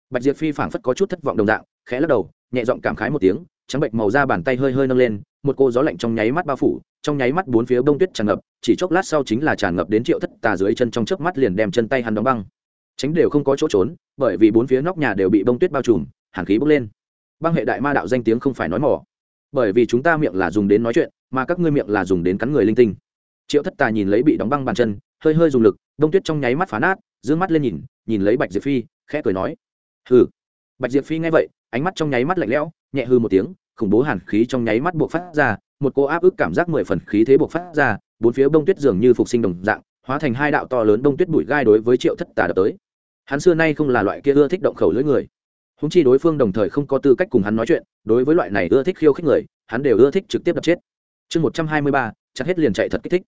[SPEAKER 1] Bạch diệp phi phảng phất có chút thất vọng đồng dạng, khẽ lắc đầu, nhẹ giọng cảm khái một tiếng, trắng bệnh màu da bàn tay hơi hơi nâng lên, một cô gió lạnh trong nháy mắt bao phủ, trong nháy mắt bốn phía bông tuyết tràn ngập, chỉ chốc lát sau chính là tràn ngập đến triệu thất tà dưới chân trong chớp mắt liền đem chân tay hắn đóng băng. Tránh đều không có chỗ trốn, bởi vì bốn phía nóc nhà đều bị bông tuyết bao trùm hàn khí bốc lên. Băng hệ đại ma đạo danh tiếng không phải nói mỏ bởi vì chúng ta miệng là dùng đến nói chuyện, mà các ngươi miệng là dùng đến cắn người linh tinh. Triệu thất tà nhìn lấy bị đóng băng bàn chân, hơi hơi dùng lực, đông tuyết trong nháy mắt phá nát d ư ơ n g mắt lên nhìn nhìn lấy bạch diệp phi, khẽ cười nói, hừ. Bạch diệp phi nghe vậy, ánh mắt trong nháy mắt lạnh lẽo, nhẹ hư một tiếng, khủng bố hàn khí trong nháy mắt buộc phát ra, một cô áp ức cảm giác mười phần khí thế buộc phát ra, bốn phía bông tuyết dường như phục sinh đồng dạng, hóa thành hai đạo to lớn bông tuyết bụi gai đối với triệu thất tà đập tới. Hắn xưa nay không là loại kia ưa thích động khẩu lưỡi người húng chi đối phương đồng thời không có tư cách cùng hắn nói chuyện, đối với loại này ưa thích khiêu khích người, hắn đều ưa thích trực tiếp đập chết. Chương một trăm hai mươi ba, chặt hết liền chạy thật kích thích.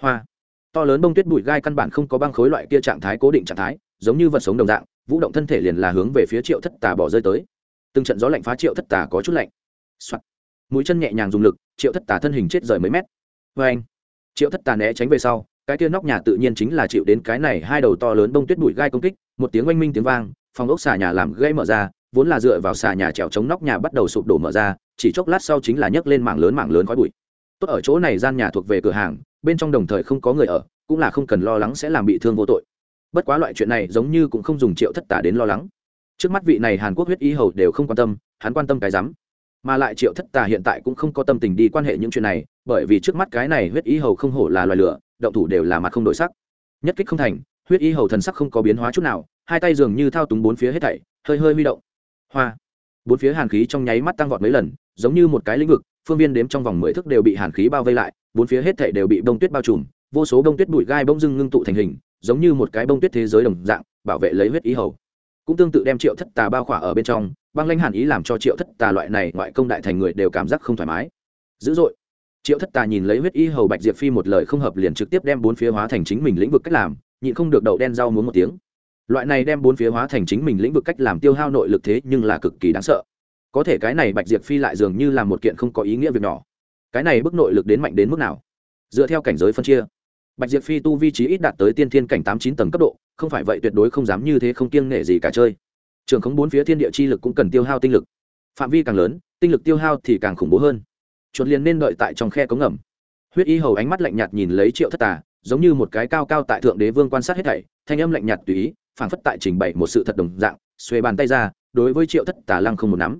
[SPEAKER 1] Hoa. To lớn bông tuyết bụi gai căn bản không có băng khối loại kia trạng thái cố định trạng thái, giống như vật sống đồng dạng, vũ động thân thể liền là hướng về phía triệu thất tà bỏ rơi tới. Từng trận gió lạnh phá triệu thất tà có chút lạnh、Soạn. mũi chân nhẹ nhàng dùng lực, triệu thất tà thân hình chết rời mấy mét. Vê anh. Triệu thất tà né tránh về sau, cái kia nóc nhà tự nhiên chính là chịu đến cái này hai đầu to lớn bông tuyết bụi gai công kích, một tiếng oanh minh tiếng vang phòng ốc xà nhà làm gây mở ra, vốn là dựa vào xà nhà trèo chống nóc nhà bắt đầu sụp đổ mở ra, chỉ chốc lát sau chính là nhấc lên mảng lớn mảng lớn khói bụi. Tốt ở chỗ này gian nhà thuộc về cửa hàng, bên trong đồng thời không có người ở, cũng là không cần lo lắng sẽ làm bị thương vô tội. Bất quá loại chuyện này giống như cũng không dùng triệu thất tả đến lo lắng. Trước mắt vị này hàn quốc huyết y hầu đều không quan tâm, hắn quan tâm cái rắm. Mà lại triệu thất tà hiện tại cũng không có tâm tình đi quan hệ những chuyện này, bởi vì trước mắt cái này huyết y hầu không hổ là loài lửa, động thủ đều là mặt không đổi sắc. Nhất kích không thành, huyết y hầu thần sắc không có biến hóa chút nào hai tay dường như thao túng bốn phía hết thảy, hơi hơi huy động. Hoa. Bốn phía hàn khí trong nháy mắt tăng vọt mấy lần, giống như một cái lĩnh vực, phương viên đếm trong vòng mười thước đều bị hàn khí bao vây lại, bốn phía hết thảy đều bị bông tuyết bao trùm, vô số bông tuyết bụi gai bông dưng ngưng tụ thành hình, giống như một cái bông tuyết thế giới đồng dạng, bảo vệ lấy huyết ý hầu. Cũng tương tự đem triệu thất tà bao khỏa ở bên trong, băng lanh hàn ý làm cho triệu thất tà loại này ngoại công đại thành người đều cảm giác không thoải mái. Dữ dội. Triệu thất tà nhìn lấy huyết y hầu bạch diệp phi một lời không hợp liền trực tiếp đem bốn phía hóa thành chính mình lĩnh vực cách làm, nhịn không được đậu đen rau muốn một tiếng loại này đem bốn phía hóa thành chính mình lĩnh vực cách làm tiêu hao nội lực thế nhưng là cực kỳ đáng sợ. Có thể cái này bạch diệp phi lại dường như là một kiện không có ý nghĩa việc nhỏ. Cái này bức nội lực đến mạnh đến mức nào? Dựa theo cảnh giới phân chia, bạch diệp phi tu vi trí ít đạt tới tiên thiên cảnh tám chín tầng cấp độ, không phải vậy tuyệt đối không dám như thế không kiêng nể gì cả chơi. Trường khống bốn phía thiên địa chi lực cũng cần tiêu hao tinh lực. Phạm vi càng lớn, tinh lực tiêu hao thì càng khủng bố hơn. Chuột liền nên đợi tại trong khe cống ngầm. Huyết y hầu ánh mắt lạnh nhạt nhìn lấy triệu thất tà, giống như một cái cao cao tại thượng đế vương quan sát hết thảy, thanh âm lạnh nhạt tùy ý phảng phất tại trình bày một sự thật đồng dạng xuê bàn tay ra, đối với triệu thất Tả lăng không một nắm.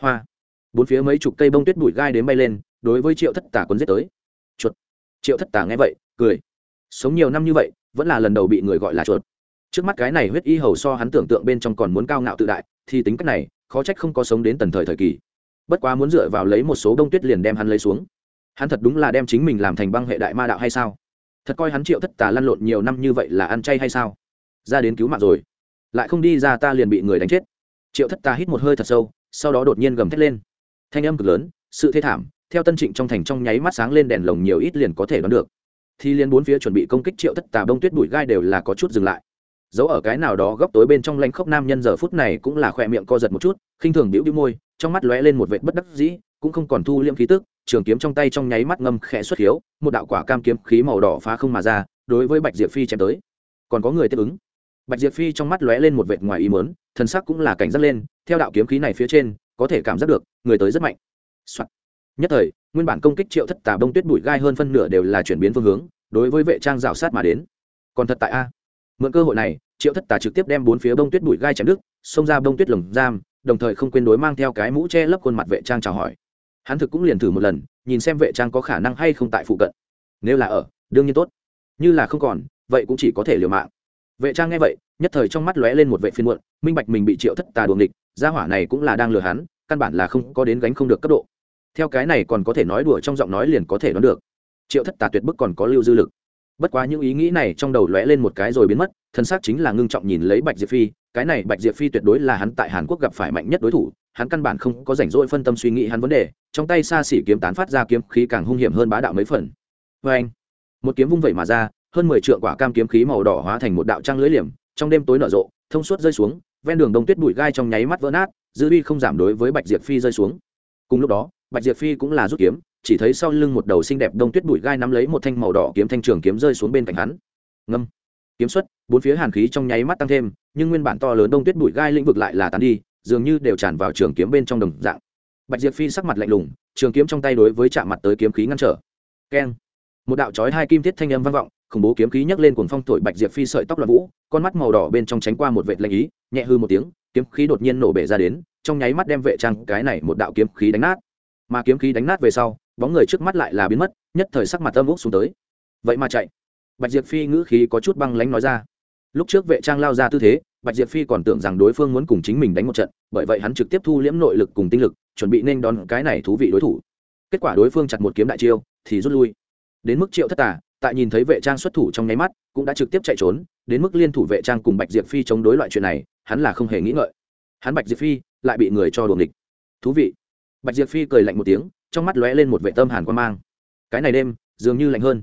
[SPEAKER 1] Hoa. Bốn phía mấy chục cây bông tuyết bụi gai đến bay lên, đối với triệu thất Tả quân giết tới. Chuột. Triệu thất Tả nghe vậy, cười. Sống nhiều năm như vậy, vẫn là lần đầu bị người gọi là chuột. Trước mắt cái này huyết y hầu so hắn tưởng tượng bên trong còn muốn cao ngạo tự đại, thì tính cách này, khó trách không có sống đến tần thời thời kỳ. Bất quá muốn dựa vào lấy một số đông tuyết liền đem hắn lấy xuống. Hắn thật đúng là đem chính mình làm thành băng hệ đại ma đạo hay sao? Thật coi hắn triệu thất tà lăn lộn nhiều năm như vậy là ăn chay hay sao? Ra đến cứu mạng rồi. Lại không đi ra ta liền bị người đánh chết. Triệu thất ta hít một hơi thật sâu, sau đó đột nhiên gầm thét lên. Thanh âm cực lớn, sự thê thảm, theo tân trịnh trong thành trong nháy mắt sáng lên đèn lồng nhiều ít liền có thể đoán được. Thì liên bốn phía chuẩn bị công kích triệu thất tà bông tuyết bụi gai đều là có chút dừng lại. Giấu ở cái nào đó góc tối bên trong lanh khốc nam nhân giờ phút này cũng là khỏe miệng co giật một chút, khinh thường bĩu bĩu môi, trong mắt lóe lên một vệt bất đắc dĩ, cũng không còn thu liễm khí tức, trường kiếm trong tay trong nháy mắt ngâm khẽ xuất hiếu, một đạo quả cam kiếm khí màu đỏ phá không mà ra, đối với bạch diệp phi chém tới. Còn có người tiếp ứng bạch diệp phi trong mắt lóe lên một vệt ngoài ý mớn thần sắc cũng là cảnh giác lên, theo đạo kiếm khí này phía trên, có thể cảm giác được, người tới rất mạnh、Soạn. nhất thời, nguyên bản công kích triệu thất tà bông tuyết bụi gai hơn phân nửa đều là chuyển biến phương hướng, đối với vệ trang rào sát mà đến. Còn thật tại a. Mượn cơ hội này, triệu thất tà trực tiếp đem bốn phía bông tuyết bụi gai chém đứt, xông ra bông tuyết lồng giam, đồng thời không quên đối mang theo cái mũ che lấp khuôn mặt vệ trang chào hỏi. Hắn thực cũng liền thử một lần, nhìn xem vệ trang có khả năng hay không tại phụ cận. Nếu là ở, đương nhiên tốt. Như là không còn, vậy cũng chỉ có thể liều mạng vệ trang nghe vậy, nhất thời trong mắt lóe lên một vệ phiên muộn, minh bạch mình bị triệu thất tà đuồng địch gia hỏa này cũng là đang lừa hắn, căn bản là không có đến gánh không được cấp độ. Theo cái này còn có thể nói đùa trong giọng nói liền có thể đoán được. Triệu thất tà tuyệt bức còn có lưu dư lực. Bất quá những ý nghĩ này trong đầu lóe lên một cái rồi biến mất, thân xác chính là ngưng trọng nhìn lấy bạch diệp phi, cái này bạch diệp phi tuyệt đối là hắn tại hàn quốc gặp phải mạnh nhất đối thủ, hắn căn bản không có rảnh rỗi phân tâm suy nghĩ hắn vấn đề, trong tay xa xỉ kiếm tán phát ra kiếm khí càng hung hiểm hơn bá đạo mấy phần. Vê anh một kiếm vung vẩy mà ra hơn mười trượng quả cam kiếm khí màu đỏ hóa thành một đạo trang lưới liềm, trong đêm tối nở rộ, thông suốt rơi xuống, ven đường đông tuyết bụi gai trong nháy mắt vỡ nát, dư uy không giảm đối với bạch diệp phi rơi xuống. Cùng lúc đó, bạch diệp phi cũng là rút kiếm, chỉ thấy sau lưng một đầu xinh đẹp đông tuyết bụi gai nắm lấy một thanh màu đỏ kiếm thanh trường kiếm rơi xuống bên cạnh hắn. Ngâm. Kiếm xuất, bốn phía hàn khí trong nháy mắt tăng thêm, nhưng nguyên bản to lớn đông tuyết bụi gai lĩnh vực lại là tán đi, dường như đều tràn vào trường kiếm bên trong đồng dạng. Bạch diệp phi sắc mặt lạnh lùng, trường kiếm trong tay đối với chạm mặt tới kiếm khí ngăn trở. Keng một đạo chói hai kim thiết thanh âm vang vọng, khủng bố kiếm khí nhấc lên cuồng phong thổi bạch diệp phi sợi tóc loạn vũ, con mắt màu đỏ bên trong tránh qua một vệt lạnh ý, nhẹ hư một tiếng, kiếm khí đột nhiên nổ bể ra đến, trong nháy mắt đem vệ trang cái này một đạo kiếm khí đánh nát. Mà kiếm khí đánh nát về sau, bóng người trước mắt lại là biến mất, nhất thời sắc mặt âm úc xuống tới. Vậy mà chạy. Bạch diệp phi ngữ khí có chút băng lánh nói ra. Lúc trước vệ trang lao ra tư thế, bạch diệp phi còn tưởng rằng đối phương muốn cùng chính mình đánh một trận, bởi vậy hắn trực tiếp thu liễm nội lực cùng tinh lực, chuẩn bị nên đón cái này thú vị đối thủ. Kết quả đối phương chặt một kiếm đại chiêu, thì rút lui đến mức triệu thất tả tại nhìn thấy vệ trang xuất thủ trong nháy mắt, cũng đã trực tiếp chạy trốn, đến mức liên thủ vệ trang cùng bạch diệp phi chống đối loại chuyện này, hắn là không hề nghĩ ngợi. Hắn bạch diệp phi lại bị người cho đuồng địch thú vị. Bạch diệp phi cười lạnh một tiếng, trong mắt lóe lên một vệ tâm hàn quan mang. Cái này đêm, dường như lạnh hơn.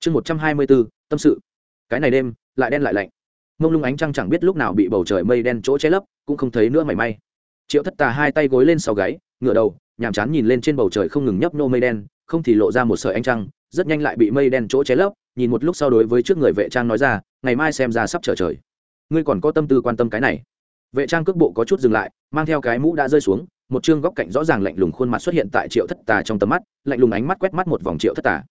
[SPEAKER 1] Chương một trăm hai mươi bốn, tâm sự. Cái này đêm, lại đen lại lạnh. Mông lung ánh trăng chẳng biết lúc nào bị bầu trời mây đen chỗ che lấp, cũng không thấy nữa mảy may. Triệu thất tà hai tay gối lên sau gáy ngựa đầu, nhàm chán nhìn lên trên bầu trời không ngừng nhấp nô mây đen, không thì lộ ra một sợi ánh trăng rất nhanh lại bị mây đen chỗ ché lấp, nhìn một lúc sau đối với trước người vệ trang nói ra, ngày mai xem ra sắp trở trời. Ngươi còn có tâm tư quan tâm cái này. Vệ trang cước bộ có chút dừng lại, mang theo cái mũ đã rơi xuống, một chương góc cạnh rõ ràng lạnh lùng khuôn mặt xuất hiện tại triệu thất tà trong tầm mắt, lạnh lùng ánh mắt quét mắt một vòng triệu thất tà.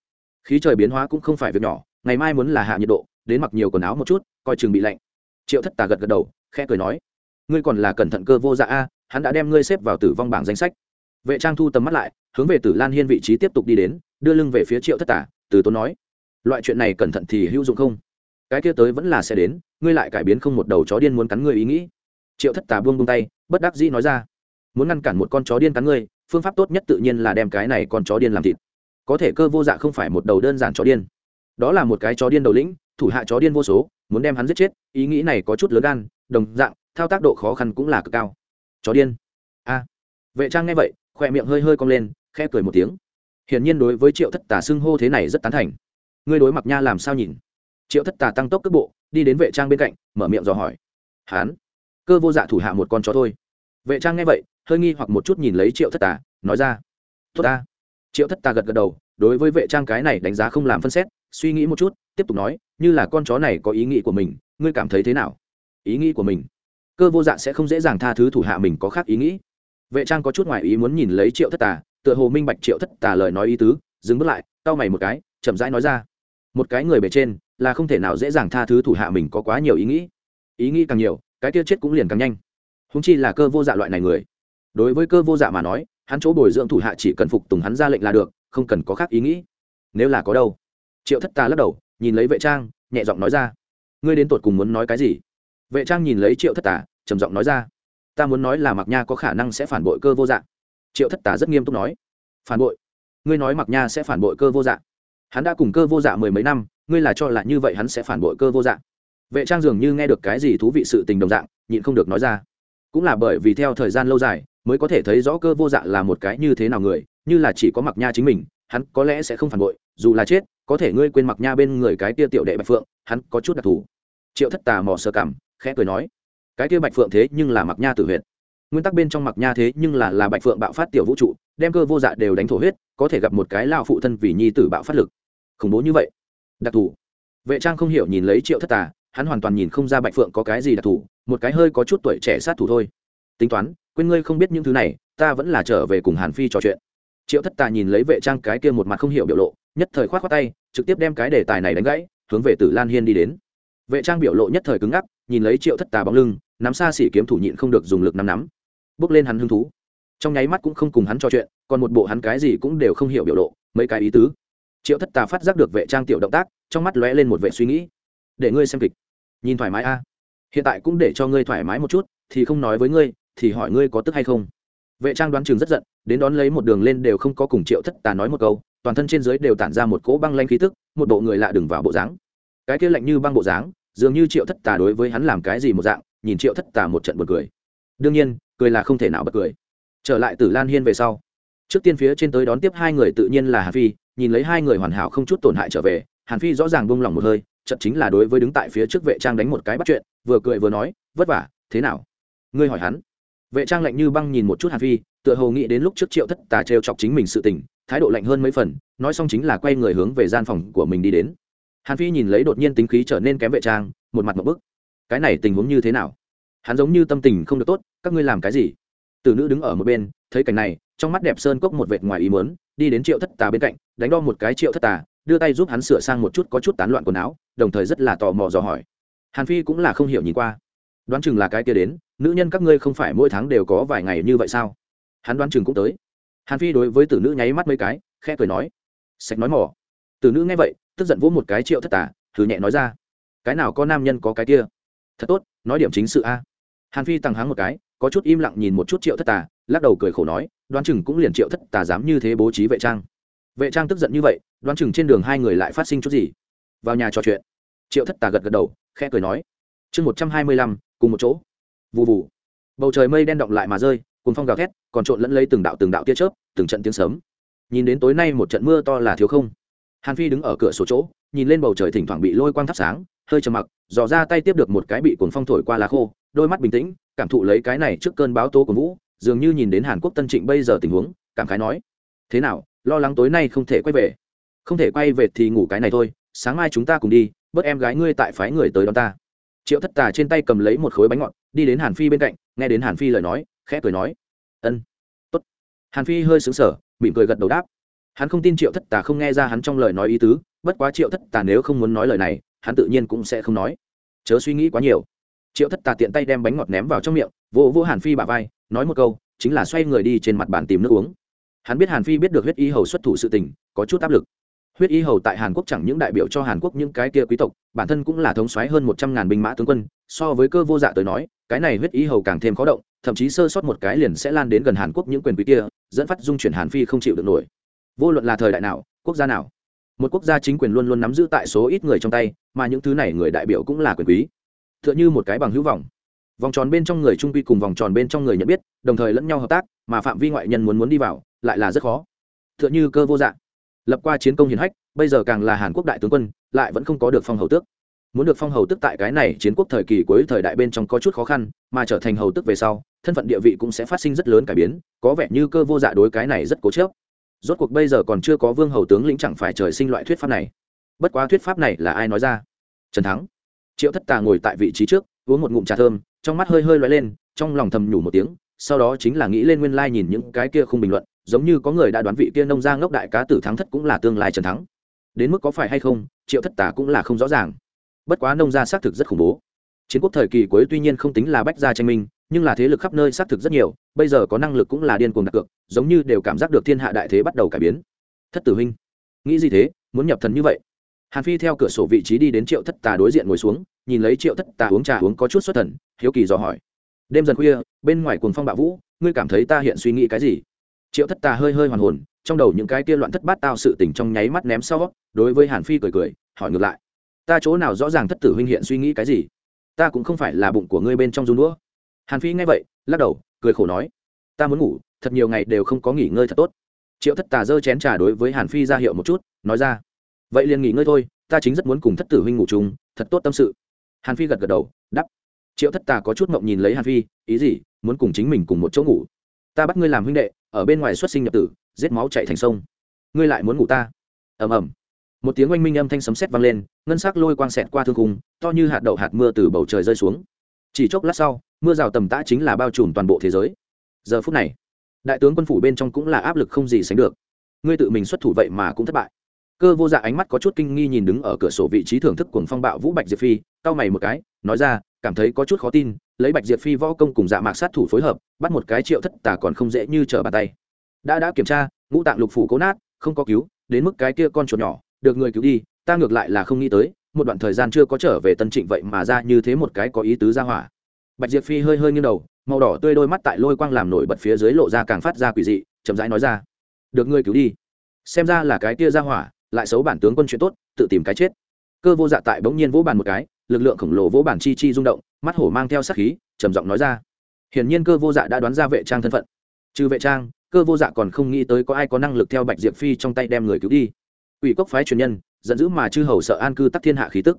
[SPEAKER 1] Khí trời biến hóa cũng không phải việc nhỏ, ngày mai muốn là hạ nhiệt độ, đến mặc nhiều quần áo một chút, coi chừng bị lạnh. Triệu thất tà gật gật đầu, khẽ cười nói, ngươi còn là cẩn thận cơ vô dạ a, hắn đã đem ngươi xếp vào tử vong bảng danh sách. Vệ trang thu tầm mắt lại, hướng về tử lan hiên vị trí tiếp tục đi đến đưa lưng về phía triệu thất tà từ tốn nói, loại chuyện này cẩn thận thì hữu dụng không? Cái kia tới vẫn là sẽ đến, ngươi lại cải biến không một đầu chó điên muốn cắn ngươi ý nghĩ. Triệu thất tà buông buông tay, bất đắc dĩ nói ra, muốn ngăn cản một con chó điên cắn ngươi, phương pháp tốt nhất tự nhiên là đem cái này con chó điên làm thịt. Có thể cơ vô dạ không phải một đầu đơn giản chó điên. Đó là một cái chó điên đầu lĩnh, thủ hạ chó điên vô số, muốn đem hắn giết chết, ý nghĩ này có chút lớn gan, đồng dạng, thao tác độ khó khăn cũng là cực cao. Chó điên? A. Vệ trang nghe vậy, khỏe miệng hơi hơi cong lên, khẽ cười một tiếng hiển nhiên đối với triệu thất tà xưng hô thế này rất tán thành. Ngươi đối mặc nha làm sao nhìn? Triệu thất tà tăng tốc cước bộ, đi đến vệ trang bên cạnh, mở miệng dò hỏi. Hán, cơ vô dạ thủ hạ một con chó thôi. Vệ trang nghe vậy, hơi nghi hoặc một chút nhìn lấy triệu thất tà, nói ra. Tốt ta. Triệu thất tà gật gật đầu, đối với vệ trang cái này đánh giá không làm phân xét, suy nghĩ một chút, tiếp tục nói, như là con chó này có ý nghĩ của mình, ngươi cảm thấy thế nào? Ý nghĩ của mình? Cơ vô dạ sẽ không dễ dàng tha thứ thủ hạ mình có khác ý nghĩ. Vệ trang có chút ngoài ý muốn nhìn lấy triệu thất tà tựa hồ minh bạch triệu thất tà lời nói ý tứ, dừng bước lại, cau mày một cái, chậm rãi nói ra. Một cái người bề trên là không thể nào dễ dàng tha thứ thủ hạ mình có quá nhiều ý nghĩ. Ý nghĩ càng nhiều, cái kia chết cũng liền càng nhanh. Húng chi là cơ vô dạ loại này người. Đối với cơ vô dạ mà nói, hắn chỗ bồi dưỡng thủ hạ chỉ cần phục tùng hắn ra lệnh là được, không cần có khác ý nghĩ. Nếu là có đâu? Triệu thất tà lắc đầu, nhìn lấy vệ trang, nhẹ giọng nói ra. Ngươi đến tột cùng muốn nói cái gì? Vệ trang nhìn lấy triệu thất tà, trầm giọng nói ra. Ta muốn nói là mặc nha có khả năng sẽ phản bội cơ vô dạng triệu thất tà rất nghiêm túc nói phản bội ngươi nói mặc nha sẽ phản bội cơ vô Dạ, hắn đã cùng cơ vô dạ mười mấy năm ngươi là cho là như vậy hắn sẽ phản bội cơ vô Dạ. vệ trang dường như nghe được cái gì thú vị sự tình đồng dạng nhịn không được nói ra. Cũng là bởi vì theo thời gian lâu dài mới có thể thấy rõ cơ vô dạ là một cái như thế nào người như là chỉ có mặc nha chính mình hắn có lẽ sẽ không phản bội dù là chết có thể ngươi quên mặc nha bên người cái tia tiểu đệ bạch phượng hắn có chút đặc thù. Triệu thất tà mò sơ cảm khẽ cười nói cái kia bạch phượng thế nhưng là mặc nha tử huyệt nguyên tắc bên trong mặc nha thế nhưng là là bạch phượng bạo phát tiểu vũ trụ, đem cơ vô dạ đều đánh thổ huyết, có thể gặp một cái lao phụ thân vì nhi tử bạo phát lực. Khủng bố như vậy. Đặc thù. Vệ trang không hiểu nhìn lấy triệu thất tà, hắn hoàn toàn nhìn không ra bạch phượng có cái gì đặc thù, một cái hơi có chút tuổi trẻ sát thủ thôi. Tính toán, quên ngươi không biết những thứ này, ta vẫn là trở về cùng hàn phi trò chuyện. Triệu thất tà nhìn lấy vệ trang cái kia một mặt không hiểu biểu lộ, nhất thời k h o á t tay, trực tiếp đem cái đề tài này đánh gãy, hướng về tử lan hiên đi đến. Vệ trang biểu lộ nhất thời cứng ngắc, nhìn lấy triệu thất tà bóng lưng, nắm xa xỉ kiếm thủ nhịn không được dùng lực nắm nắm bước lên hắn hứng thú. Trong nháy mắt cũng không cùng hắn trò chuyện, còn một bộ hắn cái gì cũng đều không hiểu biểu lộ, mấy cái ý tứ. Triệu thất tà phát giác được vệ trang tiểu động tác, trong mắt lóe lên một vệ suy nghĩ. Để ngươi xem kịch. Nhìn thoải mái a. Hiện tại cũng để cho ngươi thoải mái một chút, thì không nói với ngươi, thì hỏi ngươi có tức hay không. Vệ trang đoán chừng rất giận, đến đón lấy một đường lên đều không có cùng triệu thất tà nói một câu, toàn thân trên dưới đều tản ra một cỗ băng lanh khí tức, một bộ người lạ đừng vào bộ dáng. Cái kia lạnh như băng bộ dáng, dường như triệu thất tà đối với hắn làm cái gì một dạng, nhìn triệu thất tà một trận một cười. Đương nhiên cười là không thể nào bật cười. Trở lại từ lan hiên về sau, trước tiên phía trên tới đón tiếp hai người tự nhiên là hàn phi, nhìn lấy hai người hoàn hảo không chút tổn hại trở về, hàn phi rõ ràng bông lòng một hơi trận chính là đối với đứng tại phía trước vệ trang đánh một cái bắt chuyện, vừa cười vừa nói, vất vả, thế nào? Ngươi hỏi hắn. Vệ trang lạnh như băng nhìn một chút hàn phi, tựa hồ nghĩ đến lúc trước triệu thất tà trêu chọc chính mình sự tình, thái độ lạnh hơn mấy phần, nói xong chính là quay người hướng về gian phòng của mình đi đến. Hàn phi nhìn lấy đột nhiên tính khí trở nên kém vệ trang, một mặt một bức. Cái này tình huống như thế nào? Hắn giống như tâm tình không được tốt, các ngươi làm cái gì? Từ nữ đứng ở một bên, thấy cảnh này, trong mắt đẹp sơn cốc một vệt ngoài ý mớn đi đến triệu thất tà bên cạnh, đánh đo một cái triệu thất tà, đưa tay giúp hắn sửa sang một chút có chút tán loạn quần áo, đồng thời rất là tò mò dò hỏi. Hàn phi cũng là không hiểu nhìn qua. Đoán chừng là cái kia đến, nữ nhân các ngươi không phải mỗi tháng đều có vài ngày như vậy sao? Hắn đoán chừng cũng tới. Hàn phi đối với tử nữ nháy mắt mấy cái, khẽ cười nói. Sạch nói mỏ. Tử nữ nghe vậy, tức giận vỗ một cái triệu thất tà, thử nhẹ nói ra. Cái nào có nam nhân có cái kia? Thật tốt, nói điểm chính sự a hàn phi tăng háng một cái, có chút im lặng nhìn một chút triệu thất tà, lắc đầu cười khổ nói, đoán chừng cũng liền triệu thất tà dám như thế bố trí vệ trang. Vệ trang tức giận như vậy, đoán chừng trên đường hai người lại phát sinh chút gì. Vào nhà trò chuyện, triệu thất tà gật gật đầu, khẽ cười nói, chương một trăm hai mươi lăm, cùng một chỗ. Vụ vụ bầu trời mây đen động lại mà rơi cùng phong gào thét, còn trộn lẫn lấy từng đạo từng đạo tia chớp, từng trận tiếng sấm. nhìn đến tối nay một trận mưa to là thiếu không. Hàn phi đứng ở cửa sổ chỗ, nhìn lên bầu trời thỉnh thoảng bị lôi quang thắp sáng, hơi trầm mặc, dò ra tay tiếp được một cái bị cuồng phong thổi qua lá khô đôi mắt bình tĩnh, cảm thụ lấy cái này trước cơn báo tố của vũ, dường như nhìn đến hàn quốc tân trịnh bây giờ tình huống, cảm khái nói, thế nào, lo lắng tối nay không thể quay về? Không thể quay về thì ngủ cái này thôi, sáng mai chúng ta cùng đi, bớt em gái ngươi tại phái người tới đón ta. Triệu thất tà trên tay cầm lấy một khối bánh ngọt, đi đến hàn phi bên cạnh, nghe đến hàn phi lời nói, khẽ cười nói, ân, tốt. Hàn phi hơi xứng sở mỉm cười gật đầu đáp. Hắn không tin triệu thất tà không nghe ra hắn trong lời nói ý tứ, bất quá triệu thất tà nếu không muốn nói lời này, hắn tự nhiên cũng sẽ không nói. Chớ suy nghĩ quá nhiều triệu thất tà tiện tay đem bánh ngọt ném vào trong miệng vỗ vỗ hàn phi bả vai, nói một câu, chính là xoay người đi trên mặt bàn tìm nước uống. Hắn biết hàn phi biết được huyết y hầu xuất thủ sự tình, có chút áp lực. Huyết y hầu tại hàn quốc chẳng những đại biểu cho hàn quốc những cái kia quý tộc, bản thân cũng là thống soái hơn một trăm ngàn binh mã tướng quân, so với cơ vô dạ tới nói, cái này huyết y hầu càng thêm khó động, thậm chí sơ sót một cái liền sẽ lan đến gần hàn quốc những quyền quý kia, dẫn phát dung chuyển hàn phi không chịu được nổi. Vô luận là thời đại nào, quốc gia nào, một quốc gia chính quyền luôn luôn nắm giữ tại số ít người trong tay, mà những thứ này người đại biểu cũng là quyền quý t h ư ợ n h ư một cái bằng hữu vọng. Vòng tròn bên trong người trung quy cùng vòng tròn bên trong người nhận biết, đồng thời lẫn nhau hợp tác, mà phạm vi ngoại nhân muốn muốn đi vào, lại là rất khó. T h ư ợ n h ư cơ vô dạng. Lập qua chiến công hiển hách, bây giờ càng là hàn quốc đại tướng quân, lại vẫn không có được phong hầu tước. Muốn được phong hầu tước tại cái này chiến quốc thời kỳ cuối thời đại bên trong có chút khó khăn, mà trở thành hầu tước về sau, thân phận địa vị cũng sẽ phát sinh rất lớn cải biến, có vẻ như cơ vô dạ đối cái này rất cố chớp rốt cuộc bây giờ còn chưa có vương hầu tướng lĩnh chẳng phải trời sinh loại thuyết pháp này. Bất quá thuyết pháp này là ai nói ra? Trần thắng triệu thất tà ngồi tại vị trí trước, uống một ngụm trà thơm, trong mắt hơi hơi loay lên, trong lòng thầm nhủ một tiếng, sau đó chính là nghĩ lên nguyên lai nhìn những cái kia không bình luận, giống như có người đã đoán vị kia nông ra ngốc đại cá tử thắng thất cũng là tương lai trần thắng. Đến mức có phải hay không, triệu thất tà cũng là không rõ ràng. Bất quá nông gia xác thực rất khủng bố. Chiến quốc thời kỳ cuối tuy nhiên không tính là bách gia tranh minh, nhưng là thế lực khắp nơi xác thực rất nhiều, bây giờ có năng lực cũng là điên cuồng đặt cược, giống như đều cảm giác được thiên hạ đại thế bắt đầu cải biến. Thất tử huynh, nghĩ gì thế, muốn nhập thần như vậy? Hàn phi theo cửa sổ vị trí đi đến triệu thất tà đối diện ngồi xuống, nhìn lấy triệu thất tà uống trà uống có chút xuất thần, hiếu kỳ dò hỏi. Đêm dần khuya, bên ngoài cuồng phong bạo vũ, ngươi cảm thấy ta hiện suy nghĩ cái gì? Triệu thất tà hơi hơi hoàn hồn, trong đầu những cái kia loạn thất bát tao sự tình trong nháy mắt ném sau, đối với hàn phi cười cười, hỏi ngược lại. Ta chỗ nào rõ ràng thất tử huynh hiện suy nghĩ cái gì? Ta cũng không phải là bụng của ngươi bên trong run đũa. Hàn phi nghe vậy, lắc đầu, cười khổ nói. Ta muốn ngủ, thật nhiều ngày đều không có nghỉ ngơi thật tốt. Triệu thất tà giơ chén trà đối với hàn phi ra hiệu một chút, nói ra vậy liền nghỉ ngơi thôi, ta chính rất muốn cùng thất tử huynh ngủ chung, thật tốt tâm sự. Hàn phi gật gật đầu đắp triệu thất tà có chút mộng nhìn lấy hàn phi, ý gì, muốn cùng chính mình cùng một chỗ ngủ? Ta bắt ngươi làm huynh đệ, ở bên ngoài xuất sinh nhập tử, giết máu chạy thành sông. Ngươi lại muốn ngủ ta? Ầm ầm. Một tiếng oanh minh âm thanh sấm sét vang lên, ngân sắc lôi quang xẹt qua thương khung, to như hạt đậu hạt mưa từ bầu trời rơi xuống. Chỉ chốc lát sau, mưa rào tầm tã chính là bao trùm toàn bộ thế giới. Giờ phút này, đại tướng quân phủ bên trong cũng là áp lực không gì sánh được. Ngươi tự mình xuất thủ vậy mà cũng thất bại cơ vô dạ ánh mắt có chút kinh nghi nhìn đứng ở cửa sổ vị trí thưởng thức cuồng phong bạo vũ bạch diệp phi, cau mày một cái, nói ra, cảm thấy có chút khó tin, lấy bạch diệp phi võ công cùng dạ mạc sát thủ phối hợp, bắt một cái triệu thất tà còn không dễ như trở bàn tay. Đã đã kiểm tra, ngũ tạng lục phủ cố nát, không có cứu, đến mức cái kia con chuột nhỏ, được người cứu đi, ta ngược lại là không nghĩ tới, một đoạn thời gian chưa có trở về tân trịnh vậy mà ra như thế một cái có ý tứ ra hỏa. Bạch diệp phi hơi hơi nghiêng đầu, màu đỏ tươi đôi mắt tại lôi quang làm nổi bật phía dưới lộ ra càng phát ra quỷ dị, chậm rãi nói ra, được ngươi cứu đi. Xem ra là cái kia ra hỏa lại xấu bản tướng quân chuyện tốt, tự tìm cái chết. Cơ vô dạ tại bỗng nhiên vỗ bàn một cái, lực lượng khổng lồ vỗ bản chi chi rung động, mắt hổ mang theo sát khí, trầm giọng nói ra. Hiển nhiên cơ vô dạ đã đoán ra vệ trang thân phận. Trừ vệ trang, cơ vô dạ còn không nghĩ tới có ai có năng lực theo bạch diệp phi trong tay đem người cứu đi. Ủy cốc phái truyền nhân, giận dữ mà chư hầu sợ an cư tắc thiên hạ khí tức.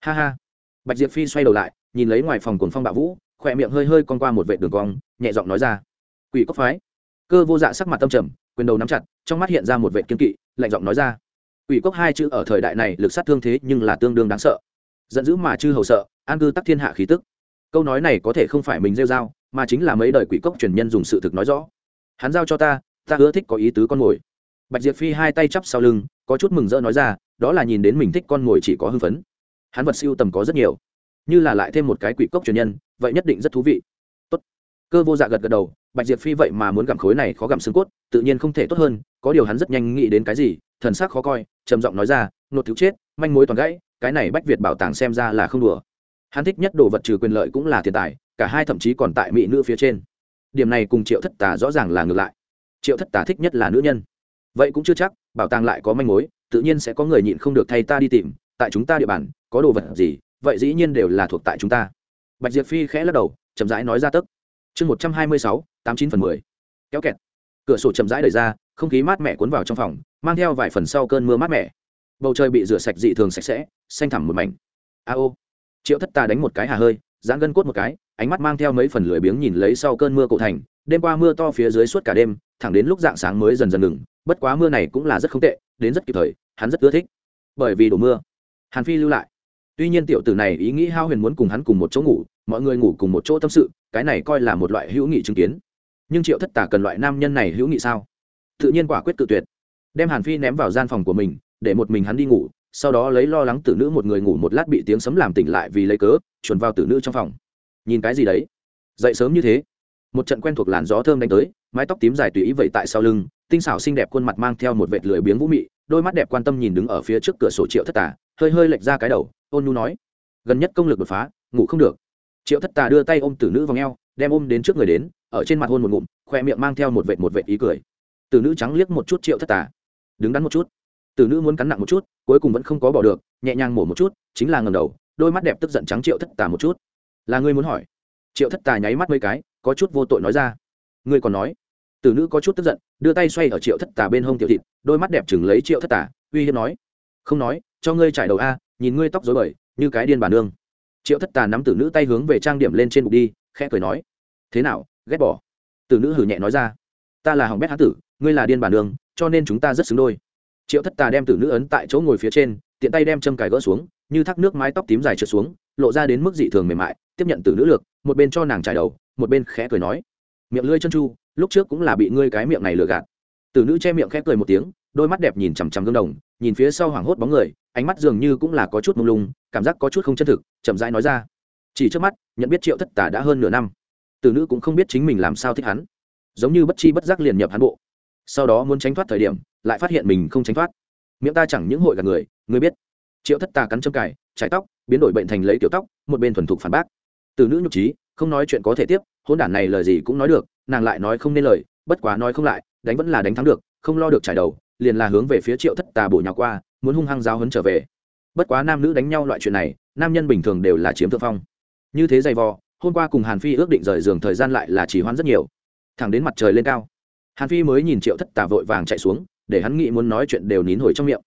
[SPEAKER 1] Ha ha. Bạch diệp phi xoay đầu lại, nhìn lấy ngoài phòng cồn phong bạo vũ, khỏe miệng hơi hơi con qua một vệ đường cong, nhẹ giọng nói ra. Quỷ cốc phái. Cơ vô dạ sắc mặt tâm trầm, quyền đầu nắm chặt, trong mắt hiện ra một vệ kiên kỵ, lạnh giọng nói ra quỷ cốc hai chữ ở thời đại này lực sát thương thế nhưng là tương đương đáng sợ. Giận dữ mà chư hầu sợ, an cư tắc thiên hạ khí tức. Câu nói này có thể không phải mình rêu r mà chính là mấy đời quỷ cốc truyền nhân dùng sự thực nói rõ. Hắn giao cho ta ta ưa thích có ý tứ con mồi. Bạch diệp phi hai tay chắp sau lưng, có chút mừng rỡ nói ra, đó là nhìn đến mình thích con mồi chỉ có hưng phấn. Hắn vật siêu tầm có rất nhiều. Như là lại thêm một cái quỷ cốc truyền nhân, vậy nhất định rất thú vị. Tốt. Cơ vô dạ gật gật đầu, bạch diệp phi vậy mà muốn gặm khối này khó gặm xương cốt, tự nhiên không thể tốt hơn, có điều hắn rất nhanh nghĩ đến cái gì thần sắc khó coi, trầm giọng nói ra, nột thiếu chết, manh mối toàn gãy, cái này bách việt bảo tàng xem ra là không đùa. Hắn thích nhất đồ vật trừ quyền lợi cũng là tiền tài, cả hai thậm chí còn tại mỹ nữ phía trên. Điểm này cùng triệu thất tà rõ ràng là ngược lại. Triệu thất tà thích nhất là nữ nhân. Vậy cũng chưa chắc, bảo tàng lại có manh mối, tự nhiên sẽ có người nhịn không được thay ta đi tìm, tại chúng ta địa bàn, có đồ vật gì, vậy dĩ nhiên đều là thuộc tại chúng ta. Bạch diệp phi khẽ lắc đầu, chậm rãi nói ra tức. Chương một trăm hai mươi sáu, tám chín phần mười. Kéo kẹt cửa sổ chậm rãi đẩy ra, không khí mát mẻ cuốn vào trong phòng, mang theo vài phần sau cơn mưa mát mẻ. Bầu trời bị rửa sạch dị thường sạch sẽ, xanh thẳm một mảnh. A ô. Triệu thất tà đánh một cái hà hơi, giãn gân cốt một cái, ánh mắt mang theo mấy phần lười biếng nhìn lấy sau cơn mưa cổ thành. Đêm qua mưa to phía dưới suốt cả đêm, thẳng đến lúc dạng sáng mới dần dần ngừng, bất quá mưa này cũng là rất không tệ, đến rất kịp thời, hắn rất ưa thích. Bởi vì đổ mưa, hàn phi lưu lại. Tuy nhiên tiểu tử này ý nghĩ hao huyền muốn cùng hắn cùng một chỗ ngủ, mọi người ngủ cùng một chỗ tâm sự, cái này coi là một loại hữu nghị chứng kiến nhưng triệu thất tả cần loại nam nhân này hữu nghị sao? Tự nhiên quả quyết tự tuyệt. Đem hàn phi ném vào gian phòng của mình, để một mình hắn đi ngủ, sau đó lấy lo lắng tử nữ một người ngủ một lát bị tiếng sấm làm tỉnh lại vì lấy cớ, chuẩn vào tử nữ trong phòng. Nhìn cái gì đấy? Dậy sớm như thế. Một trận quen thuộc làn gió thơm đánh tới, mái tóc tím dài tùy ý vậy tại sau lưng, tinh xảo xinh đẹp khuôn mặt mang theo một vệt lười biếng vũ mị, đôi mắt đẹp quan tâm nhìn đứng ở phía trước cửa sổ triệu thất tà hơi hơi lệch ra cái đầu, ôn nhu nói, gần nhất công lực đột phá, ngủ không được. Triệu thất tà đưa tay ôm tử nữ vào ngheo đem ôm đến trước người đến ở trên mặt hôn một ngụm, khoe miệng mang theo một vệt một vệt ý cười. Từ nữ trắng liếc một chút triệu thất tà. Đứng đắn một chút. Từ nữ muốn cắn nặng một chút, cuối cùng vẫn không có bỏ được, nhẹ nhàng mổ một chút, chính là ngầm đầu, đôi mắt đẹp tức giận trắng triệu thất tà một chút. Là ngươi muốn hỏi? Triệu thất tà nháy mắt mấy cái, có chút vô tội nói ra. Ngươi còn nói? Từ nữ có chút tức giận, đưa tay xoay ở triệu thất tà bên hông tiểu thịt, đôi mắt đẹp chừng lấy triệu thất tà, uy hiếp nói. Không nói, cho ngươi trải đầu a, nhìn ngươi tóc dối bời, như cái điên bản nương. Triệu thất tà nắm tử nữ tay hướng về trang điểm lên trên bục đi, khẽ cười nói. Thế nào ghét bỏ. Từ nữ hử nhẹ nói ra ta là hỏng bét hán tử ngươi là điên bản Đường, cho nên chúng ta rất xứng đôi. Triệu thất tà đem tử nữ ấn tại chỗ ngồi phía trên tiện tay đem châm cài gỡ xuống như thác nước mái tóc tím dài trượt xuống lộ ra đến mức dị thường mềm mại tiếp nhận từ nữ lược một bên cho nàng trải đầu một bên khẽ cười nói miệng lưỡi chân chu lúc trước cũng là bị ngươi cái miệng này lừa gạt. Từ nữ che miệng khẽ cười một tiếng đôi mắt đẹp nhìn chằm chằm gương đồng nhìn phía sau hoảng hốt bóng người ánh mắt dường như cũng là có chút mông lung cảm giác có chút không chân thực chậm rãi nói ra chỉ trước mắt nhận biết triệu thất tà đã hơn nửa năm từ nữ cũng không biết chính mình làm sao thích hắn. Giống như bất chi bất giác liền nhập hắn bộ. Sau đó muốn tránh thoát thời điểm, lại phát hiện mình không tránh thoát. Miệng ta chẳng những hội gạt người người biết. Triệu thất tà cắn châm cài trái tóc, biến đổi bệnh thành lấy kiểu tóc, một bên thuần thục phản bác. Từ nữ nhục trí, không nói chuyện có thể tiếp hôn đản này lời gì cũng nói được, nàng lại nói không nên lời, bất quá nói không lại, đánh vẫn là đánh thắng được, không lo được trải đầu, liền là hướng về phía triệu thất tà bổ nhào qua, muốn hung hăng giáo hấn trở về. Bất quá nam nữ đánh nhau loại chuyện này, nam nhân bình thường đều là chiếm thượng phong. Như thế dày vò hôm qua cùng hàn phi ước định rời giường thời gian lại là chỉ hoãn rất nhiều. Thẳng đến mặt trời lên cao, hàn phi mới nhìn triệu thất tà vội vàng chạy xuống, để hắn nghĩ muốn nói chuyện đều nín hồi trong miệng.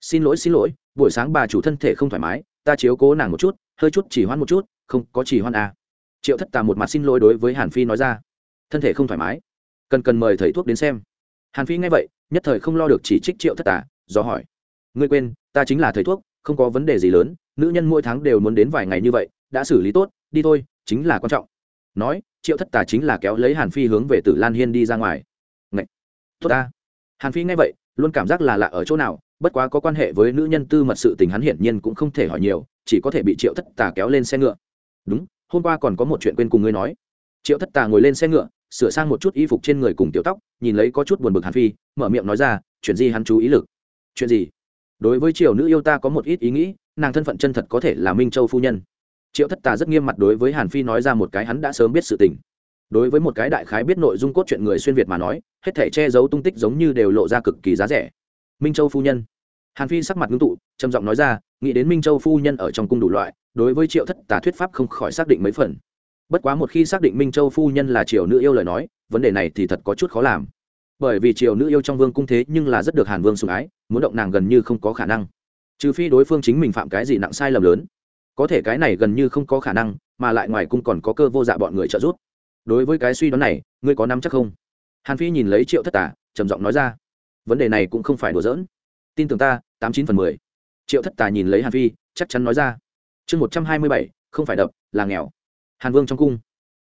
[SPEAKER 1] Xin lỗi xin lỗi, buổi sáng bà chủ thân thể không thoải mái, ta chiếu cố nàng một chút, hơi chút chỉ hoãn một chút, không có chỉ hoãn à. triệu thất tà một mặt xin lỗi đối với hàn phi nói ra. Thân thể không thoải mái, cần cần mời thầy thuốc đến xem. Hàn phi nghe vậy, nhất thời không lo được chỉ trích triệu thất tà do hỏi. Ngươi quên, ta chính là thầy thuốc, không có vấn đề gì lớn, nữ nhân mỗi tháng đều muốn đến vài ngày như vậy, đã xử lý tốt, đi thôi chính là quan trọng. Nói, triệu thất tà chính là kéo lấy hàn phi hướng về tử lan hiên đi ra ngoài. Ngậy! tốt ta! Hàn phi nghe vậy, luôn cảm giác là lạ ở chỗ nào, bất quá có quan hệ với nữ nhân tư mật sự tình hắn hiển nhiên cũng không thể hỏi nhiều, chỉ có thể bị triệu thất tà kéo lên xe ngựa. Đúng, hôm qua còn có một chuyện quên cùng ngươi nói. Triệu thất tà ngồi lên xe ngựa, sửa sang một chút y phục trên người cùng tiểu tóc, nhìn lấy có chút buồn bực hàn phi, mở miệng nói ra, chuyện gì hắn chú ý lực? Chuyện gì? Đối với triều nữ yêu ta có một ít ý nghĩ, nàng thân phận chân thật có thể là minh châu phu nhân triệu thất tà rất nghiêm mặt đối với hàn phi nói ra một cái hắn đã sớm biết sự tình. Đối với một cái đại khái biết nội dung cốt truyện người xuyên việt mà nói, hết thể che giấu tung tích giống như đều lộ ra cực kỳ giá rẻ. Minh châu phu nhân. Hàn phi sắc mặt ngưng tụ, trầm giọng nói ra, nghĩ đến minh châu phu nhân ở trong cung đủ loại, đối với triệu thất tà thuyết pháp không khỏi xác định mấy phần. Bất quá một khi xác định minh châu phu nhân là triều nữ yêu lời nói, vấn đề này thì thật có chút khó làm. Bởi vì triều nữ yêu trong vương cung thế nhưng là rất được hàn vương sủng ái, muốn động nàng gần như không có khả năng. Trừ phi đối phương chính mình phạm cái gì nặng sai lầm lớn có thể cái này gần như không có khả năng, mà lại ngoài cung còn có cơ vô dạ bọn người trợ giúp. Đối với cái suy đoán này, ngươi có nắm chắc không? Hàn phi nhìn lấy triệu thất tả trầm giọng nói ra. Vấn đề này cũng không phải đùa giỡn. Tin tưởng ta, tám chín phần mười. Triệu thất tà nhìn lấy hàn phi, chắc chắn nói ra. Chương một trăm hai mươi bảy, không phải đập, là nghèo. Hàn vương trong cung.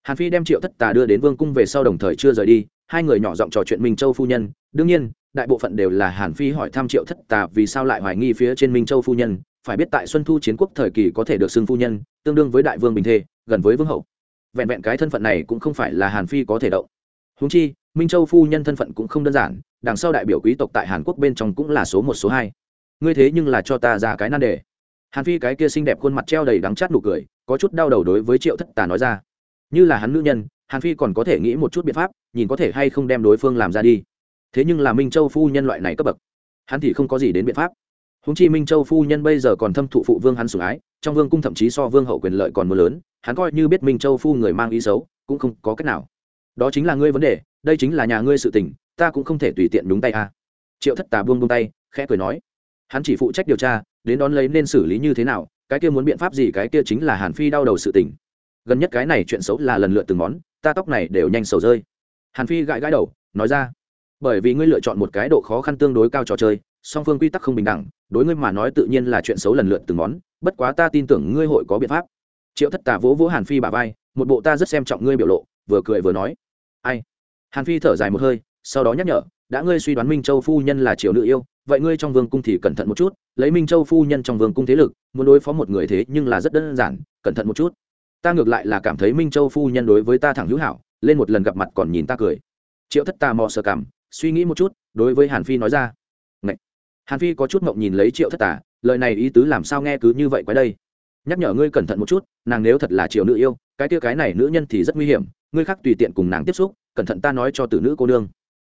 [SPEAKER 1] Hàn phi đem triệu thất tà đưa đến vương cung về sau đồng thời chưa rời đi, hai người nhỏ giọng trò chuyện minh châu phu nhân. Đương nhiên, đại bộ phận đều là hàn phi hỏi thăm triệu thất tà vì sao lại hoài nghi phía trên minh châu phu nhân phải biết tại xuân thu chiến quốc thời kỳ có thể được xưng phu nhân, tương đương với đại vương bình thê, gần với vương hậu. Vẹn vẹn cái thân phận này cũng không phải là hàn phi có thể đậu húng chi, minh châu phu nhân thân phận cũng không đơn giản, đằng sau đại biểu quý tộc tại hàn quốc bên trong cũng là số một, số hai. Ngươi thế nhưng là cho ta ra cái nan đề. Hàn phi cái kia xinh đẹp khuôn mặt treo đầy đắng chát nụ cười, có chút đau đầu đối với triệu thất tà nói ra. Như là hắn nữ nhân, hàn phi còn có thể nghĩ một chút biện pháp, nhìn có thể hay không đem đối phương làm ra đi. Thế nhưng là minh châu phu nhân loại này cấp bậc, hắn thì không có gì đến biện pháp húng chi minh châu phu nhân bây giờ còn thâm thụ phụ vương hắn sủng ái, trong vương cung thậm chí so vương hậu quyền lợi còn mưa lớn, hắn coi như biết minh châu phu người mang ý xấu, cũng không có cách nào. Đó chính là ngươi vấn đề, đây chính là nhà ngươi sự tình, ta cũng không thể tùy tiện đúng tay a. À. triệu thất tà buông buông tay, khẽ cười nói. Hắn chỉ phụ trách điều tra, đến đón lấy nên xử lý như thế nào, cái kia muốn biện pháp gì, cái kia chính là hàn phi đau đầu sự tình. Gần nhất cái này chuyện xấu là lần lượt từng món, ta tóc này đều nhanh sầu rơi. Hàn phi gãi gãi đầu, nói ra. Bởi vì ngươi lựa chọn một cái độ khó khăn tương đối cao trò chơi song phương quy tắc không bình đẳng, đối ngươi mà nói tự nhiên là chuyện xấu lần lượt từng món, bất quá ta tin tưởng ngươi hội có biện pháp. Triệu thất tà vỗ vỗ hàn phi bà vai, một bộ ta rất xem trọng ngươi biểu lộ, vừa cười vừa nói. Ai? Hàn phi thở dài một hơi, sau đó nhắc nhở, đã ngươi suy đoán minh châu phu nhân là triều nữ yêu, vậy ngươi trong vương cung thì cẩn thận một chút, lấy minh châu phu nhân trong vương cung thế lực, muốn đối phó một người thế nhưng là rất đơn giản, cẩn thận một chút. Ta ngược lại là cảm thấy minh châu phu nhân đối với ta thẳng hữu hảo, lên một lần gặp mặt còn nhìn ta cười. Triệu thất tà mò sờ cảm, suy nghĩ một chút, đối với hàn phi nói ra hàn phi có chút mộng nhìn lấy triệu thất tà, lời này ý tứ làm sao nghe cứ như vậy quái đây? Nhắc nhở ngươi cẩn thận một chút, nàng nếu thật là triệu nữ yêu, cái kia cái này nữ nhân thì rất nguy hiểm, ngươi khác tùy tiện cùng nàng tiếp xúc, cẩn thận ta nói cho tử nữ cô nương.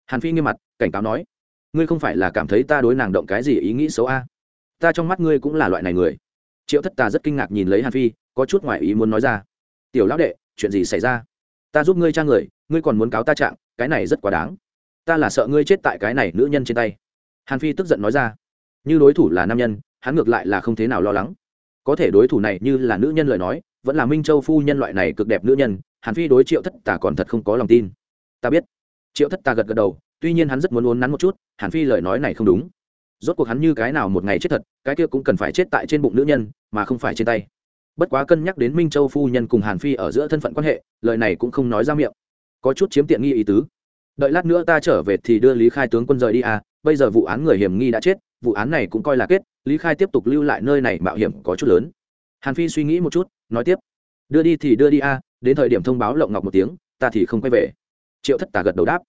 [SPEAKER 1] Hàn phi nghiêm mặt, cảnh cáo nói, ngươi không phải là cảm thấy ta đối nàng động cái gì ý nghĩ xấu a? Ta trong mắt ngươi cũng là loại này người. Triệu thất tà rất kinh ngạc nhìn lấy hàn phi, có chút ngoại ý muốn nói ra, tiểu lão đệ, chuyện gì xảy ra? Ta giúp ngươi tra người, ngươi còn muốn cáo ta trạng, cái này rất quá đáng. Ta là sợ ngươi chết tại cái này nữ nhân trên tay hàn phi tức giận nói ra, như đối thủ là nam nhân, hắn ngược lại là không thế nào lo lắng. Có thể đối thủ này như là nữ nhân lời nói, vẫn là minh châu phu nhân loại này cực đẹp nữ nhân, hàn phi đối triệu thất tà còn thật không có lòng tin. Ta biết. Triệu thất tà gật gật đầu, tuy nhiên hắn rất muốn uốn nắn một chút, hàn phi lời nói này không đúng. Rốt cuộc hắn như cái nào một ngày chết thật, cái kia cũng cần phải chết tại trên bụng nữ nhân, mà không phải trên tay. Bất quá cân nhắc đến minh châu phu nhân cùng hàn phi ở giữa thân phận quan hệ, lời này cũng không nói ra miệng. Có chút chiếm tiện nghi ý tứ. Đợi lát nữa ta trở về thì đưa lý khai tướng quân rời đi à bây giờ vụ án người hiểm nghi đã chết, vụ án này cũng coi là kết, lý khai tiếp tục lưu lại nơi này mạo hiểm có chút lớn. Hàn phi suy nghĩ một chút, nói tiếp. Đưa đi thì đưa đi a, đến thời điểm thông báo lộng ngọc một tiếng, ta thì không quay về. Triệu thất tả gật đầu đáp.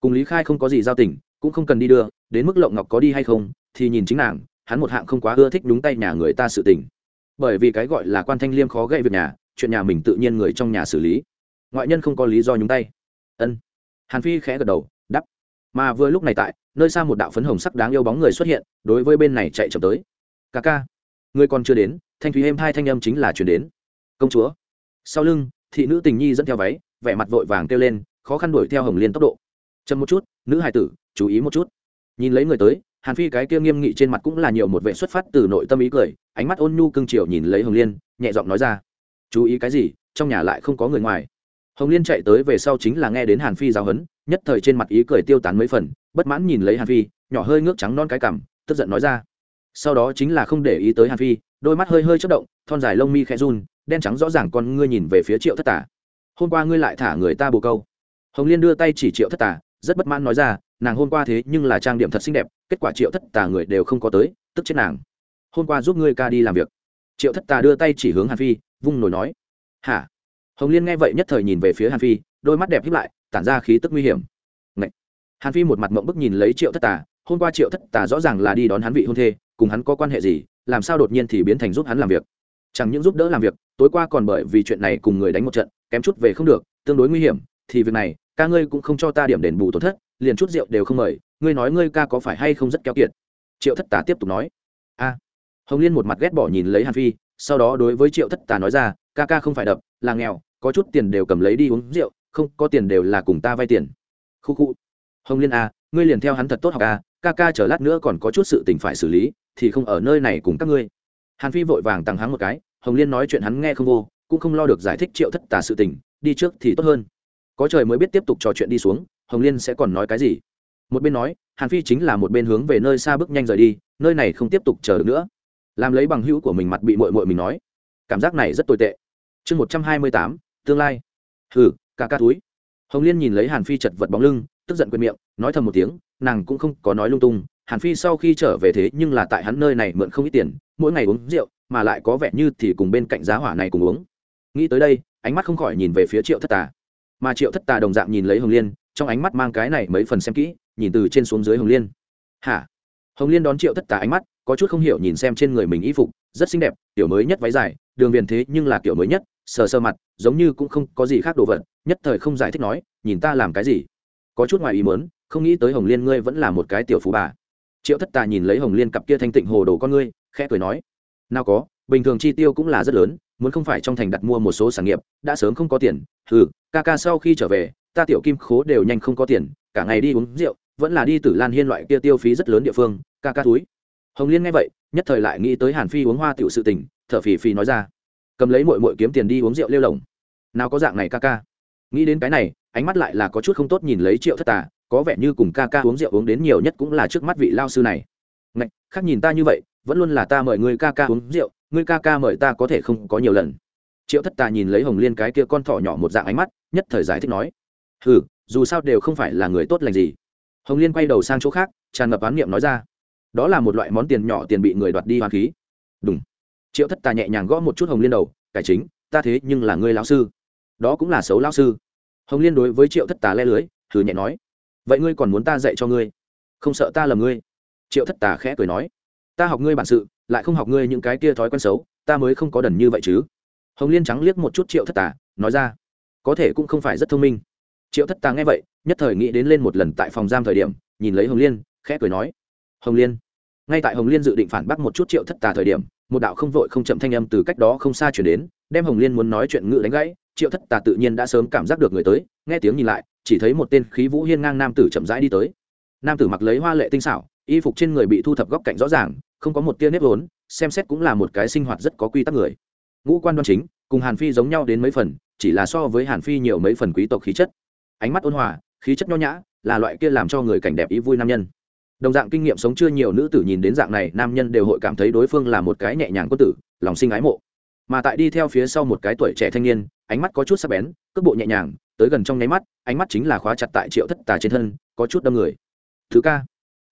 [SPEAKER 1] Cùng lý khai không có gì giao tình, cũng không cần đi đưa, đến mức lộng ngọc có đi hay không, thì nhìn chính nàng, hắn một hạng không quá ưa thích đúng tay nhà người ta sự tình. Bởi vì cái gọi là quan thanh liêm khó gây việc nhà, chuyện nhà mình tự nhiên người trong nhà xử lý. Ngoại nhân không có lý do nhúng tay. Ân. Hàn phi khẽ gật đầu mà vừa lúc này tại, nơi xa một đạo phấn hồng sắc đáng yêu bóng người xuất hiện, đối với bên này chạy chậm tới. Ca ca, người còn chưa đến, thanh thúy êm hai thanh âm chính là chuyển đến. Công chúa. Sau lưng, thị nữ tình nhi dẫn theo váy, vẻ mặt vội vàng kêu lên, khó khăn đuổi theo hồng liên tốc độ. Chậm một chút, nữ hải tử, chú ý một chút. Nhìn lấy người tới, hàn phi cái kia nghiêm nghị trên mặt cũng là nhiều một vệ xuất phát từ nội tâm ý cười, ánh mắt ôn nhu cưng chiều nhìn lấy hồng liên, nhẹ giọng nói ra. Chú ý cái gì, trong nhà lại không có người ngoài hồng liên chạy tới về sau chính là nghe đến hàn phi giáo huấn, nhất thời trên mặt ý cười tiêu tán mấy phần, bất mãn nhìn lấy hàn phi, nhỏ hơi ngước trắng non cái cằm, tức giận nói ra. Sau đó chính là không để ý tới hàn phi, đôi mắt hơi hơi chất động, thon dài lông mi khẽ run, đen trắng rõ ràng con ngươi nhìn về phía triệu thất tả hôm qua ngươi lại thả người ta bồ câu. Hồng liên đưa tay chỉ triệu thất tả rất bất mãn nói ra, nàng hôm qua thế nhưng là trang điểm thật xinh đẹp, kết quả triệu thất tả người đều không có tới, tức chết nàng. Hôm qua giúp ngươi ca đi làm việc. Triệu thất tà đưa tay chỉ hướng hàn phi, vung nổi nói. Hả? Hồng liên nghe vậy nhất thời nhìn về phía hàn phi, đôi mắt đẹp hiếp lại, tản ra khí tức nguy hiểm. Ngậy! hàn phi một mặt mộng bức nhìn lấy triệu thất tà, hôm qua triệu thất tà rõ ràng là đi đón hắn vị hôn thê, cùng hắn có quan hệ gì, làm sao đột nhiên thì biến thành giúp hắn làm việc? Chẳng những giúp đỡ làm việc, tối qua còn bởi vì chuyện này cùng người đánh một trận, kém chút về không được, tương đối nguy hiểm, thì việc này, ca ngươi cũng không cho ta điểm đền bù tổn thất, liền chút rượu đều không mời, ngươi nói ngươi ca có phải hay không rất keo kiệt? Triệu thất tà tiếp tục nói. A! Hồng liên một mặt ghét bỏ nhìn lấy hàn phi, sau đó đối với triệu thất tà nói ra, ca ca không phải đập, là nghèo có chút tiền đều cầm lấy đi uống rượu không có tiền đều là cùng ta vay tiền. Khu khu. Hồng liên a à, ngươi liền theo hắn thật tốt học a à, ca ca chờ lát nữa còn có chút sự tình phải xử lý thì không ở nơi này cùng các ngươi. Hàn phi vội vàng tăng hắn một cái hồng liên nói chuyện hắn nghe không vô cũng không lo được giải thích triệu thất tà sự tình đi trước thì tốt hơn. Có trời mới biết tiếp tục trò chuyện đi xuống hồng liên sẽ còn nói cái gì. Một bên nói hàn phi chính là một bên hướng về nơi xa bước nhanh rời đi nơi này không tiếp tục chờ được nữa. Làm lấy bằng hữu của mình mặt bị mội mội mình nói. Cảm giác này rất tồi tệ. Chương một trăm hai mươi tám tương lai. Hừ ca ca túi. Hồng liên nhìn lấy hàn phi chật vật bóng lưng, tức giận quên miệng, nói thầm một tiếng, nàng cũng không có nói lung tung. Hàn phi sau khi trở về thế nhưng là tại hắn nơi này mượn không ít tiền, mỗi ngày uống rượu, mà lại có vẻ như thì cùng bên cạnh giá hỏa này cùng uống. Nghĩ tới đây, ánh mắt không khỏi nhìn về phía triệu thất tà. Mà triệu thất tà đồng dạng nhìn lấy hồng liên, trong ánh mắt mang cái này mấy phần xem kỹ, nhìn từ trên xuống dưới hồng liên. Hả? Hồng liên đón triệu thất tà ánh mắt, có chút không hiểu nhìn xem trên người mình y phục, rất xinh đẹp, kiểu mới nhất váy dài, đường viền thế nhưng là kiểu mới nhất sờ sờ mặt, giống như cũng không có gì khác đồ vật, nhất thời không giải thích nói, nhìn ta làm cái gì? Có chút ngoài ý mớn không nghĩ tới hồng liên ngươi vẫn là một cái tiểu phú bà. Triệu thất tà nhìn lấy hồng liên cặp kia thanh tịnh hồ đồ con ngươi, khẽ cười nói, nào có, bình thường chi tiêu cũng là rất lớn, muốn không phải trong thành đặt mua một số sản nghiệp, đã sớm không có tiền ừ ca ca sau khi trở về, ta tiểu kim khố đều nhanh không có tiền, cả ngày đi uống rượu, vẫn là đi từ lan hiên loại kia tiêu phí rất lớn địa phương, ca ca túi. Hồng liên nghe vậy, nhất thời lại nghĩ tới hàn phi uống hoa tiểu sự tình, thở phì phì nói ra cầm lấy mội mội kiếm tiền đi uống rượu lêu lồng. Nào có dạng này ca ca. Nghĩ đến cái này, ánh mắt lại là có chút không tốt nhìn lấy triệu thất tà, có vẻ như cùng ca ca uống rượu uống đến nhiều nhất cũng là trước mắt vị lao sư này. Ngạch, khác nhìn ta như vậy, vẫn luôn là ta mời người ca ca uống rượu, người ca ca mời ta có thể không có nhiều lần. Triệu thất tà nhìn lấy hồng liên cái kia con thỏ nhỏ một dạng ánh mắt, nhất thời giải thích nói ừ dù sao đều không phải là người tốt lành gì. Hồng liên quay đầu sang chỗ khác, tràn ngập án niệm nói ra, đó là một loại món tiền nhỏ tiền bị người đoạt đi hoa khí. Đúng triệu thất tà nhẹ nhàng gõ một chút hồng liên đầu, cải chính, ta thế nhưng là ngươi lão sư. Đó cũng là xấu lão sư. Hồng liên đối với triệu thất tà le lưới thử nhẹ nói, vậy ngươi còn muốn ta dạy cho ngươi? Không sợ ta lầm ngươi. Triệu thất tà khẽ cười nói, ta học ngươi bản sự, lại không học ngươi những cái kia thói quen xấu, ta mới không có đần như vậy chứ. Hồng liên trắng liếc một chút triệu thất tà, nói ra, có thể cũng không phải rất thông minh. Triệu thất tà nghe vậy, nhất thời nghĩ đến lên một lần tại phòng giam thời điểm, nhìn lấy hồng liên, khẽ cười nói, hồng liên ngay tại hồng liên dự định phản bác một chút triệu thất tà thời điểm, một đạo không vội không chậm thanh âm từ cách đó không xa chuyển đến, đem hồng liên muốn nói chuyện ngự đánh gãy. Triệu thất tà tự nhiên đã sớm cảm giác được người tới, nghe tiếng nhìn lại, chỉ thấy một tên khí vũ hiên ngang nam tử chậm rãi đi tới. Nam tử mặc lấy hoa lệ tinh xảo, y phục trên người bị thu thập góc cạnh rõ ràng, không có một tia nếp vốn, xem xét cũng là một cái sinh hoạt rất có quy tắc người. Ngũ quan đoan chính, cùng hàn phi giống nhau đến mấy phần, chỉ là so với hàn phi nhiều mấy phần quý tộc khí chất. Ánh mắt ôn hòa, khí chất nho nhã, là loại kia làm cho người cảnh đẹp ý vui nam nhân đồng dạng kinh nghiệm sống chưa nhiều nữ tử nhìn đến dạng này, nam nhân đều hội cảm thấy đối phương là một cái nhẹ nhàng quân tử, lòng sinh ái mộ. Mà tại đi theo phía sau một cái tuổi trẻ thanh niên, ánh mắt có chút sắc bén, cước bộ nhẹ nhàng, tới gần trong nháy mắt, ánh mắt chính là khóa chặt tại triệu thất tà trên thân, có chút đâm người. Thứ ca.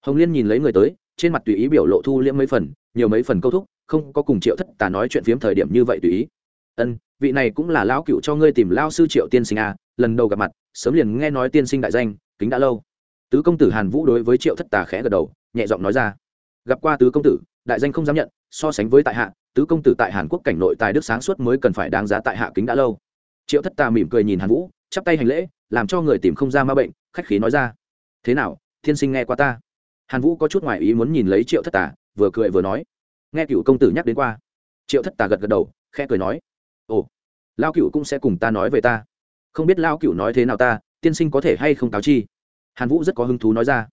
[SPEAKER 1] Hồng liên nhìn lấy người tới, trên mặt tùy ý biểu lộ thu liễm mấy phần, nhiều mấy phần câu thúc, không có cùng triệu thất tà nói chuyện phiếm thời điểm như vậy tùy ý. Ân, vị này cũng là lão cựu cho ngươi tìm lao sư triệu tiên sinh à lần đầu gặp mặt, sớm liền nghe nói tiên sinh đại danh, kính đã lâu tứ công tử hàn vũ đối với triệu thất tà khẽ gật đầu, nhẹ giọng nói ra. Gặp qua tứ công tử, đại danh không dám nhận, so sánh với tại hạ, tứ công tử tại hàn quốc cảnh nội tài đức sáng suốt mới cần phải đáng giá tại hạ kính đã lâu. Triệu thất tà mỉm cười nhìn hàn vũ, chắp tay hành lễ, làm cho người tìm không ra ma bệnh, khách khí nói ra. Thế nào, thiên sinh nghe qua ta? Hàn vũ có chút ngoại ý muốn nhìn lấy triệu thất tà, vừa cười vừa nói. Nghe cựu công tử nhắc đến qua. Triệu thất tà gật gật đầu, khẽ cười nói. Ồ lao cựu cũng sẽ cùng ta nói về ta. Không biết lao cựu nói thế nào ta, tiên sinh có thể hay không cáo chi? Hàn vũ rất có hứng thú nói ra.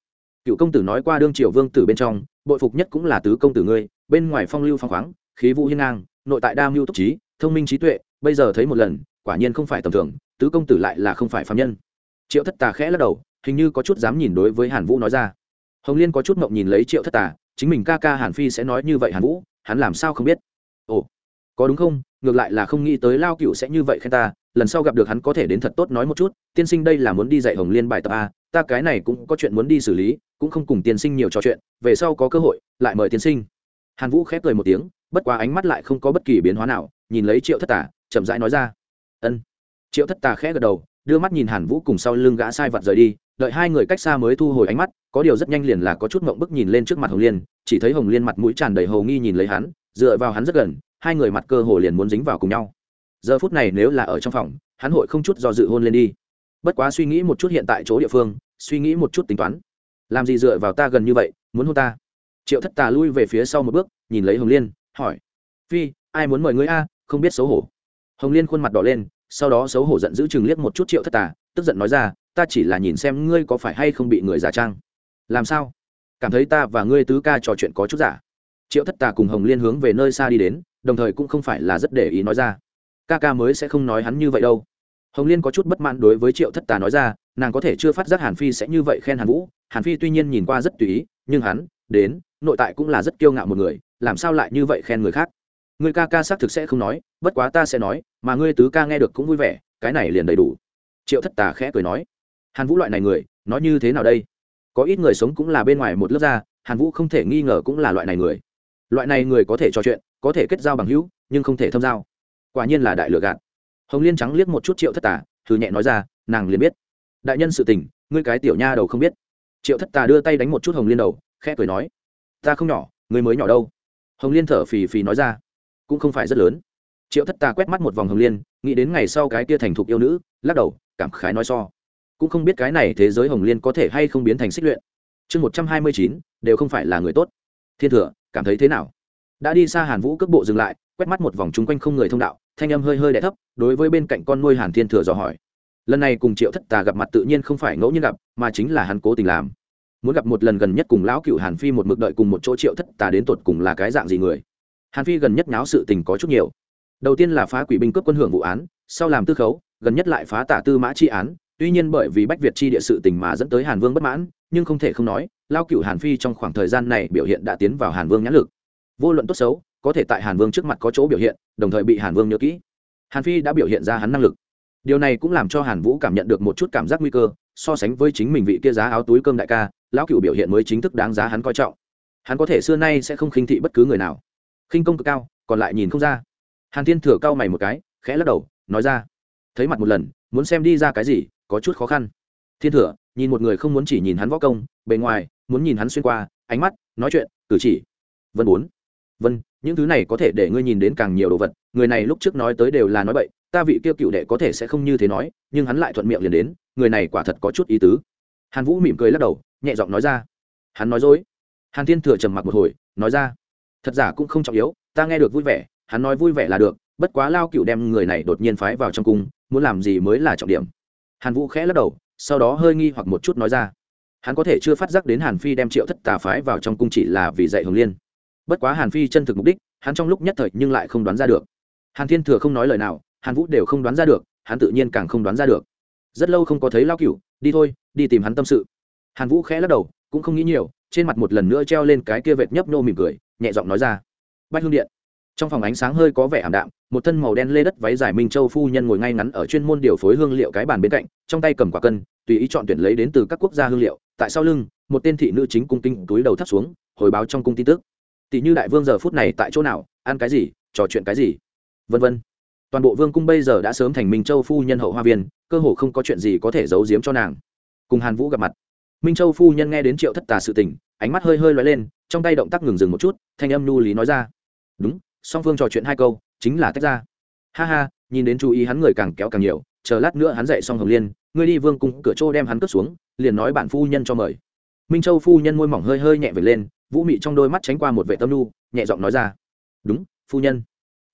[SPEAKER 1] Cựu công tử nói qua đương triều vương tử bên trong, bội phục nhất cũng là tứ công tử ngươi, bên ngoài phong lưu phong khoáng, khí vũ hiên ngang, nội tại đa mưu túc trí, thông minh trí tuệ, bây giờ thấy một lần, quả nhiên không phải tầm thường, tứ công tử lại là không phải phạm nhân. Triệu thất tà khẽ lắc đầu, hình như có chút dám nhìn đối với hàn vũ nói ra. Hồng liên có chút mộng nhìn lấy triệu thất tà, chính mình ca ca hàn phi sẽ nói như vậy hàn vũ, hắn làm sao không biết? Ồ, có đúng không? Ngược lại là không nghĩ tới lao cựu sẽ như vậy khen ta lần sau gặp được hắn có thể đến thật tốt nói một chút, tiên sinh đây là muốn đi dạy hồng liên bài tập a, ta cái này cũng có chuyện muốn đi xử lý, cũng không cùng tiên sinh nhiều trò chuyện, về sau có cơ hội, lại mời tiên sinh. Hàn vũ khép cười một tiếng, bất quá ánh mắt lại không có bất kỳ biến hóa nào, nhìn lấy triệu thất tà, chậm rãi nói ra. Ân. Triệu thất tà khẽ gật đầu, đưa mắt nhìn hàn vũ cùng sau lưng gã sai vặt rời đi, đợi hai người cách xa mới thu hồi ánh mắt, có điều rất nhanh liền là có chút mộng bức nhìn lên trước mặt hồng liên, chỉ thấy hồng liên mặt mũi tràn đầy hầu nghi nhìn lấy hắn, dựa vào hắn rất gần, hai người mặt cơ hồ liền muốn dính vào cùng nhau giờ phút này nếu là ở trong phòng, hắn hội không chút do dự hôn lên đi. Bất quá suy nghĩ một chút hiện tại chỗ địa phương, suy nghĩ một chút tính toán. Làm gì dựa vào ta gần như vậy, muốn hôn ta? Triệu thất tà lui về phía sau một bước, nhìn lấy hồng liên, hỏi. Phi, ai muốn mời ngươi a? Không biết xấu hổ. Hồng liên khuôn mặt đỏ lên, sau đó xấu hổ giận giữ chừng liếc một chút triệu thất tà, tức giận nói ra, ta chỉ là nhìn xem ngươi có phải hay không bị người giả trang. Làm sao? Cảm thấy ta và ngươi tứ ca trò chuyện có chút giả? Triệu thất tà cùng hồng liên hướng về nơi xa đi đến, đồng thời cũng không phải là rất để ý nói ra ca ca mới sẽ không nói hắn như vậy đâu. Hồng liên có chút bất mãn đối với triệu thất tà nói ra, nàng có thể chưa phát giác hàn phi sẽ như vậy khen hàn vũ. Hàn phi tuy nhiên nhìn qua rất tùy ý, nhưng hắn, đến, nội tại cũng là rất kiêu ngạo một người, làm sao lại như vậy khen người khác? Người ca ca xác thực sẽ không nói, bất quá ta sẽ nói, mà ngươi tứ ca nghe được cũng vui vẻ, cái này liền đầy đủ. Triệu thất tà khẽ cười nói, hàn vũ loại này người, nói như thế nào đây? Có ít người sống cũng là bên ngoài một lớp da, hàn vũ không thể nghi ngờ cũng là loại này người. Loại này người có thể trò chuyện, có thể kết giao bằng hữu, nhưng không thể thâm giao quả nhiên là đại lựa gạt. Hồng liên trắng liếc một chút triệu thất tà, thử nhẹ nói ra, nàng liền biết. Đại nhân sự tình, ngươi cái tiểu nha đầu không biết. Triệu thất tà đưa tay đánh một chút hồng liên đầu, khẽ cười nói, ta không nhỏ, ngươi mới nhỏ đâu. Hồng liên thở phì phì nói ra, cũng không phải rất lớn. Triệu thất tà quét mắt một vòng hồng liên, nghĩ đến ngày sau cái kia thành thục yêu nữ, lắc đầu, cảm khái nói so. Cũng không biết cái này thế giới hồng liên có thể hay không biến thành xích luyện. Chương một trăm hai mươi chín, đều không phải là người tốt. Thiên thừa, cảm thấy thế nào? Đã đi xa hàn vũ cước bộ dừng lại quét mắt một vòng chung quanh không người thông đạo, thanh âm hơi hơi đẻ thấp, đối với bên cạnh con nuôi hàn thiên thừa dò hỏi. Lần này cùng triệu thất tà gặp mặt tự nhiên không phải ngẫu nhiên gặp, mà chính là hắn cố tình làm. Muốn gặp một lần gần nhất cùng lão cựu hàn phi một mực đợi cùng một chỗ triệu thất tà đến tột cùng là cái dạng gì người? Hàn phi gần nhất náo sự tình có chút nhiều. Đầu tiên là phá quỷ binh cướp quân hưởng vụ án, sau làm tư khấu, gần nhất lại phá tả tư mã chi án, tuy nhiên bởi vì bách việt chi địa sự tình mà dẫn tới hàn vương bất mãn, nhưng không thể không nói lao cựu hàn phi trong khoảng thời gian này biểu hiện đã tiến vào hàn vương nhãn lực. Vô luận tốt xấu có thể tại hàn vương trước mặt có chỗ biểu hiện, đồng thời bị hàn vương nhớ kỹ. Hàn phi đã biểu hiện ra hắn năng lực. Điều này cũng làm cho hàn vũ cảm nhận được một chút cảm giác nguy cơ, so sánh với chính mình vị kia giá áo túi cơm đại ca, lão cựu biểu hiện mới chính thức đáng giá hắn coi trọng. Hắn có thể xưa nay sẽ không khinh thị bất cứ người nào. Khinh công cực cao, còn lại nhìn không ra. Hàn thiên thừa cao mày một cái, khẽ lắc đầu, nói ra. Thấy mặt một lần, muốn xem đi ra cái gì, có chút khó khăn. Thiên thừa, nhìn một người không muốn chỉ nhìn hắn võ công, bề ngoài, muốn nhìn hắn xuyên qua, ánh mắt, nói chuyện, cử chỉ. Vân bốn vân, những thứ này có thể để ngươi nhìn đến càng nhiều đồ vật, người này lúc trước nói tới đều là nói bậy, ta vị kia cựu đệ có thể sẽ không như thế nói, nhưng hắn lại thuận miệng liền đến, người này quả thật có chút ý tứ. Hàn vũ mỉm cười lắc đầu, nhẹ giọng nói ra. Hắn nói dối. Hàn thiên thừa trầm mặc một hồi, nói ra. Thật giả cũng không trọng yếu, ta nghe được vui vẻ, hắn nói vui vẻ là được, bất quá lao cựu đem người này đột nhiên phái vào trong cung, muốn làm gì mới là trọng điểm. Hàn vũ khẽ lắc đầu, sau đó hơi nghi hoặc một chút nói ra. Hắn có thể chưa phát giác đến hàn phi đem triệu thất tà phái vào trong cung chỉ là vì dạy hồng liên bất quá hàn phi chân thực mục đích, hắn trong lúc nhất thời nhưng lại không đoán ra được. Hàn thiên thừa không nói lời nào, hàn vũ đều không đoán ra được, hắn tự nhiên càng không đoán ra được. Rất lâu không có thấy lao cựu đi thôi, đi tìm hắn tâm sự. Hàn vũ khẽ lắc đầu, cũng không nghĩ nhiều, trên mặt một lần nữa treo lên cái kia vệt nhấp nô mỉm cười, nhẹ giọng nói ra. Bách hương điện. Trong phòng ánh sáng hơi có vẻ ảm đạm, một thân màu đen lê đất váy dài minh châu phu nhân ngồi ngay ngắn ở chuyên môn điều phối hương liệu cái bàn bên cạnh, trong tay cầm quả cân, tùy ý chọn tuyển lấy đến từ các quốc gia hương liệu, tại sau lưng, một tên thị nữ chính cung kinh túi đầu thắt xuống, hồi báo trong cung tin tức tỷ như đại vương giờ phút này tại chỗ nào, ăn cái gì, trò chuyện cái gì? Vân vân. Toàn bộ vương cung bây giờ đã sớm thành minh châu phu nhân hậu hoa viên, cơ hồ không có chuyện gì có thể giấu giếm cho nàng. Cùng hàn vũ gặp mặt. Minh châu phu nhân nghe đến triệu thất tà sự tình, ánh mắt hơi hơi lóe lên, trong tay động tác ngừng dừng một chút, thanh âm nu lý nói ra. Đúng, song phương trò chuyện hai câu, chính là tách ra. Ha ha, nhìn đến chú ý hắn người càng kéo càng nhiều, chờ lát nữa hắn dậy xong hồng liên, ngươi đi vương cung cửa chỗ đem hắn cất xuống, liền nói bạn phu nhân cho mời. Minh châu phu nhân môi mỏng hơi hơi nhẹ về lên vũ mị trong đôi mắt tránh qua một vệ tâm nu, nhẹ giọng nói ra đúng phu nhân.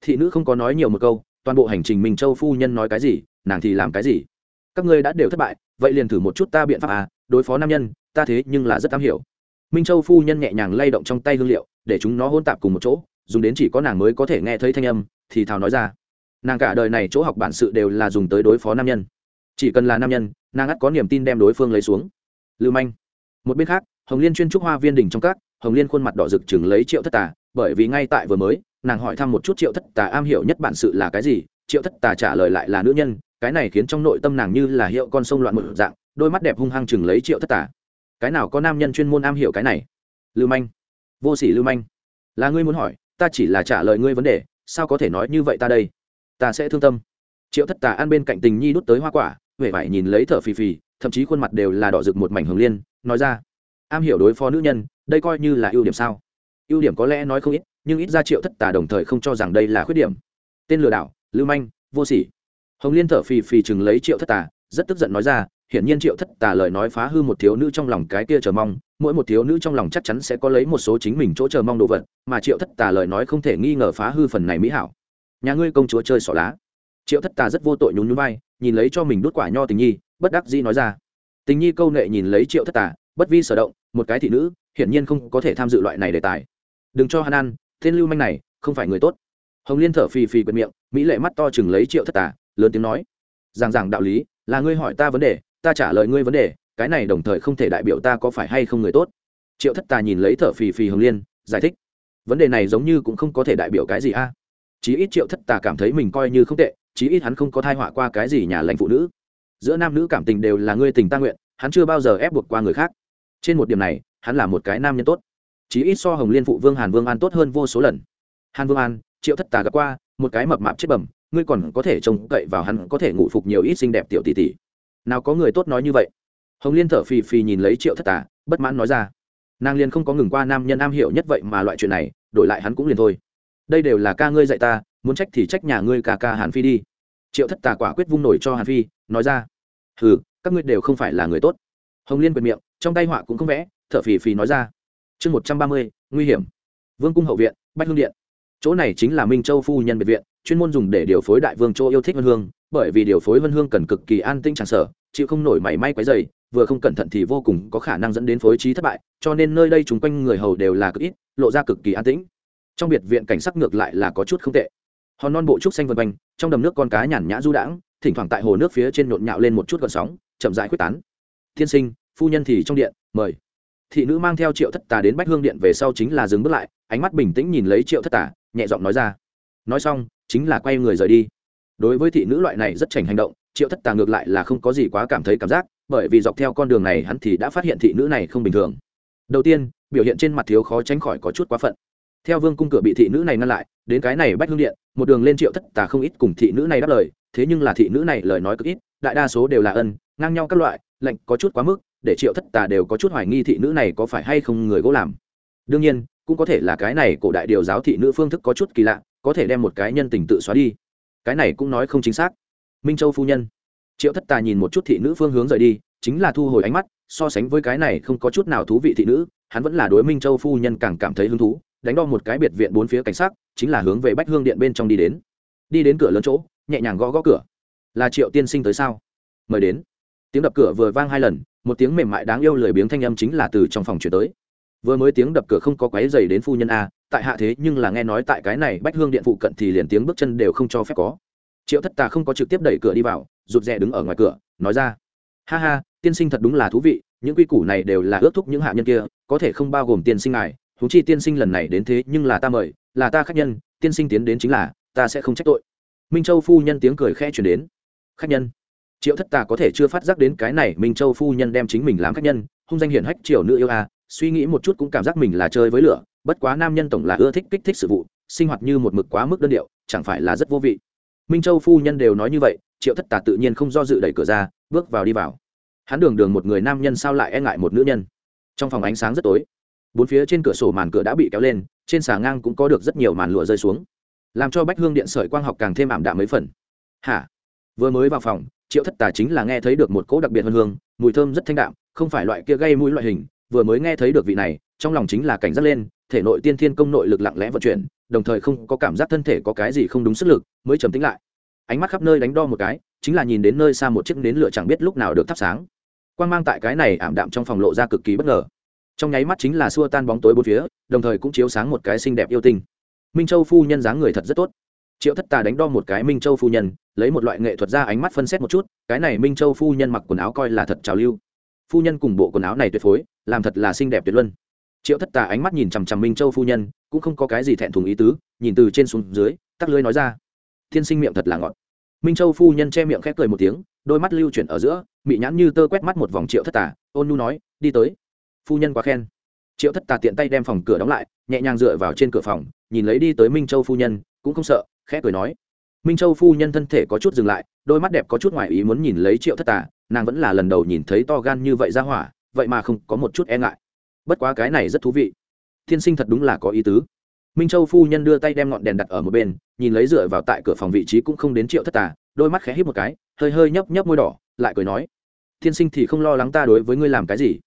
[SPEAKER 1] Thị nữ không có nói nhiều một câu toàn bộ hành trình minh châu phu nhân nói cái gì nàng thì làm cái gì? Các ngươi đã đều thất bại vậy liền thử một chút ta biện pháp à đối phó nam nhân ta thế nhưng là rất am hiểu. Minh châu phu nhân nhẹ nhàng lay động trong tay hương liệu để chúng nó hôn tạp cùng một chỗ dùng đến chỉ có nàng mới có thể nghe thấy thanh âm thì thào nói ra nàng cả đời này chỗ học bản sự đều là dùng tới đối phó nam nhân. Chỉ cần là nam nhân nàng ắt có niềm tin đem đối phương lấy xuống. Lưu manh. Một bên khác hồng liên chuyên trúc hoa viên đỉnh trong các hồng liên khuôn mặt đỏ rực chừng lấy triệu thất tà, bởi vì ngay tại vừa mới, nàng hỏi thăm một chút triệu thất tà am hiểu nhất bản sự là cái gì, triệu thất tà trả lời lại là nữ nhân, cái này khiến trong nội tâm nàng như là hiệu con sông loạn một dạng, đôi mắt đẹp hung hăng chừng lấy triệu thất tà. Cái nào có nam nhân chuyên môn am hiểu cái này? Lưu manh. Vô sỉ lưu manh. Là ngươi muốn hỏi, ta chỉ là trả lời ngươi vấn đề, sao có thể nói như vậy ta đây? Ta sẽ thương tâm. Triệu thất tà ăn bên cạnh tình nhi đút tới hoa quả huệ vải nhìn lấy thở phì phì, thậm chí khuôn mặt đều là đỏ rực một mảnh hồng liên, nói ra am hiểu đối phó nữ nhân, đây coi như là ưu điểm sao? Ưu điểm có lẽ nói không ít, nhưng ít ra triệu thất tà đồng thời không cho rằng đây là khuyết điểm. Tên lừa đảo, lưu manh, vô sỉ. Hồng liên thở phì phì chừng lấy triệu thất tà, rất tức giận nói ra, hiển nhiên triệu thất tà lời nói phá hư một thiếu nữ trong lòng cái kia chờ mong, mỗi một thiếu nữ trong lòng chắc chắn sẽ có lấy một số chính mình chỗ chờ mong đồ vật, mà triệu thất tà lời nói không thể nghi ngờ phá hư phần này mỹ hảo. Nhà ngươi công chúa chơi xỏ lá. Triệu thất tà rất vô tội nhún nhún vai, nhìn lấy cho mình đốt quả nho tình nhi, bất đắc dĩ nói ra. Tình nhi câu nệ nhìn lấy triệu thất tà, bất vi sở động một cái thị nữ, hiển nhiên không có thể tham dự loại này đề tài. Đừng cho hắn ăn, tên lưu manh này, không phải người tốt. Hồng liên thở phì phì bật miệng, mỹ lệ mắt to chừng lấy triệu thất tà, lớn tiếng nói. Rằng rằng đạo lý, là ngươi hỏi ta vấn đề, ta trả lời ngươi vấn đề, cái này đồng thời không thể đại biểu ta có phải hay không người tốt. Triệu thất tà nhìn lấy thở phì phì hồng liên, giải thích. Vấn đề này giống như cũng không có thể đại biểu cái gì a. Chí ít triệu thất tà cảm thấy mình coi như không tệ, chí ít hắn không có thai họa qua cái gì nhà lãnh phụ nữ. Giữa nam nữ cảm tình đều là ngươi tình ta nguyện, hắn chưa bao giờ ép buộc qua người khác trên một điểm này, hắn là một cái nam nhân tốt. Chí ít so hồng liên phụ vương hàn vương an tốt hơn vô số lần. Hàn vương an, triệu thất tà gặp qua, một cái mập mạp chết bẩm, ngươi còn có thể trông cậy vào hắn, có thể ngủ phục nhiều ít xinh đẹp tiểu tỷ tỷ. Nào có người tốt nói như vậy. Hồng liên thở phì phì nhìn lấy triệu thất tà, bất mãn nói ra. Nàng Liên không có ngừng qua nam nhân am hiểu nhất vậy mà loại chuyện này, đổi lại hắn cũng liền thôi. Đây đều là ca ngươi dạy ta, muốn trách thì trách nhà ngươi ca ca hàn phi đi. Triệu thất tà quả quyết vung nổi cho hàn phi, nói ra. Hừ, các ngươi đều không phải là người tốt. Hồng liên quyệt miệng trong tay họa cũng không vẽ, thở phì phì nói ra. Chương một trăm ba mươi, nguy hiểm. Vương cung hậu viện, bách hương điện. Chỗ này chính là minh châu phu nhân biệt viện, chuyên môn dùng để điều phối đại vương châu yêu thích vân hương, bởi vì điều phối vân hương cần cực kỳ an tĩnh tràn sở chịu không nổi mảy may quấy dày vừa không cẩn thận thì vô cùng có khả năng dẫn đến phối trí thất bại, cho nên nơi đây chúng quanh người hầu đều là cực ít, lộ ra cực kỳ an tĩnh. Trong biệt viện cảnh sắc ngược lại là có chút không tệ. Hòn non bộ trúc xanh vân quanh, trong đầm nước con cá nhàn nhã du đãng, thỉnh thoảng tại hồ nước phía trên nhộn nhạo lên một chút gợn sóng, chậm rãi quyết tán. Thiên sinh phu nhân thì trong điện, mời. Thị nữ mang theo triệu thất tà đến bách hương điện về sau chính là dừng bước lại, ánh mắt bình tĩnh nhìn lấy triệu thất tà, nhẹ giọng nói ra. Nói xong, chính là quay người rời đi. Đối với thị nữ loại này rất chảnh hành động, triệu thất tà ngược lại là không có gì quá cảm thấy cảm giác, bởi vì dọc theo con đường này hắn thì đã phát hiện thị nữ này không bình thường. Đầu tiên, biểu hiện trên mặt thiếu khó tránh khỏi có chút quá phận. Theo vương cung cửa bị thị nữ này ngăn lại, đến cái này bách hương điện, một đường lên triệu thất tà không ít cùng thị nữ này đáp lời, thế nhưng là thị nữ này lời nói cực ít, đại đa số đều là ân, ngang nhau các loại, lệnh có chút quá mức để triệu thất tà đều có chút hoài nghi thị nữ này có phải hay không người gỗ làm. Đương nhiên, cũng có thể là cái này cổ đại điều giáo thị nữ phương thức có chút kỳ lạ, có thể đem một cái nhân tình tự xóa đi. Cái này cũng nói không chính xác. Minh châu phu nhân. Triệu thất tà nhìn một chút thị nữ phương hướng rời đi, chính là thu hồi ánh mắt, so sánh với cái này không có chút nào thú vị thị nữ, hắn vẫn là đối minh châu phu nhân càng cảm thấy hứng thú, đánh đo một cái biệt viện bốn phía cảnh sát chính là hướng về bách hương điện bên trong đi đến. Đi đến cửa lớn chỗ, nhẹ nhàng gõ gõ cửa. Là triệu tiên sinh tới sao? Mời đến. Tiếng đập cửa vừa vang hai lần một tiếng mềm mại đáng yêu lười biếng thanh âm chính là từ trong phòng chuyển tới. Vừa mới tiếng đập cửa không có quáy dày đến phu nhân a, tại hạ thế nhưng là nghe nói tại cái này bách hương điện phụ cận thì liền tiếng bước chân đều không cho phép có. Triệu thất tà không có trực tiếp đẩy cửa đi vào, rụt rè đứng ở ngoài cửa, nói ra. Ha ha, tiên sinh thật đúng là thú vị, những quy củ này đều là ước thúc những hạ nhân kia, có thể không bao gồm tiên sinh ngài thú chi tiên sinh lần này đến thế nhưng là ta mời, là ta khách nhân, tiên sinh tiến đến chính là, ta sẽ không trách tội. Minh châu phu nhân tiếng cười khẽ chuyển đến. Khách nhân? Triệu thất tà có thể chưa phát giác đến cái này minh châu phu nhân đem chính mình làm khách nhân, hung danh hiển hách triều nữ yêu a, suy nghĩ một chút cũng cảm giác mình là chơi với lửa, bất quá nam nhân tổng là ưa thích kích thích sự vụ, sinh hoạt như một mực quá mức đơn điệu, chẳng phải là rất vô vị. Minh châu phu nhân đều nói như vậy, triệu thất tà tự nhiên không do dự đẩy cửa ra, bước vào đi vào. Hắn đường đường một người nam nhân sao lại e ngại một nữ nhân? Trong phòng ánh sáng rất tối. Bốn phía trên cửa sổ màn cửa đã bị kéo lên, trên xà ngang cũng có được rất nhiều màn lụa rơi xuống. Làm cho bách hương điện sợi quang học càng thêm ảm đạm mấy phần. Hả? Vừa mới vào phòng triệu thất tà chính là nghe thấy được một cỗ đặc biệt hơn hương, mùi thơm rất thanh đạm, không phải loại kia gây mũi loại hình, vừa mới nghe thấy được vị này, trong lòng chính là cảnh giác lên, thể nội tiên thiên công nội lực lặng lẽ vận chuyển, đồng thời không có cảm giác thân thể có cái gì không đúng sức lực, mới trầm tính lại. Ánh mắt khắp nơi đánh đo một cái, chính là nhìn đến nơi xa một chiếc nến lửa chẳng biết lúc nào được thắp sáng. Quan g mang tại cái này ảm đạm trong phòng lộ ra cực kỳ bất ngờ. Trong nháy mắt chính là xua tan bóng tối bốn phía, đồng thời cũng chiếu sáng một cái xinh đẹp yêu tinh. Minh châu phu nhân dáng người thật rất tốt triệu thất tà đánh đo một cái minh châu phu nhân, lấy một loại nghệ thuật ra ánh mắt phân xét một chút, cái này minh châu phu nhân mặc quần áo coi là thật trào lưu. Phu nhân cùng bộ quần áo này tuyệt phối, làm thật là xinh đẹp tuyệt luân. Triệu thất tà ánh mắt nhìn chằm chằm minh châu phu nhân, cũng không có cái gì thẹn thùng ý tứ, nhìn từ trên xuống dưới, tắc lưới nói ra. Thiên sinh miệng thật là ngọt. Minh châu phu nhân che miệng khép cười một tiếng, đôi mắt lưu chuyển ở giữa bị nhãn như tơ quét mắt một vòng triệu thất tà, ôn nu nói, đi tới. Phu nhân quá khen. Triệu thất tà tiện tay đem phòng cửa đóng lại, nhẹ nhàng dựa vào trên cửa phòng, nhìn lấy đi tới minh châu phu nhân, cũng không sợ khẽ cười nói. Minh châu phu nhân thân thể có chút dừng lại, đôi mắt đẹp có chút ngoài ý muốn nhìn lấy triệu thất tà, nàng vẫn là lần đầu nhìn thấy to gan như vậy ra hỏa, vậy mà không có một chút e ngại. Bất quá cái này rất thú vị. Thiên sinh thật đúng là có ý tứ. Minh châu phu nhân đưa tay đem ngọn đèn đặt ở một bên, nhìn lấy dựa vào tại cửa phòng vị trí cũng không đến triệu thất tà, đôi mắt khẽ hít một cái, hơi hơi nhấp nhấp môi đỏ, lại cười nói. Thiên sinh thì không lo lắng ta đối với ngươi làm cái gì.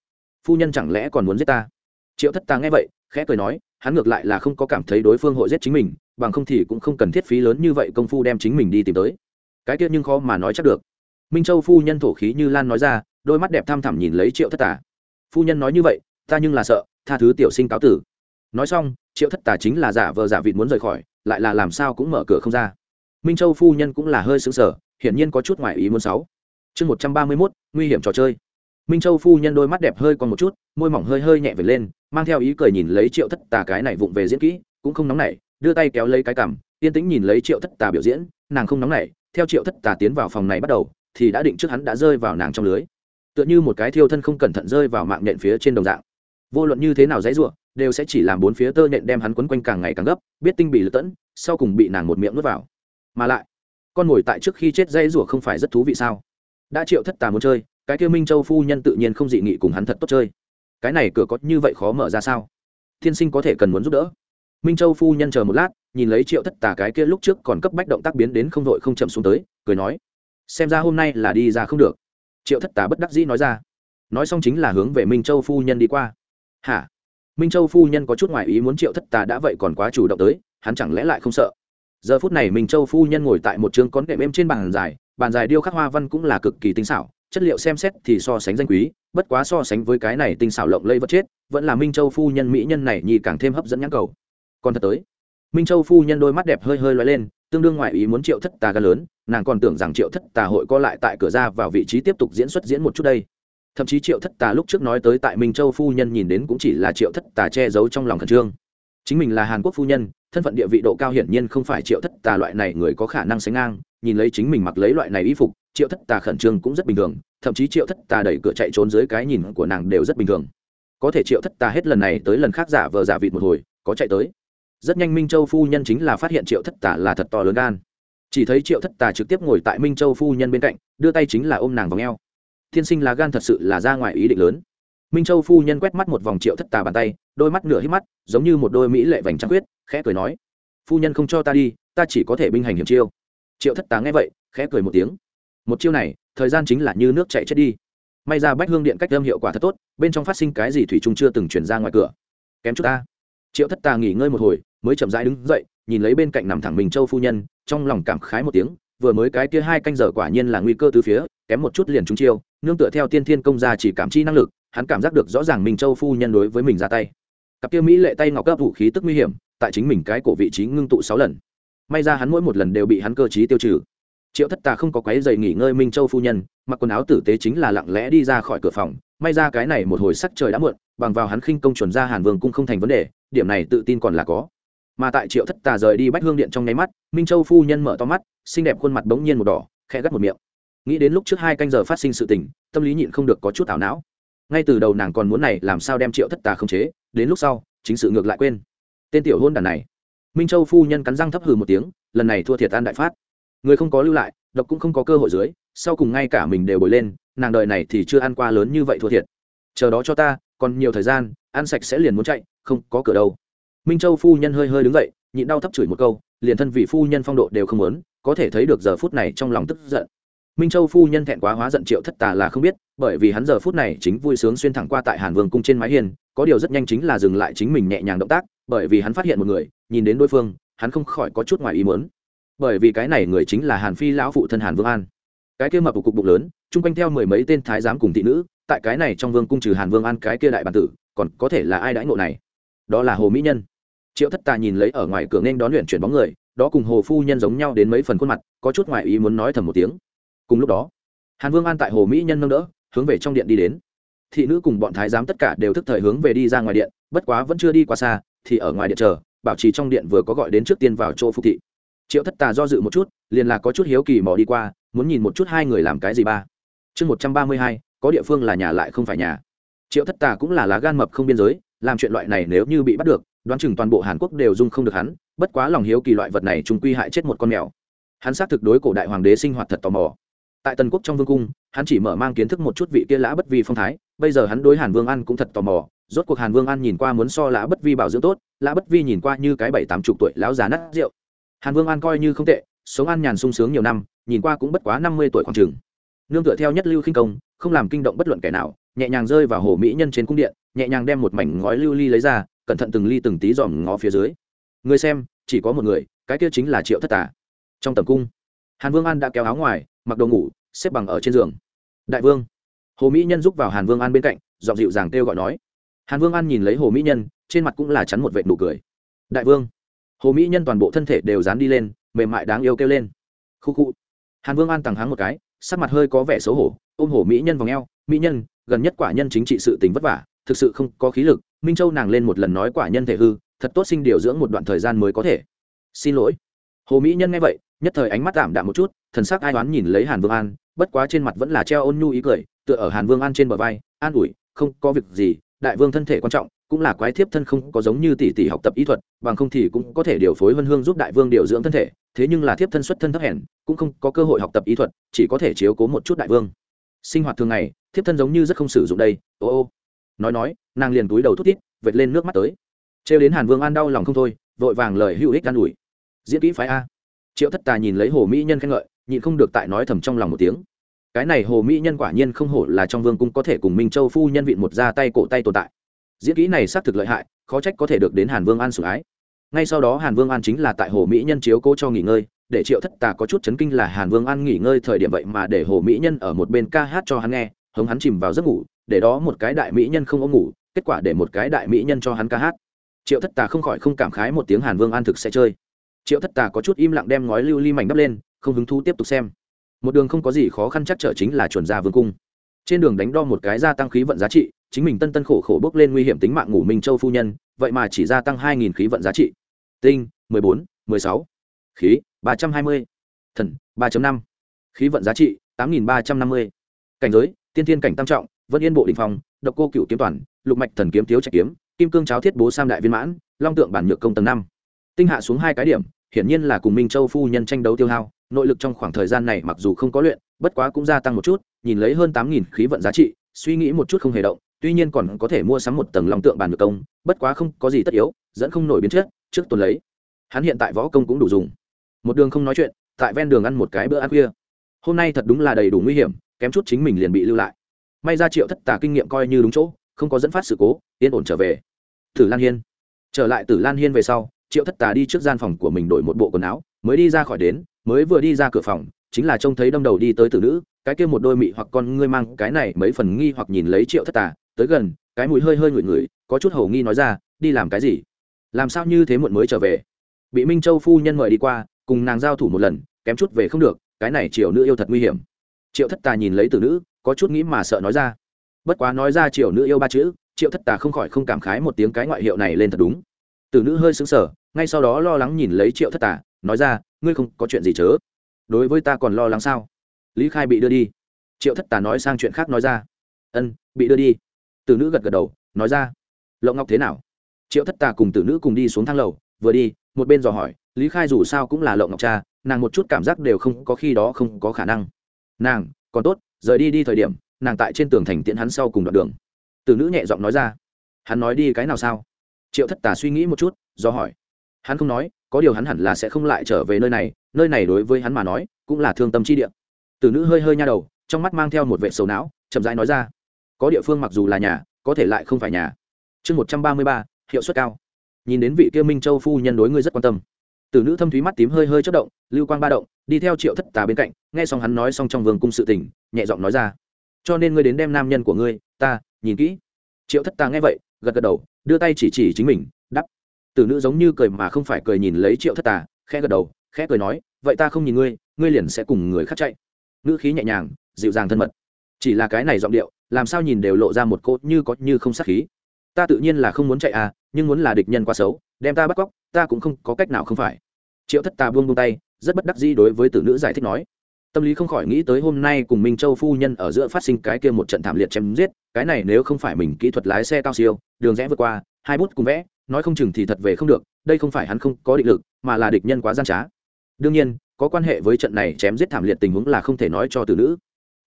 [SPEAKER 1] Phu nhân chẳng lẽ còn muốn giết ta? Triệu thất tà nghe vậy, khẽ cười nói, hắn ngược lại là không có cảm thấy đối phương hội giết chính mình bằng không thì cũng không cần thiết phí lớn như vậy công phu đem chính mình đi tìm tới. Cái kia nhưng khó mà nói chắc được. Minh châu phu nhân thổ khí như lan nói ra, đôi mắt đẹp tham thẳm nhìn lấy triệu thất tà. Phu nhân nói như vậy, ta nhưng là sợ, tha thứ tiểu sinh cáo tử. Nói xong, triệu thất tà chính là giả vờ giả vịt muốn rời khỏi, lại là làm sao cũng mở cửa không ra. Minh châu phu nhân cũng là hơi xứng sở hiển nhiên có chút ngoại ý muốn sáu chương một trăm ba mươi mốt, nguy hiểm trò chơi. Minh châu phu nhân đôi mắt đẹp hơi còn một chút, môi mỏng hơi hơi nhẹ về lên, mang theo ý cười nhìn lấy triệu thất tà cái này vụng về diễn kỹ, cũng không nóng nảy đưa tay kéo lấy cái cằm yên tĩnh nhìn lấy triệu thất tà biểu diễn, nàng không nóng nảy, theo triệu thất tà tiến vào phòng này bắt đầu, thì đã định trước hắn đã rơi vào nàng trong lưới. Tựa như một cái thiêu thân không cẩn thận rơi vào mạng nhện phía trên đồng dạng. Vô luận như thế nào dãy ruộng, đều sẽ chỉ làm bốn phía tơ nhện đem hắn quấn quanh càng ngày càng gấp, biết tinh bị lật tẫn, sau cùng bị nàng một miệng nuốt vào. Mà lại, con ngồi tại trước khi chết dãy ruộng không phải rất thú vị sao? Đã triệu thất tà muốn chơi, cái kia minh châu phu nhân tự nhiên không dị nghị cùng hắn thật tốt chơi. Cái này cửa có như vậy khó mở ra sao? Thiên sinh có thể cần muốn giúp đỡ minh châu phu nhân chờ một lát, nhìn lấy triệu thất tà cái kia lúc trước còn cấp bách động tác biến đến không vội không chậm xuống tới, cười nói, xem ra hôm nay là đi ra không được. Triệu thất tà bất đắc dĩ nói ra. Nói xong chính là hướng về minh châu phu nhân đi qua. Hả? Minh châu phu nhân có chút ngoại ý muốn triệu thất tà đã vậy còn quá chủ động tới, hắn chẳng lẽ lại không sợ? Giờ phút này minh châu phu nhân ngồi tại một trường con đệm êm trên bàn dài bàn dài điêu khắc hoa văn cũng là cực kỳ tinh xảo, chất liệu xem xét thì so sánh danh quý, bất quá so sánh với cái này tinh xảo lộng lây vật chết, vẫn là minh châu phu nhân mỹ nhân này nhì càng thêm hấp dẫn nhãn cầu còn thật tới. Minh châu phu nhân đôi mắt đẹp hơi hơi loay lên, tương đương ngoại ý muốn triệu thất tà ga lớn, nàng còn tưởng rằng triệu thất tà hội co lại tại cửa ra vào vị trí tiếp tục diễn xuất diễn một chút đây. Thậm chí triệu thất tà lúc trước nói tới tại minh châu phu nhân nhìn đến cũng chỉ là triệu thất tà che giấu trong lòng khẩn trương. Chính mình là hàn quốc phu nhân, thân phận địa vị độ cao hiển nhiên không phải triệu thất tà loại này người có khả năng sánh ngang, nhìn lấy chính mình mặc lấy loại này y phục, triệu thất tà khẩn trương cũng rất bình thường, thậm chí triệu thất tà đẩy cửa chạy trốn dưới cái nhìn của nàng đều rất bình thường. Có thể triệu thất tà hết lần này tới lần khác giả vờ giả vịt một hồi, có chạy tới rất nhanh minh châu phu nhân chính là phát hiện triệu thất Tả là thật to lớn gan. Chỉ thấy triệu thất tà trực tiếp ngồi tại minh châu phu nhân bên cạnh, đưa tay chính là ôm nàng vào ngheo thiên sinh là gan thật sự là ra ngoài ý định lớn. Minh châu phu nhân quét mắt một vòng triệu thất tà bàn tay, đôi mắt nửa hít mắt, giống như một đôi mỹ lệ vành trăng quyết khẽ cười nói, phu nhân không cho ta đi, ta chỉ có thể binh hành hiểm chiêu. Triệu thất tà nghe vậy, khẽ cười một tiếng. Một chiêu này, thời gian chính là như nước chạy chết đi. May ra bách hương điện cách âm hiệu quả thật tốt, bên trong phát sinh cái gì thủy trung chưa từng chuyển ra ngoài cửa. Kém chút ta. Triệu thất tà nghỉ ngơi một hồi mới chậm rãi đứng dậy, nhìn lấy bên cạnh nằm thẳng mình châu phu nhân, trong lòng cảm khái một tiếng, vừa mới cái kia hai canh giờ quả nhiên là nguy cơ từ phía, kém một chút liền trúng chiêu, nương tựa theo tiên thiên công gia chỉ cảm chi năng lực, hắn cảm giác được rõ ràng mình châu phu nhân đối với mình ra tay. Cặp kia mỹ lệ tay ngọc cấp vũ khí tức nguy hiểm, tại chính mình cái cổ vị trí ngưng tụ sáu lần. May ra hắn mỗi một lần đều bị hắn cơ trí tiêu trừ. Triệu thất tà không có quái dày nghỉ ngơi minh châu phu nhân, mặc quần áo tử tế chính là lặng lẽ đi ra khỏi cửa phòng, may ra cái này một hồi sắc trời đã muộn, bằng vào hắn khinh công chuẩn ra hàn vương cũng không thành vấn đề, điểm này tự tin còn là có mà tại triệu thất tà rời đi bách hương điện trong nháy mắt, minh châu phu nhân mở to mắt, xinh đẹp khuôn mặt bỗng nhiên một đỏ, khẽ gắt một miệng. Nghĩ đến lúc trước hai canh giờ phát sinh sự tình, tâm lý nhịn không được có chút ảo não. Ngay từ đầu nàng còn muốn này làm sao đem triệu thất tà không chế, đến lúc sau, chính sự ngược lại quên. Tên tiểu hôn đàn này. Minh châu phu nhân cắn răng thấp hừ một tiếng, lần này thua thiệt an đại phát. Người không có lưu lại, độc cũng không có cơ hội dưới, sau cùng ngay cả mình đều bồi lên, nàng đợi này thì chưa ăn qua lớn như vậy thua thiệt. Chờ đó cho ta, còn nhiều thời gian, ăn sạch sẽ liền muốn chạy, không có cửa đâu minh châu phu nhân hơi hơi đứng dậy, nhịn đau thấp chửi một câu, liền thân vị phu nhân phong độ đều không muốn, có thể thấy được giờ phút này trong lòng tức giận. Minh châu phu nhân thẹn quá hóa giận triệu thất tà là không biết, bởi vì hắn giờ phút này chính vui sướng xuyên thẳng qua tại hàn vương cung trên mái hiên, có điều rất nhanh chính là dừng lại chính mình nhẹ nhàng động tác, bởi vì hắn phát hiện một người, nhìn đến đối phương, hắn không khỏi có chút ngoài ý muốn. Bởi vì cái này người chính là hàn phi lão phụ thân hàn vương an. Cái kia mập của cục bụng lớn, chung quanh theo mười mấy tên thái giám cùng thị nữ, tại cái này trong vương cung trừ hàn vương an cái kia đại bản tử, còn có thể là ai đãi ngộ này? Đó là hồ mỹ nhân triệu thất tà nhìn lấy ở ngoài cửa nên đón luyện chuyển bóng người, đó cùng hồ phu nhân giống nhau đến mấy phần khuôn mặt, có chút ngoại ý muốn nói thầm một tiếng. Cùng lúc đó, hàn vương an tại hồ mỹ nhân nâng đỡ, hướng về trong điện đi đến. Thị nữ cùng bọn thái giám tất cả đều thức thời hướng về đi ra ngoài điện, bất quá vẫn chưa đi qua xa, thì ở ngoài điện chờ, bảo trì trong điện vừa có gọi đến trước tiên vào chỗ phục thị. Triệu thất tà do dự một chút, liền là có chút hiếu kỳ mò đi qua, muốn nhìn một chút hai người làm cái gì ba. Chương một trăm ba mươi hai, có địa phương là nhà lại không phải nhà. Triệu thất tà cũng là lá gan mập không biên giới, làm chuyện loại này nếu như bị bắt được đoán chừng toàn bộ hàn quốc đều dung không được hắn, bất quá lòng hiếu kỳ loại vật này chúng quy hại chết một con mèo. Hắn xác thực đối cổ đại hoàng đế sinh hoạt thật tò mò. Tại tần quốc trong vương cung, hắn chỉ mở mang kiến thức một chút vị kia lã bất vi phong thái, bây giờ hắn đối hàn vương an cũng thật tò mò, rốt cuộc hàn vương an nhìn qua muốn so lã bất vi bảo dưỡng tốt, lã bất vi nhìn qua như cái bảy tám chục tuổi lão già nát rượu. Hàn vương an coi như không tệ, sống an nhàn sung sướng nhiều năm, nhìn qua cũng bất quá năm mươi tuổi khoảng trường nương tựa theo nhất lưu khinh công, không làm kinh động bất luận kẻ nào, nhẹ nhàng rơi vào hồ mỹ nhân trên cung điện, nhẹ nhàng đem một mảnh ngói lưu ly lấy ra cẩn thận từng ly từng tí dòm ngó phía dưới. Người xem, chỉ có một người, cái kia chính là triệu thất tả trong tầm cung, hàn vương an đã kéo áo ngoài, mặc đồ ngủ, xếp bằng ở trên giường. Đại vương. Hồ mỹ nhân giúp vào hàn vương an bên cạnh dọn dịu dàng kêu gọi nói. Hàn vương an nhìn lấy hồ mỹ nhân, trên mặt cũng là chắn một vệt nụ cười. Đại vương. Hồ mỹ nhân toàn bộ thân thể đều dán đi lên, mềm mại đáng yêu kêu lên. Khu khu. Hàn vương an tằng háng một cái, sắc mặt hơi có vẻ xấu hổ, ôm hồ mỹ nhân vào ngheo mỹ nhân, gần nhất quả nhân chính trị sự tình vất vả, thực sự không có khí lực minh châu nàng lên một lần nói quả nhân thể hư, thật tốt sinh điều dưỡng một đoạn thời gian mới có thể. Xin lỗi. Hồ mỹ nhân nghe vậy, nhất thời ánh mắt tạm đạm một chút, thần sắc ai đoán nhìn lấy hàn vương an, bất quá trên mặt vẫn là treo ôn nhu ý cười, tựa ở hàn vương an trên bờ vai, an ủi, không có việc gì, đại vương thân thể quan trọng, cũng là quái thiếp thân không có giống như tỷ tỷ học tập y thuật, bằng không thì cũng có thể điều phối vân hương giúp đại vương điều dưỡng thân thể, thế nhưng là thiếp thân xuất thân thấp hèn, cũng không có cơ hội học tập y thuật, chỉ có thể chiếu cố một chút đại vương. Sinh hoạt thường ngày, thiếp thân giống như rất không sử dụng đây, ô ô nói nói, nàng liền túi đầu thút thít, vệt lên nước mắt tới. Trêu đến hàn vương an đau lòng không thôi, vội vàng lời hữu ích an ủi. Diễn kỹ phái a. Triệu thất tà nhìn lấy hồ mỹ nhân khen ngợi, nhịn không được tại nói thầm trong lòng một tiếng. Cái này hồ mỹ nhân quả nhiên không hổ là trong vương cung có thể cùng minh châu phu nhân vịn một ra tay cổ tay tồn tại. Diễn kỹ này xác thực lợi hại, khó trách có thể được đến hàn vương an sủng ái. Ngay sau đó hàn vương an chính là tại hồ mỹ nhân chiếu cố cho nghỉ ngơi, để triệu thất tà có chút chấn kinh là hàn vương an nghỉ ngơi thời điểm vậy mà để hồ mỹ nhân ở một bên ca hát cho hắn nghe, hống hắn chìm vào giấc ngủ để đó một cái đại mỹ nhân không ôm ngủ, kết quả để một cái đại mỹ nhân cho hắn ca hát. Triệu thất tà không khỏi không cảm khái một tiếng hàn vương an thực sẽ chơi. Triệu thất tà có chút im lặng đem ngói lưu ly mảnh đắp lên, không hứng thú tiếp tục xem. Một đường không có gì khó khăn chắc trở chính là chuẩn gia vương cung. Trên đường đánh đo một cái gia tăng khí vận giá trị, chính mình tân tân khổ khổ bước lên nguy hiểm tính mạng ngủ minh châu phu nhân, vậy mà chỉ gia tăng hai nghìn khí vận giá trị. Tinh, mười bốn, mười sáu. Khí, ba trăm hai mươi. Thần, ba năm. Khí vận giá trị, tám nghìn ba trăm năm mươi. Cảnh giới, tiên thiên cảnh tam trọng vân yên bộ đình phong, độc cô cựu kiếm toàn, lục mạch thần kiếm thiếu trạch kiếm, kim cương cháo thiết bố sam đại viên mãn, long tượng bản nhược công tầng năm. Tinh hạ xuống hai cái điểm, hiển nhiên là cùng minh châu phu nhân tranh đấu tiêu hao, nội lực trong khoảng thời gian này mặc dù không có luyện, bất quá cũng gia tăng một chút, nhìn lấy hơn tám nghìn khí vận giá trị, suy nghĩ một chút không hề động, tuy nhiên còn có thể mua sắm một tầng long tượng bàn nhược công, bất quá không có gì tất yếu, dẫn không nổi biến chất, trước tuần lấy. Hắn hiện tại võ công cũng đủ dùng. Một đường không nói chuyện, tại ven đường ăn một cái bữa ăn khuya. Hôm nay thật đúng là đầy đủ nguy hiểm, kém chút chính mình liền bị lưu lại may ra triệu thất tà kinh nghiệm coi như đúng chỗ, không có dẫn phát sự cố, yên ổn trở về. Tử lan hiên. Trở lại tử lan hiên về sau, triệu thất tà đi trước gian phòng của mình đổi một bộ quần áo, mới đi ra khỏi đến, mới vừa đi ra cửa phòng, chính là trông thấy đâm đầu đi tới tử nữ, cái kia một đôi mị hoặc con ngươi mang cái này mấy phần nghi hoặc nhìn lấy triệu thất tà, tới gần, cái mùi hơi hơi ngửi ngửi, có chút hầu nghi nói ra, đi làm cái gì? Làm sao như thế muộn mới trở về? Bị minh châu phu nhân mời đi qua, cùng nàng giao thủ một lần, kém chút về không được, cái này triệu nữ yêu thật nguy hiểm. Triệu thất tà nhìn lấy tử nữ có chút nghĩ mà sợ nói ra. Bất quá nói ra triệu nữ yêu ba chữ, triệu thất tà không khỏi không cảm khái một tiếng cái ngoại hiệu này lên thật đúng. Tử nữ hơi xứng sở ngay sau đó lo lắng nhìn lấy triệu thất tà, nói ra, ngươi không có chuyện gì chớ. Đối với ta còn lo lắng sao? Lý khai bị đưa đi. Triệu thất tà nói sang chuyện khác nói ra. Ân, bị đưa đi. Từ nữ gật gật đầu, nói ra lộng ngọc thế nào? Triệu thất tà cùng tử nữ cùng đi xuống thang lầu, vừa đi, một bên dò hỏi, lý khai dù sao cũng là lộng ngọc cha, nàng một chút cảm giác đều không có khi đó không có khả năng. Nàng, còn tốt rời đi đi thời điểm, nàng tại trên tường thành tiễn hắn sau cùng đoạn đường. Từ nữ nhẹ giọng nói ra, hắn nói đi cái nào sao? Triệu thất tà suy nghĩ một chút, do hỏi. Hắn không nói, có điều hắn hẳn là sẽ không lại trở về nơi này nơi này đối với hắn mà nói, cũng là thương tâm chi địa. Từ nữ hơi hơi nha đầu, trong mắt mang theo một vệ sầu não, chậm rãi nói ra, có địa phương mặc dù là nhà, có thể lại không phải nhà. Chương một trăm ba mươi ba, hiệu suất cao. Nhìn đến vị kia minh châu phu nhân đối ngươi rất quan tâm tử nữ thâm thúy mắt tím hơi hơi chất động, lưu quang ba động, đi theo triệu thất tà bên cạnh, nghe xong hắn nói xong trong vườn cung sự tỉnh nhẹ giọng nói ra. Cho nên ngươi đến đem nam nhân của ngươi, ta, nhìn kỹ. Triệu thất tà nghe vậy, gật gật đầu, đưa tay chỉ chỉ chính mình, đắp. Tử nữ giống như cười mà không phải cười nhìn lấy triệu thất tà, khẽ gật đầu, khẽ cười nói, vậy ta không nhìn ngươi ngươi liền sẽ cùng người khác chạy. Nữ khí nhẹ nhàng, dịu dàng thân mật. Chỉ là cái này giọng điệu, làm sao nhìn đều lộ ra một cốt như có như không sát khí. Ta tự nhiên là không muốn chạy à nhưng muốn là địch nhân quá xấu đem ta bắt cóc, ta cũng không có cách nào không phải. Triệu thất ta buông buông tay, rất bất đắc dĩ đối với tử nữ giải thích nói. Tâm lý không khỏi nghĩ tới hôm nay cùng minh châu phu nhân ở giữa phát sinh cái kia một trận thảm liệt chém giết, cái này nếu không phải mình kỹ thuật lái xe cao siêu, đường rẽ vượt qua, hai bút cùng vẽ, nói không chừng thì thật về không được, đây không phải hắn không có định lực, mà là địch nhân quá gian trá. Đương nhiên, có quan hệ với trận này chém giết thảm liệt tình huống là không thể nói cho tử nữ.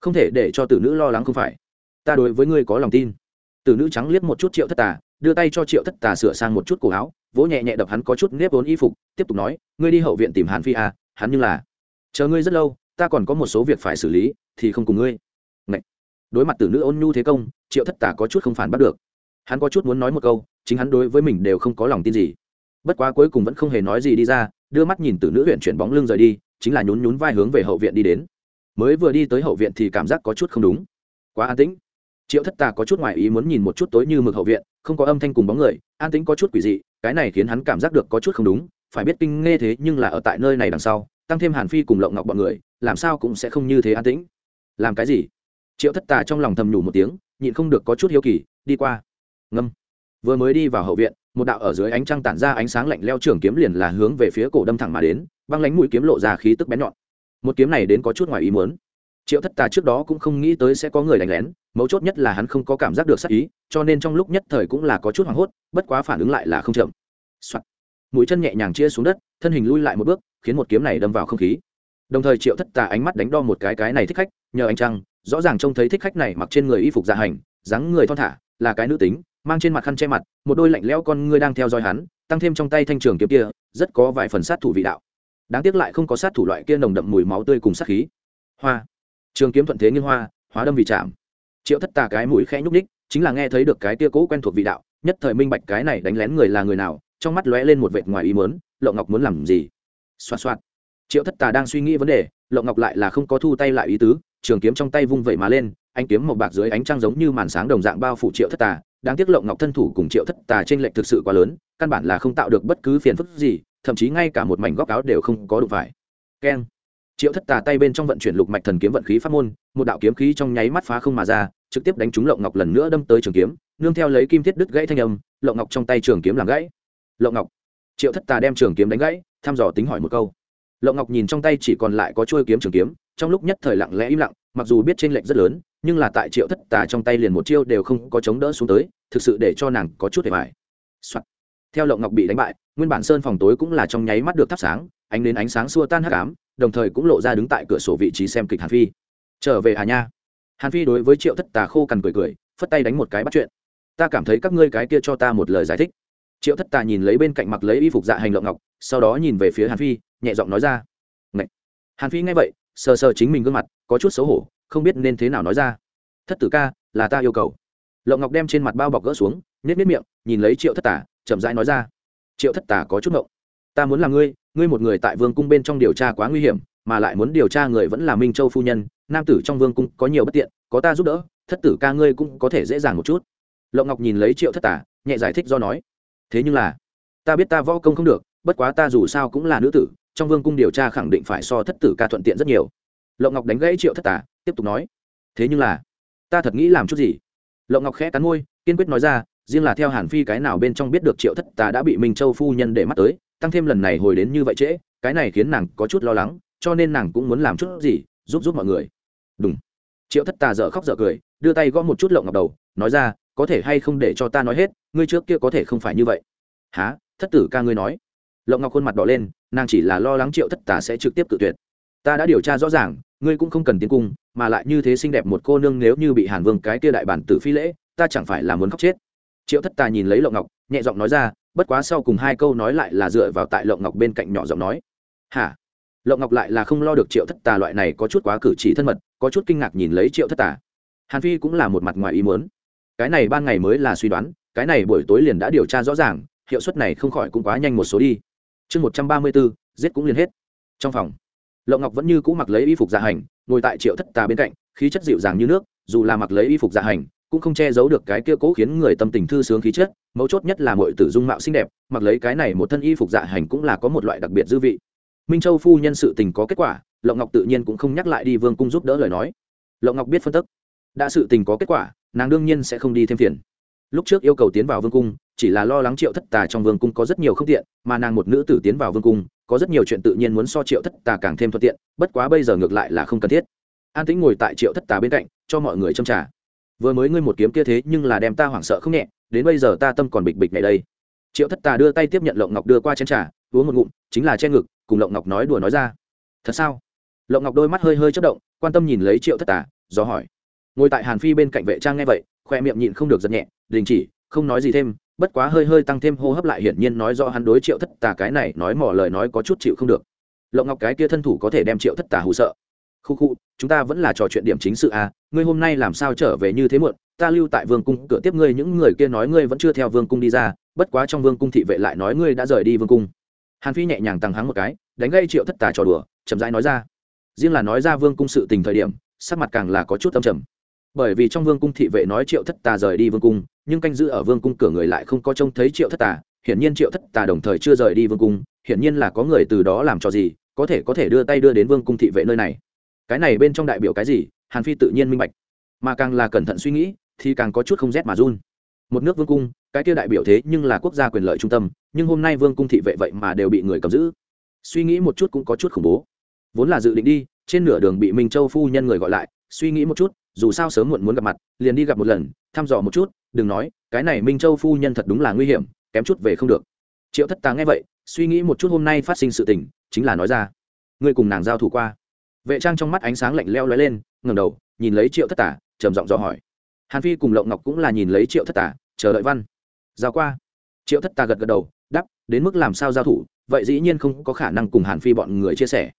[SPEAKER 1] Không thể để cho tử nữ lo lắng không phải. Ta đối với ngươi có lòng tin. Tử nữ trắng liếc một chút triệu thất tà, đưa tay cho triệu thất tà sửa sang một chút cổ áo vỗ nhẹ nhẹ đập hắn có chút nếp vốn y phục, tiếp tục nói, ngươi đi hậu viện tìm hàn phi à hắn như là chờ ngươi rất lâu, ta còn có một số việc phải xử lý, thì không cùng ngươi. Ngậy. đối mặt tử nữ ôn nhu thế công, triệu thất tà có chút không phản bắt được. Hắn có chút muốn nói một câu, chính hắn đối với mình đều không có lòng tin gì. Bất quá cuối cùng vẫn không hề nói gì đi ra, đưa mắt nhìn tử nữ huyện chuyển bóng lưng rời đi, chính là nhún nhún vai hướng về hậu viện đi đến. Mới vừa đi tới hậu viện thì cảm giác có chút không đúng. Quá an tĩnh. Triệu thất tà có chút ngoại ý muốn nhìn một chút tối như mực hậu viện, không có âm thanh cùng bóng người, an tĩnh có chút quỷ dị cái này khiến hắn cảm giác được có chút không đúng, phải biết kinh nghe thế nhưng là ở tại nơi này đằng sau, tăng thêm hàn phi cùng lộng ngọc bọn người, làm sao cũng sẽ không như thế an tĩnh. Làm cái gì? Triệu thất tà trong lòng thầm nhủ một tiếng, nhịn không được có chút hiếu kỳ, đi qua. Ngâm. Vừa mới đi vào hậu viện, một đạo ở dưới ánh trăng tản ra ánh sáng lạnh leo trường kiếm liền là hướng về phía cổ đâm thẳng mà đến, băng lánh mũi kiếm lộ ra khí tức bén nhọn. Một kiếm này đến có chút ngoài ý muốn. Triệu thất tà trước đó cũng không nghĩ tới sẽ có người đánh lén mấu chốt nhất là hắn không có cảm giác được sắc ý, cho nên trong lúc nhất thời cũng là có chút hoảng hốt, bất quá phản ứng lại là không chậm、Soạn. mũi chân nhẹ nhàng chia xuống đất, thân hình lui lại một bước, khiến một kiếm này đâm vào không khí. Đồng thời triệu thất tà ánh mắt đánh đo một cái cái này thích khách, nhờ anh trăng, rõ ràng trông thấy thích khách này mặc trên người y phục dạ hành, dáng người thon thả, là cái nữ tính, mang trên mặt khăn che mặt, một đôi lạnh lẽo con ngươi đang theo dõi hắn, tăng thêm trong tay thanh trường kiếm kia, rất có vài phần sát thủ vị đạo. Đáng tiếc lại không có sát thủ loại kia nồng đậm mùi máu tươi cùng sát khí. Hoa. Trường kiếm thuận thế nghiêng hoa, hóa đâm vì chạm triệu thất tà cái mũi khẽ nhúc ních chính là nghe thấy được cái tia cũ quen thuộc vị đạo, nhất thời minh bạch cái này đánh lén người là người nào, trong mắt lóe lên một vệt ngoài ý mớn lộ ngọc muốn làm gì? Xoa xoa triệu thất tà đang suy nghĩ vấn đề, lộ ngọc lại là không có thu tay lại ý tứ, trường kiếm trong tay vung vẩy mà lên anh kiếm một bạc dưới ánh trăng giống như màn sáng đồng dạng bao phủ triệu thất tà, đáng tiếc lộ ngọc thân thủ cùng triệu thất tà trên lệnh thực sự quá lớn, căn bản là không tạo được bất cứ phiền phức gì, thậm chí ngay cả một mảnh góc áo đều không có đủ phải. Keng triệu thất tà tay bên trong vận chuyển lục mạch thần kiếm vận khí pháp môn, một đạo kiếm khí trong nháy mắt phá không mà ra, trực tiếp đánh trúng lộng ngọc lần nữa đâm tới trường kiếm, nương theo lấy kim thiết đứt gãy thanh âm, lộng ngọc trong tay trường kiếm làm gãy. Lộng ngọc. Triệu thất tà đem trường kiếm đánh gãy, thăm dò tính hỏi một câu. Lộng ngọc nhìn trong tay chỉ còn lại có chuôi kiếm trường kiếm, trong lúc nhất thời lặng lẽ im lặng, mặc dù biết t r ê n lệch rất lớn, nhưng là tại triệu thất tà trong tay liền một chiêu đều không có chống đỡ xuống tới, thực sự để cho nàng có chút để bài theo lộng ngọc bị đánh bại, nguyên bản sơn phòng tối cũng là trong nháy mắt được thắp sáng ánh đến ánh sáng xua tan hắc ám, đồng thời cũng lộ ra đứng tại cửa sổ vị trí xem kịch hàn phi. Trở về hà nha. Hàn phi đối với triệu thất tà khô cằn cười cười, phất tay đánh một cái bắt chuyện. Ta cảm thấy các ngươi cái kia cho ta một lời giải thích. Triệu thất tà nhìn lấy bên cạnh mặc lấy y phục dạ hành lộng ngọc, sau đó nhìn về phía hàn phi, nhẹ giọng nói ra. Ngậy. hàn phi nghe vậy, sờ sờ chính mình gương mặt, có chút xấu hổ, không biết nên thế nào nói ra. Thất tử ca, là ta yêu cầu. Lộng ngọc đem trên mặt bao bọc gỡ xuống nếp nếp miệng, nhìn lấy triệu thất tà, chậm rãi nói ra. Triệu thất tà có chút ngộng. Ta muốn làm ngươi ngươi một người tại vương cung bên trong điều tra quá nguy hiểm, mà lại muốn điều tra người vẫn là minh châu phu nhân, nam tử trong vương cung có nhiều bất tiện, có ta giúp đỡ, thất tử ca ngươi cũng có thể dễ dàng một chút. Lộng ngọc nhìn lấy triệu thất tả nhẹ giải thích do nói, thế nhưng là, ta biết ta võ công không được, bất quá ta dù sao cũng là nữ tử, trong vương cung điều tra khẳng định phải so thất tử ca thuận tiện rất nhiều. Lộng ngọc đánh gãy triệu thất tả tiếp tục nói, thế nhưng là, ta thật nghĩ làm chút gì? Lộng ngọc khẽ cắn môi, kiên quyết nói ra, riêng là theo hàn phi cái nào bên trong biết được triệu thất tà đã bị minh châu phu nhân để mắt tới tăng thêm lần này hồi đến như vậy trễ, cái này khiến nàng có chút lo lắng, cho nên nàng cũng muốn làm chút gì, giúp giúp mọi người. Đúng triệu thất tà dở khóc dở cười, đưa tay gõ một chút lộng ngọc đầu, nói ra, có thể hay không để cho ta nói hết, ngươi trước kia có thể không phải như vậy. Há thất tử ca ngươi nói. Lộng ngọc khuôn mặt đỏ lên, nàng chỉ là lo lắng triệu thất tà sẽ trực tiếp tự tuyệt. Ta đã điều tra rõ ràng, ngươi cũng không cần tiến cung, mà lại như thế xinh đẹp một cô nương nếu như bị hàn vương cái kia đại bản tử phi lễ, ta chẳng phải là muốn khóc chết. Triệu thất tà nhìn lấy lộng ngọc, nhẹ giọng nói ra bất quá sau cùng hai câu nói lại là dựa vào tại lộng ngọc bên cạnh nhỏ giọng nói. Hả? Lộng ngọc lại là không lo được triệu thất tà loại này có chút quá cử chỉ thân mật, có chút kinh ngạc nhìn lấy triệu thất tà. Hàn phi cũng là một mặt ngoài ý muốn. Cái này ban ngày mới là suy đoán, cái này buổi tối liền đã điều tra rõ ràng, hiệu suất này không khỏi cũng quá nhanh một số đi. Chương một trăm ba mươi bốn, giết cũng liền hết. Trong phòng, lộng ngọc vẫn như cũ mặc lấy y phục dạ hành, ngồi tại triệu thất tà bên cạnh, khí chất dịu dàng như nước, dù là mặc lấy y phục dạ hành, cũng không che giấu được cái kia cố khiến người tâm tình thư sướng khí chất mấu chốt nhất là mọi tử dung mạo xinh đẹp, mặc lấy cái này một thân y phục dạ hành cũng là có một loại đặc biệt dư vị. Minh châu phu nhân sự tình có kết quả, lộng ngọc tự nhiên cũng không nhắc lại đi vương cung giúp đỡ lời nói. Lộng ngọc biết phân tức. Đã sự tình có kết quả, nàng đương nhiên sẽ không đi thêm phiền. Lúc trước yêu cầu tiến vào vương cung, chỉ là lo lắng triệu thất tà trong vương cung có rất nhiều không tiện, mà nàng một nữ tử tiến vào vương cung, có rất nhiều chuyện tự nhiên muốn so triệu thất tà càng thêm thuận tiện, bất quá bây giờ ngược lại là không cần thiết. An tĩnh ngồi tại triệu thất tà bên cạnh, cho mọi người châm trả vừa mới ngươi một kiếm kia thế nhưng là đem ta hoảng sợ không nhẹ đến bây giờ ta tâm còn bịch bịch này đây. Triệu thất tà đưa tay tiếp nhận lộng ngọc đưa qua chén trà, uống một ngụm, chính là che ngực, cùng lộng ngọc nói đùa nói ra. Thật sao? Lộng ngọc đôi mắt hơi hơi chất động, quan tâm nhìn lấy triệu thất tà, do hỏi. Ngồi tại hàn phi bên cạnh vệ trang nghe vậy, khoe miệng nhịn không được giật nhẹ, đình chỉ, không nói gì thêm, bất quá hơi hơi tăng thêm hô hấp lại hiển nhiên nói do hắn đối triệu thất tà cái này nói mỏ lời nói có chút chịu không được. Lộng ngọc cái kia thân thủ có thể đem triệu thất tà hù sợ. Khu khu, chúng ta vẫn là trò chuyện điểm chính sự à ngươi hôm nay làm sao trở về như thế muộn ta lưu tại vương cung, cửa tiếp ngươi, những người kia nói ngươi vẫn chưa theo vương cung đi ra, bất quá trong vương cung thị vệ lại nói ngươi đã rời đi vương cung. Hàn phi nhẹ nhàng tăng hắng một cái, đánh gây triệu thất tà trò đùa, chậm rãi nói ra. Riêng là nói ra vương cung sự tình thời điểm, sắc mặt càng là có chút âm trầm. Bởi vì trong vương cung thị vệ nói triệu thất tà rời đi vương cung, nhưng canh giữ ở vương cung cửa người lại không có trông thấy triệu thất tà, hiển nhiên triệu thất tà đồng thời chưa rời đi vương cung, hiển nhiên là có người từ đó làm cho gì, có thể có thể đưa tay đưa đến vương cung thị vệ nơi này. Cái này bên trong đại biểu cái gì? Hàn phi tự nhiên minh bạch. Mà càng là cẩn thận suy nghĩ thì càng có chút không rét mà run. Một nước vương cung, cái kia đại biểu thế nhưng là quốc gia quyền lợi trung tâm, nhưng hôm nay vương cung thị vệ vậy mà đều bị người cầm giữ. Suy nghĩ một chút cũng có chút khủng bố. Vốn là dự định đi, trên nửa đường bị minh châu phu nhân người gọi lại, suy nghĩ một chút, dù sao sớm muộn muốn gặp mặt, liền đi gặp một lần, thăm dò một chút, đừng nói, cái này minh châu phu nhân thật đúng là nguy hiểm, kém chút về không được. Triệu thất tá nghe vậy, suy nghĩ một chút hôm nay phát sinh sự tình, chính là nói ra. Ngươi cùng nàng giao thủ qua. Vệ trang trong mắt ánh sáng lạnh leo lóe lên, ngẩng đầu, nhìn lấy triệu thất tả trầm giọng dò hỏi hàn phi cùng lộng ngọc cũng là nhìn lấy triệu thất tà, chờ đợi văn. Giao qua. Triệu thất tà gật gật đầu đắp đến mức làm sao giao thủ, vậy dĩ nhiên không có khả năng cùng hàn phi bọn người chia sẻ.